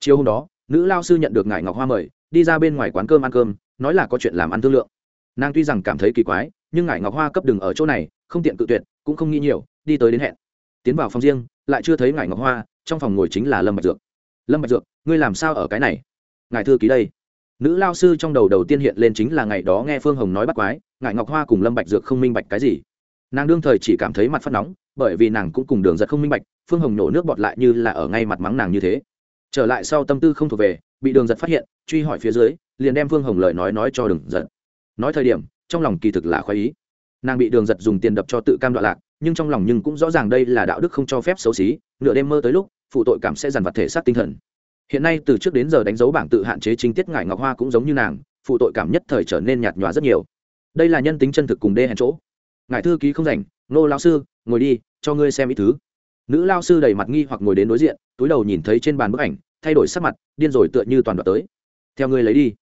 Chiều hôm đó nữ lao sư nhận được ngài ngọc hoa mời, đi ra bên ngoài quán cơm ăn cơm, nói là có chuyện làm ăn thương lượng. Nàng tuy rằng cảm thấy kỳ quái, nhưng ngài ngọc hoa cấp đừng ở chỗ này, không tiện cự tuyệt, cũng không nghĩ nhiều, đi tới đến hẹn. Tiến vào phòng riêng, lại chưa thấy ngài ngọc hoa, trong phòng ngồi chính là lâm bạch dược. Lâm bạch dược, ngươi làm sao ở cái này? Ngài thư ký đây. Nữ lao sư trong đầu đầu tiên hiện lên chính là ngày đó nghe phương hồng nói bắt quái, ngài ngọc hoa cùng lâm bạch dược không minh bạch cái gì. Nàng đương thời chỉ cảm thấy mặt phát nóng, bởi vì nàng cũng cùng đường giật không minh bạch, phương hồng nổ nước bọt lại như là ở ngay mặt mắng nàng như thế trở lại sau tâm tư không thuộc về, bị đường giật phát hiện, truy hỏi phía dưới, liền đem vương hồng lời nói nói cho đường giật. Nói thời điểm, trong lòng kỳ thực là khoái ý. Nàng bị đường giật dùng tiền đập cho tự cam đoạn lạc, nhưng trong lòng nhưng cũng rõ ràng đây là đạo đức không cho phép xấu xí, nửa đêm mơ tới lúc, phụ tội cảm sẽ dằn vặt thể xác tinh thần. Hiện nay từ trước đến giờ đánh dấu bảng tự hạn chế chính tiết ngải ngọc hoa cũng giống như nàng, phụ tội cảm nhất thời trở nên nhạt nhòa rất nhiều. Đây là nhân tính chân thực cùng đê hèn chỗ. Ngài thư ký không rảnh, nô lao sư, ngồi đi, cho ngươi xem ít thứ. Nữ lao sư đầy mặt nghi hoặc ngồi đến đối diện túi đầu nhìn thấy trên bàn bức ảnh, thay đổi sắc mặt, điên rồi tựa như toàn đoạt tới. Theo ngươi lấy đi.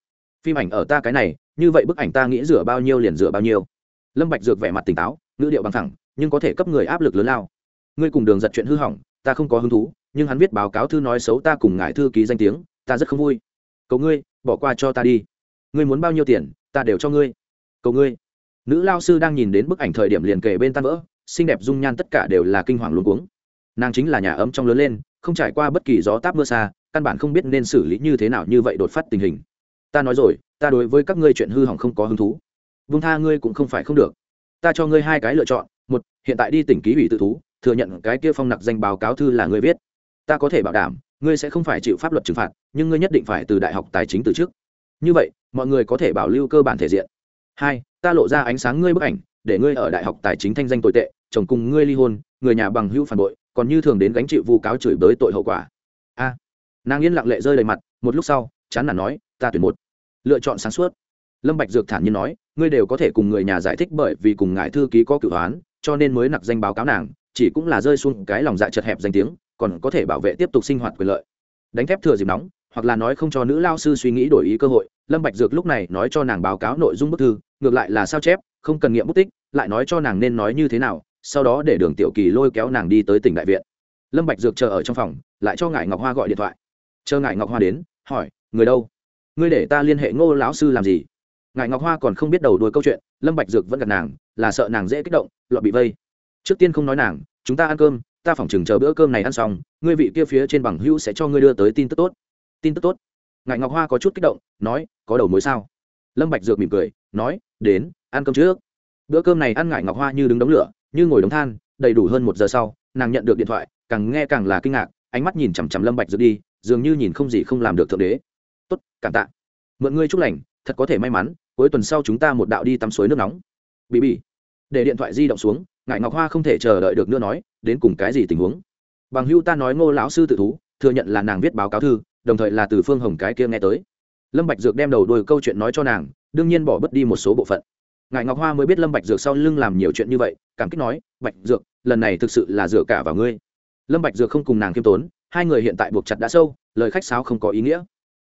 Phim ảnh ở ta cái này, như vậy bức ảnh ta nghĩ rửa bao nhiêu liền rửa bao nhiêu. Lâm bạch dược vẻ mặt tỉnh táo, ngữ điệu bằng thẳng, nhưng có thể cấp người áp lực lớn lao. Ngươi cùng đường giật chuyện hư hỏng, ta không có hứng thú, nhưng hắn viết báo cáo thư nói xấu ta cùng ngài thư ký danh tiếng, ta rất không vui. Cầu ngươi, bỏ qua cho ta đi. Ngươi muốn bao nhiêu tiền, ta đều cho ngươi. Cầu ngươi. Nữ lao sư đang nhìn đến bức ảnh thời điểm liền kề bên tan vỡ, xinh đẹp dung nhan tất cả đều là kinh hoàng luống cuống. Nàng chính là nhà ấm trong lớn lên không trải qua bất kỳ gió táp mưa xa, căn bản không biết nên xử lý như thế nào như vậy đột phát tình hình. Ta nói rồi, ta đối với các ngươi chuyện hư hỏng không có hứng thú. Vương tha ngươi cũng không phải không được. Ta cho ngươi hai cái lựa chọn, một, hiện tại đi tỉnh ký ủy tự thú, thừa nhận cái kia phong nặc danh báo cáo thư là ngươi viết. Ta có thể bảo đảm, ngươi sẽ không phải chịu pháp luật trừng phạt, nhưng ngươi nhất định phải từ đại học tài chính từ trước như vậy, mọi người có thể bảo lưu cơ bản thể diện. Hai, ta lộ ra ánh sáng ngươi bức ảnh, để ngươi ở đại học tài chính thanh danh tồi tệ, chồng cùng ngươi ly hôn, người nhà bằng hữu phản bội còn như thường đến gánh chịu vu cáo chửi bới tội hậu quả. A. Nàng yên lặng lệ rơi đầy mặt, một lúc sau, chán nản nói, ta tuyển một. Lựa chọn sáng suốt. Lâm bạch dược thản nhiên nói, ngươi đều có thể cùng người nhà giải thích bởi vì cùng ngài thư ký có cửu hoán cho nên mới nặc danh báo cáo nàng, chỉ cũng là rơi xuống cái lòng dạ chật hẹp danh tiếng, còn có thể bảo vệ tiếp tục sinh hoạt quyền lợi. Đánh thép thừa dịp nóng, hoặc là nói không cho nữ lao sư suy nghĩ đổi ý cơ hội, lâm bạch dược lúc này nói cho nàng báo cáo nội dung bức thư, ngược lại là sao chép, không cần nghiệm bút tích, lại nói cho nàng nên nói như thế nào sau đó để đường tiểu kỳ lôi kéo nàng đi tới tỉnh đại viện. Lâm bạch dược chờ ở trong phòng, lại cho ngải ngọc hoa gọi điện thoại. Chờ ngải ngọc hoa đến, hỏi, người đâu? Ngươi để ta liên hệ ngô lão sư làm gì? Ngải ngọc hoa còn không biết đầu đuôi câu chuyện, lâm bạch dược vẫn gặp nàng, là sợ nàng dễ kích động, lọt bị vây. Trước tiên không nói nàng, chúng ta ăn cơm, ta phỏng chừng chờ bữa cơm này ăn xong, ngươi vị kia phía trên bằng hữu sẽ cho ngươi đưa tới tin tức tốt. Tin tức tốt? Ngài ngọc hoa có chút kích động, nói, có đầu mối sao? Lâm bạch dược mỉm cười, nói, đến, ăn cơm trước. Bữa cơm này ăn ngải ngọc hoa như đứng đống lửa như ngồi đống than, đầy đủ hơn một giờ sau, nàng nhận được điện thoại, càng nghe càng là kinh ngạc, ánh mắt nhìn chằm chằm lâm bạch dược đi, dường như nhìn không gì không làm được thượng đế. Tốt, cảm tạ. Mượn ngươi chúc lành, thật có thể may mắn, cuối tuần sau chúng ta một đạo đi tắm suối nước nóng. Bị bị để điện thoại di động xuống, ngải ngọc hoa không thể chờ đợi được nữa nói, đến cùng cái gì tình huống? Bằng hưu ta nói ngô lão sư tự thú, thừa nhận là nàng viết báo cáo thư, đồng thời là từ phương hồng cái kia nghe tới. Lâm bạch dược đem đầu đuôi câu chuyện nói cho nàng, đương nhiên bỏ bớt đi một số bộ phận ngài ngọc hoa mới biết lâm bạch dược sau lưng làm nhiều chuyện như vậy, cảm kích nói, bạch dược, lần này thực sự là dựa cả vào ngươi. Lâm bạch dược không cùng nàng kiêm tốn, hai người hiện tại buộc chặt đã sâu, lời khách sáo không có ý nghĩa.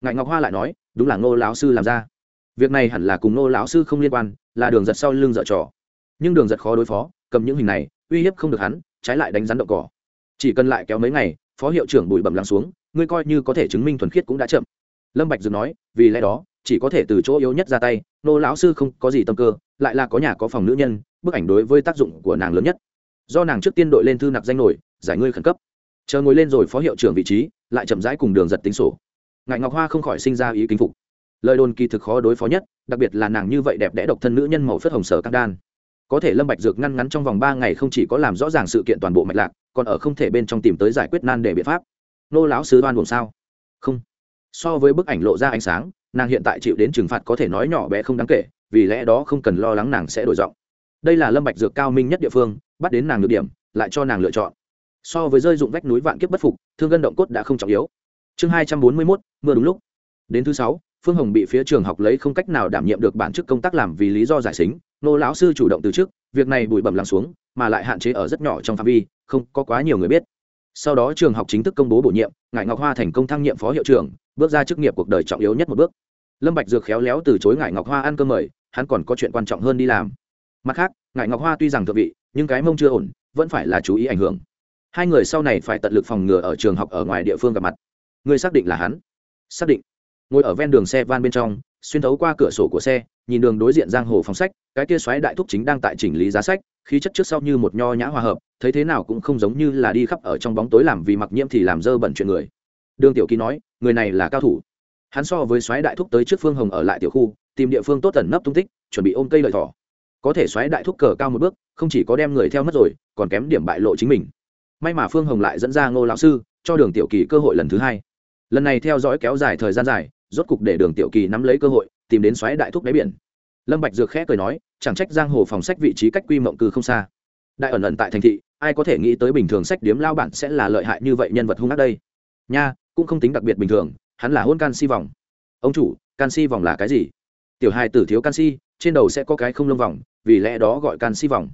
Ngài ngọc hoa lại nói, đúng là ngô lão sư làm ra. Việc này hẳn là cùng ngô lão sư không liên quan, là đường giật sau lưng dở trò. Nhưng đường giật khó đối phó, cầm những hình này, uy hiếp không được hắn, trái lại đánh rắn động cỏ. Chỉ cần lại kéo mấy ngày, phó hiệu trưởng bùi bẩm lắng xuống, ngươi coi như có thể chứng minh thuần khiết cũng đã chậm. Lâm bạch dược nói, vì lẽ đó, chỉ có thể từ chỗ yếu nhất ra tay nô lão sư không có gì tâm cơ, lại là có nhà có phòng nữ nhân, bức ảnh đối với tác dụng của nàng lớn nhất. Do nàng trước tiên đội lên thư nặc danh nổi, giải ngươi khẩn cấp. Chờ ngồi lên rồi phó hiệu trưởng vị trí, lại chậm rãi cùng đường giật tính sổ. Ngại ngọc hoa không khỏi sinh ra ý kính phục. Lời đồn kỳ thực khó đối phó nhất, đặc biệt là nàng như vậy đẹp đẽ độc thân nữ nhân màu phất hồng sở căng đan. Có thể lâm bạch dược ngăn ngắn trong vòng ba ngày không chỉ có làm rõ ràng sự kiện toàn bộ mạch lạc, còn ở không thể bên trong tìm tới giải quyết nan đề biện pháp. Nô lão sứ đoan buồn sao? Không. So với bức ảnh lộ ra ánh sáng nàng hiện tại chịu đến trừng phạt có thể nói nhỏ bé không đáng kể vì lẽ đó không cần lo lắng nàng sẽ đổi giọng. Đây là lâm bạch dược cao minh nhất địa phương bắt đến nàng nhược điểm lại cho nàng lựa chọn. So với rơi dụng vách núi vạn kiếp bất phục thương gân động cốt đã không trọng yếu. Chương hai trăm bốn mươi 241, mưa đúng lúc. Đến thứ sáu phương hồng bị phía trường học lấy không cách nào đảm nhiệm được bản chức công tác làm vì lý do giải xính nô lão sư chủ động từ trước việc này bụi bẩm lắng xuống mà lại hạn chế ở rất nhỏ trong phạm vi không có quá nhiều người biết. Sau đó trường học chính thức công bố bổ nhiệm ngài ngọc hoa thành công thăng nhiệm phó hiệu trưởng bước ra chức nghiệp cuộc đời trọng yếu nhất một bước lâm bạch dược khéo léo từ chối Ngải ngọc hoa ăn cơm mời, hắn còn có chuyện quan trọng hơn đi làm. Mặt khác, Ngải ngọc hoa tuy rằng thượng vị, nhưng cái mông chưa ổn, vẫn phải là chú ý ảnh hưởng. Hai người sau này phải tận lực phòng ngừa ở trường học ở ngoài địa phương gặp mặt. Người xác định là hắn. Xác định. Ngồi ở ven đường xe van bên trong, xuyên thấu qua cửa sổ của xe, nhìn đường đối diện giang hồ phòng sách, cái kia xoáy đại thúc chính đang tại chỉnh lý giá sách, khí chất trước sau như một nho nhã hòa hợp, thấy thế nào cũng không giống như là đi khắp ở trong bóng tối làm vì mặc nhiễm thì làm dơ bẩn chuyện người. Đường tiểu kỳ nói, người này là cao thủ hắn so với xoáy đại thúc tới trước phương hồng ở lại tiểu khu, tìm địa phương tốt tẩn nấp tung tích, chuẩn bị ôm cây lợi thỏ. Có thể xoáy đại thúc cờ cao một bước, không chỉ có đem người theo mất rồi, còn kém điểm bại lộ chính mình. May mà phương hồng lại dẫn ra ngô lão sư, cho đường tiểu kỳ cơ hội lần thứ hai. Lần này theo dõi kéo dài thời gian dài, rốt cục để đường tiểu kỳ nắm lấy cơ hội, tìm đến xoáy đại thúc đáy biển. Lâm bạch dược khẽ cười nói, chẳng trách giang hồ phòng sách vị trí cách quy mộng cư không xa. Đại ẩn ẩn tại thành thị, ai có thể nghĩ tới bình thường sách điếm lao bản sẽ là lợi hại như vậy nhân vật hung ác đây. Nha, cũng không tính đặc biệt bình thường hắn là hôn canxi vòng. Ông chủ canxi vòng là cái gì? Tiểu hài tử thiếu canxi trên đầu sẽ có cái không lông vòng, vì lẽ đó gọi canxi vòng.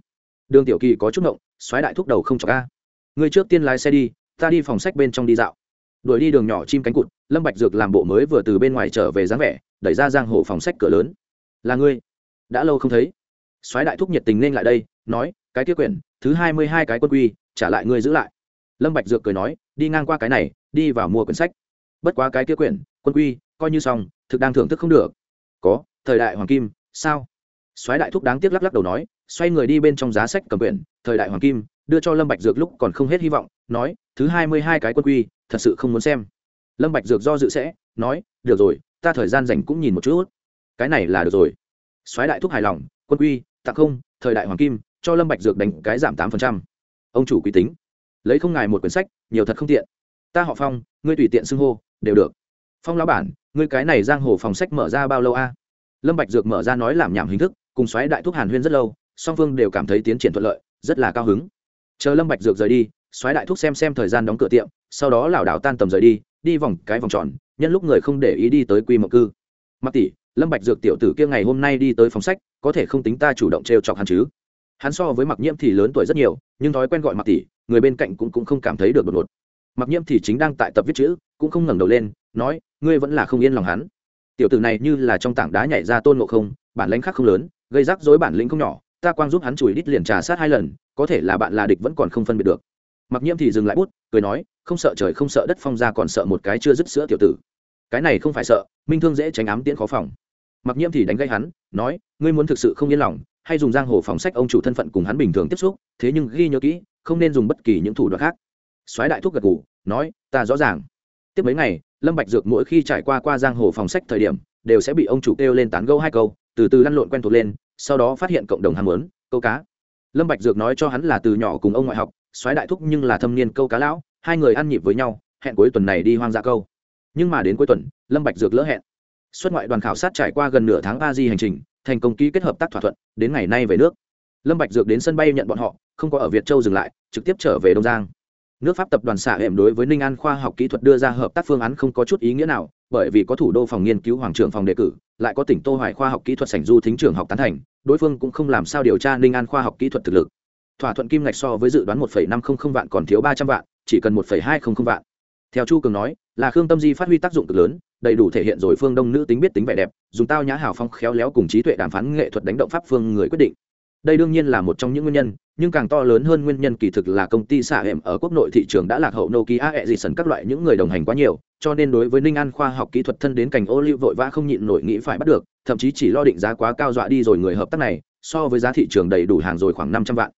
Đường tiểu kỳ có chút ngộng xoáy đại thúc đầu không cho ca người trước tiên lái xe đi, ta đi phòng sách bên trong đi dạo. Đuổi đi đường nhỏ chim cánh cụt, lâm bạch dược làm bộ mới vừa từ bên ngoài trở về dáng vẻ, đẩy ra giang hồ phòng sách cửa lớn. Là ngươi? Đã lâu không thấy. Soái đại thúc nhiệt tình nên lại đây, nói, cái kia quyển, thứ hai mươi hai cái quân quy, trả lại ngươi giữ lại. Lâm bạch dược cười nói, đi ngang qua cái này, đi vào mua quyển sách bất quá cái kia quyển, quân quy, coi như xong, thực đang thưởng thức không được. Có, thời đại hoàng kim, sao? Soái đại thúc đáng tiếc lắc lắc đầu nói, xoay người đi bên trong giá sách cầm quyển, thời đại hoàng kim, đưa cho lâm bạch dược lúc còn không hết hy vọng, nói, thứ hai mươi hai cái quân quy, thật sự không muốn xem. Lâm bạch dược do dự sẽ, nói, được rồi, ta thời gian dành cũng nhìn một chút. Cái này là được rồi. Soái đại thúc hài lòng, quân quy, tặng không, thời đại hoàng kim, cho lâm bạch dược đánh cái giảm tám phần trăm. Ông chủ quý tính, lấy không ngài một quyển sách, nhiều thật không tiện ta họ phong ngươi tùy tiện xưng hô đều được phong lão bản ngươi cái này giang hồ phòng sách mở ra bao lâu a lâm bạch dược mở ra nói làm nhảm hình thức cùng xoáy đại thúc hàn huyên rất lâu song phương đều cảm thấy tiến triển thuận lợi rất là cao hứng chờ lâm bạch dược rời đi xoáy đại thúc xem xem thời gian đóng cửa tiệm sau đó lảo đảo tan tầm rời đi đi vòng cái vòng tròn nhân lúc người không để ý đi tới quy mộng cư mặc tỷ lâm bạch dược tiểu tử kia ngày hôm nay đi tới phòng sách có thể không tính ta chủ động treo chọc hắn chứ hắn so với mặc nhiễm thì lớn tuổi rất nhiều nhưng thói quen gọi mặc tỷ người bên cạnh cũng cũng không cảm thấy được đột ngột mặc nhiễm thì chính đang tại tập viết chữ, cũng không ngẩng đầu lên, nói, ngươi vẫn là không yên lòng hắn. Tiểu tử này như là trong tảng đá nhảy ra tôn ngộ không, bản lãnh khác không lớn, gây rắc rối bản lĩnh không nhỏ, ta quang giúp hắn chùi đít liền trà sát hai lần, có thể là bạn là địch vẫn còn không phân biệt được. Mặc nhiễm thì dừng lại bút, cười nói, không sợ trời không sợ đất phong ra còn sợ một cái chưa dứt sữa tiểu tử. Cái này không phải sợ, minh thương dễ tránh ám tiễn khó phòng. Mặc nhiễm thì đánh gây hắn, nói, ngươi muốn thực sự không yên lòng, hay dùng giang hồ phòng sách ông chủ thân phận cùng hắn bình thường tiếp xúc, thế nhưng ghi nhớ kỹ, không nên dùng bất kỳ những thủ đoạn khác soái đại thúc gật gù, nói, ta rõ ràng. Tiếp mấy ngày, lâm bạch dược mỗi khi trải qua qua giang hồ phòng sách thời điểm, đều sẽ bị ông chủ kêu lên tán gẫu hai câu, từ từ lăn lộn quen thuộc lên, sau đó phát hiện cộng đồng ham muốn, câu cá. Lâm bạch dược nói cho hắn là từ nhỏ cùng ông ngoại học, soái đại thúc nhưng là thâm niên câu cá lão, hai người ăn nhịp với nhau, hẹn cuối tuần này đi hoang dã câu. Nhưng mà đến cuối tuần, lâm bạch dược lỡ hẹn. Xuất ngoại đoàn khảo sát trải qua gần nửa tháng a di hành trình, thành công ký kết hợp tác thỏa thuận, đến ngày nay về nước. Lâm bạch dược đến sân bay nhận bọn họ, không có ở việt châu dừng lại, trực tiếp trở về đông giang nước pháp tập đoàn xạ hệm đối với ninh an khoa học kỹ thuật đưa ra hợp tác phương án không có chút ý nghĩa nào bởi vì có thủ đô phòng nghiên cứu hoàng trưởng phòng đề cử lại có tỉnh tô hoài khoa học kỹ thuật sảnh du thính trường học tán thành đối phương cũng không làm sao điều tra ninh an khoa học kỹ thuật thực lực. Thỏa thuận kim ngạch so với dự đoán 1,500 vạn còn thiếu 300 vạn chỉ cần 1,200 vạn. Theo chu cường nói là khương tâm di phát huy tác dụng cực lớn đầy đủ thể hiện rồi phương đông nữ tính biết tính vẻ đẹp dùng tao nhã hào phong khéo léo cùng trí tuệ đàm phán nghệ thuật đánh động pháp phương người quyết định đây đương nhiên là một trong những nguyên nhân, nhưng càng to lớn hơn nguyên nhân kỳ thực là công ty xạ hẻm ở quốc nội thị trường đã lạc hậu nokia e dị sần các loại những người đồng hành quá nhiều, cho nên đối với ninh an khoa học kỹ thuật thân đến cành ô liu vội vã không nhịn nổi nghĩ phải bắt được, thậm chí chỉ lo định giá quá cao dọa đi rồi người hợp tác này, so với giá thị trường đầy đủ hàng rồi khoảng năm trăm vạn.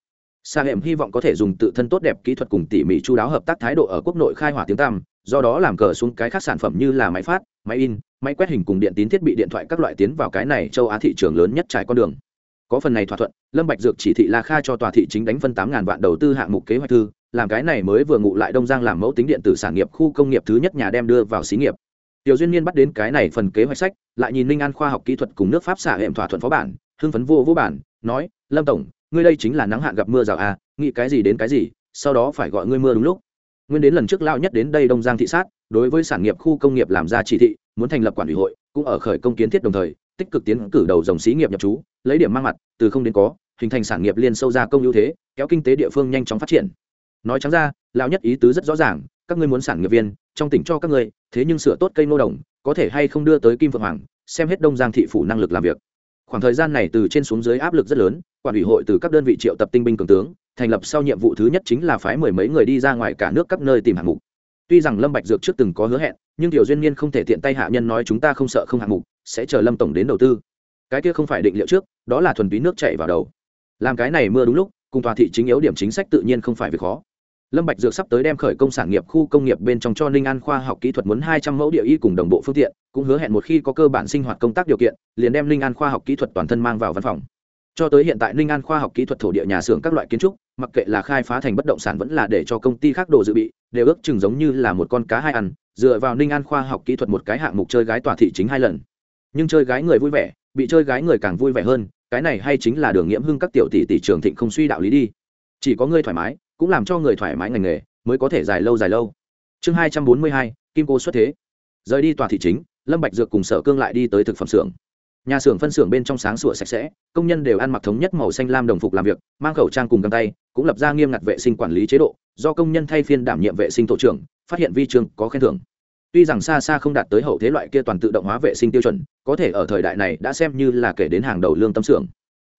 Xạ hẻm hy vọng có thể dùng tự thân tốt đẹp kỹ thuật cùng tỉ mỉ chu đáo hợp tác thái độ ở quốc nội khai hỏa tiếng tăm, do đó làm cờ xuống cái khác sản phẩm như là máy phát, máy in, máy quét hình cùng điện tín thiết bị điện thoại các loại tiến vào cái này châu á thị trường lớn nhất trải con đường có phần này thỏa thuận, lâm bạch dược chỉ thị la kha cho tòa thị chính đánh phân tám ngàn vạn đầu tư hạng mục kế hoạch thư, làm cái này mới vừa ngụ lại đông giang làm mẫu tính điện tử sản nghiệp khu công nghiệp thứ nhất nhà đem đưa vào xí nghiệp. Tiểu duyên niên bắt đến cái này phần kế hoạch sách, lại nhìn ninh an khoa học kỹ thuật cùng nước pháp xả hệm thỏa thuận phó bản, hưng phấn vô vô bản, nói, lâm tổng, ngươi đây chính là nắng hạn gặp mưa rào à nghĩ cái gì đến cái gì, sau đó phải gọi ngươi mưa đúng lúc. Nguyên đến lần trước lao nhất đến đây đông giang thị sát, đối với sản nghiệp khu công nghiệp làm ra chỉ thị, muốn thành lập quản ủy hội cũng ở khởi công kiến thiết đồng thời, tích cực tiến cử đầu dòng xí nghiệp nhập trú, lấy điểm mang mặt, từ không đến có, hình thành sản nghiệp liên sâu ra công ưu thế, kéo kinh tế địa phương nhanh chóng phát triển. Nói trắng ra, lão nhất ý tứ rất rõ ràng, các ngươi muốn sản nghiệp viên, trong tỉnh cho các ngươi, thế nhưng sửa tốt cây nô đồng, có thể hay không đưa tới kim phượng hoàng, xem hết đông giang thị phủ năng lực làm việc. Khoảng thời gian này từ trên xuống dưới áp lực rất lớn, quản ủy hội từ các đơn vị triệu tập tinh binh cường tướng, thành lập sau nhiệm vụ thứ nhất chính là phái mười mấy người đi ra ngoài cả nước các nơi tìm hạng mục tuy rằng lâm bạch dược trước từng có hứa hẹn, nhưng tiểu duyên niên không thể tiện tay hạ nhân nói chúng ta không sợ không hạng mục, sẽ chờ lâm tổng đến đầu tư. Cái kia không phải định liệu trước, đó là thuần túy nước chảy vào đầu. Làm cái này mưa đúng lúc, cùng tòa thị chính yếu điểm chính sách tự nhiên không phải việc khó. Lâm bạch dược sắp tới đem khởi công sản nghiệp khu công nghiệp bên trong cho ninh an khoa học kỹ thuật muốn hai trăm mẫu địa y cùng đồng bộ phương tiện, cũng hứa hẹn một khi có cơ bản sinh hoạt công tác điều kiện, liền đem ninh an khoa học kỹ thuật toàn thân mang vào văn phòng cho tới hiện tại ninh an khoa học kỹ thuật thổ địa nhà xưởng các loại kiến trúc, mặc kệ là khai phá thành bất động sản vẫn là để cho công ty khác đồ dự bị, đều ước chừng giống như là một con cá hai ăn, dựa vào ninh an khoa học kỹ thuật một cái hạng mục chơi gái tòa thị chính hai lần. Nhưng chơi gái người vui vẻ, bị chơi gái người càng vui vẻ hơn, cái này hay chính là đường nghiễm hưng các tiểu tỷ tỷ trường thịnh không suy đạo lý đi. Chỉ có người thoải mái, cũng làm cho người thoải mái ngành nghề, mới có thể dài lâu dài lâu. Chương hai trăm bốn mươi hai, kim cô xuất thế. Rời đi tòa thị chính, lâm bạch dược cùng sở cương lại đi tới thực phẩm xưởng nhà xưởng phân xưởng bên trong sáng sủa sạch sẽ, công nhân đều ăn mặc thống nhất màu xanh lam đồng phục làm việc, mang khẩu trang cùng găng tay, cũng lập ra nghiêm ngặt vệ sinh quản lý chế độ, do công nhân thay phiên đảm nhiệm vệ sinh tổ trưởng, phát hiện vi trường có khen thưởng. Tuy rằng xa xa không đạt tới hậu thế loại kia toàn tự động hóa vệ sinh tiêu chuẩn, có thể ở thời đại này đã xem như là kể đến hàng đầu lương tâm xưởng.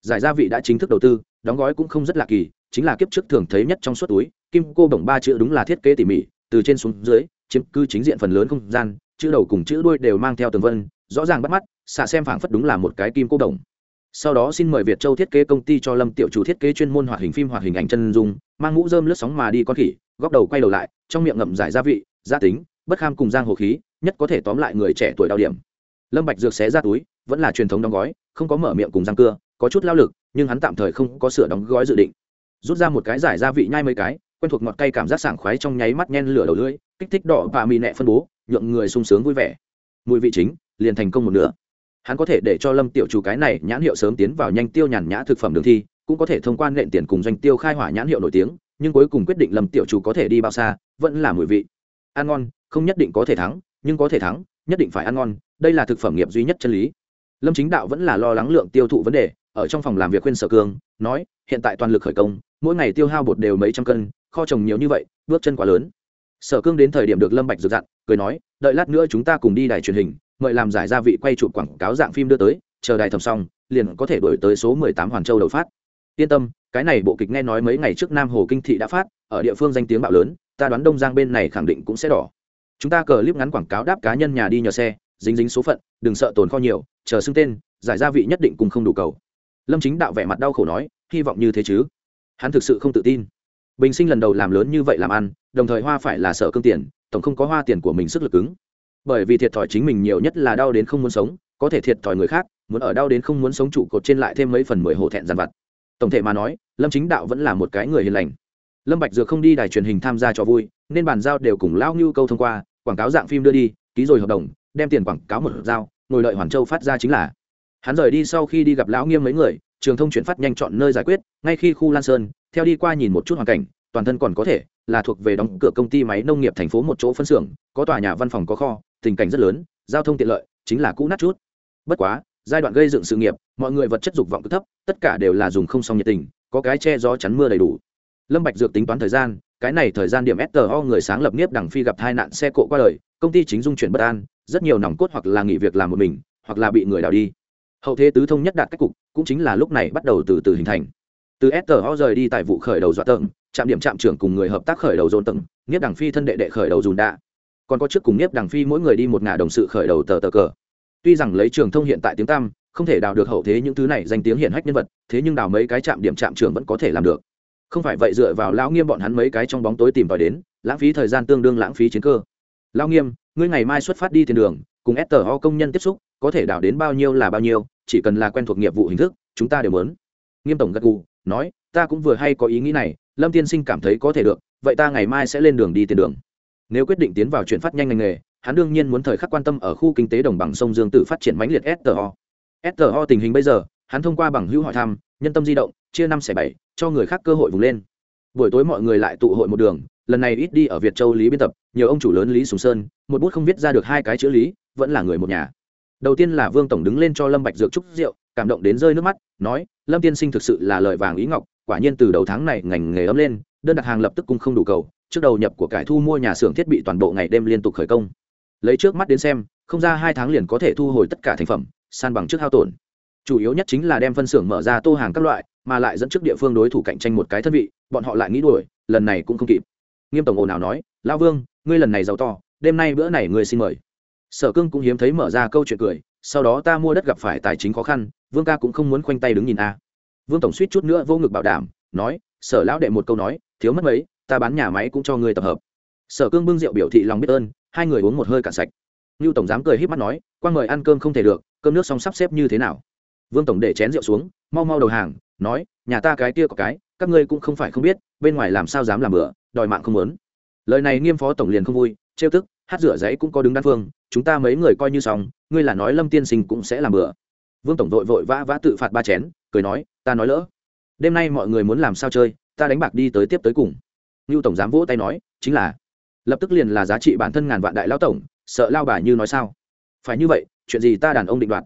Giải gia vị đã chính thức đầu tư, đóng gói cũng không rất lạ kỳ, chính là kiếp trước thường thấy nhất trong suốt túi, kim cô bổng ba chữ đúng là thiết kế tỉ mỉ, từ trên xuống dưới, chiếm cư chính diện phần lớn không gian, chữ đầu cùng chữ đuôi đều mang theo tường vân rõ ràng bắt mắt, xạ xem phảng phất đúng là một cái kim cô đồng. Sau đó xin mời việt châu thiết kế công ty cho lâm tiểu chủ thiết kế chuyên môn hoạt hình phim hoạt hình ảnh chân dung, mang mũ rơm lướt sóng mà đi con khỉ, góc đầu quay đầu lại, trong miệng ngậm giải gia vị, gia tính, bất kham cùng giang hồ khí, nhất có thể tóm lại người trẻ tuổi đau điểm. Lâm bạch dược xé ra túi, vẫn là truyền thống đóng gói, không có mở miệng cùng răng cưa, có chút lao lực, nhưng hắn tạm thời không có sửa đóng gói dự định. Rút ra một cái giải gia vị nhai mấy cái, quen thuộc ngọt cay cảm giác sảng khoái trong nháy mắt nhen lửa đầu lưỡi, kích thích đỏ và mì nẹ phân bố nhượng người sung sướng vui vẻ. Mùi vị chính liền thành công một nửa. Hắn có thể để cho lâm tiểu chủ cái này nhãn hiệu sớm tiến vào nhanh tiêu nhàn nhã thực phẩm đường thi, cũng có thể thông quan nện tiền cùng doanh tiêu khai hỏa nhãn hiệu nổi tiếng, nhưng cuối cùng quyết định lâm tiểu chủ có thể đi bao xa, vẫn là mùi vị. Ăn ngon, không nhất định có thể thắng, nhưng có thể thắng, nhất định phải ăn ngon, đây là thực phẩm nghiệp duy nhất chân lý. Lâm chính đạo vẫn là lo lắng lượng tiêu thụ vấn đề, ở trong phòng làm việc khuyên sở cương nói, hiện tại toàn lực khởi công, mỗi ngày tiêu hao bột đều mấy trăm cân, kho trồng nhiều như vậy, bước chân quá lớn. Sở cương đến thời điểm được lâm bạch dược dặn cười nói, đợi lát nữa chúng ta cùng đi đài truyền hình mời làm giải gia vị quay chụp quảng cáo dạng phim đưa tới, chờ đài thầm xong, liền có thể đổi tới số mười tám hoàn châu đầu phát. Yên tâm, cái này bộ kịch nghe nói mấy ngày trước nam hồ kinh thị đã phát, ở địa phương danh tiếng bạo lớn, ta đoán đông giang bên này khẳng định cũng sẽ đỏ. Chúng ta cờ clip ngắn quảng cáo đáp cá nhân nhà đi nhờ xe, dính dính số phận, đừng sợ tồn kho nhiều, chờ xưng tên, giải gia vị nhất định cùng không đủ cầu. Lâm chính đạo vẻ mặt đau khổ nói, hy vọng như thế chứ. Hắn thực sự không tự tin. Bình sinh lần đầu làm lớn như vậy làm ăn, đồng thời hoa phải là sợ cương tiền, tổng không có hoa tiền của mình sức lực cứng bởi vì thiệt thòi chính mình nhiều nhất là đau đến không muốn sống, có thể thiệt thòi người khác, muốn ở đau đến không muốn sống trụ cột trên lại thêm mấy phần mười hổ thẹn dằn vặt. Tổng thể mà nói, lâm chính đạo vẫn là một cái người hiền lành. Lâm bạch dược không đi đài truyền hình tham gia cho vui, nên bàn giao đều cùng lão như câu thông qua, quảng cáo dạng phim đưa đi, ký rồi hợp đồng, đem tiền quảng cáo một giao, ngồi đợi hoàn châu phát ra chính là. Hắn rời đi sau khi đi gặp lão nghiêm mấy người, trường thông chuyển phát nhanh chọn nơi giải quyết, ngay khi khu lan sơn, theo đi qua nhìn một chút hoàn cảnh, toàn thân còn có thể, là thuộc về đóng cửa công ty máy nông nghiệp thành phố một chỗ phân xưởng, có tòa nhà văn phòng có kho tình cảnh rất lớn giao thông tiện lợi chính là cũ nát chút bất quá giai đoạn gây dựng sự nghiệp mọi người vật chất dục vọng cực thấp tất cả đều là dùng không xong nhiệt tình có cái che gió chắn mưa đầy đủ lâm bạch dược tính toán thời gian cái này thời gian điểm STO người sáng lập Niếp Đằng Phi gặp tai nạn xe cộ qua đời, công ty chính dung chuyển bất an, rất nhiều nòng cốt hoặc là nghỉ việc làm một mình, hoặc là bị người đào đi. Hậu thế tứ thông nhất đạt cách cục, cũng chính là lúc này bắt đầu từ từ hình thành. Từ STO rời đi tại vụ khởi đầu dọa tầng, trạm điểm trạm trưởng cùng người hợp tác khởi đầu dồn tầng, Niếp Đằng Phi thân đệ đệ khởi đầu dùn đạ. Còn có trước cùng nhiếp Đằng Phi mỗi người đi một ngả đồng sự khởi đầu tờ tờ cờ. Tuy rằng lấy trường thông hiện tại tiếng tăm, không thể đào được hậu thế những thứ này danh tiếng hiển hách nhân vật, thế nhưng đào mấy cái trạm điểm trạm trường vẫn có thể làm được. Không phải vậy dựa vào lão nghiêm bọn hắn mấy cái trong bóng tối tìm tòi đến lãng phí thời gian tương đương lãng phí chiến cơ. Lão nghiêm ngươi ngày mai xuất phát đi tiền đường cùng s tờ ho công nhân tiếp xúc có thể đào đến bao nhiêu là bao nhiêu chỉ cần là quen thuộc nghiệp vụ hình thức chúng ta đều muốn. Nghiêm tổng gật gù nói ta cũng vừa hay có ý nghĩ này lâm tiên sinh cảm thấy có thể được vậy ta ngày mai sẽ lên đường đi tiền đường nếu quyết định tiến vào chuyển phát nhanh ngành nghề, hắn đương nhiên muốn thời khắc quan tâm ở khu kinh tế đồng bằng sông dương tử phát triển mãnh liệt sto sto tình hình bây giờ, hắn thông qua bằng hữu hỏi thăm, nhân tâm di động, chia năm xẻ bảy, cho người khác cơ hội vùng lên. Buổi tối mọi người lại tụ hội một đường, lần này ít đi ở việt châu lý biên tập, nhiều ông chủ lớn lý sùng sơn, một bút không viết ra được hai cái chữ lý, vẫn là người một nhà. Đầu tiên là vương tổng đứng lên cho lâm bạch dược chúc rượu, cảm động đến rơi nước mắt, nói, lâm tiên sinh thực sự là lời vàng ý ngọc, quả nhiên từ đầu tháng này ngành nghề ấm lên, đơn đặt hàng lập tức cũng không đủ cầu trước đầu nhập của cải thu mua nhà xưởng thiết bị toàn bộ ngày đêm liên tục khởi công. Lấy trước mắt đến xem, không ra hai tháng liền có thể thu hồi tất cả thành phẩm, san bằng trước hao tổn. Chủ yếu nhất chính là đem phân xưởng mở ra tô hàng các loại, mà lại dẫn trước địa phương đối thủ cạnh tranh một cái thân vị, bọn họ lại nghĩ đuổi, lần này cũng không kịp. Nghiêm tổng ồn nào nói, lão vương, ngươi lần này giàu to, đêm nay bữa này ngươi xin mời. Sở cương cũng hiếm thấy mở ra câu chuyện cười, sau đó ta mua đất gặp phải tài chính khó khăn, vương ca cũng không muốn khoanh tay đứng nhìn a. Vương tổng suýt chút nữa vô ngực bảo đảm, nói, sở lão đệ một câu nói, thiếu mất mấy ta bán nhà máy cũng cho ngươi tập hợp. Sở cương bưng rượu biểu thị lòng biết ơn, hai người uống một hơi cạn sạch. Như tổng giám cười h í p mắt nói qua mời ăn cơm không thể được, cơm nước xong sắp xếp như thế nào? Vương tổng để chén rượu xuống, mau mau đầu hàng, nói, nhà ta cái kia có cái, các ngươi cũng không phải không biết, bên ngoài làm sao dám làm bữa đòi mạng không muốn. Lời này nghiêm phó tổng liền không vui, trêu tức, hát rửa giấy cũng có đứng đan phương, chúng ta mấy người coi như xong, ngươi là nói lâm tiên sinh cũng sẽ làm bữa vương tổng vội vội vã vã tự phạt ba chén, cười nói, ta nói lỡ. Đêm nay mọi người muốn làm sao chơi, ta đánh bạc đi tới tiếp tới cùng ngưu tổng giám vỗ tay nói, chính là, lập tức liền là giá trị bản thân ngàn vạn đại lão tổng, sợ lao bà như nói sao? Phải như vậy, chuyện gì ta đàn ông định đoạt?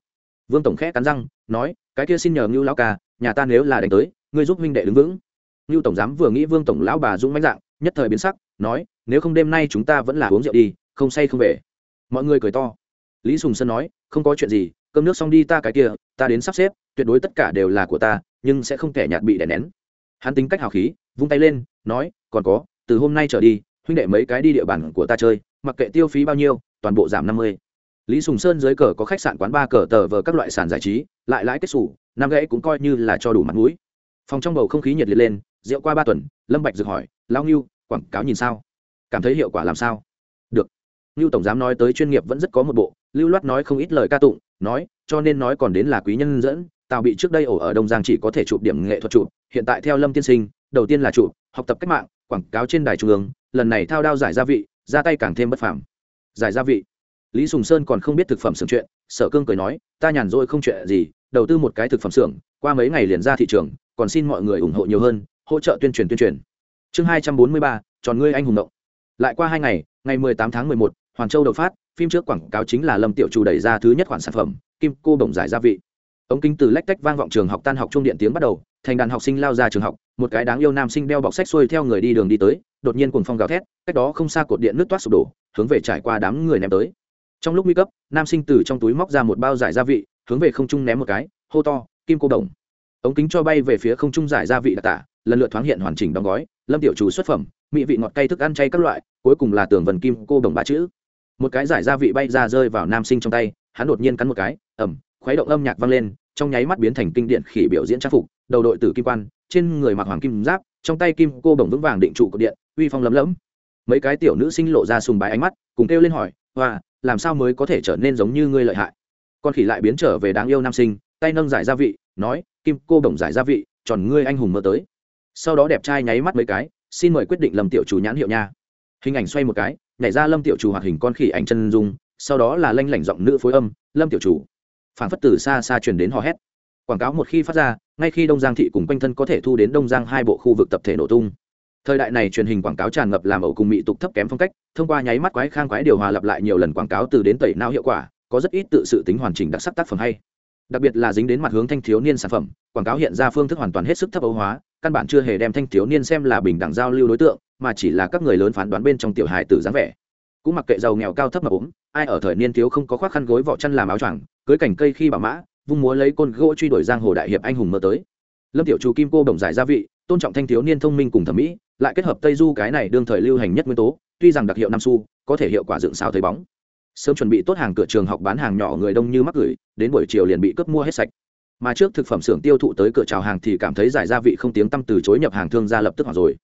Vương tổng khẽ cắn răng, nói, cái kia xin nhờ ngưu lão ca, nhà ta nếu là đánh tới, ngươi giúp huynh đệ đứng vững. Ngưu tổng giám vừa nghĩ vương tổng lão bà dũng mãnh dạng, nhất thời biến sắc, nói, nếu không đêm nay chúng ta vẫn là uống rượu đi, không say không về. Mọi người cười to. Lý sùng sơn nói, không có chuyện gì, cơm nước xong đi ta cái kia, ta đến sắp xếp, tuyệt đối tất cả đều là của ta, nhưng sẽ không kẻ nhạt bị đè nén. Hắn tính cách hào khí, vung tay lên, nói còn có, từ hôm nay trở đi, huynh đệ mấy cái đi địa bàn của ta chơi, mặc kệ tiêu phí bao nhiêu, toàn bộ giảm năm mươi. Lý sùng sơn dưới cờ có khách sạn quán ba cờ tờ vờ các loại sàn giải trí, lại lãi kết xù, năm gãy cũng coi như là cho đủ mặt mũi. Phòng trong bầu không khí nhiệt liệt lên, rượu qua ba tuần, lâm bạch dược hỏi lao ngưu, quảng cáo nhìn sao? Cảm thấy hiệu quả làm sao? Được. Ngưu tổng giám nói tới chuyên nghiệp vẫn rất có một bộ, lưu loát nói không ít lời ca tụng, nói, cho nên nói còn đến là quý nhân dẫn tào bị trước đây ổ ở đông giang chỉ có thể chụp điểm nghệ thuật chụp, hiện tại theo lâm tiên sinh, đầu tiên là chụp học tập cách mạng, quảng cáo trên đài trung ương, lần này thao đao giải gia vị, ra tay càng thêm bất phàm. Giải gia vị. Lý sùng sơn còn không biết thực phẩm xưởng chuyện, sở cương cười nói, ta nhàn rỗi không chuyện gì, đầu tư một cái thực phẩm xưởng, qua mấy ngày liền ra thị trường, còn xin mọi người ủng hộ nhiều hơn, hỗ trợ tuyên truyền tuyên truyền. Chương hai trăm bốn mươi ba, tròn ngươi anh hùng động lại qua hai ngày ngày mười tám tháng mười một hoàn châu đầu phát, phim trước quảng cáo chính là lâm tiểu chủ đẩy ra thứ nhất khoản sản phẩm, kim cô bổng giải gia vị. Ống kính từ lách tách vang vọng trường học tan học trung điện tiếng bắt đầu, thành đàn học sinh lao ra trường học một cái đáng yêu nam sinh đeo bọc sách xuôi theo người đi đường đi tới, đột nhiên cùng phong gào thét, cách đó không xa cột điện nước toát sụp đổ, hướng về trải qua đám người ném tới. Trong lúc nguy cấp, nam sinh từ trong túi móc ra một bao giải gia vị, hướng về không trung ném một cái, hô to, kim cô đồng. Ống kính cho bay về phía không trung giải gia vị đặc tả, lần lượt thoáng hiện hoàn chỉnh đóng gói, lâm tiểu chủ xuất phẩm, mỹ vị ngọt cay thức ăn chay các loại, cuối cùng là tường vần kim cô đồng ba chữ. Một cái giải gia vị bay ra rơi vào nam sinh trong tay, hắn đột nhiên cắn một cái ẩm khuấy động âm nhạc vang lên, trong nháy mắt biến thành kinh điện khỉ biểu diễn trang phục, đầu đội tử kim quan trên người mặc hoàng kim giáp, trong tay kim cô bồng vững vàng định trụ cột điện, uy phong lấm lấm. Mấy cái tiểu nữ sinh lộ ra sùng bái ánh mắt, cùng kêu lên hỏi, hoa, làm sao mới có thể trở nên giống như ngươi lợi hại? Con khỉ lại biến trở về đáng yêu nam sinh, tay nâng giải gia vị, nói, kim cô bồng giải gia vị, tròn ngươi anh hùng mơ tới. Sau đó đẹp trai nháy mắt mấy cái, xin mời quyết định lâm tiểu chủ nhãn hiệu nha. Hình ảnh xoay một cái, nhảy ra lâm tiểu chủ hoạt hình con khỉ ảnh chân dung, sau đó là lanh lảnh giọng nữ phối âm, lâm tiểu chủ. Phản phất từ xa xa truyền đến hò hét quảng cáo một khi phát ra, ngay khi đông giang thị cùng quanh thân có thể thu đến đông giang hai bộ khu vực tập thể nổ tung. Thời đại này truyền hình quảng cáo tràn ngập làm ẩu cùng mỹ tục thấp kém phong cách, thông qua nháy mắt quái khang quái điều hòa lặp lại nhiều lần quảng cáo từ đến tẩy não hiệu quả, có rất ít tự sự tính hoàn chỉnh đặc sắc tác phẩm hay. Đặc biệt là dính đến mặt hướng thanh thiếu niên sản phẩm, quảng cáo hiện ra phương thức hoàn toàn hết sức thấp ấu hóa, căn bản chưa hề đem thanh thiếu niên xem là bình đẳng giao lưu đối tượng, mà chỉ là các người lớn phán đoán bên trong tiểu hài tử dáng vẻ. Cũng mặc kệ giàu nghèo cao thấp mà ốm, ai ở thời niên thiếu không có khoác khăn gối vỏ chăn làm áo choàng, cưới cảnh cây khi bảo mã vung múa lấy côn gỗ truy đuổi giang hồ đại hiệp anh hùng mơ tới. Lâm tiểu chủ kim cô đồng giải gia vị, tôn trọng thanh thiếu niên thông minh cùng thẩm mỹ, lại kết hợp tây du cái này đương thời lưu hành nhất nguyên tố, tuy rằng đặc hiệu nam xu, có thể hiệu quả dựng sao thấy bóng. Sớm chuẩn bị tốt hàng cửa trường học bán hàng nhỏ người đông như mắc gửi, đến buổi chiều liền bị cướp mua hết sạch. Mà trước thực phẩm xưởng tiêu thụ tới cửa chào hàng thì cảm thấy giải gia vị không tiếng tăm từ chối nhập hàng thương gia lập tức hỏi rồi.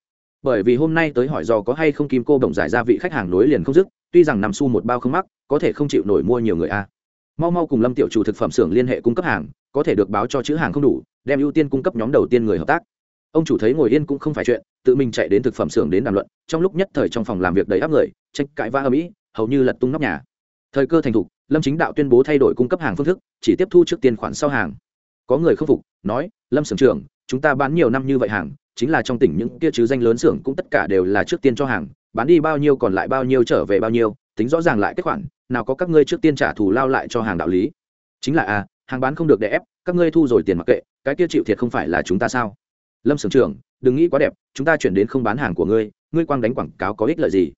Bởi vì hôm nay tới hỏi do có hay không kim cô đồng giải gia vị khách hàng nối liền không dứt, tuy rằng nằm xu một bao không mắc, có thể không chịu nổi mua nhiều người a mau mau cùng lâm tiểu chủ thực phẩm xưởng liên hệ cung cấp hàng, có thể được báo cho chữ hàng không đủ, đem ưu tiên cung cấp nhóm đầu tiên người hợp tác. Ông chủ thấy ngồi yên cũng không phải chuyện, tự mình chạy đến thực phẩm xưởng đến đàm luận, trong lúc nhất thời trong phòng làm việc đầy áp người, tranh cãi va âm ỉ, hầu như lật tung nóc nhà. Thời cơ thành thục, lâm chính đạo tuyên bố thay đổi cung cấp hàng phương thức, chỉ tiếp thu trước tiền khoản sau hàng. Có người khâm phục, nói, lâm xưởng trưởng, chúng ta bán nhiều năm như vậy hàng, chính là trong tỉnh những kia chứ danh lớn xưởng cũng tất cả đều là trước tiên cho hàng, bán đi bao nhiêu còn lại bao nhiêu trở về bao nhiêu, tính rõ ràng lại kết khoản nào có các ngươi trước tiên trả thù lao lại cho hàng đạo lý? Chính là a à, hàng bán không được để ép các ngươi thu rồi tiền mặc kệ cái kia chịu thiệt không phải là chúng ta sao? Lâm sưởng trưởng đừng nghĩ quá đẹp chúng ta chuyển đến không bán hàng của ngươi ngươi quang đánh quảng cáo có ích lợi gì?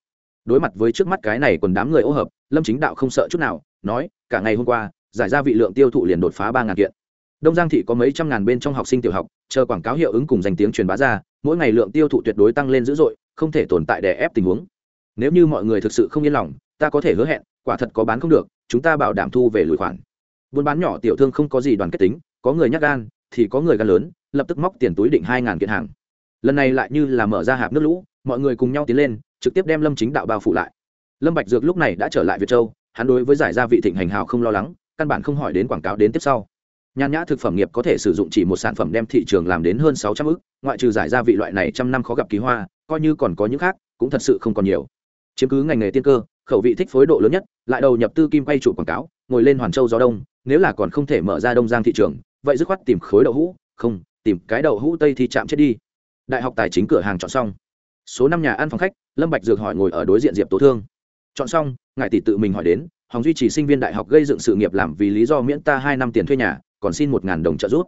Đối mặt với trước mắt cái này còn đám người ô hợp lâm chính đạo không sợ chút nào nói cả ngày hôm qua giải ra vị lượng tiêu thụ liền đột phá ba ngàn kiện. Đông giang thị có mấy trăm ngàn bên trong học sinh tiểu học chờ quảng cáo hiệu ứng cùng danh tiếng truyền bá ra mỗi ngày lượng tiêu thụ tuyệt đối tăng lên dữ dội không thể tồn tại đè ép tình huống. Nếu như mọi người thực sự không yên lòng ta có thể hứa hẹn quả thật có bán không được, chúng ta bảo đảm thu về lùi khoản. Buôn bán nhỏ tiểu thương không có gì đoàn kết tính, có người nhắc gan, thì có người gan lớn, lập tức móc tiền túi định hai ngàn kiện hàng. Lần này lại như là mở ra hạp nước lũ, mọi người cùng nhau tiến lên, trực tiếp đem lâm chính đạo bao phủ lại. Lâm bạch dược lúc này đã trở lại việt châu, hắn đối với giải gia vị thịnh hành hào không lo lắng, căn bản không hỏi đến quảng cáo đến tiếp sau. Nhàn nhã thực phẩm nghiệp có thể sử dụng chỉ một sản phẩm đem thị trường làm đến hơn sáu trăm ức, ngoại trừ giải gia vị loại này trăm năm khó gặp kỳ hoa, coi như còn có những khác, cũng thật sự không còn nhiều. Chiếm cứ ngành nghề tiên cơ khẩu vị thích phối độ lớn nhất, lại đầu nhập tư kim quay chủ quảng cáo, ngồi lên hoàn châu gió đông, nếu là còn không thể mở ra đông giang thị trường, vậy dứt khoát tìm khối đậu hũ, không, tìm cái đậu hũ tây thì chạm chết đi. Đại học tài chính cửa hàng chọn xong. Số năm nhà ăn phòng khách, lâm bạch dược hỏi ngồi ở đối diện diệp tố thương. Chọn xong, ngài tỷ tự mình hỏi đến hòng duy trì sinh viên đại học gây dựng sự nghiệp làm vì lý do miễn ta hai năm tiền thuê nhà, còn xin một ngàn đồng trợ giúp.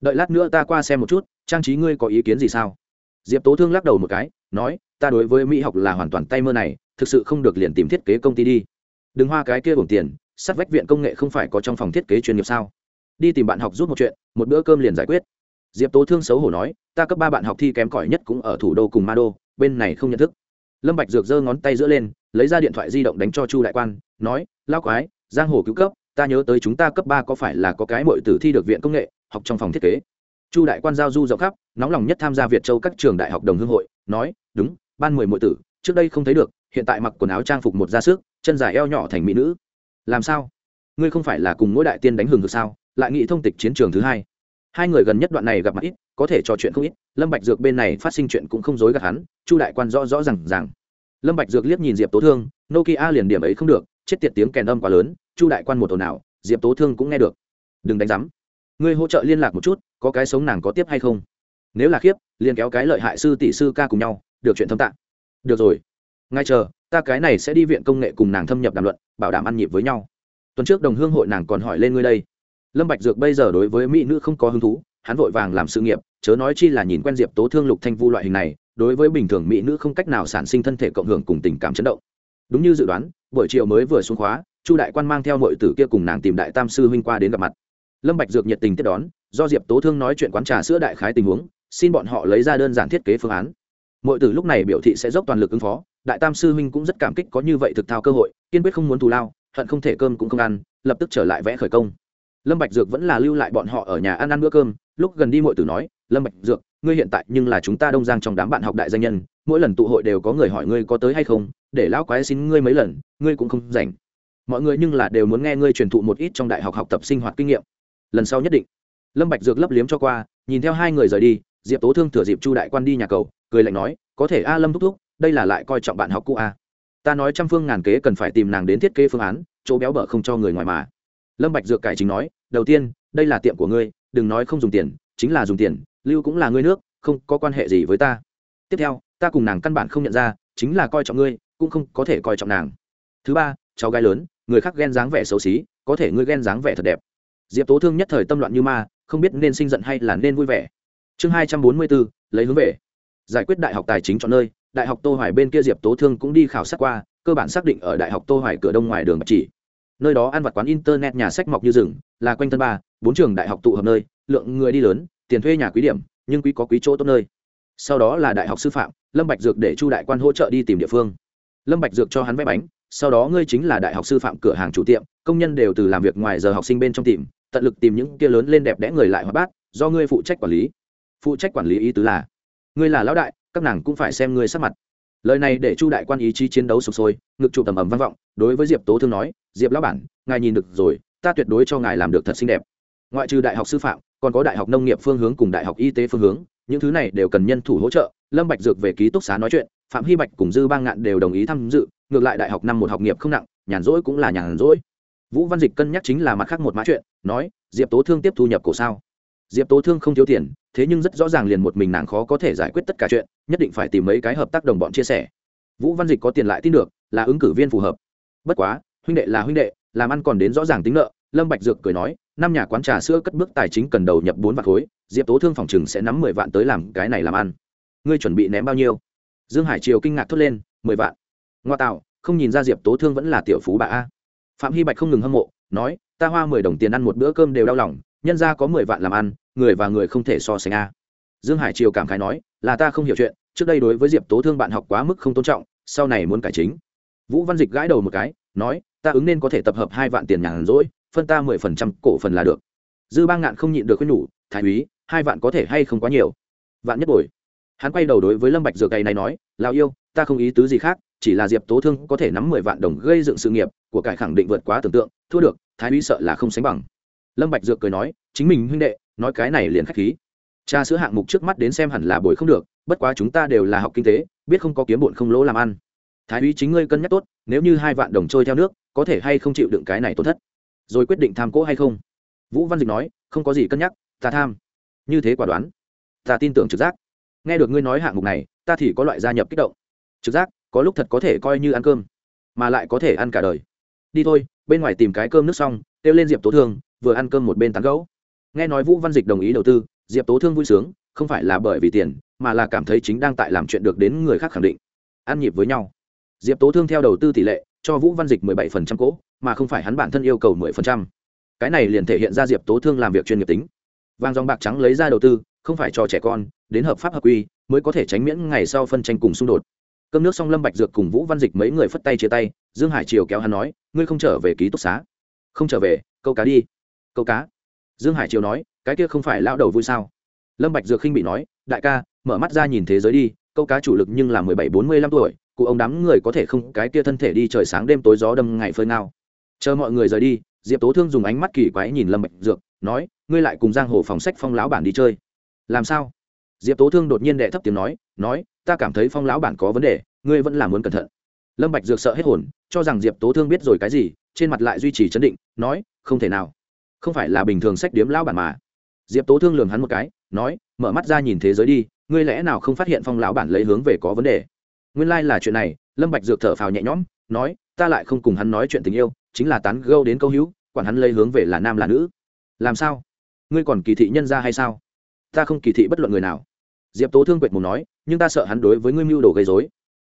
Đợi lát nữa ta qua xem một chút, trang trí ngươi có ý kiến gì sao? Diệp tố thương lắc đầu một cái, nói, ta đối với mỹ học là hoàn toàn tay mơ này thực sự không được liền tìm thiết kế công ty đi. Đừng hoa cái kia bổng tiền, sắt vách viện công nghệ không phải có trong phòng thiết kế chuyên nghiệp sao? Đi tìm bạn học rút một chuyện, một bữa cơm liền giải quyết. Diệp tố thương xấu hổ nói, ta cấp ba bạn học thi kém cỏi nhất cũng ở thủ đô cùng ma đô bên này không nhận thức. Lâm bạch dược giơ ngón tay giữa lên, lấy ra điện thoại di động đánh cho chu đại quan, nói lao quái, giang hồ cứu cấp, ta nhớ tới chúng ta cấp ba có phải là có cái muội tử thi được viện công nghệ, học trong phòng thiết kế. Chu đại quan giao du rộng khắp, nóng lòng nhất tham gia việt châu các trường đại học đồng hương hội, nói, đúng, ban mười muội tử, trước đây không thấy được hiện tại mặc quần áo trang phục một da sức, chân dài eo nhỏ thành mỹ nữ. Làm sao? Ngươi không phải là cùng mỗi đại tiên đánh hừng được sao? Lại nghĩ thông tịch chiến trường thứ hai. Hai người gần nhất đoạn này gặp mặt ít, có thể trò chuyện không ít. Lâm bạch dược bên này phát sinh chuyện cũng không dối gạt hắn, chu đại quan rõ rõ rằng rằng lâm bạch dược liếc nhìn diệp tố thương, nokia liền điểm ấy không được, chết tiệt tiếng kèn âm quá lớn, chu đại quan một ồn nào diệp tố thương cũng nghe được. Đừng đánh giám. Ngươi hỗ trợ liên lạc một chút, có cái sống nàng có tiếp hay không? Nếu là khiếp, liền kéo cái lợi hại sư tỷ sư ca cùng nhau, được chuyện thâm tạng được rồi ngay chờ, ta cái này sẽ đi viện công nghệ cùng nàng thâm nhập đàm luận, bảo đảm ăn nhịp với nhau. Tuần trước đồng hương hội nàng còn hỏi lên ngươi đây. Lâm bạch dược bây giờ đối với mỹ nữ không có hứng thú, hắn vội vàng làm sự nghiệp, chớ nói chi là nhìn quen diệp tố thương lục thanh vu loại hình này, đối với bình thường mỹ nữ không cách nào sản sinh thân thể cộng hưởng cùng tình cảm chấn động. Đúng như dự đoán, buổi chiều mới vừa xuống khóa, chu đại quan mang theo mọi tử kia cùng nàng tìm đại tam sư huynh qua đến gặp mặt. Lâm bạch dược nhiệt tình tiếp đón, do diệp tố thương nói chuyện quán trà sữa đại khái tình huống, xin bọn họ lấy ra đơn giản thiết kế phương án. Mọi tử lúc này biểu thị sẽ dốc toàn lực ứng phó đại tam sư huynh cũng rất cảm kích có như vậy thực thao cơ hội, kiên quyết không muốn thù lao, hận không thể cơm cũng không ăn, lập tức trở lại vẽ khởi công. Lâm bạch dược vẫn là lưu lại bọn họ ở nhà ăn ăn bữa cơm, lúc gần đi muội tử nói, lâm bạch dược, ngươi hiện tại nhưng là chúng ta đông giang trong đám bạn học đại danh nhân, mỗi lần tụ hội đều có người hỏi ngươi có tới hay không, để lão quái xin ngươi mấy lần, ngươi cũng không rảnh. Mọi người nhưng là đều muốn nghe ngươi truyền thụ một ít trong đại học học tập sinh hoạt kinh nghiệm. Lần sau nhất định. Lâm bạch dược lấp liếm cho qua, nhìn theo hai người rời đi, diệp tố thương thừa dịp chu đại quan đi nhà cầu, cười lạnh nói, có thể a lâm thúc thúc đây là lại coi trọng bạn học cũ a ta nói trăm phương ngàn kế cần phải tìm nàng đến thiết kế phương án, chỗ béo bở không cho người ngoài mà. Lâm bạch dược cải chính nói, đầu tiên, đây là tiệm của ngươi, đừng nói không dùng tiền, chính là dùng tiền, lưu cũng là ngươi nước, không có quan hệ gì với ta. Tiếp theo, ta cùng nàng căn bản không nhận ra, chính là coi trọng ngươi, cũng không có thể coi trọng nàng. Thứ ba, cháu gái lớn, người khác ghen dáng vẻ xấu xí, có thể ngươi ghen dáng vẻ thật đẹp. Diệp tố thương nhất thời tâm loạn như ma, không biết nên sinh giận hay là nên vui vẻ. Chương hai trăm bốn mươi bốn, lấy hướng về. Giải quyết đại học tài chính chọn nơi đại học tô hoài bên kia diệp tố thương cũng đi khảo sát qua, cơ bản xác định ở đại học tô hoài cửa đông ngoài đường bạch chỉ. Nơi đó ăn vặt quán internet nhà sách mọc như rừng, là quanh thân ba, bốn trường đại học tụ hợp nơi, lượng người đi lớn, tiền thuê nhà quý điểm, nhưng quý có quý chỗ tốt nơi. Sau đó là đại học sư phạm, lâm bạch dược để chu đại quan hỗ trợ đi tìm địa phương. Lâm bạch dược cho hắn vé bánh, sau đó ngươi chính là đại học sư phạm cửa hàng chủ tiệm, công nhân đều từ làm việc ngoài giờ học sinh bên trong tìm, tận lực tìm những kia lớn lên đẹp đẽ người lại hoạt bát do ngươi phụ trách quản lý. Phụ trách quản lý ý tứ là, ngươi là lão đại các nàng cũng phải xem ngươi sắc mặt. Lời này để chu đại quan ý chí chiến đấu sụp sôi, ngực trụ tầm ầm vang vọng, đối với diệp tố thương nói, diệp lão bản, ngài nhìn được rồi, ta tuyệt đối cho ngài làm được thật xinh đẹp. Ngoại trừ đại học sư phạm, còn có đại học nông nghiệp phương hướng cùng đại học y tế phương hướng, những thứ này đều cần nhân thủ hỗ trợ, lâm bạch dược về ký túc xá nói chuyện, phạm hy bạch cùng dư bang ngạn đều đồng ý tham dự, ngược lại đại học năm một học nghiệp không nặng, nhàn rỗi cũng là nhàn rỗi. Vũ văn dịch cân nhắc chính là mặt khác một mã chuyện, nói, diệp tố thương tiếp thu nhập cổ sao? Diệp tố thương không thiếu tiền, thế nhưng rất rõ ràng liền một mình nàng khó có thể giải quyết tất cả chuyện, nhất định phải tìm mấy cái hợp tác đồng bọn chia sẻ. Vũ văn dịch có tiền lại tin được, là ứng cử viên phù hợp. Bất quá, huynh đệ là huynh đệ, làm ăn còn đến rõ ràng tính nợ, lâm bạch dược cười nói, năm nhà quán trà sữa cất bước tài chính cần đầu nhập bốn vạn khối, diệp tố thương phòng chừng sẽ nắm mười vạn tới làm cái này làm ăn. Ngươi chuẩn bị ném bao nhiêu? Dương hải triều kinh ngạc thốt lên, mười vạn. Ngoa tạo, không nhìn ra diệp tố thương vẫn là tiểu phú bà a. Phạm hy bạch không ngừng hâm mộ, nói, ta hoa mười đồng tiền ăn một bữa cơm đều đau lòng, nhân ra có mười vạn làm ăn người và người không thể so sánh a. Dương hải triều cảm khái nói, là ta không hiểu chuyện, trước đây đối với diệp tố thương bạn học quá mức không tôn trọng, sau này muốn cải chính. Vũ văn dịch gãi đầu một cái, nói, ta ứng nên có thể tập hợp hai vạn tiền nhàn rỗi, phân ta mười phần trăm cổ phần là được. Dư ba ngạn không nhịn được khuyên nhủ, thái úy, hai vạn có thể hay không quá nhiều? Vạn nhất bồi hắn quay đầu đối với lâm bạch dược cày này nói lao yêu, ta không ý tứ gì khác, chỉ là diệp tố thương có thể nắm mười vạn đồng gây dựng sự nghiệp của cải khẳng định vượt quá tưởng tượng, thua được, thái úy sợ là không sánh bằng. Lâm bạch dược cười nói, chính mình huynh đệ nói cái này liền khách khí. Cha sữa hạng mục trước mắt đến xem hẳn là bồi không được, bất quá chúng ta đều là học kinh tế, biết không có kiếm bộn không lỗ làm ăn. Thái úy chính ngươi cân nhắc tốt, nếu như hai vạn đồng trôi theo nước, có thể hay không chịu đựng cái này tổn thất? Rồi quyết định tham cố hay không? Vũ văn dịch nói, không có gì cân nhắc, ta tham. Như thế quả đoán. Ta tin tưởng trực giác. Nghe được ngươi nói hạng mục này, ta thì có loại gia nhập kích động. Trực giác, có lúc thật có thể coi như ăn cơm, mà lại có thể ăn cả đời. Đi thôi, bên ngoài tìm cái cơm nước xong, kêu lên diệp tố thương, vừa ăn cơm một bên tán gấu nghe nói vũ văn dịch đồng ý đầu tư, diệp tố thương vui sướng, không phải là bởi vì tiền, mà là cảm thấy chính đang tại làm chuyện được đến người khác khẳng định. Ăn nhịp với nhau. Diệp tố thương theo đầu tư tỷ lệ, cho vũ văn dịch mười bảy phần trăm cỗ mà không phải hắn bản thân yêu cầu mười phần trăm. Cái này liền thể hiện ra diệp tố thương làm việc chuyên nghiệp tính. Vàng dòng bạc trắng lấy ra đầu tư, không phải cho trẻ con, đến hợp pháp hợp quy, mới có thể tránh miễn ngày sau phân tranh cùng xung đột. Cơm nước xong lâm bạch dược cùng vũ văn dịch mấy người phất tay chia tay, dương hải triều kéo hắn nói, ngươi không trở về ký túc xá. Không trở về, câu cá đi. Câu cá? Dương hải triều nói, cái kia không phải lao đầu vui sao? Lâm bạch dược khinh bị nói, đại ca, mở mắt ra nhìn thế giới đi, câu cá chủ lực nhưng là mười bảy bốn mươi lăm tuổi, cụ ông đám người có thể không cái kia thân thể đi trời sáng đêm tối gió đâm ngày phơi nào chờ mọi người rời đi. Diệp tố thương dùng ánh mắt kỳ quái nhìn lâm bạch dược, nói, ngươi lại cùng giang hồ phòng sách phong lão bản đi chơi. Làm sao? Diệp tố thương đột nhiên đệ thấp tiếng nói nói, ta cảm thấy phong lão bản có vấn đề, ngươi vẫn là muốn cẩn thận. Lâm bạch dược sợ hết hồn, cho rằng diệp tố thương biết rồi cái gì, trên mặt lại duy trì chấn định, nói, không thể nào không phải là bình thường sách điếm lão bản mà. Diệp tố thương lường hắn một cái, nói, mở mắt ra nhìn thế giới đi, ngươi lẽ nào không phát hiện phong lão bản lấy hướng về có vấn đề? Nguyên lai là chuyện này, lâm bạch dược thở phào nhẹ nhõm, nói, ta lại không cùng hắn nói chuyện tình yêu, chính là tán gẫu đến câu hữu, quản hắn lấy hướng về là nam là nữ. Làm sao? Ngươi còn kỳ thị nhân ra hay sao? Ta không kỳ thị bất luận người nào. Diệp tố thương quệt mùng nói, nhưng ta sợ hắn đối với ngươi mưu đồ gây dối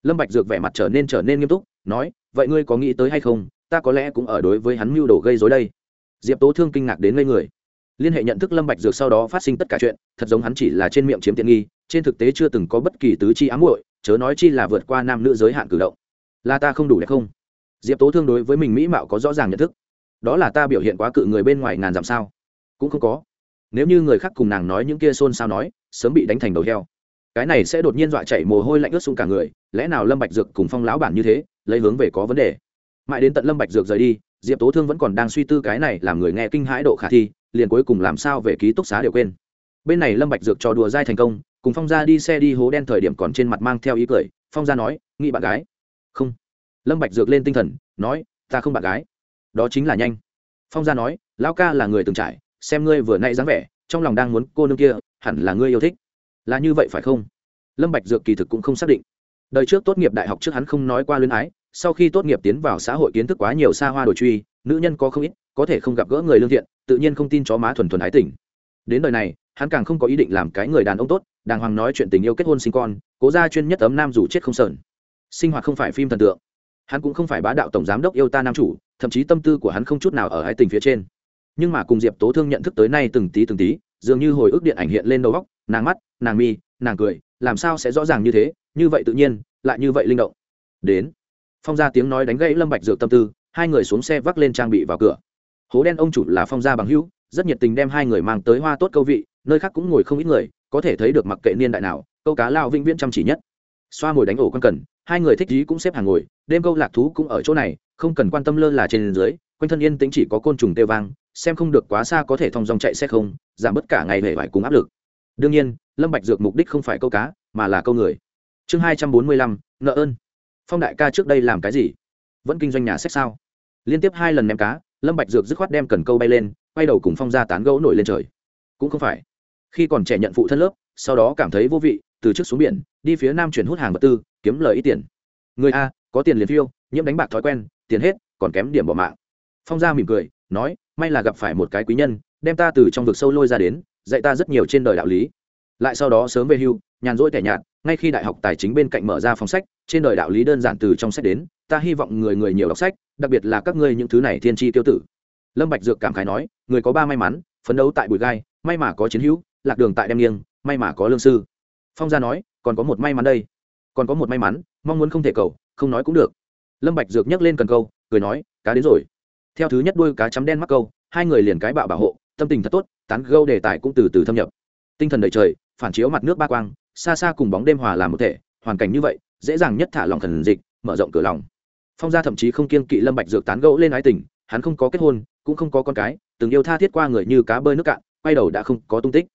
lâm bạch dược vẻ mặt trở nên trở nên nghiêm túc, nói, vậy ngươi có nghĩ tới hay không? Ta có lẽ cũng ở đối với hắn mưu đồ gây dối đây diệp tố thương kinh ngạc đến ngây người. Liên hệ nhận thức lâm bạch dược sau đó phát sinh tất cả chuyện, thật giống hắn chỉ là trên miệng chiếm tiện nghi, trên thực tế chưa từng có bất kỳ tứ chi ám muội, chớ nói chi là vượt qua nam nữ giới hạn cử động. Là ta không đủ đẹp không? Diệp tố thương đối với mình mỹ mạo có rõ ràng nhận thức. Đó là ta biểu hiện quá cự người bên ngoài ngàn dặm sao? Cũng không có. Nếu như người khác cùng nàng nói những kia xôn xao nói, sớm bị đánh thành đầu heo. Cái này sẽ đột nhiên dọa chảy mồ hôi lạnh ướt xuống cả người, lẽ nào lâm bạch dược cùng phong lão bản như thế, lấy hướng về có vấn đề? Mãi đến tận lâm bạch dược rời đi diệp tố thương vẫn còn đang suy tư cái này làm người nghe kinh hãi độ khả thi, liền cuối cùng làm sao về ký túc xá đều quên. Bên này lâm bạch dược trò đùa dai thành công, cùng phong gia đi xe đi hố đen thời điểm còn trên mặt mang theo ý cười, phong gia nói, nghĩ bạn gái. Không. Lâm bạch dược lên tinh thần, nói, ta không bạn gái. Đó chính là nhanh. Phong gia nói, lão ca là người từng trải, xem ngươi vừa nãy dáng vẻ, trong lòng đang muốn cô nương kia, hẳn là ngươi yêu thích. Là như vậy phải không? Lâm bạch dược kỳ thực cũng không xác định. Đời trước tốt nghiệp đại học trước hắn không nói qua luyến ái sau khi tốt nghiệp tiến vào xã hội kiến thức quá nhiều xa hoa đồ truy, nữ nhân có không ít, có thể không gặp gỡ người lương thiện, tự nhiên không tin chó má thuần thuần ái tình. Đến đời này, hắn càng không có ý định làm cái người đàn ông tốt, đàng hoàng nói chuyện tình yêu kết hôn sinh con, cố gia chuyên nhất ấm nam dù chết không sờn. Sinh hoạt không phải phim thần tượng. Hắn cũng không phải bá đạo tổng giám đốc yêu ta nam chủ, thậm chí tâm tư của hắn không chút nào ở ái tình phía trên. Nhưng mà cùng diệp tố thương nhận thức tới nay từng tí từng tí, dường như hồi ức điện ảnh hiện lên đầu góc nàng mắt, nàng mi, nàng cười, làm sao sẽ rõ ràng như thế, như vậy tự nhiên, lại như vậy linh động. Đến phong gia tiếng nói đánh gãy lâm bạch dược tâm tư, hai người xuống xe vác lên trang bị vào cửa. Hố đen ông chủ là phong gia bằng hữu, rất nhiệt tình đem hai người mang tới hoa tốt câu vị, nơi khác cũng ngồi không ít người, có thể thấy được mặc kệ niên đại nào, câu cá lao vĩnh viễn chăm chỉ nhất. Xoa ngồi đánh ổ quan cần, hai người thích ý cũng xếp hàng ngồi, đêm câu lạc thú cũng ở chỗ này, không cần quan tâm lơ là trên dưới, quanh thân yên tĩnh chỉ có côn trùng tê vang, xem không được quá xa có thể thong dong chạy xe không, giảm bớt cả ngày hề vải cùng áp lực. Đương nhiên, lâm bạch dược mục đích không phải câu cá, mà là câu người. Chương hai trăm bốn mươi lăm, nợ ơn phong đại ca trước đây làm cái gì? Vẫn kinh doanh nhà sách sao? Liên tiếp hai lần ném cá, lâm bạch dược dứt khoát đem cần câu bay lên, quay đầu cùng phong ra tán gẫu nổi lên trời. Cũng không phải. Khi còn trẻ nhận phụ thân lớp, sau đó cảm thấy vô vị, từ trước xuống biển, đi phía nam chuyển hút hàng vật tư, kiếm lời ít tiền. Người a, có tiền liền phiêu, nhiễm đánh bạc thói quen, tiền hết, còn kém điểm bỏ mạng. Phong gia mỉm cười, nói, may là gặp phải một cái quý nhân, đem ta từ trong vực sâu lôi ra đến, dạy ta rất nhiều trên đời đạo lý lại sau đó sớm về hưu, nhàn rỗi tẻ nhạt, ngay khi đại học tài chính bên cạnh mở ra phòng sách, trên đời đạo lý đơn giản từ trong sách đến, ta hy vọng người người nhiều đọc sách, đặc biệt là các ngươi những thứ này thiên tri tiêu tử. Lâm bạch dược cảm khái nói, người có ba may mắn, phấn đấu tại bụi gai, may mà có chiến hữu, lạc đường tại đem nghiêng, may mà có lương sư. Phong gia nói, còn có một may mắn đây. Còn có một may mắn, mong muốn không thể cầu, không nói cũng được. Lâm bạch dược nhấc lên cần câu, cười nói, cá đến rồi. Theo thứ nhất đuôi cá chấm đen mắc câu, hai người liền cái bạo bảo hộ, tâm tình thật tốt, tán gâu đề tài cũng từ từ thâm nhập. Tinh thần đầy trời phản chiếu mặt nước ba quang, xa xa cùng bóng đêm hòa làm một thể, hoàn cảnh như vậy, dễ dàng nhất thả lòng thần dịch, mở rộng cửa lòng. Phong gia thậm chí không kiên kỵ lâm bạch dược tán gẫu lên ái tình, hắn không có kết hôn, cũng không có con cái, từng yêu tha thiết qua người như cá bơi nước cạn, quay đầu đã không có tung tích.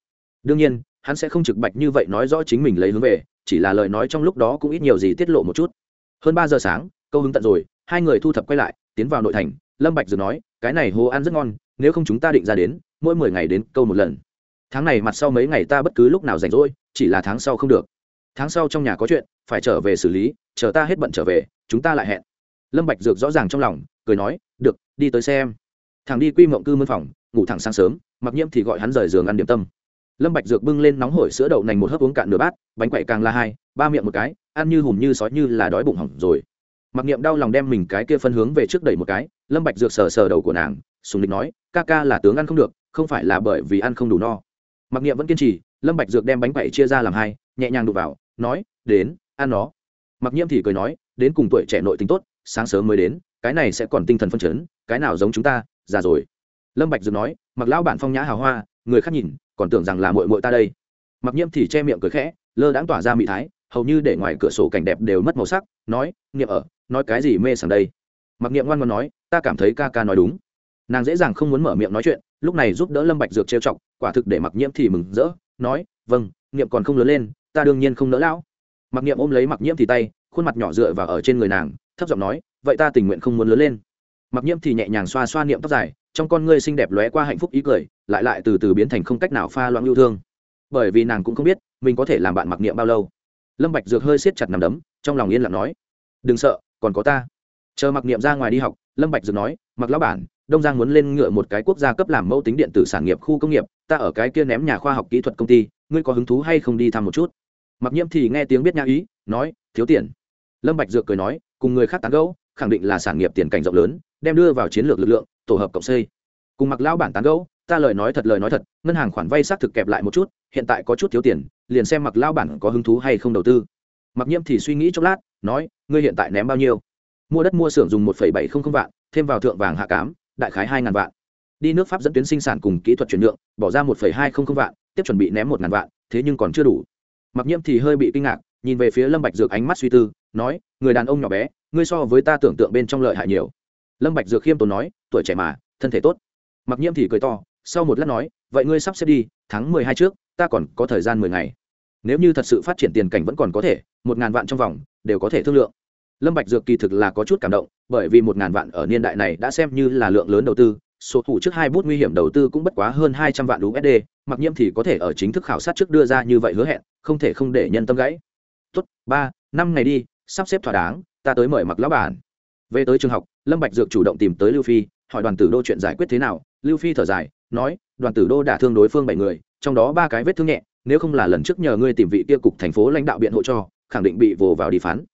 Đương nhiên, hắn sẽ không trực bạch như vậy nói rõ chính mình lấy hướng về, chỉ là lời nói trong lúc đó cũng ít nhiều gì tiết lộ một chút. Hơn ba giờ sáng, câu hứng tận rồi, hai người thu thập quay lại, tiến vào nội thành, lâm bạch dược nói, cái này hồ ăn rất ngon, nếu không chúng ta định ra đến, mỗi mười ngày đến câu một lần tháng này mặt sau mấy ngày ta bất cứ lúc nào rảnh rỗi, chỉ là tháng sau không được. Tháng sau trong nhà có chuyện, phải trở về xử lý, chờ ta hết bận trở về, chúng ta lại hẹn. Lâm bạch dược rõ ràng trong lòng, cười nói, được, đi tới xem. Thằng đi quy mộng cư mân phòng, ngủ thẳng sáng sớm, mặc nhiễm thì gọi hắn rời giường ăn điểm tâm. Lâm bạch dược bưng lên nóng hổi sữa đậu nành một hớp uống cạn nửa bát, bánh quậy càng là hai, ba miệng một cái, ăn như hùm như sói như là đói bụng hỏng rồi. Mặc niệm đau lòng đem mình cái kia phân hướng về trước đẩy một cái, lâm bạch dược sờ sờ đầu của nàng, sùng địch nói, ca ca là tướng ăn không được, không phải là bởi vì ăn không đủ no mặc niệm vẫn kiên trì, lâm bạch dược đem bánh quậy chia ra làm hai, nhẹ nhàng đụng vào, nói, đến, ăn nó. Mặc nhiễm thì cười nói, đến cùng tuổi trẻ nội tính tốt, sáng sớm mới đến, cái này sẽ còn tinh thần phân chấn, cái nào giống chúng ta, già rồi. Lâm bạch dược nói, mặc lão bản phong nhã hào hoa, người khác nhìn, còn tưởng rằng là muội muội ta đây. Mặc nhiễm thì che miệng cười khẽ, lơ đãng tỏa ra mị thái, hầu như để ngoài cửa sổ cảnh đẹp đều mất màu sắc, nói, niệm ở, nói cái gì mê sảng đây? Mặc niệm ngoan ngoãn nói, ta cảm thấy ca ca nói đúng nàng dễ dàng không muốn mở miệng nói chuyện, lúc này giúp đỡ lâm bạch dược trêu chọc, quả thực để mặc nhiễm thì mừng rỡ, nói vâng niệm còn không lớn lên, ta đương nhiên không nỡ lão. Mặc niệm ôm lấy mặc nhiễm thì tay, khuôn mặt nhỏ dựa vào ở trên người nàng, thấp giọng nói, vậy ta tình nguyện không muốn lớn lên. Mặc nhiễm thì nhẹ nhàng xoa xoa niệm tóc dài, trong con ngươi xinh đẹp lóe qua hạnh phúc ý cười, lại lại từ từ biến thành không cách nào pha loãng yêu thương. Bởi vì nàng cũng không biết, mình có thể làm bạn mặc niệm bao lâu. Lâm bạch dược hơi siết chặt nằm đấm, trong lòng yên lặng nói, đừng sợ, còn có ta. Chờ mặc niệm ra ngoài đi học, lâm bạch dược nói mặc lão bản đông giang muốn lên ngựa một cái quốc gia cấp làm mẫu tính điện tử sản nghiệp khu công nghiệp, ta ở cái kia ném nhà khoa học kỹ thuật công ty, ngươi có hứng thú hay không đi thăm một chút? Mặc nhiễm thì nghe tiếng biết nhã ý, nói, thiếu tiền. Lâm bạch dược cười nói, cùng người khác tán gẫu, khẳng định là sản nghiệp tiền cảnh rộng lớn, đem đưa vào chiến lược lực lượng, tổ hợp cộng xây. Cùng mặc lão bản tán gẫu, ta lời nói thật, lời nói thật, ngân hàng khoản vay xác thực kẹp lại một chút, hiện tại có chút thiếu tiền, liền xem mặc lão bản có hứng thú hay không đầu tư. Mặc nhiễm thì suy nghĩ chốc lát, nói, ngươi hiện tại ném bao nhiêu? Mua đất mua xưởng dùng một bảy không không vạn, thêm vào thượng vàng hạ cám đại khái hai ngàn vạn. Đi nước pháp dẫn tuyến sinh sản cùng kỹ thuật chuyển nhượng, bỏ ra một hai không không vạn, tiếp chuẩn bị ném một ngàn vạn, thế nhưng còn chưa đủ. Mặc nhiễm thì hơi bị kinh ngạc, nhìn về phía lâm bạch dược ánh mắt suy tư, nói, người đàn ông nhỏ bé, ngươi so với ta tưởng tượng bên trong lợi hại nhiều. Lâm bạch dược khiêm tốn nói, tuổi trẻ mà, thân thể tốt. Mặc nhiễm thì cười to, sau một lát nói, vậy ngươi sắp xếp đi, tháng mười hai trước, ta còn có thời gian mười ngày. Nếu như thật sự phát triển tiền cảnh vẫn còn có thể, một ngàn vạn trong vòng, đều có thể thương lượng lâm bạch dược kỳ thực là có chút cảm động bởi vì một ngàn vạn ở niên đại này đã xem như là lượng lớn đầu tư số thủ trước hai bút nguy hiểm đầu tư cũng bất quá hơn hai trăm vạn USD, mặc nhiễm thì có thể ở chính thức khảo sát trước đưa ra như vậy hứa hẹn, không thể không để nhân tâm gãy. Tốt, ba, năm ngày đi, sắp xếp thỏa đáng, ta tới mời mặc lão bản. Về tới trường học, Lâm Bạch Dược chủ động tìm tới Lưu Phi, hỏi đoàn tử đô chuyện giải quyết thế nào, Lưu Phi thở dài, nói, đoàn tử đô đã thương đối phương bảy người, trong đó ba cái vết thương nhẹ, nếu không là lần trước nhờ ngươi tìm vị kia cục thành phố lãnh đạo biện hộ cho, khẳng định bị vồ vào đi phán.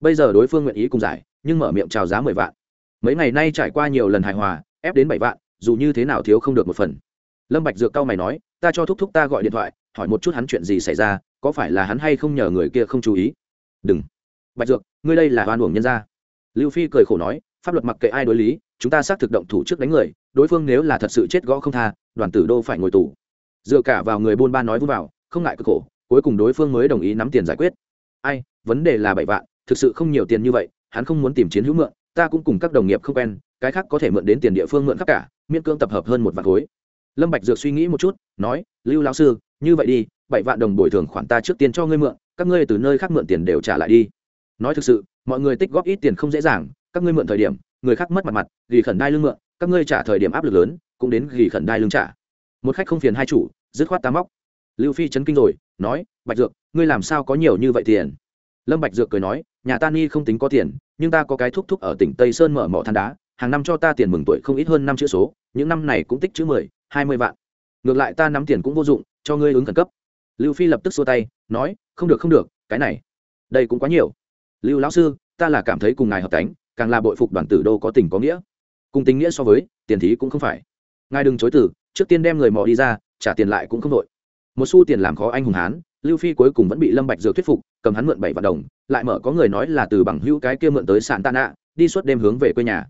Bây giờ đối phương nguyện ý cùng giải, nhưng mở miệng chào giá mười vạn. Mấy ngày nay trải qua nhiều lần hài hòa, ép đến bảy vạn dù như thế nào thiếu không được một phần. Lâm bạch dược cao mày nói ta cho thúc thúc ta gọi điện thoại hỏi một chút hắn chuyện gì xảy ra có phải là hắn hay không nhờ người kia không chú ý? Đừng. Bạch dược ngươi đây là oan uổng nhân gia. Lưu phi cười khổ nói pháp luật mặc kệ ai đối lý chúng ta xác thực động thủ trước đánh người đối phương nếu là thật sự chết gõ không tha đoàn tử đô phải ngồi tù. Dựa cả vào người buôn ba nói vui vào không ngại cực khổ cuối cùng đối phương mới đồng ý nắm tiền giải quyết. Ai vấn đề là bảy vạn thực sự không nhiều tiền như vậy, hắn không muốn tìm chiến hữu mượn, ta cũng cùng các đồng nghiệp không quen, cái khác có thể mượn đến tiền địa phương mượn khắp cả, miễn cưỡng tập hợp hơn một vạn khối. Lâm bạch dược suy nghĩ một chút, nói, lưu lão sư, như vậy đi, bảy vạn đồng bồi thường khoản ta trước tiên cho ngươi mượn, các ngươi từ nơi khác mượn tiền đều trả lại đi. Nói thực sự, mọi người tích góp ít tiền không dễ dàng, các ngươi mượn thời điểm, người khác mất mặt mặt gỉ khẩn đai lương mượn, các ngươi trả thời điểm áp lực lớn, cũng đến gỉ khẩn đai lương trả. Một khách không phiền hai chủ, dứt khoát ta móc. Lưu phi chấn kinh rồi, nói, bạch dược, ngươi làm sao có nhiều như vậy tiền? Lâm bạch dược cười nói, nhà ta ni không tính có tiền, nhưng ta có cái thúc thúc ở tỉnh tây sơn mở mỏ than đá, hàng năm cho ta tiền mừng tuổi không ít hơn năm chữ số, những năm này cũng tích chữ mười, hai mươi vạn. Ngược lại ta nắm tiền cũng vô dụng, cho ngươi ứng khẩn cấp. Lưu phi lập tức xua tay, nói, không được không được, cái này, đây cũng quá nhiều. Lưu lão sư, ta là cảm thấy cùng ngài hợp cánh càng là bội phục đoàn tử đô có tình có nghĩa. Cùng tình nghĩa so với, tiền thí cũng không phải. Ngài đừng chối từ, trước tiên đem người mò đi ra, trả tiền lại cũng không đội một xu tiền làm khó anh hùng hán lưu phi cuối cùng vẫn bị lâm bạch dược thuyết phục, cầm hắn mượn bảy vạn đồng, lại mở có người nói là từ bằng hữu cái kia mượn tới sạn tạ nạ, đi suốt đêm hướng về quê nhà.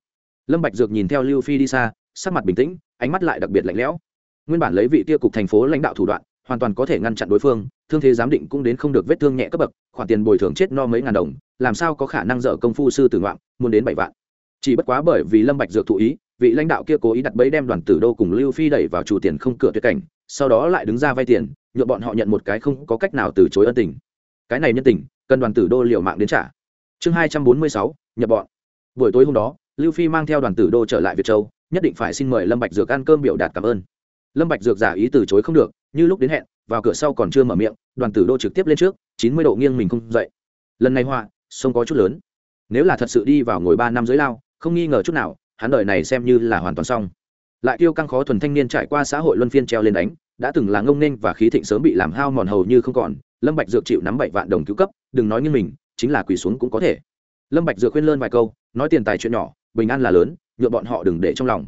Lâm bạch dược nhìn theo lưu phi đi xa, sắc mặt bình tĩnh, ánh mắt lại đặc biệt lạnh lẽo. Nguyên bản lấy vị kia cục thành phố lãnh đạo thủ đoạn, hoàn toàn có thể ngăn chặn đối phương, thương thế giám định cũng đến không được vết thương nhẹ cấp bậc, khoản tiền bồi thường chết no mấy ngàn đồng, làm sao có khả năng dở công phu sư tử ngoạn, muốn đến bảy vạn. Chỉ bất quá bởi vì lâm bạch dược thụ ý, vị lãnh đạo kia cố ý đặt bẫy đem đoàn tử đô cùng lưu phi đẩy vào chủ tiền không cửa tuyệt cảnh sau đó lại đứng ra vay tiền nhuộm bọn họ nhận một cái không có cách nào từ chối ân tình. Cái này nhân tình, cần đoàn tử đô liều mạng đến trả. Chương hai trăm bốn mươi sáu, nhập bọn. Buổi tối hôm đó, lưu phi mang theo đoàn tử đô trở lại việt châu, nhất định phải xin mời lâm bạch dược ăn cơm biểu đạt cảm ơn. Lâm bạch dược giả ý từ chối không được, như lúc đến hẹn, vào cửa sau còn chưa mở miệng, đoàn tử đô trực tiếp lên trước, chín mươi độ nghiêng mình không dậy. Lần này họa, sông có chút lớn. Nếu là thật sự đi vào ngồi ba năm dưới lao, không nghi ngờ chút nào, hắn đời này xem như là hoàn toàn xong lại tiêu căng khó thuần thanh niên trải qua xã hội luân phiên treo lên đánh, đã từng là ngông nên và khí thịnh sớm bị làm hao mòn hầu như không còn. Lâm bạch dược chịu nắm bảy vạn đồng cứu cấp, đừng nói như mình, chính là quỳ xuống cũng có thể. Lâm bạch dược khuyên lơn vài câu, nói tiền tài chuyện nhỏ, bình an là lớn, nhượng bọn họ đừng để trong lòng.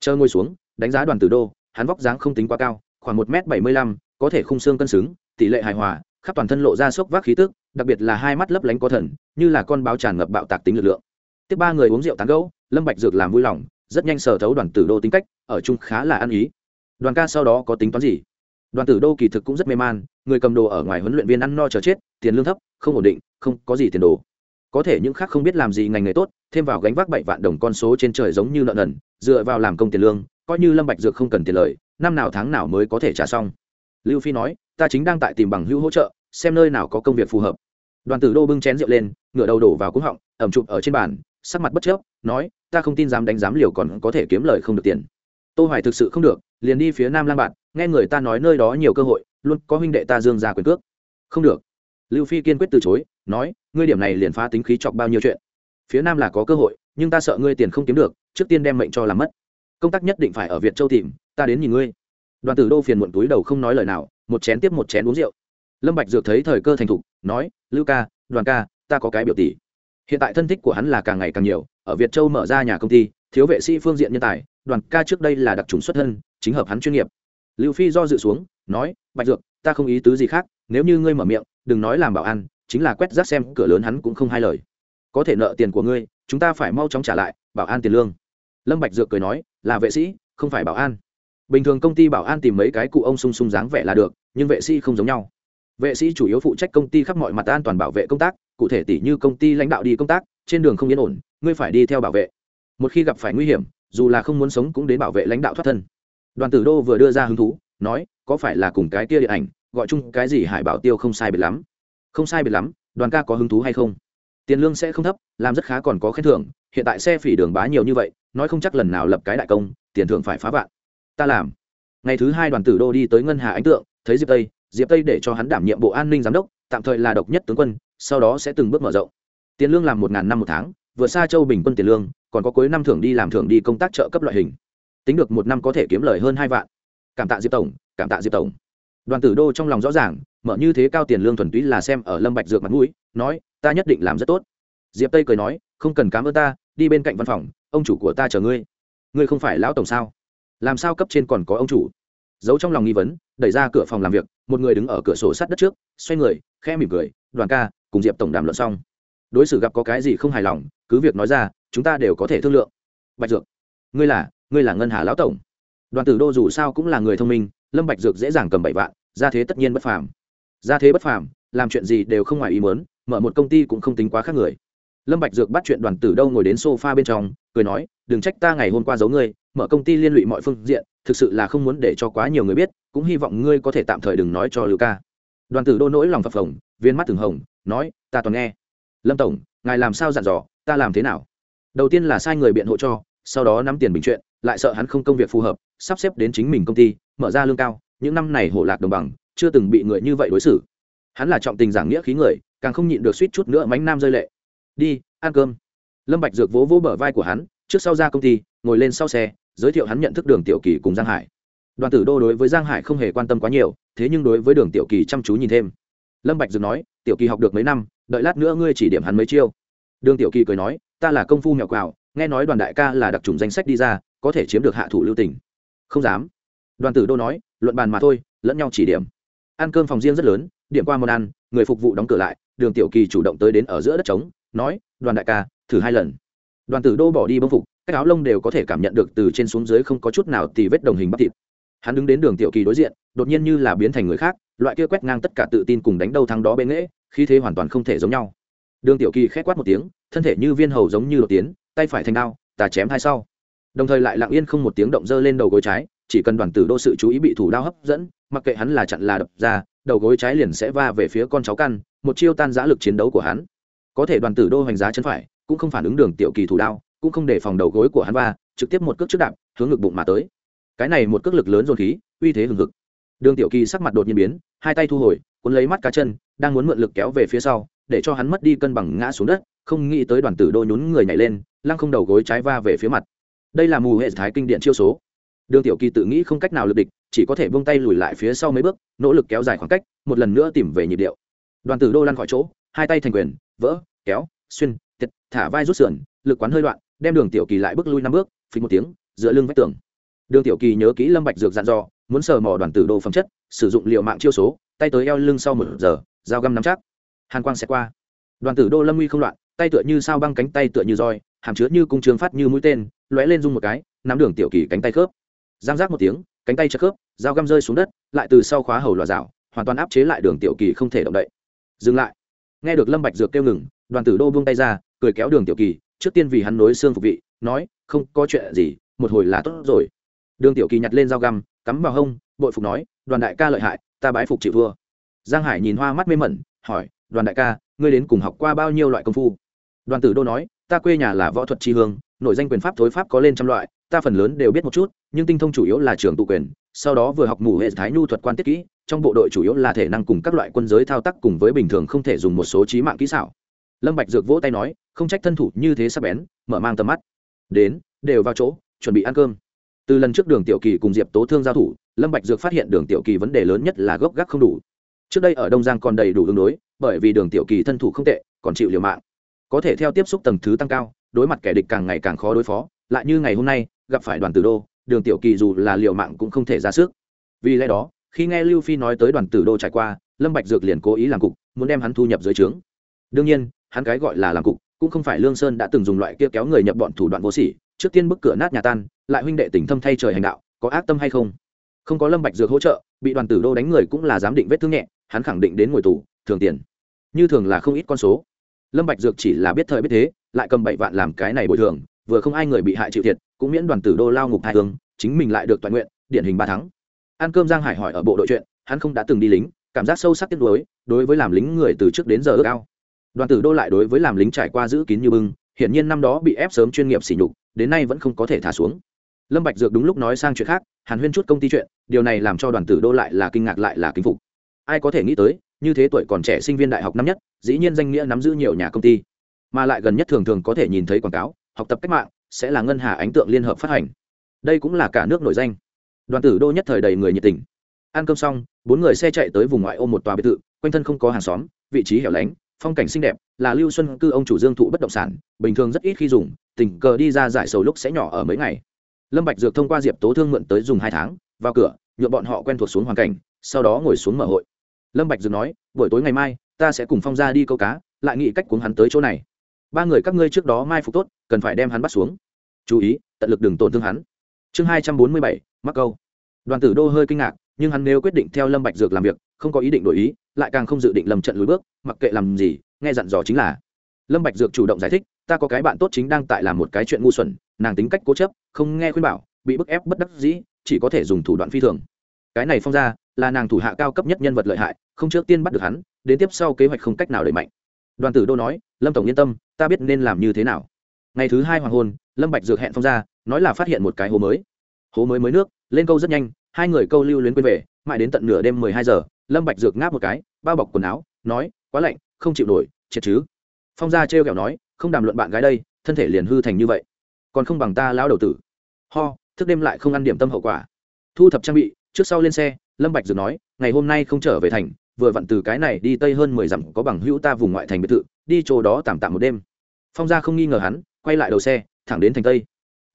Chờ ngồi xuống, đánh giá đoàn tử đô, hắn vóc dáng không tính quá cao, khoảng một m bảy mươi lăm, có thể khung xương cân xứng, tỷ lệ hài hòa, khắp toàn thân lộ ra sốc vác khí tức, đặc biệt là hai mắt lấp lánh có thần, như là con báo tràn ngập bạo tạc tính lực lượng. Tiếp ba người uống rượu tán gẫu, lâm bạch dược làm vui lòng rất nhanh sở thấu đoàn tử đô tính cách, ở chung khá là ăn ý. Đoàn ca sau đó có tính toán gì? Đoàn tử đô kỳ thực cũng rất mê man, người cầm đồ ở ngoài huấn luyện viên ăn no chờ chết, tiền lương thấp, không ổn định, không có gì tiền đồ. Có thể những khác không biết làm gì ngành nghề tốt, thêm vào gánh vác bảy vạn đồng con số trên trời giống như nợ nần, dựa vào làm công tiền lương, coi như lâm bạch dược không cần tiền lời, năm nào tháng nào mới có thể trả xong. Lưu phi nói, ta chính đang tại tìm bằng hữu hỗ trợ, xem nơi nào có công việc phù hợp. Đoàn tử đô bưng chén rượu lên, ngửa đầu đổ vào cúng họng, ẩm chụp ở trên bàn sắc mặt bất chấp nói, ta không tin dám đánh dám liều còn có thể kiếm lời không được tiền. Tô hoài thực sự không được, liền đi phía nam lang bạn, nghe người ta nói nơi đó nhiều cơ hội, luôn có huynh đệ ta dương ra quyền cước. Không được. Lưu phi kiên quyết từ chối, nói, ngươi điểm này liền phá tính khí chọc bao nhiêu chuyện. Phía nam là có cơ hội, nhưng ta sợ ngươi tiền không kiếm được, trước tiên đem mệnh cho làm mất. Công tác nhất định phải ở việt châu tìm, ta đến nhìn ngươi. Đoàn tử đô phiền muộn túi đầu không nói lời nào, một chén tiếp một chén uống rượu. Lâm bạch dược thấy thời cơ thành thục, nói, lưu ca, đoàn ca, ta có cái biểu tỷ hiện tại thân thích của hắn là càng ngày càng nhiều, ở việt châu mở ra nhà công ty, thiếu vệ sĩ phương diện nhân tài, đoàn ca trước đây là đặc trùng xuất thân, chính hợp hắn chuyên nghiệp. Lưu phi do dự xuống, nói, bạch dược, ta không ý tứ gì khác, nếu như ngươi mở miệng, đừng nói làm bảo an, chính là quét rác xem, cửa lớn hắn cũng không hai lời. Có thể nợ tiền của ngươi, chúng ta phải mau chóng trả lại, bảo an tiền lương. Lâm bạch dược cười nói, là vệ sĩ, không phải bảo an. Bình thường công ty bảo an tìm mấy cái cụ ông sung sung dáng vẻ là được, nhưng vệ sĩ không giống nhau vệ sĩ chủ yếu phụ trách công ty khắp mọi mặt an toàn bảo vệ công tác, cụ thể tỷ như công ty lãnh đạo đi công tác, trên đường không yên ổn, ngươi phải đi theo bảo vệ. Một khi gặp phải nguy hiểm, dù là không muốn sống cũng đến bảo vệ lãnh đạo thoát thân. Đoàn tử đô vừa đưa ra hứng thú, nói, có phải là cùng cái kia điện ảnh, gọi chung cái gì hải bảo tiêu không sai biệt lắm? Không sai biệt lắm, đoàn ca có hứng thú hay không? Tiền lương sẽ không thấp, làm rất khá còn có khen thưởng, hiện tại xe phỉ đường bá nhiều như vậy, nói không chắc lần nào lập cái đại công, tiền thưởng phải phá vạn. Ta làm. Ngày thứ hai đoàn tử đô đi tới ngân hà ánh tượng, thấy diệp tây diệp tây để cho hắn đảm nhiệm bộ an ninh giám đốc, tạm thời là độc nhất tướng quân, sau đó sẽ từng bước mở rộng. Tiền lương làm một ngàn năm một tháng, vượt xa châu bình quân tiền lương, còn có cuối năm thưởng đi làm thưởng đi công tác trợ cấp loại hình. Tính được một năm có thể kiếm lời hơn hai vạn. Cảm tạ diệp tổng, cảm tạ diệp tổng. Đoàn tử đô trong lòng rõ ràng, mở như thế cao tiền lương thuần túy là xem ở lâm bạch dược mặt mũi, nói, ta nhất định làm rất tốt. Diệp tây cười nói, không cần cảm ơn ta, đi bên cạnh văn phòng, ông chủ của ta chờ ngươi. Ngươi không phải lão tổng sao? Làm sao cấp trên còn có ông chủ? Giấu trong lòng nghi vấn, đẩy ra cửa phòng làm việc một người đứng ở cửa sổ sát đất trước, xoay người, khẽ mỉm cười, đoàn ca, cùng diệp tổng đàm luận xong. Đối xử gặp có cái gì không hài lòng, cứ việc nói ra, chúng ta đều có thể thương lượng. Bạch dược, ngươi là ngươi là ngân hà lão tổng. Đoàn tử đô dù sao cũng là người thông minh, lâm bạch dược dễ dàng cầm bảy vạn, ra thế tất nhiên bất phàm. Ra thế bất phàm, làm chuyện gì đều không ngoài ý muốn, mở một công ty cũng không tính quá khác người lâm bạch dược bắt chuyện đoàn tử đâu ngồi đến sofa bên trong, cười nói, đừng trách ta ngày hôm qua giấu ngươi, mở công ty liên lụy mọi phương diện, thực sự là không muốn để cho quá nhiều người biết, cũng hy vọng ngươi có thể tạm thời đừng nói cho lưu ca. Đoàn tử đô nỗi lòng phập phồng, viên mắt từng hồng, nói, ta toàn nghe. Lâm tổng, ngài làm sao dặn dò, ta làm thế nào? Đầu tiên là sai người biện hộ cho, sau đó nắm tiền bình chuyện, lại sợ hắn không công việc phù hợp, sắp xếp đến chính mình công ty, mở ra lương cao, những năm này hổ lạc đồng bằng, chưa từng bị người như vậy đối xử. Hắn là trọng tình giảng nghĩa khí người, càng không nhịn được suýt chút nữa mánh nam rơi lệ đi, ăn cơm. Lâm bạch dược vỗ vỗ bờ vai của hắn, trước sau ra công ty, ngồi lên sau xe, giới thiệu hắn nhận thức đường tiểu kỳ cùng giang hải. Đoàn tử đô đối với giang hải không hề quan tâm quá nhiều, thế nhưng đối với đường tiểu kỳ chăm chú nhìn thêm. Lâm bạch dược nói, tiểu kỳ học được mấy năm, đợi lát nữa ngươi chỉ điểm hắn mấy chiêu. Đường tiểu kỳ cười nói, ta là công phu mèo quào, nghe nói đoàn đại ca là đặc trùng danh sách đi ra, có thể chiếm được hạ thủ lưu tình. Không dám. Đoàn tử đô nói, luận bàn mà thôi, lẫn nhau chỉ điểm. Ăn cơm phòng riêng rất lớn, điểm qua món ăn, người phục vụ đóng cửa lại, đường tiểu kỳ chủ động tới đến ở giữa đất trống nói, đoàn đại ca, thử hai lần. Đoàn tử đô bỏ đi bông phục, các áo lông đều có thể cảm nhận được từ trên xuống dưới không có chút nào tì vết đồng hình bắp thịt. Hắn đứng đến đường tiểu kỳ đối diện, đột nhiên như là biến thành người khác, loại kia quét ngang tất cả tự tin cùng đánh đầu thắng đó bên nghễ khí thế hoàn toàn không thể giống nhau. Đường tiểu kỳ khét quát một tiếng, thân thể như viên hầu giống như đột tiến, tay phải thành đao tà chém hai sau. Đồng thời lại lặng yên không một tiếng động dơ lên đầu gối trái, chỉ cần đoàn tử đô sự chú ý bị thủ đao hấp dẫn, mặc kệ hắn là chặn là đập ra, đầu gối trái liền sẽ va về phía con cháu căn, một chiêu tan giã lực chiến đấu của hắn có thể đoàn tử đô hoành giá chân phải, cũng không phản ứng đường tiểu kỳ thủ đao, cũng không để phòng đầu gối của hắn va, trực tiếp một cước trước đạp, hướng ngực bụng mà tới. Cái này một cước lực lớn dồn khí, uy thế hừng hực. Đường tiểu kỳ sắc mặt đột nhiên biến, hai tay thu hồi, cuốn lấy mắt cá chân, đang muốn mượn lực kéo về phía sau, để cho hắn mất đi cân bằng ngã xuống đất, không nghĩ tới đoàn tử đô nhún người nhảy lên, lăng không đầu gối trái va về phía mặt. Đây là mù hệ thái kinh điện chiêu số. Đường tiểu kỳ tự nghĩ không cách nào lực địch, chỉ có thể buông tay lùi lại phía sau mấy bước, nỗ lực kéo dài khoảng cách, một lần nữa tìm về nhịp điệu. Đoàn tử đô lăn khỏi chỗ, hai tay thành quyền vỡ, kéo, xuyên tiệt thả vai rút sườn, lực quán hơi đoạn, đem đường tiểu kỳ lại bước lui năm bước, phình một tiếng, dựa lưng vách tường. Đường tiểu kỳ nhớ kỹ lâm bạch dược dặn dò, muốn sờ mò đoàn tử đô phẩm chất, sử dụng liệu mạng chiêu số, tay tới eo lưng sau một giờ, dao găm nắm chắc. Hàn quang sẽ qua. Đoàn tử đô lâm nguy không loạn, tay tựa như sao băng cánh, tay tựa như roi, hàm chứa như cung trường phát như mũi tên, lóe lên rung một cái, nắm đường tiểu kỳ cánh tay khớp. Giang giác một tiếng, cánh tay chất khớp, dao găm rơi xuống đất, lại từ sau khóa hầu lò rào, hoàn toàn áp chế lại đường tiểu kỳ không thể động đậy. Dừng lại nghe được lâm bạch dược kêu ngừng, đoàn tử đô buông tay ra, cười kéo đường tiểu kỳ, trước tiên vì hắn nối xương phục vị, nói, không, có chuyện gì, một hồi là tốt rồi. Đường tiểu kỳ nhặt lên dao găm, cắm vào hông, bội phục nói, đoàn đại ca lợi hại, ta bái phục chịu vua giang hải nhìn hoa mắt mê mẩn, hỏi, đoàn đại ca, ngươi đến cùng học qua bao nhiêu loại công phu? Đoàn tử đô nói, ta quê nhà là võ thuật tri hương, nội danh quyền pháp thối pháp có lên trăm loại, ta phần lớn đều biết một chút, nhưng tinh thông chủ yếu là trường tụ quyền, sau đó vừa học mù hệ thái nhu thuật quan tiết kỹ trong bộ đội chủ yếu là thể năng cùng các loại quân giới thao tác cùng với bình thường không thể dùng một số trí mạng kỹ xảo. Lâm bạch dược vỗ tay nói, không trách thân thủ như thế sắp bén, mở mang tầm mắt. Đến, đều vào chỗ, chuẩn bị ăn cơm. Từ lần trước đường tiểu kỳ cùng diệp tố thương giao thủ, lâm bạch dược phát hiện đường tiểu kỳ vấn đề lớn nhất là gốc gác không đủ. Trước đây ở đông giang còn đầy đủ ứng đối, bởi vì đường tiểu kỳ thân thủ không tệ, còn chịu liều mạng. Có thể theo tiếp xúc tầng thứ tăng cao, đối mặt kẻ địch càng ngày càng khó đối phó, lại như ngày hôm nay, gặp phải đoàn tử đô, đường tiểu kỳ dù là liều mạng cũng không thể ra sức. Vì lẽ đó khi nghe lưu phi nói tới đoàn tử đô trải qua, lâm bạch dược liền cố ý làm cục, muốn đem hắn thu nhập dưới trướng. Đương nhiên, hắn cái gọi là làm cục, cũng không phải lương sơn đã từng dùng loại kia kéo người nhập bọn thủ đoạn vô sỉ, trước tiên bức cửa nát nhà tan, lại huynh đệ tình thâm thay trời hành đạo, có ác tâm hay không? Không có lâm bạch dược hỗ trợ, bị đoàn tử đô đánh người cũng là giám định vết thương nhẹ, hắn khẳng định đến ngồi tù, thường tiền. Như thường là không ít con số. Lâm bạch dược chỉ là biết thời biết thế, lại cầm bảy vạn làm cái này bồi thường, vừa không ai người bị hại chịu thiệt, cũng miễn đoàn tử đô lao ngục hai hướng chính mình lại được toàn nguyện, điển hình ba tháng ăn cơm giang hải hỏi ở bộ đội chuyện, hắn không đã từng đi lính, cảm giác sâu sắc tiếc nuối, đối với làm lính người từ trước đến giờ ước ao. Đoàn tử đô lại đối với làm lính trải qua giữ kín như bưng, hiển nhiên năm đó bị ép sớm chuyên nghiệp sỉ nhục, đến nay vẫn không có thể thả xuống. Lâm bạch dược đúng lúc nói sang chuyện khác, hàn huyên chút công ty chuyện, điều này làm cho đoàn tử đô lại là kinh ngạc lại là kính phục. Ai có thể nghĩ tới, như thế tuổi còn trẻ sinh viên đại học năm nhất, dĩ nhiên danh nghĩa nắm giữ nhiều nhà công ty. Mà lại gần nhất thường thường có thể nhìn thấy quảng cáo, học tập cách mạng, sẽ là ngân hà ánh tượng liên hợp phát hành. Đây cũng là cả nước nổi danh đoàn tử đô nhất thời đầy người nhiệt tình. Ăn cơm xong, bốn người xe chạy tới vùng ngoại ô một tòa biệt thự, quanh thân không có hàng xóm, vị trí hẻo lánh, phong cảnh xinh đẹp, là lưu xuân cư ông chủ dương thụ bất động sản, bình thường rất ít khi dùng, tình cờ đi ra giải sầu lúc sẽ nhỏ ở mấy ngày. Lâm bạch dược thông qua diệp tố thương mượn tới dùng hai tháng, vào cửa, nhượng bọn họ quen thuộc xuống hoàn cảnh, sau đó ngồi xuống mở hội. Lâm bạch dược nói, buổi tối ngày mai, ta sẽ cùng phong gia đi câu cá, lại nghĩ cách cuốn hắn tới chỗ này. Ba người các ngươi trước đó mai phục tốt, cần phải đem hắn bắt xuống. Chú ý, tận lực đừng tổn thương hắn chương hai trăm bốn mươi bảy, mắc câu. Đoàn tử đô hơi kinh ngạc, nhưng hắn nếu quyết định theo lâm bạch dược làm việc, không có ý định đổi ý, lại càng không dự định lầm trận lùi bước, mặc kệ làm gì, nghe dặn dò chính là. Lâm bạch dược chủ động giải thích, ta có cái bạn tốt chính đang tại làm một cái chuyện ngu xuẩn, nàng tính cách cố chấp, không nghe khuyên bảo, bị bức ép bất đắc dĩ, chỉ có thể dùng thủ đoạn phi thường. Cái này phong ra, là nàng thủ hạ cao cấp nhất nhân vật lợi hại, không trước tiên bắt được hắn, đến tiếp sau kế hoạch không cách nào đẩy mạnh. Đoàn tử đô nói, lâm tổng yên tâm, ta biết nên làm như thế nào. Ngày thứ hai hoàng hôn, lâm bạch dược hẹn phong ra nói là phát hiện một cái hố mới. Hố mới mới nước, lên câu rất nhanh, hai người câu lưu luyến quên về, mãi đến tận nửa đêm mười hai giờ, lâm bạch dược ngáp một cái, bao bọc quần áo, nói, quá lạnh, không chịu nổi, chết chứ. Phong gia treo kẹo nói, không đàm luận bạn gái đây, thân thể liền hư thành như vậy. Còn không bằng ta lão đầu tử. Ho, thức đêm lại không ăn điểm tâm hậu quả. Thu thập trang bị, trước sau lên xe, lâm bạch dược nói, ngày hôm nay không trở về thành, vừa vặn từ cái này đi tây hơn mười dặm, có bằng hữu ta vùng ngoại thành biệt thự, đi chỗ đó tạm tạm một đêm. Phong gia không nghi ngờ hắn, quay lại đầu xe, thẳng đến thành tây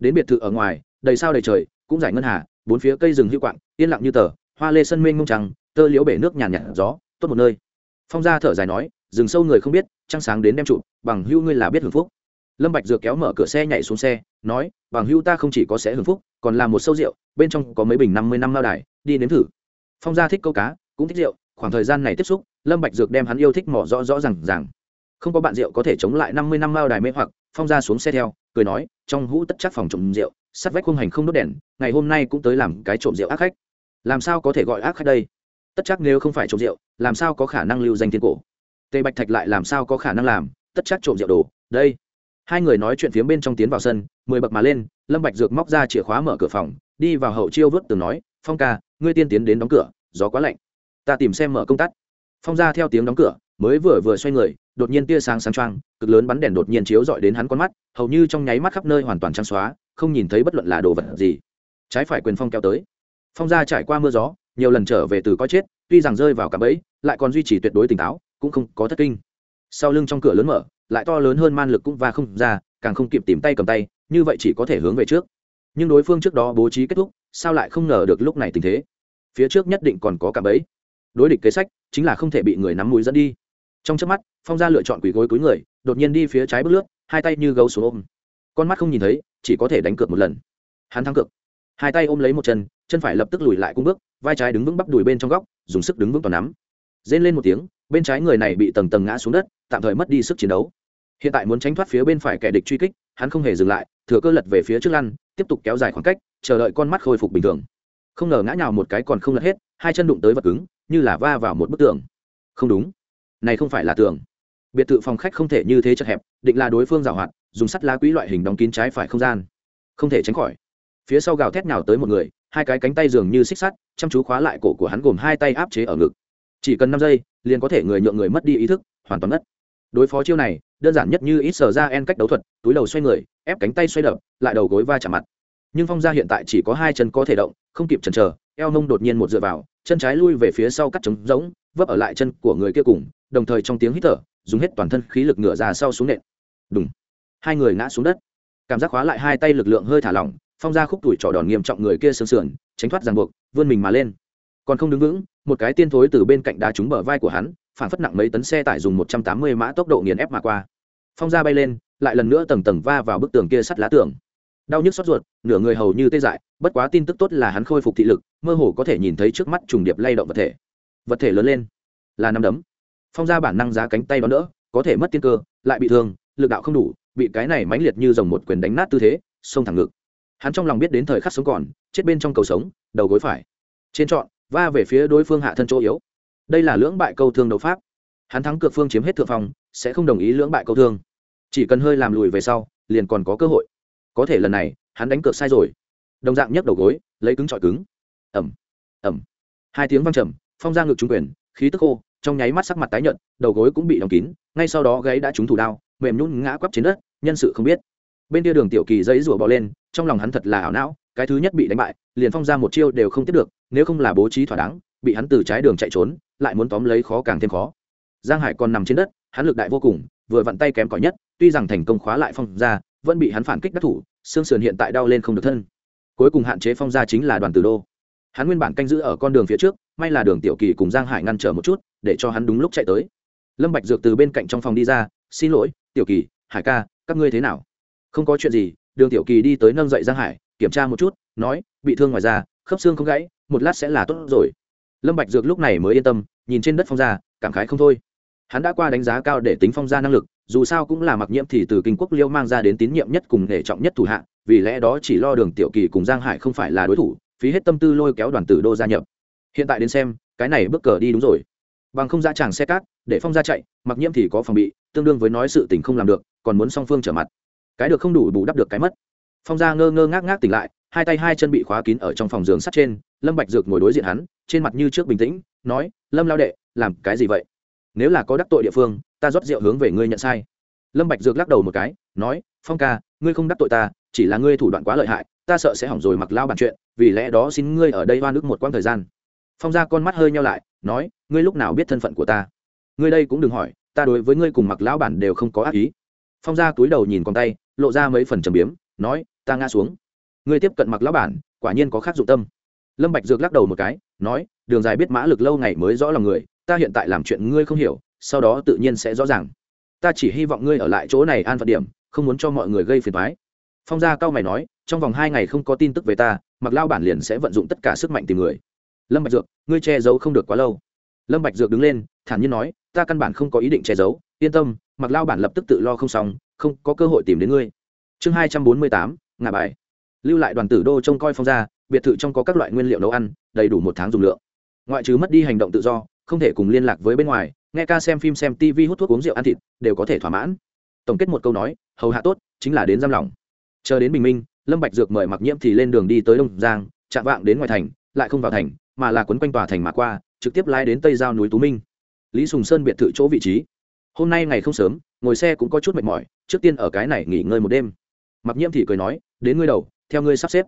đến biệt thự ở ngoài, đầy sao đầy trời, cũng giải ngân hà, bốn phía cây rừng hữu quạng, yên lặng như tờ, hoa lê sân mênh mông trắng tơ liễu bể nước nhàn nhạt gió, tốt một nơi. Phong gia thở dài nói, rừng sâu người không biết, trăng sáng đến đem trụ, bằng hữu ngươi là biết hưởng phúc. Lâm bạch dược kéo mở cửa xe nhảy xuống xe, nói, bằng hữu ta không chỉ có sẽ hưởng phúc, còn là một sâu rượu, bên trong có mấy bình năm mươi năm lao đài, đi nếm thử. Phong gia thích câu cá, cũng thích rượu, khoảng thời gian này tiếp xúc, lâm bạch dược đem hắn yêu thích mỏ rõ rõ ràng ràng. không có bạn rượu có thể chống lại năm mươi năm lao đài mê hoặc, phong gia xuống xe theo cười nói, trong hũ tất chắc phòng trộm rượu, sắt vách khung hành không đốt đèn, ngày hôm nay cũng tới làm cái trộm rượu ác khách. Làm sao có thể gọi ác khách đây? Tất chắc nếu không phải trộm rượu, làm sao có khả năng lưu danh thiên cổ? Tề bạch thạch lại làm sao có khả năng làm, tất chắc trộm rượu đồ, đây. Hai người nói chuyện phía bên trong tiến vào sân, mười bậc mà lên, lâm bạch dược móc ra chìa khóa mở cửa phòng, đi vào hậu chiêu vớt từng nói, phong ca, ngươi tiên tiến đến đóng cửa, gió quá lạnh. Ta tìm xem mở công tắc. Phong ra theo tiếng đóng cửa mới vừa vừa xoay người, đột nhiên tia sáng sáng trăng cực lớn bắn đèn đột nhiên chiếu dọi đến hắn con mắt, hầu như trong nháy mắt khắp nơi hoàn toàn trắng xóa, không nhìn thấy bất luận là đồ vật gì. Trái phải quyền phong kéo tới. Phong ra trải qua mưa gió, nhiều lần trở về từ coi chết, tuy rằng rơi vào cả bẫy, lại còn duy trì tuyệt đối tỉnh táo, cũng không có thất kinh. Sau lưng trong cửa lớn mở, lại to lớn hơn man lực cũng và không ra, càng không kịp tìm tay cầm tay, như vậy chỉ có thể hướng về trước. Nhưng đối phương trước đó bố trí kết thúc, sao lại không ngờ được lúc này tình thế? Phía trước nhất định còn có cả bẫy. Đối địch kế sách, chính là không thể bị người nắm mũi dẫn đi trong chớp mắt, phong gia lựa chọn quỳ gối cuối người, đột nhiên đi phía trái bước lướt, hai tay như gấu xuống ôm. Con mắt không nhìn thấy, chỉ có thể đánh cược một lần. Hắn thắng cược. Hai tay ôm lấy một chân chân phải lập tức lùi lại cung bước, vai trái đứng vững bắp đùi bên trong góc, dùng sức đứng vững toàn nắm. Rên lên một tiếng, bên trái người này bị tầng tầng ngã xuống đất, tạm thời mất đi sức chiến đấu. Hiện tại muốn tránh thoát phía bên phải kẻ địch truy kích, hắn không hề dừng lại, thừa cơ lật về phía trước lăn, tiếp tục kéo dài khoảng cách, chờ đợi con mắt khôi phục bình thường. Không ngờ ngã nhào một cái còn không lật hết, hai chân đụng tới vật cứng, như là va vào một bức tường. Không đúng này không phải là tường. Biệt thự phòng khách không thể như thế chật hẹp, định là đối phương giảo hoạt, dùng sắt lá quỹ loại hình đóng kín trái phải không gian. Không thể tránh khỏi. Phía sau gào thét nào tới một người, hai cái cánh tay dường như xích sắt, chăm chú khóa lại cổ của hắn gồm hai tay áp chế ở ngực. Chỉ cần năm giây, liền có thể người nhượng người mất đi ý thức, hoàn toàn mất. Đối phó chiêu này, đơn giản nhất như ít sờ ra en cách đấu thuật, túi đầu xoay người, ép cánh tay xoay đập, lại đầu gối va chạm mặt. Nhưng phong gia hiện tại chỉ có hai chân có thể động, không kịp chần chờ, eo nông đột nhiên một dựa vào, chân trái lui về phía sau cắt trống rỗng, vấp ở lại chân của người kia cùng đồng thời trong tiếng hít thở, dùng hết toàn thân khí lực ngửa ra sau xuống nện. Đúng hai người ngã xuống đất. Cảm giác khóa lại hai tay lực lượng hơi thả lỏng, phong ra khúc tuổi trỏ đòn nghiêm trọng người kia sương sườn, tránh thoát ràng buộc, vươn mình mà lên. Còn không đứng vững, một cái tiên thối từ bên cạnh đá trúng bờ vai của hắn, phản phất nặng mấy tấn xe tải dùng một trăm tám mươi mã tốc độ nghiền ép mà qua. Phong ra bay lên, lại lần nữa tầng tầng va vào bức tường kia sắt lá tường. Đau nhức xót ruột, nửa người hầu như tê dại, bất quá tin tức tốt là hắn khôi phục thị lực, mơ hồ có thể nhìn thấy trước mắt trùng điệp lay động vật thể. Vật thể lớn lên. Là năm đấm phong ra bản năng giá cánh tay đó đỡ có thể mất tiên cơ, lại bị thương, lực đạo không đủ, bị cái này mãnh liệt như dòng một quyền đánh nát tư thế, xông thẳng ngực. Hắn trong lòng biết đến thời khắc sống còn, chết bên trong cầu sống, đầu gối phải. Trên trọn, va về phía đối phương hạ thân chỗ yếu. Đây là lưỡng bại câu thương đấu pháp. Hắn thắng cược phương chiếm hết thượng phong, sẽ không đồng ý lưỡng bại câu thương. Chỉ cần hơi làm lùi về sau, liền còn có cơ hội. Có thể lần này, hắn đánh cược sai rồi. Đồng dạng nhấc đầu gối, lấy cứng trọi cứng. Ẩm ẩm hai tiếng văng trầm, phong ra ngực trung quyền, khí tức khô trong nháy mắt sắc mặt tái nhợt, đầu gối cũng bị đóng kín, ngay sau đó gáy đã trúng thủ đao, mềm nhún ngã quắp trên đất, nhân sự không biết. Bên kia đường tiểu kỳ giấy rủa bỏ lên, trong lòng hắn thật là ảo não, cái thứ nhất bị đánh bại, liền phong ra một chiêu đều không tiếp được, nếu không là bố trí thỏa đáng, bị hắn từ trái đường chạy trốn, lại muốn tóm lấy khó càng thêm khó. Giang hải còn nằm trên đất, hắn lực đại vô cùng, vừa vặn tay kém cỏi nhất, tuy rằng thành công khóa lại phong ra, vẫn bị hắn phản kích đắc thủ, xương sườn hiện tại đau lên không được thân. Cuối cùng hạn chế phong ra chính là đoàn tử đô hắn nguyên bản canh giữ ở con đường phía trước, may là đường tiểu kỳ cùng giang hải ngăn trở một chút, để cho hắn đúng lúc chạy tới. Lâm bạch dược từ bên cạnh trong phòng đi ra, xin lỗi, tiểu kỳ, hải ca, các ngươi thế nào? Không có chuyện gì. Đường tiểu kỳ đi tới nâng dậy giang hải, kiểm tra một chút, nói, bị thương ngoài da, khớp xương không gãy, một lát sẽ là tốt rồi. Lâm bạch dược lúc này mới yên tâm, nhìn trên đất phong gia cảm khái không thôi. Hắn đã qua đánh giá cao để tính phong gia năng lực, dù sao cũng là mặc nhiễm thì từ kinh quốc liêu mang ra đến tín nhiệm nhất cùng hệ trọng nhất thủ hạ, vì lẽ đó chỉ lo đường tiểu kỳ cùng giang hải không phải là đối thủ phí hết tâm tư lôi kéo đoàn tử đô gia nhập. Hiện tại đến xem, cái này bước cờ đi đúng rồi. Bằng không ra tràng xe cát, để phong ra chạy, mặc nhiễm thì có phòng bị, tương đương với nói sự tình không làm được, còn muốn song phương trở mặt. Cái được không đủ bù đắp được cái mất. Phong ra ngơ ngơ ngác ngác tỉnh lại, hai tay hai chân bị khóa kín ở trong phòng giường sắt trên, lâm bạch dược ngồi đối diện hắn, trên mặt như trước bình tĩnh, nói, lâm lao đệ, làm cái gì vậy? Nếu là có đắc tội địa phương, ta rót rượu hướng về ngươi nhận sai. Lâm bạch dược lắc đầu một cái, nói, phong ca, ngươi không đắc tội ta, chỉ là ngươi thủ đoạn quá lợi hại ta sợ sẽ hỏng rồi mặc lao bàn chuyện, vì lẽ đó xin ngươi ở đây hoa nước một quãng thời gian. Phong ra con mắt hơi nhau lại, nói, ngươi lúc nào biết thân phận của ta? Ngươi đây cũng đừng hỏi, ta đối với ngươi cùng mặc lão bản đều không có ác ý. Phong ra túi đầu nhìn con tay, lộ ra mấy phần trầm biếm, nói, ta ngã xuống. Ngươi tiếp cận mặc lão bản, quả nhiên có khác dụng tâm. Lâm bạch dược lắc đầu một cái, nói, đường dài biết mã lực lâu ngày mới rõ lòng người, ta hiện tại làm chuyện ngươi không hiểu, sau đó tự nhiên sẽ rõ ràng. Ta chỉ hy vọng ngươi ở lại chỗ này an phận điểm, không muốn cho mọi người gây phiền toái phong gia cao mày nói, trong vòng hai ngày không có tin tức về ta mặc lao bản liền sẽ vận dụng tất cả sức mạnh tìm người. Lâm bạch dược, ngươi che giấu không được quá lâu. Lâm bạch dược đứng lên, thản nhiên nói, ta căn bản không có ý định che giấu, yên tâm mặc lao bản lập tức tự lo không xong, không có cơ hội tìm đến ngươi. Chương hai trăm bốn mươi tám, ngả bài. Lưu lại đoàn tử đô trông coi phong gia, biệt thự trong có các loại nguyên liệu nấu ăn, đầy đủ một tháng dùng lượng. Ngoại trừ mất đi hành động tự do, không thể cùng liên lạc với bên ngoài, nghe ca xem phim, xem tv hút thuốc uống rượu, ăn thịt, đều có thể thỏa mãn. Tổng kết một câu nói, hầu hạ tốt, chính là đến giam lòng chờ đến bình minh, lâm bạch dược mời mặc nhiễm thì lên đường đi tới đông giang, chạm vạng đến ngoài thành, lại không vào thành, mà là quấn quanh tòa thành mà qua, trực tiếp lái đến tây giao núi tú minh. Lý sùng sơn biệt thự chỗ vị trí. Hôm nay ngày không sớm, ngồi xe cũng có chút mệt mỏi, trước tiên ở cái này nghỉ ngơi một đêm. Mặc nhiễm thì cười nói, đến ngươi đầu, theo ngươi sắp xếp.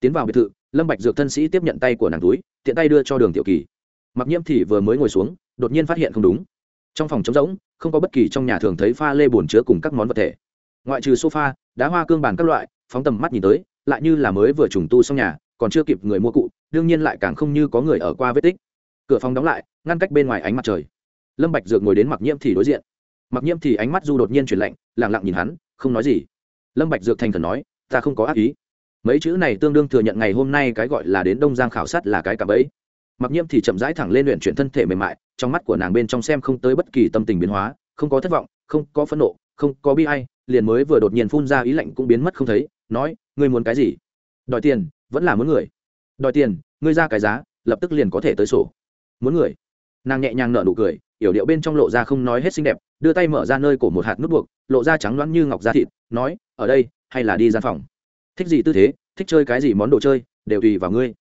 Tiến vào biệt thự, lâm bạch dược thân sĩ tiếp nhận tay của nàng túi, tiện tay đưa cho đường tiểu kỳ. Mặc nhiễm thì vừa mới ngồi xuống, đột nhiên phát hiện không đúng. Trong phòng trống rỗng, không có bất kỳ trong nhà thường thấy pha lê bồn chứa cùng các món vật thể ngoại trừ sofa, đá hoa cương bàn các loại, phóng tầm mắt nhìn tới, lại như là mới vừa trùng tu xong nhà, còn chưa kịp người mua cụ, đương nhiên lại càng không như có người ở qua vết tích. Cửa phòng đóng lại, ngăn cách bên ngoài ánh mặt trời. Lâm bạch dược ngồi đến mặc nhiễm thì đối diện. Mặc nhiễm thì ánh mắt du đột nhiên chuyển lạnh, lặng lặng nhìn hắn, không nói gì. Lâm bạch dược thành khẩn nói, ta không có ác ý. Mấy chữ này tương đương thừa nhận ngày hôm nay cái gọi là đến đông giang khảo sát là cái cả bẫy. Mặc nhiễm thì chậm rãi thẳng lên luyện chuyển thân thể mềm mại, trong mắt của nàng bên trong xem không tới bất kỳ tâm tình biến hóa, không có thất vọng, không có phẫn nộ không có bi ai, liền mới vừa đột nhiên phun ra ý lạnh cũng biến mất không thấy, nói, ngươi muốn cái gì? Đòi tiền, vẫn là muốn người. Đòi tiền, ngươi ra cái giá, lập tức liền có thể tới sổ. Muốn người? Nàng nhẹ nhàng nở nụ cười, yểu điệu bên trong lộ ra không nói hết xinh đẹp, đưa tay mở ra nơi cổ một hạt nút buộc, lộ ra trắng loãng như ngọc da thịt, nói, ở đây, hay là đi gian phòng? Thích gì tư thế, thích chơi cái gì món đồ chơi, đều tùy vào ngươi.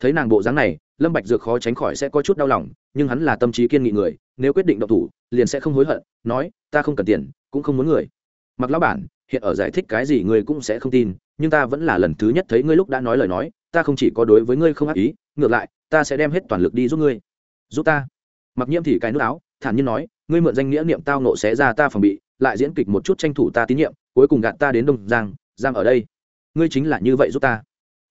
Thấy nàng bộ dáng này lâm bạch dược khó tránh khỏi sẽ có chút đau lòng, nhưng hắn là tâm trí kiên nghị người, nếu quyết định động thủ, liền sẽ không hối hận, nói, ta không cần tiền, cũng không muốn người. Mặc lão bản, hiện ở giải thích cái gì ngươi cũng sẽ không tin, nhưng ta vẫn là lần thứ nhất thấy ngươi lúc đã nói lời nói, ta không chỉ có đối với ngươi không ác ý, ngược lại, ta sẽ đem hết toàn lực đi giúp ngươi. Giúp ta. Mặc nhiễm thì cái nước áo, thản nhiên nói, ngươi mượn danh nghĩa niệm tao nộ xé ra ta phòng bị, lại diễn kịch một chút tranh thủ ta tín nhiệm, cuối cùng gạt ta đến đông giang, giam ở đây. Ngươi chính là như vậy giúp ta.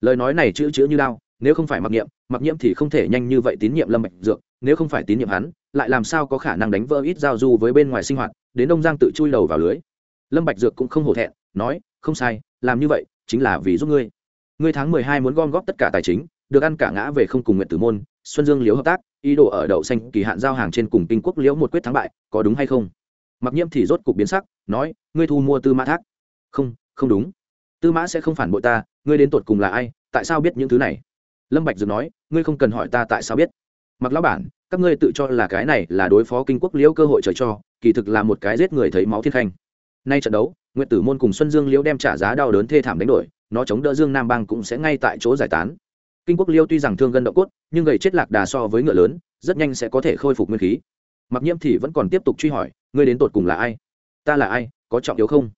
Lời nói này chữ chữ như đao nếu không phải mặc niệm, mặc nhiễm thì không thể nhanh như vậy tín nhiệm lâm bạch dược, nếu không phải tín nhiệm hắn, lại làm sao có khả năng đánh vỡ ít giao du với bên ngoài sinh hoạt, đến đông giang tự chui đầu vào lưới. Lâm bạch dược cũng không hổ thẹn, nói, không sai, làm như vậy chính là vì giúp ngươi. Ngươi tháng mười hai muốn gom góp tất cả tài chính, được ăn cả ngã về không cùng nguyện tử môn, xuân dương liễu hợp tác, ý đồ ở đậu xanh kỳ hạn giao hàng trên cùng kinh quốc liễu một quyết thắng bại, có đúng hay không? Mặc nhiễm thì rốt cục biến sắc, nói, ngươi thu mua tư mã thác. Không không đúng. Tư mã sẽ không phản bội ta, ngươi đến tột cùng là ai, tại sao biết những thứ này? Lâm bạch dược nói, ngươi không cần hỏi ta tại sao biết. Mặc lão bản, các ngươi tự cho là cái này là đối phó kinh quốc liễu cơ hội trời cho, kỳ thực là một cái giết người thấy máu thiên khanh. Nay trận đấu, Nguyệt tử môn cùng xuân dương liễu đem trả giá đau đớn thê thảm đánh đổi, nó chống đỡ dương nam bang cũng sẽ ngay tại chỗ giải tán. Kinh quốc liêu tuy rằng thương gân độ cốt, nhưng gầy chết lạc đà so với ngựa lớn, rất nhanh sẽ có thể khôi phục nguyên khí. Mặc nhiễm thì vẫn còn tiếp tục truy hỏi, ngươi đến tột cùng là ai? Ta là ai? Có trọng yếu không?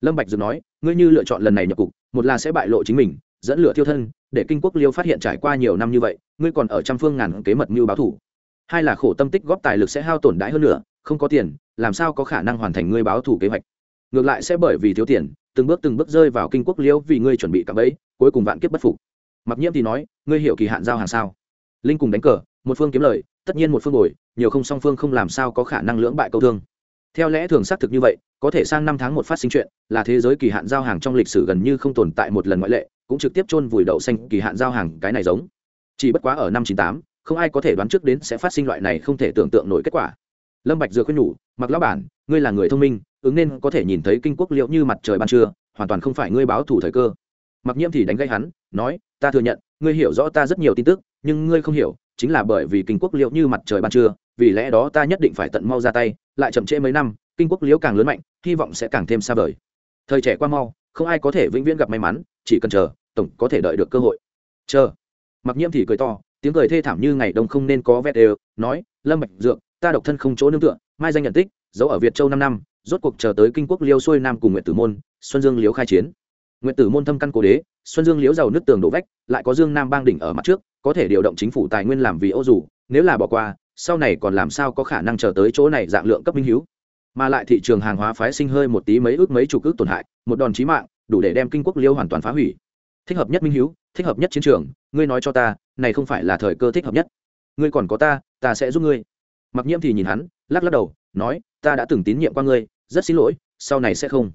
Lâm bạch dược nói, ngươi như lựa chọn lần này nhập cục, một là sẽ bại lộ chính mình dẫn lửa thiêu thân, để kinh quốc liêu phát hiện trải qua nhiều năm như vậy, ngươi còn ở trăm phương ngàn kế mật mưu báo thủ. Hai là khổ tâm tích góp tài lực sẽ hao tổn đãi hơn nữa, không có tiền, làm sao có khả năng hoàn thành ngươi báo thủ kế hoạch? Ngược lại sẽ bởi vì thiếu tiền, từng bước từng bước rơi vào kinh quốc liêu vì ngươi chuẩn bị cạm bẫy, cuối cùng vạn kiếp bất phục. Mặc nhiễm thì nói, ngươi hiểu kỳ hạn giao hàng sao? Linh cùng đánh cờ, một phương kiếm lời, tất nhiên một phương ngồi nhiều không song phương không làm sao có khả năng lưỡng bại câu thương. Theo lẽ thường xác thực như vậy, có thể sang năm tháng một phát sinh chuyện, là thế giới kỳ hạn giao hàng trong lịch sử gần như không tồn tại một lần ngoại lệ cũng trực tiếp chôn vùi đậu xanh kỳ hạn giao hàng cái này giống. Chỉ bất quá ở năm chín tám, không ai có thể đoán trước đến sẽ phát sinh loại này không thể tưởng tượng nổi kết quả. Lâm bạch dừa khuyên nhủ, mặc lão bản, ngươi là người thông minh, ứng nên có thể nhìn thấy kinh quốc liệu như mặt trời ban trưa, hoàn toàn không phải ngươi báo thủ thời cơ. Mặc nhiễm thì đánh gây hắn, nói, ta thừa nhận, ngươi hiểu rõ ta rất nhiều tin tức, nhưng ngươi không hiểu, chính là bởi vì kinh quốc liệu như mặt trời ban trưa, vì lẽ đó ta nhất định phải tận mau ra tay, lại chậm trễ mấy năm, kinh quốc liễu càng lớn mạnh, hy vọng sẽ càng thêm xa vời. Thời trẻ qua mau, không ai có thể vĩnh viễn gặp may mắn, chỉ cần chờ tổng có thể đợi được cơ hội. Chờ. Mặc nhiễm thì cười to tiếng cười thê thảm như ngày đông không nên có vét đều nói lâm mạch, dược ta độc thân không chỗ nương tựa mai danh nhận tích giấu ở việt châu năm năm rốt cuộc chờ tới kinh quốc liêu xuôi nam cùng nguyện tử môn xuân dương liếu khai chiến. Nguyện tử môn thâm căn cố đế xuân dương liếu giàu nước tường đổ vách lại có dương nam bang đỉnh ở mặt trước có thể điều động chính phủ tài nguyên làm vì ô dù nếu là bỏ qua sau này còn làm sao có khả năng chờ tới chỗ này dạng lượng cấp minh hiếu. Mà lại thị trường hàng hóa phái sinh hơi một tí mấy ước mấy chục ước tổn hại một đòn chí mạng đủ để đem kinh quốc liêu hoàn toàn phá hủy thích hợp nhất minh hiếu, thích hợp nhất chiến trường, ngươi nói cho ta, này không phải là thời cơ thích hợp nhất. Ngươi còn có ta ta sẽ giúp ngươi. Mặc nhiễm thì nhìn hắn, lắc lắc đầu, nói, ta đã từng tín nhiệm qua ngươi, rất xin lỗi, sau này sẽ không.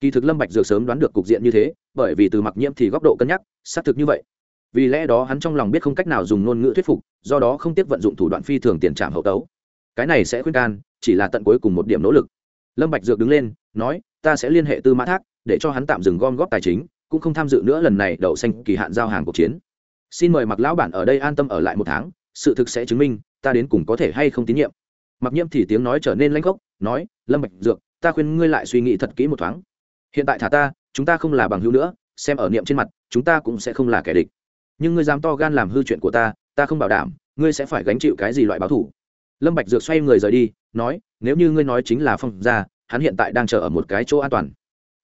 Kỳ thực lâm bạch dược sớm đoán được cục diện như thế, bởi vì từ mặc nhiễm thì góc độ cân nhắc, xác thực như vậy. Vì lẽ đó hắn trong lòng biết không cách nào dùng ngôn ngữ thuyết phục, do đó không tiếc vận dụng thủ đoạn phi thường tiền trạm hậu tấu. Cái này sẽ khuyên can, chỉ là tận cuối cùng một điểm nỗ lực. Lâm bạch dược đứng lên, nói, ta sẽ liên hệ tư mã thác, để cho hắn tạm dừng gom góp tài chính cũng không tham dự nữa lần này đậu xanh kỳ hạn giao hàng cuộc chiến. Xin mời mặc lão bản ở đây an tâm ở lại một tháng, sự thực sẽ chứng minh, ta đến cùng có thể hay không tín nhiệm. Mặc nhiễm thì tiếng nói trở nên lãnh gốc, nói, lâm bạch dược, ta khuyên ngươi lại suy nghĩ thật kỹ một thoáng. Hiện tại thả ta, chúng ta không là bằng hữu nữa, xem ở niệm trên mặt, chúng ta cũng sẽ không là kẻ địch. Nhưng ngươi dám to gan làm hư chuyện của ta ta không bảo đảm, ngươi sẽ phải gánh chịu cái gì loại báo thù. Lâm bạch dược xoay người rời đi, nói, nếu như ngươi nói chính là phong gia, hắn hiện tại đang chờ ở một cái chỗ an toàn.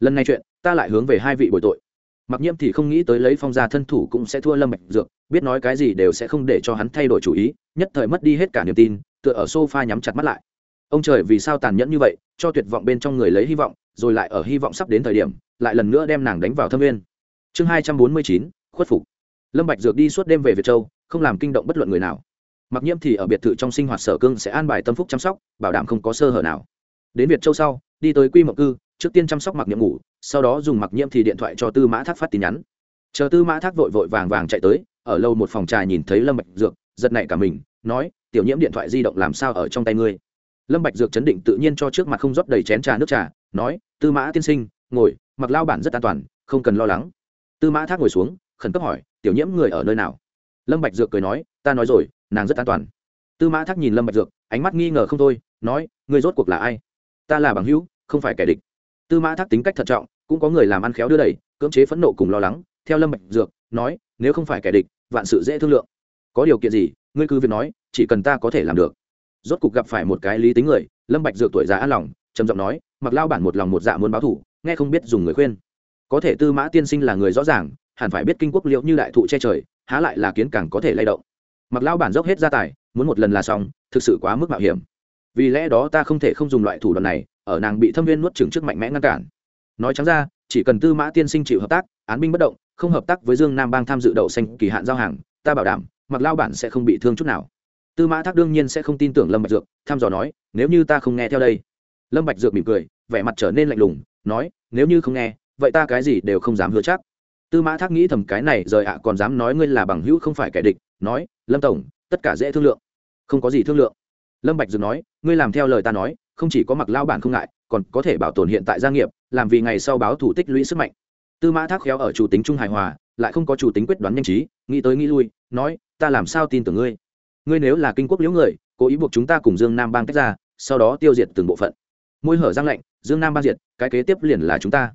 Lần này chuyện, ta lại hướng về hai vị bồi tội mặc nhiễm thì không nghĩ tới lấy phong gia thân thủ cũng sẽ thua lâm bạch dược, biết nói cái gì đều sẽ không để cho hắn thay đổi chủ ý, nhất thời mất đi hết cả niềm tin, tựa ở sofa nhắm chặt mắt lại. Ông trời vì sao tàn nhẫn như vậy, cho tuyệt vọng bên trong người lấy hy vọng, rồi lại ở hy vọng sắp đến thời điểm, lại lần nữa đem nàng đánh vào thâm nguyên chương hai trăm bốn mươi chín, khuất phục. Lâm bạch dược đi suốt đêm về việt châu, không làm kinh động bất luận người nào. Mặc nhiễm thì ở biệt thự trong sinh hoạt sở cương sẽ an bài tâm phúc chăm sóc, bảo đảm không có sơ hở nào. Đến việt châu sau, đi tới quy mộng cư trước tiên chăm sóc mặc nhiễm ngủ, sau đó dùng mặc nhiễm thì điện thoại cho tư mã thác phát tin nhắn. Chờ tư mã thác vội vội vàng vàng chạy tới, ở lâu một phòng trà nhìn thấy lâm bạch dược, giật nảy cả mình, nói, tiểu nhiễm điện thoại di động làm sao ở trong tay ngươi? Lâm bạch dược chấn định tự nhiên cho trước mặt không rót đầy chén trà nước trà, nói, tư mã tiên sinh, ngồi, mặc lao bản rất an toàn, không cần lo lắng. Tư mã thác ngồi xuống, khẩn cấp hỏi, tiểu nhiễm người ở nơi nào? Lâm bạch dược cười nói, ta nói rồi, nàng rất an toàn. Tư mã thác nhìn lâm bạch dược, ánh mắt nghi ngờ không thôi, nói, ngươi rốt cuộc là ai? Ta là bằng hữu, không phải kẻ địch tư mã thác tính cách thận trọng, cũng có người làm ăn khéo đưa đẩy, cưỡng chế phẫn nộ cùng lo lắng, theo lâm bạch dược, nói, nếu không phải kẻ địch, vạn sự dễ thương lượng. Có điều kiện gì, ngươi cứ việc nói, chỉ cần ta có thể làm được. Rốt cục gặp phải một cái lý tính người, lâm bạch dược tuổi già an lòng, trầm giọng nói, mặc lao bản một lòng một dạ muốn báo thủ, nghe không biết dùng người khuyên. Có thể tư mã tiên sinh là người rõ ràng, hẳn phải biết kinh quốc liệu như đại thụ che trời, há lại là kiến càng có thể lay động. Mặc lao bản dốc hết gia tài, muốn một lần là xong, thực sự quá mức mạo hiểm. Vì lẽ đó ta không thể không dùng loại thủ đoạn này ở nàng bị thâm viên nuốt trừng trước mạnh mẽ ngăn cản. Nói trắng ra, chỉ cần tư mã tiên sinh chịu hợp tác, án binh bất động, không hợp tác với dương nam bang tham dự đậu xanh kỳ hạn giao hàng, ta bảo đảm, mặc lao bản sẽ không bị thương chút nào. Tư mã thác đương nhiên sẽ không tin tưởng lâm bạch dược tham dò nói, nếu như ta không nghe theo đây. Lâm bạch dược mỉm cười, vẻ mặt trở nên lạnh lùng, nói, nếu như không nghe, vậy ta cái gì đều không dám hứa chắc. Tư mã thác nghĩ thầm cái này, rời ạ, còn dám nói ngươi là bằng hữu không phải kẻ địch, nói, lâm tổng, tất cả dễ thương lượng. Không có gì thương lượng. Lâm bạch dược nói, ngươi làm theo lời ta nói không chỉ có mặc lao bản không ngại, còn có thể bảo tồn hiện tại gia nghiệp, làm vì ngày sau báo thủ tích lũy sức mạnh. Tư mã thác khéo ở chủ tính trung hài hòa, lại không có chủ tính quyết đoán nhanh trí, nghĩ tới nghĩ lui, nói, ta làm sao tin tưởng ngươi? Ngươi nếu là kinh quốc liễu người, cố ý buộc chúng ta cùng dương nam bang tách ra, sau đó tiêu diệt từng bộ phận. Môi hở răng lạnh, dương nam bang diệt, cái kế tiếp liền là chúng ta.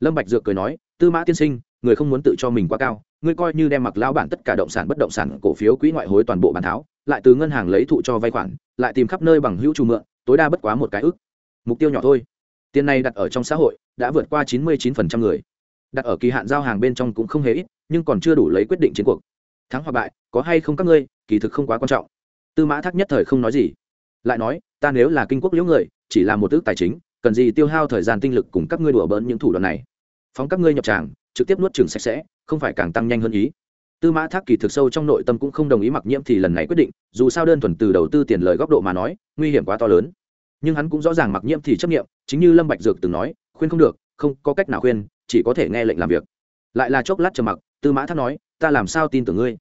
Lâm bạch dược cười nói, tư mã tiên sinh, người không muốn tự cho mình quá cao, ngươi coi như đem mặc lao bản tất cả động sản bất động sản cổ phiếu quỹ ngoại hối toàn bộ bàn tháo, lại từ ngân hàng lấy thụ cho vay khoản, lại tìm khắp nơi bằng hữu chủ mượn tối đa bất quá một cái ức. Mục tiêu nhỏ thôi. Tiền này đặt ở trong xã hội, đã vượt qua chín mươi 99% người. Đặt ở kỳ hạn giao hàng bên trong cũng không hề ít, nhưng còn chưa đủ lấy quyết định chiến cuộc. Thắng hoặc bại, có hay không các ngươi, kỳ thực không quá quan trọng. Tư mã thác nhất thời không nói gì. Lại nói, ta nếu là kinh quốc liễu người, chỉ là một ước tài chính, cần gì tiêu hao thời gian tinh lực cùng các ngươi đùa bỡn những thủ đoạn này? Phóng các ngươi nhập tràng, trực tiếp nuốt trường sạch sẽ, không phải càng tăng nhanh hơn ý tư mã thác kỳ thực sâu trong nội tâm cũng không đồng ý mặc nhiễm thì lần này quyết định, dù sao đơn thuần từ đầu tư tiền lời góc độ mà nói, nguy hiểm quá to lớn. Nhưng hắn cũng rõ ràng mặc nhiễm thì chấp nghiệm chính như lâm bạch dược từng nói, khuyên không được, không có cách nào khuyên, chỉ có thể nghe lệnh làm việc. Lại là chốc lát trầm mặc, tư mã thác nói, ta làm sao tin tưởng ngươi?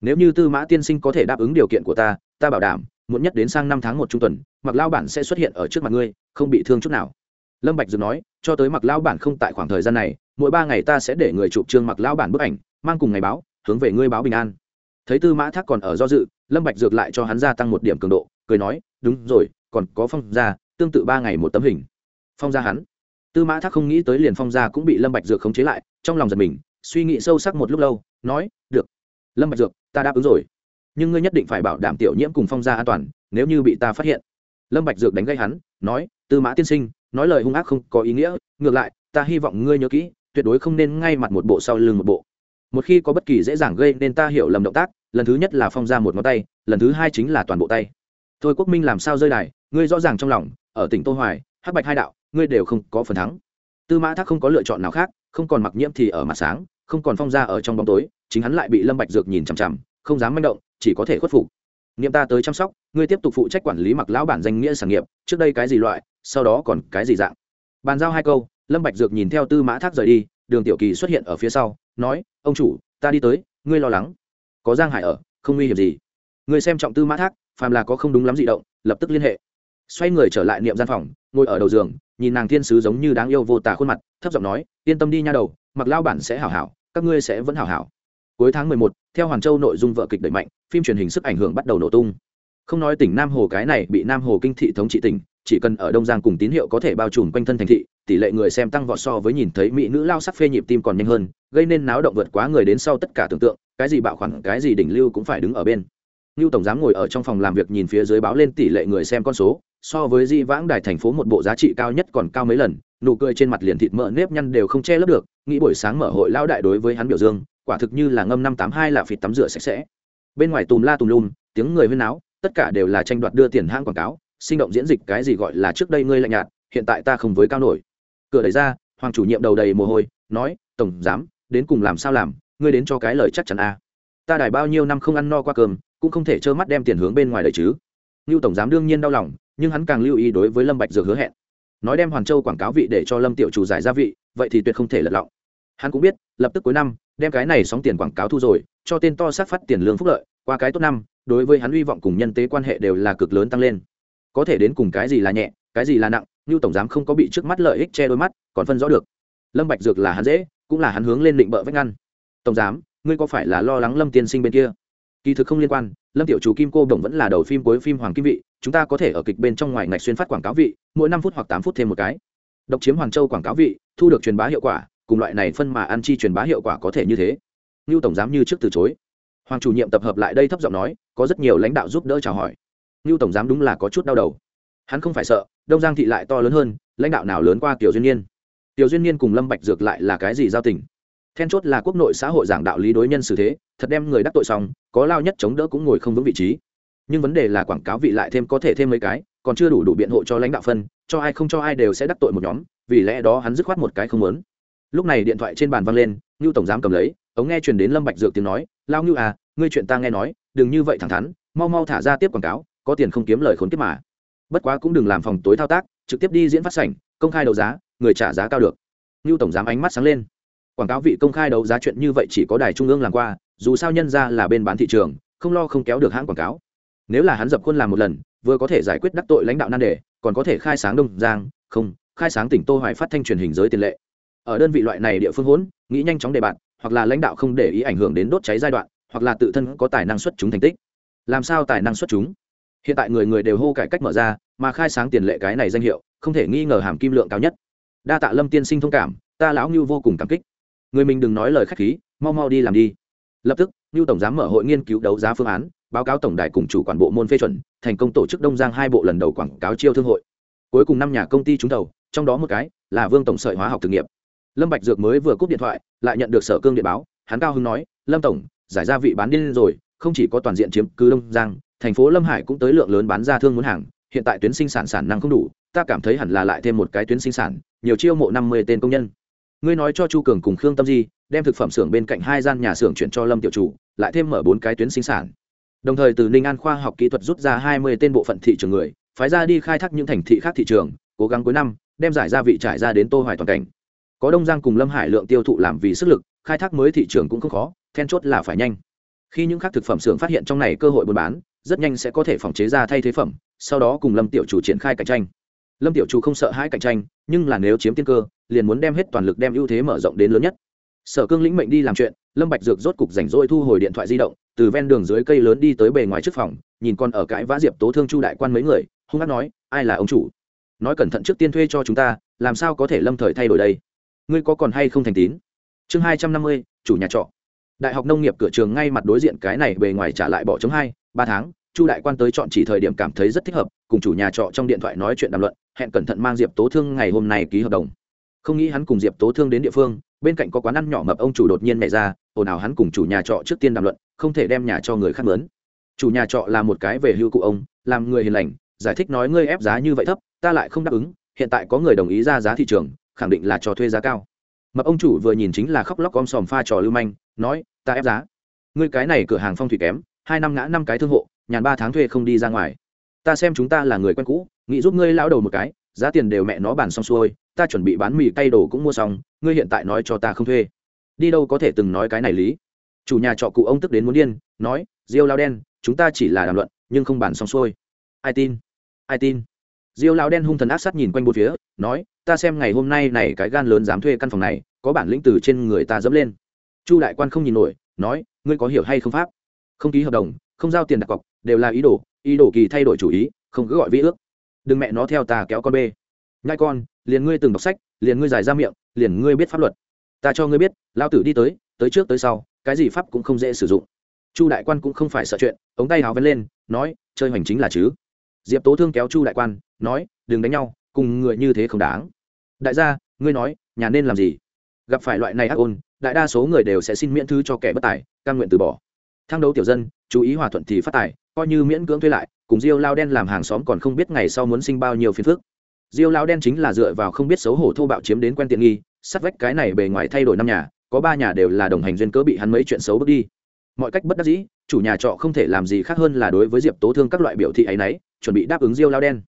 Nếu như tư mã tiên sinh có thể đáp ứng điều kiện của ta ta bảo đảm, muộn nhất đến sang năm tháng một trung tuần, mặc lao bản sẽ xuất hiện ở trước mặt ngươi, không bị thương chút nào. Lâm bạch dược nói, cho tới mặc lao bản không tại khoảng thời gian này, mỗi ba ngày ta sẽ để người chụp trương mặc lao bản bức ảnh, mang cùng ngày báo hướng về ngươi báo bình an. Thấy tư mã thác còn ở do dự, lâm bạch dược lại cho hắn gia tăng một điểm cường độ, cười nói, đúng rồi, còn có phong gia, tương tự ba ngày một tấm hình. Phong gia hắn. Tư mã thác không nghĩ tới liền phong gia cũng bị lâm bạch dược khống chế lại, trong lòng giật mình, suy nghĩ sâu sắc một lúc lâu, nói, được, lâm bạch dược, ta đáp ứng rồi. Nhưng ngươi nhất định phải bảo đảm tiểu nhiễm cùng phong gia an toàn, nếu như bị ta phát hiện. Lâm bạch dược đánh gây hắn, nói, tư mã tiên sinh, nói lời hung ác không có ý nghĩa, ngược lại, ta hy vọng ngươi nhớ kỹ, tuyệt đối không nên ngay mặt một bộ sau lưng một bộ một khi có bất kỳ dễ dàng gây nên ta hiểu lầm động tác, lần thứ nhất là phong ra một ngón tay, lần thứ hai chính là toàn bộ tay. Thôi quốc minh làm sao rơi đài, ngươi rõ ràng trong lòng, ở tỉnh tô hoài, hắc bạch hai đạo, ngươi đều không có phần thắng. Tư mã thác không có lựa chọn nào khác, không còn mặc nhiễm thì ở mặt sáng, không còn phong ra ở trong bóng tối, chính hắn lại bị lâm bạch dược nhìn chằm chằm, không dám manh động, chỉ có thể khuất phục. Niệm ta tới chăm sóc, ngươi tiếp tục phụ trách quản lý mặc lão bản danh nghĩa sản nghiệp, trước đây cái gì loại, sau đó còn cái gì dạng. Bàn giao hai câu, lâm bạch dược nhìn theo tư mã thác rời đi, đường tiểu kỳ xuất hiện ở phía sau nói ông chủ ta đi tới ngươi lo lắng. Có giang hải ở không nguy hiểm gì. Ngươi xem trọng tư mã thác phàm là có không đúng lắm dị động lập tức liên hệ. Xoay người trở lại niệm gian phòng ngồi ở đầu giường nhìn nàng thiên sứ giống như đáng yêu vô tà khuôn mặt thấp giọng nói yên tâm đi nha đầu mặc lao bản sẽ hảo hảo các ngươi sẽ vẫn hảo hảo. Cuối tháng mười một, theo hoàn châu nội dung vợ kịch đẩy mạnh phim truyền hình sức ảnh hưởng bắt đầu nổ tung. Không nói tỉnh nam hồ cái này bị nam hồ kinh thị thống trị tỉnh chỉ cần ở đông giang cùng tín hiệu có thể bao trùm quanh thân thành thị tỷ lệ người xem tăng vọt so với nhìn thấy mỹ nữ lao sắc phê nhịp tim còn nhanh hơn gây nên náo động vượt quá người đến sau tất cả tưởng tượng cái gì bạo khoản cái gì đỉnh lưu cũng phải đứng ở bên Lưu tổng giám ngồi ở trong phòng làm việc nhìn phía dưới báo lên tỷ lệ người xem con số, so với Di Vãng Đài thành phố một bộ giá trị cao nhất còn cao mấy lần, nụ cười trên mặt liền thịt mỡ nếp nhăn đều không che lấp được, nghĩ buổi sáng mở hội lao đại đối với hắn biểu dương, quả thực như là ngâm năm tám hai là phịt tắm rửa sạch sẽ. Bên ngoài tùm la tùm lum, tiếng người huyên náo, tất cả đều là tranh đoạt đưa tiền hãng quảng cáo, sinh động diễn dịch cái gì gọi là trước đây ngươi lạnh nhạt, hiện tại ta không với cao nổi. Cửa đẩy ra, hoàng chủ nhiệm đầu đầy mồ hôi, nói, "Tổng giám, đến cùng làm sao làm, ngươi đến cho cái lời chắc chắn a." À. Ta đài bao nhiêu năm không ăn no qua cơm, cũng không thể trơ mắt đem tiền hướng bên ngoài đời chứ ngưu tổng giám đương nhiên đau lòng nhưng hắn càng lưu ý đối với lâm bạch dược hứa hẹn nói đem hoàn châu quảng cáo vị để cho lâm tiểu chủ giải gia vị vậy thì tuyệt không thể lật lọng hắn cũng biết lập tức cuối năm đem cái này sóng tiền quảng cáo thu rồi cho tên to sát phát tiền lương phúc lợi qua cái tốt năm đối với hắn hy vọng cùng nhân tế quan hệ đều là cực lớn tăng lên có thể đến cùng cái gì là nhẹ, cái gì là nặng như tổng giám không có bị trước mắt lợi ích che đôi mắt, còn phân rõ được. Lâm bạch dược là hắn dễ, cũng là hắn hướng lên định bợ vách ngăn. Tổng giám, ngươi có phải là lo lắng lâm tiên sinh bên kia? Kỳ thực không liên quan, lâm tiểu chủ kim cô đồng vẫn là đầu phim cuối phim hoàng kim vị, chúng ta có thể ở kịch bên trong ngoài ngạch xuyên phát quảng cáo vị, mỗi năm phút hoặc tám phút thêm một cái. Độc chiếm hoàng châu quảng cáo vị, thu được truyền bá hiệu quả, cùng loại này phân mà ăn chi truyền bá hiệu quả có thể như thế. Lưu tổng giám như trước từ chối. Hoàng chủ nhiệm tập hợp lại đây thấp giọng nói, có rất nhiều lãnh đạo giúp đỡ chào hỏi ngưu tổng giám đúng là có chút đau đầu. Hắn không phải sợ, đông giang thị lại to lớn hơn, lãnh đạo nào lớn qua tiểu duyên niên. Tiểu duyên niên cùng lâm bạch dược lại là cái gì giao tình? Then chốt là quốc nội xã hội giảng đạo lý đối nhân xử thế, thật đem người đắc tội xong, có lao nhất chống đỡ cũng ngồi không vững vị trí. Nhưng vấn đề là quảng cáo vị lại thêm có thể thêm mấy cái, còn chưa đủ đủ biện hộ cho lãnh đạo phân, cho ai không cho ai đều sẽ đắc tội một nhóm, vì lẽ đó hắn dứt khoát một cái không muốn. Lúc này điện thoại trên bàn văng lên, ngưu tổng giám cầm lấy, ống nghe truyền đến lâm bạch dược tiếng nói, lao ngưu à ngươi chuyện ta nghe nói, đừng như vậy thẳng thắn, mau mau thả ra tiếp quảng cáo có tiền không kiếm lời khốn kiếp mà. Bất quá cũng đừng làm phòng tối thao tác, trực tiếp đi diễn phát sảnh, công khai đấu giá, người trả giá cao được. Ngưu tổng giám ánh mắt sáng lên. Quảng cáo vị công khai đấu giá chuyện như vậy chỉ có đài trung ương làm qua, dù sao nhân ra là bên bán thị trường, không lo không kéo được hãng quảng cáo. Nếu là hắn dập khuôn làm một lần, vừa có thể giải quyết đắc tội lãnh đạo nan đề, còn có thể khai sáng đông giang, không, khai sáng tỉnh tô hoài phát thanh truyền hình giới tiền lệ. Ở đơn vị loại này địa phương hỗn, nghĩ nhanh chóng đề bạt, hoặc là lãnh đạo không để ý ảnh hưởng đến đốt cháy giai đoạn, hoặc là tự thân có tài năng xuất chúng thành tích. Làm sao tài năng xuất chúng? Hiện tại người người đều hô cải cách mở ra, mà khai sáng tiền lệ cái này danh hiệu, không thể nghi ngờ hàm kim lượng cao nhất. Đa tạ lâm tiên sinh thông cảm, ta lão ngưu vô cùng cảm kích. Người mình đừng nói lời khách khí, mau mau đi làm đi. Lập tức ngưu tổng giám mở hội nghiên cứu đấu giá phương án, báo cáo tổng đài cùng chủ quản bộ môn phê chuẩn, thành công tổ chức đông giang hai bộ lần đầu quảng cáo chiêu thương hội. Cuối cùng năm nhà công ty trúng thầu, trong đó một cái là vương tổng sợi hóa học thực nghiệp lâm bạch dược mới vừa cúp điện thoại, lại nhận được sở cương điện báo, hắn cao hứng nói, lâm tổng, giải ra vị bán điên rồi, không chỉ có toàn diện chiếm cứ đông giang thành phố lâm hải cũng tới lượng lớn bán ra thương muốn hàng, hiện tại tuyến sinh sản sản năng không đủ, ta cảm thấy hẳn là lại thêm một cái tuyến sinh sản, nhiều chiêu mộ năm mươi tên công nhân. Ngươi nói cho chu cường cùng khương tâm di, đem thực phẩm xưởng bên cạnh hai gian nhà xưởng chuyển cho lâm tiểu chủ, lại thêm mở bốn cái tuyến sinh sản. Đồng thời từ ninh an khoa học kỹ thuật rút ra hai mươi tên bộ phận thị trường người, phái ra đi khai thác những thành thị khác thị trường, cố gắng cuối năm, đem giải gia vị trải ra đến tô hoài toàn cảnh. Có đông giang cùng lâm hải lượng tiêu thụ làm vì sức lực, khai thác mới thị trường cũng không khó, then chốt là phải nhanh. Khi những khác thực phẩm xưởng phát hiện trong này cơ hội buôn bán rất nhanh sẽ có thể phòng chế ra thay thế phẩm, sau đó cùng lâm tiểu chủ triển khai cạnh tranh. Lâm tiểu chủ không sợ hãi cạnh tranh, nhưng là nếu chiếm tiên cơ, liền muốn đem hết toàn lực đem ưu thế mở rộng đến lớn nhất. Sở cương lĩnh mệnh đi làm chuyện, lâm bạch dược rốt cục rảnh rỗi thu hồi điện thoại di động, từ ven đường dưới cây lớn đi tới bề ngoài trước phòng, nhìn con ở cãi vã diệp tố thương chu đại quan mấy người, hung hăng nói, ai là ông chủ? Nói cẩn thận trước tiên thuê cho chúng ta, làm sao có thể lâm thời thay đổi đây? Ngươi có còn hay không thành tín? Chương hai trăm năm mươi, chủ nhà trọ. Đại học nông nghiệp cửa trường ngay mặt đối diện cái này bề ngoài trả lại bỏ chống hai, ba tháng chu đại quan tới chọn chỉ thời điểm cảm thấy rất thích hợp, cùng chủ nhà trọ trong điện thoại nói chuyện đàm luận, hẹn cẩn thận mang diệp tố thương ngày hôm nay ký hợp đồng. Không nghĩ hắn cùng diệp tố thương đến địa phương, bên cạnh có quán ăn nhỏ mập ông chủ đột nhiên mẹ ra, ồn ào hắn cùng chủ nhà trọ trước tiên đàm luận, không thể đem nhà cho người khác lớn. chủ nhà trọ là một cái về hưu cụ ông, làm người hiền lành, giải thích nói ngươi ép giá như vậy thấp, ta lại không đáp ứng, hiện tại có người đồng ý ra giá thị trường, khẳng định là cho thuê giá cao. Mập ông chủ vừa nhìn chính là khóc lóc om sòm pha trò lưu manh, nói, ta ép giá. Ngươi cái này cửa hàng phong thủy kém, hai năm ngã năm cái thương hộ nhàn ba tháng thuê không đi ra ngoài. Ta xem chúng ta là người quen cũ, nghĩ giúp ngươi lão đầu một cái, giá tiền đều mẹ nó bàn xong xuôi, ta chuẩn bị bán mì tay đồ cũng mua xong, ngươi hiện tại nói cho ta không thuê. Đi đâu có thể từng nói cái này lý? Chủ nhà trọ cụ ông tức đến muốn điên, nói, diêu lao đen, chúng ta chỉ là đàm luận, nhưng không bàn xong xuôi. Ai tin? Ai tin? Diêu lao đen hung thần ác sát nhìn quanh bốn phía, nói, ta xem ngày hôm nay này cái gan lớn dám thuê căn phòng này, có bản lĩnh từ trên người ta dẫm lên. Chu đại quan không nhìn nổi, nói, ngươi có hiểu hay không pháp? Không ký hợp đồng, không giao tiền đặt cọc đều là ý đồ ý đồ kỳ thay đổi chủ ý, không cứ gọi vĩ ước. Đừng mẹ nó theo ta kéo con bê. Nhai con, liền ngươi từng đọc sách, liền ngươi giải ra miệng, liền ngươi biết pháp luật. Ta cho ngươi biết lao tử đi tới tới trước tới sau, cái gì pháp cũng không dễ sử dụng. Chu đại quan cũng không phải sợ chuyện, ống tay hào vén lên, nói, chơi hoành chính là chứ. Diệp tố thương kéo chu đại quan, nói, đừng đánh nhau, cùng người như thế không đáng. Đại gia, ngươi nói, nhà nên làm gì? Gặp phải loại này ác ôn, đại đa số người đều sẽ xin miễn thư cho kẻ bất tài căn nguyện từ bỏ. Thang đấu tiểu dân, chú ý hòa thuận thì phát tài coi như miễn cưỡng thuê lại, cùng diêu lao đen làm hàng xóm còn không biết ngày sau muốn sinh bao nhiêu phiền phức. Diêu lao đen chính là dựa vào không biết xấu hổ thô bạo chiếm đến quen tiện nghi, sắt vách cái này bề ngoài thay đổi năm nhà, có ba nhà đều là đồng hành duyên cớ bị hắn mấy chuyện xấu bước đi. Mọi cách bất đắc dĩ, chủ nhà trọ không thể làm gì khác hơn là đối với diệp tố thương các loại biểu thị ấy nấy, chuẩn bị đáp ứng diêu lao đen.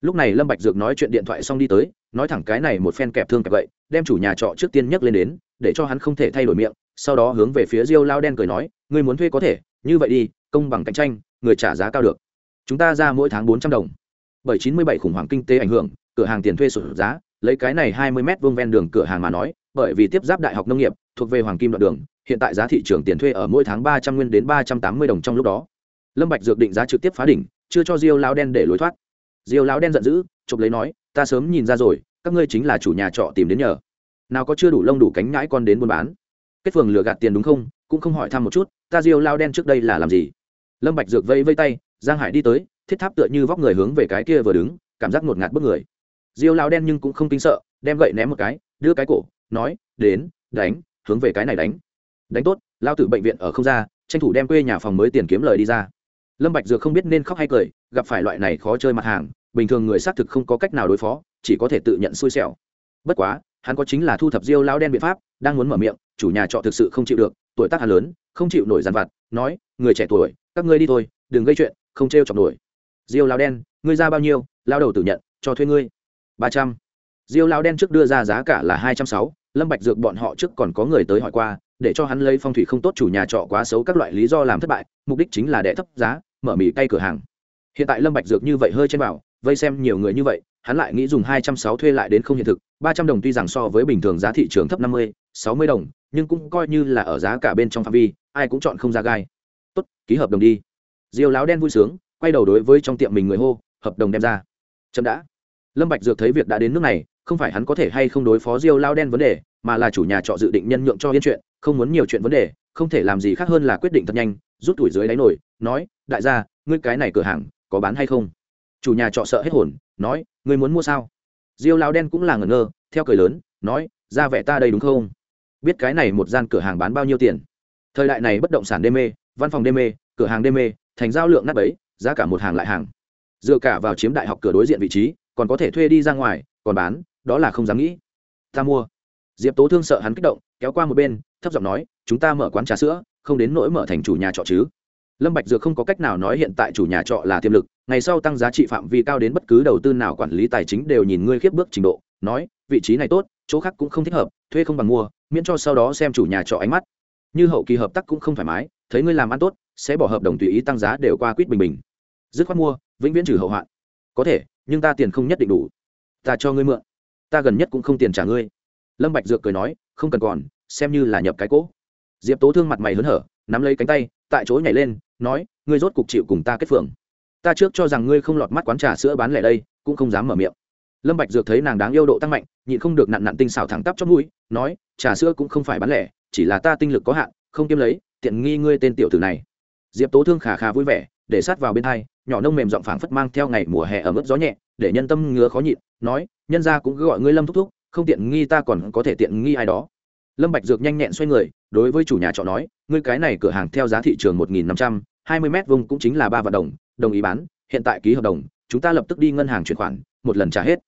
Lúc này lâm bạch dược nói chuyện điện thoại xong đi tới, nói thẳng cái này một phen kẹp thương kẹp vậy đem chủ nhà trọ trước tiên nhắc lên đến, để cho hắn không thể thay đổi miệng, sau đó hướng về phía diêu lao đen cười nói, ngươi muốn thuê có thể, như vậy đi, công bằng cạnh tranh người trả giá cao được. Chúng ta ra mỗi tháng bốn trăm đồng. Bởi chín mươi bảy khủng hoảng kinh tế ảnh hưởng, cửa hàng tiền thuê sụt giá, lấy cái này hai mươi m vuông ven đường cửa hàng mà nói, bởi vì tiếp giáp đại học nông nghiệp, thuộc về hoàng kim đoạn đường, hiện tại giá thị trường tiền thuê ở mỗi tháng ba trăm nguyên đến ba trăm tám mươi đồng trong lúc đó. Lâm bạch dược định giá trực tiếp phá đỉnh, chưa cho diêu lão đen để lối thoát. Diêu lão đen giận dữ, chụp lấy nói, ta sớm nhìn ra rồi, các ngươi chính là chủ nhà trọ tìm đến nhờ. Nào có chưa đủ lông đủ cánh nhãi con đến buôn bán. Kết phường lừa gạt tiền đúng không? Cũng không hỏi thăm một chút, ta diêu lao đen trước đây là làm gì? Lâm bạch dược vây vây tay, giang hải đi tới, thiết tháp tựa như vóc người hướng về cái kia vừa đứng, cảm giác ngột ngạt bức người. Diêu lao đen nhưng cũng không kinh sợ, đem gậy ném một cái, đưa cái cổ, nói, đến, đánh, hướng về cái này đánh. Đánh tốt, lao tử bệnh viện ở không ra, tranh thủ đem quê nhà phòng mới tiền kiếm lời đi ra. Lâm bạch dược không biết nên khóc hay cười, gặp phải loại này khó chơi mặt hàng, bình thường người xác thực không có cách nào đối phó, chỉ có thể tự nhận xui xẻo. Bất quá, hắn có chính là thu thập diêu lao đen biện pháp, đang muốn mở miệng, chủ nhà trọ thực sự không chịu được, tuổi tác hắn lớn, không chịu nổi giàn vặt, nói, người trẻ tuổi các ngươi đi thôi, đừng gây chuyện, không trêu chọc nổi. Diêu lao đen, ngươi ra bao nhiêu lao đầu tự nhận, cho thuê ngươi. Ba trăm. Diêu lao đen trước đưa ra giá cả là hai trăm sáu, lâm bạch dược bọn họ trước còn có người tới hỏi qua, để cho hắn lấy phong thủy không tốt chủ nhà trọ quá xấu các loại lý do làm thất bại, mục đích chính là để thấp giá, mở mì cay cửa hàng. Hiện tại lâm bạch dược như vậy hơi trên bảo, vây xem nhiều người như vậy, hắn lại nghĩ dùng hai trăm sáu thuê lại đến không hiện thực, ba trăm đồng tuy rằng so với bình thường giá thị trường thấp năm mươi, sáu mươi đồng, nhưng cũng coi như là ở giá cả bên trong phạm vi, ai cũng chọn không ra gai tốt, ký hợp đồng đi. Diêu láo đen vui sướng, quay đầu đối với trong tiệm mình người hô, hợp đồng đem ra. Chậm đã. Lâm bạch dược thấy việc đã đến nước này, không phải hắn có thể hay không đối phó diêu lao đen vấn đề, mà là chủ nhà trọ dự định nhân nhượng cho yên chuyện, không muốn nhiều chuyện vấn đề, không thể làm gì khác hơn là quyết định thật nhanh, rút tuổi dưới đáy nổi, nói, đại gia, ngươi cái này cửa hàng, có bán hay không? Chủ nhà trọ sợ hết hồn, nói, ngươi muốn mua sao? Diêu lao đen cũng là ngẩn ngơ, theo cười lớn, nói, ra vẻ ta đây đúng không? Biết cái này một gian cửa hàng bán bao nhiêu tiền? Thời đại này bất động sản đê mê văn phòng đê mê, cửa hàng đê mê, thành giao lượng nắp ấy giá cả một hàng lại hàng. Dựa cả vào chiếm đại học cửa đối diện vị trí, còn có thể thuê đi ra ngoài, còn bán, đó là không dám nghĩ. Ta mua. Diệp tố thương sợ hắn kích động, kéo qua một bên, thấp giọng nói, chúng ta mở quán trà sữa, không đến nỗi mở thành chủ nhà trọ chứ? Lâm bạch dược không có cách nào nói hiện tại chủ nhà trọ là tiềm lực, ngày sau tăng giá trị phạm vi cao đến bất cứ đầu tư nào quản lý tài chính đều nhìn ngươi khiếp bước trình độ, nói, vị trí này tốt, chỗ khác cũng không thích hợp, thuê không bằng mua, miễn cho sau đó xem chủ nhà trọ ánh mắt như hậu kỳ hợp tác cũng không thoải mái, thấy ngươi làm ăn tốt, sẽ bỏ hợp đồng tùy ý tăng giá đều qua quýt bình bình. Dứt khoát mua, vĩnh viễn trừ hậu hoạn. Có thể, nhưng ta tiền không nhất định đủ. Ta cho ngươi mượn. Ta gần nhất cũng không tiền trả ngươi. Lâm bạch dược cười nói, không cần còn, xem như là nhập cái cỗ. Diệp tố thương mặt mày hớn hở, nắm lấy cánh tay, tại chỗ nhảy lên, nói, ngươi rốt cục chịu cùng ta kết phường ta trước cho rằng ngươi không lọt mắt quán trà sữa bán lẻ đây, cũng không dám mở miệng lâm bạch dược thấy nàng đáng yêu độ tăng mạnh, nhịn không được nặn nặn tinh xảo thẳng tắp chót mũi, nói, trà sữa cũng không phải bán lẻ, chỉ là ta tinh lực có hạn, không kiếm lấy, tiện nghi ngươi tên tiểu tử này. Diệp tố thương khà khà vui vẻ, để sát vào bên hai, nhỏ nông mềm giọng phảng phất mang theo ngày mùa hè ở mức gió nhẹ, để nhân tâm ngứa khó nhịn, nói, nhân gia cũng cứ gọi ngươi lâm thúc thúc, không tiện nghi ta còn có thể tiện nghi ai đó. Lâm bạch dược nhanh nhẹn xoay người, đối với chủ nhà trọ nói, ngươi cái này cửa hàng theo giá thị trường một nghìn năm trăm, hai mươi mét vuông cũng chính là ba vạn đồng đồng ý bán, hiện tại ký hợp đồng, chúng ta lập tức đi ngân hàng chuyển khoản, một lần trả hết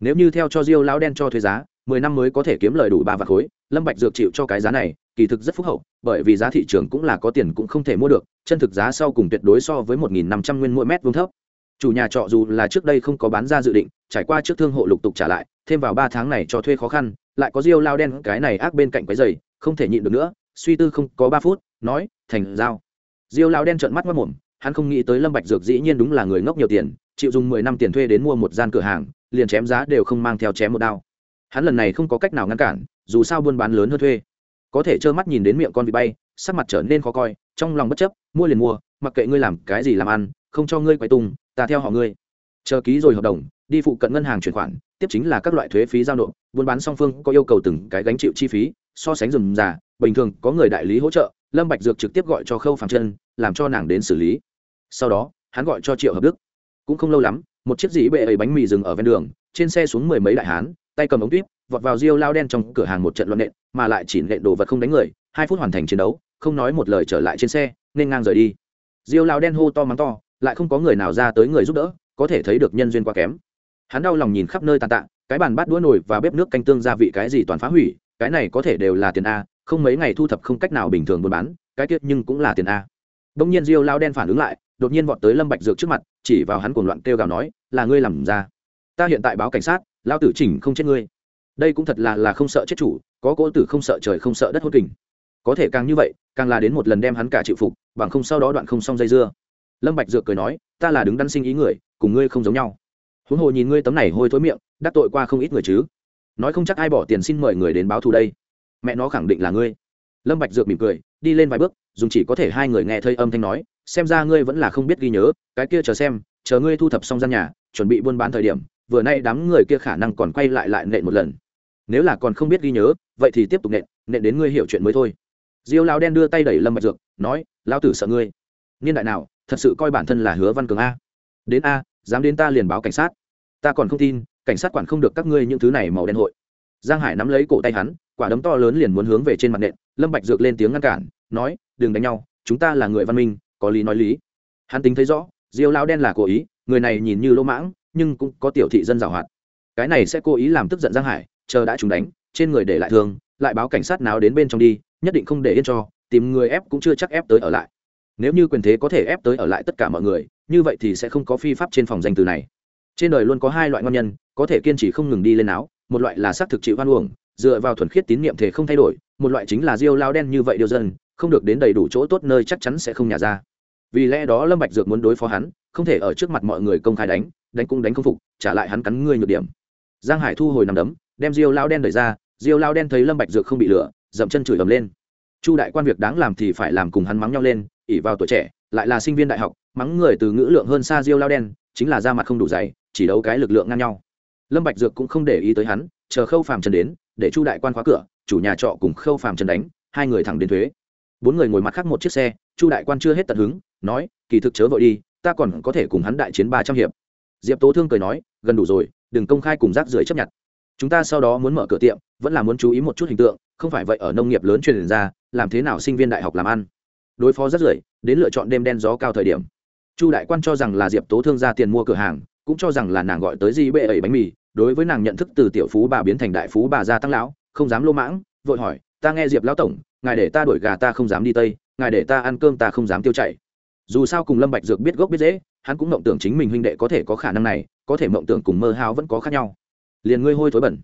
nếu như theo cho diêu lão đen cho thuê giá, mười năm mới có thể kiếm lời đủ ba vạn khối, lâm bạch dược chịu cho cái giá này, kỳ thực rất phúc hậu, bởi vì giá thị trường cũng là có tiền cũng không thể mua được, chân thực giá sau cùng tuyệt đối so với một nghìn năm trăm nguyên mỗi mét vuông thấp. Chủ nhà trọ dù là trước đây không có bán ra dự định, trải qua trước thương hộ lục tục trả lại, thêm vào ba tháng này cho thuê khó khăn, lại có diêu lao đen cái này ác bên cạnh cái giày không thể nhịn được nữa, suy tư không có ba phút, nói, thành giao. Diêu lao đen trợn mắt mất mồm, hắn không nghĩ tới lâm bạch dược dĩ nhiên đúng là người ngốc nhiều tiền, chịu dùng mười năm tiền thuê đến mua một gian cửa hàng liền chém giá đều không mang theo chém một đao. Hắn lần này không có cách nào ngăn cản, dù sao buôn bán lớn hơn thuê. Có thể trơ mắt nhìn đến miệng con bị bay, sắc mặt trở nên khó coi, trong lòng bất chấp, mua liền mua, mặc kệ ngươi làm cái gì làm ăn, không cho ngươi quay tung, ta theo họ ngươi. Chờ ký rồi hợp đồng, đi phụ cận ngân hàng chuyển khoản, tiếp chính là các loại thuế phí giao nộp, buôn bán song phương có yêu cầu từng cái gánh chịu chi phí, so sánh rừng già, bình thường có người đại lý hỗ trợ, lâm bạch dược trực tiếp gọi cho khâu phàm chân làm cho nàng đến xử lý. Sau đó, hắn gọi cho triệu hợp đức. Cũng không lâu lắm một chiếc dĩ bệ ấy bánh mì dừng ở ven đường, trên xe xuống mười mấy đại hán, tay cầm ống tuyếp, vọt vào riêu lao đen trong cửa hàng một trận luận nện, mà lại chỉ nện đồ vật không đánh người, hai phút hoàn thành chiến đấu, không nói một lời trở lại trên xe, nên ngang rời đi. Riêu lao đen hô to mắng to, lại không có người nào ra tới người giúp đỡ, có thể thấy được nhân duyên quá kém. Hắn đau lòng nhìn khắp nơi tàn tạ, cái bàn bát đũa nồi và bếp nước canh tương gia vị cái gì toàn phá hủy, cái này có thể đều là tiền a, không mấy ngày thu thập không cách nào bình thường buôn bán, cái tiết nhưng cũng là tiền a. Bỗng nhiên riêu lao đen phản ứng lại đột nhiên vọt tới lâm bạch dược trước mặt, chỉ vào hắn cuồng loạn kêu gào nói, là ngươi làm ra. Ta hiện tại báo cảnh sát, Lão tử chỉnh không chết ngươi. Đây cũng thật là là không sợ chết chủ, có cỗ tử không sợ trời không sợ đất hốt kình. Có thể càng như vậy, càng là đến một lần đem hắn cả chịu phục, bằng không sau đó đoạn không xong dây dưa. Lâm bạch dược cười nói, ta là đứng đắn sinh ý người, cùng ngươi không giống nhau. Huống hồ nhìn ngươi tấm này hôi thối miệng, đắc tội qua không ít người chứ. Nói không chắc ai bỏ tiền xin mời người đến báo thù đây. Mẹ nó khẳng định là ngươi. Lâm bạch dược mỉm cười, đi lên vài bước, dùng chỉ có thể hai người nghe thấy âm thanh nói xem ra ngươi vẫn là không biết ghi nhớ, cái kia chờ xem, chờ ngươi thu thập xong gian nhà, chuẩn bị buôn bán thời điểm, vừa nay đám người kia khả năng còn quay lại lại nện một lần. Nếu là còn không biết ghi nhớ, vậy thì tiếp tục nện nện đến ngươi hiểu chuyện mới thôi. Diêu lao đen đưa tay đẩy lâm bạch dược, nói lao tử sợ ngươi. Niên đại nào, thật sự coi bản thân là hứa văn cường a. Đến a, dám đến ta liền báo cảnh sát. Ta còn không tin, cảnh sát quản không được các ngươi những thứ này màu đen hội. Giang hải nắm lấy cổ tay hắn, quả đấm to lớn liền muốn hướng về trên mặt nện. Lâm bạch dược lên tiếng ngăn cản, nói, đừng đánh nhau, chúng ta là người văn minh có lý nói lý. Hắn tính thấy rõ, diêu lao đen là cố ý, người này nhìn như lỗ mãng, nhưng cũng có tiểu thị dân giảo hoạt cái này sẽ cố ý làm tức giận giang hải, chờ đã chúng đánh, trên người để lại thương, lại báo cảnh sát nào đến bên trong đi, nhất định không để yên cho, tìm người ép cũng chưa chắc ép tới ở lại. Nếu như quyền thế có thể ép tới ở lại tất cả mọi người, như vậy thì sẽ không có phi pháp trên phòng danh từ này. Trên đời luôn có hai loại ngon nhân, có thể kiên trì không ngừng đi lên áo, một loại là xác thực chịu hoan uổng, dựa vào thuần khiết tín nhiệm thể không thay đổi, một loại chính là diêu lao đen như vậy điều dân, không được đến đầy đủ chỗ tốt nơi chắc chắn sẽ không nhả ra vì lẽ đó lâm bạch dược muốn đối phó hắn, không thể ở trước mặt mọi người công khai đánh đánh cũng đánh không phục, trả lại hắn cắn ngươi nhược điểm. Giang hải thu hồi nằm đấm, đem diêu lao đen đẩy ra, diêu lao đen thấy lâm bạch dược không bị lửa, dậm chân chửi ầm lên. Chu đại quan việc đáng làm thì phải làm cùng hắn mắng nhau lên ỉ vào tuổi trẻ, lại là sinh viên đại học, mắng người từ ngữ lượng hơn xa diêu lao đen, chính là da mặt không đủ dày, chỉ đấu cái lực lượng ngang nhau. Lâm bạch dược cũng không để ý tới hắn, chờ khâu phàm trần đến, để chu đại quan khóa cửa, chủ nhà trọ cùng khâu phàm trần đánh, hai người thẳng đến thuế. Bốn người ngồi mặt khác một chiếc xe, chu đại quan chưa hết tận hứng nói, kỳ thực chớ vội đi, ta còn có thể cùng hắn đại chiến ba trăm hiệp. Diệp tố thương cười nói, gần đủ rồi, đừng công khai cùng rác rưởi chấp nhận. Chúng ta sau đó muốn mở cửa tiệm, vẫn là muốn chú ý một chút hình tượng, không phải vậy ở nông nghiệp lớn truyền ra, làm thế nào sinh viên đại học làm ăn. Đối phó rất rưởi, đến lựa chọn đêm đen gió cao thời điểm. Chu đại quan cho rằng là diệp tố thương ra tiền mua cửa hàng, cũng cho rằng là nàng gọi tới di bệ ẩy bánh mì, đối với nàng nhận thức từ tiểu phú bà biến thành đại phú bà gia tăng lão, không dám lô mãng, vội hỏi, ta nghe diệp lão tổng, ngài để ta đuổi gà ta không dám đi tây, ngài để ta ăn cơm ta không dám tiêu chảy dù sao cùng lâm bạch dược biết gốc biết dễ hắn cũng mộng tưởng chính mình huynh đệ có thể có khả năng này, có thể mộng tưởng cùng mơ hao vẫn có khác nhau. Liền ngươi hôi thối bẩn.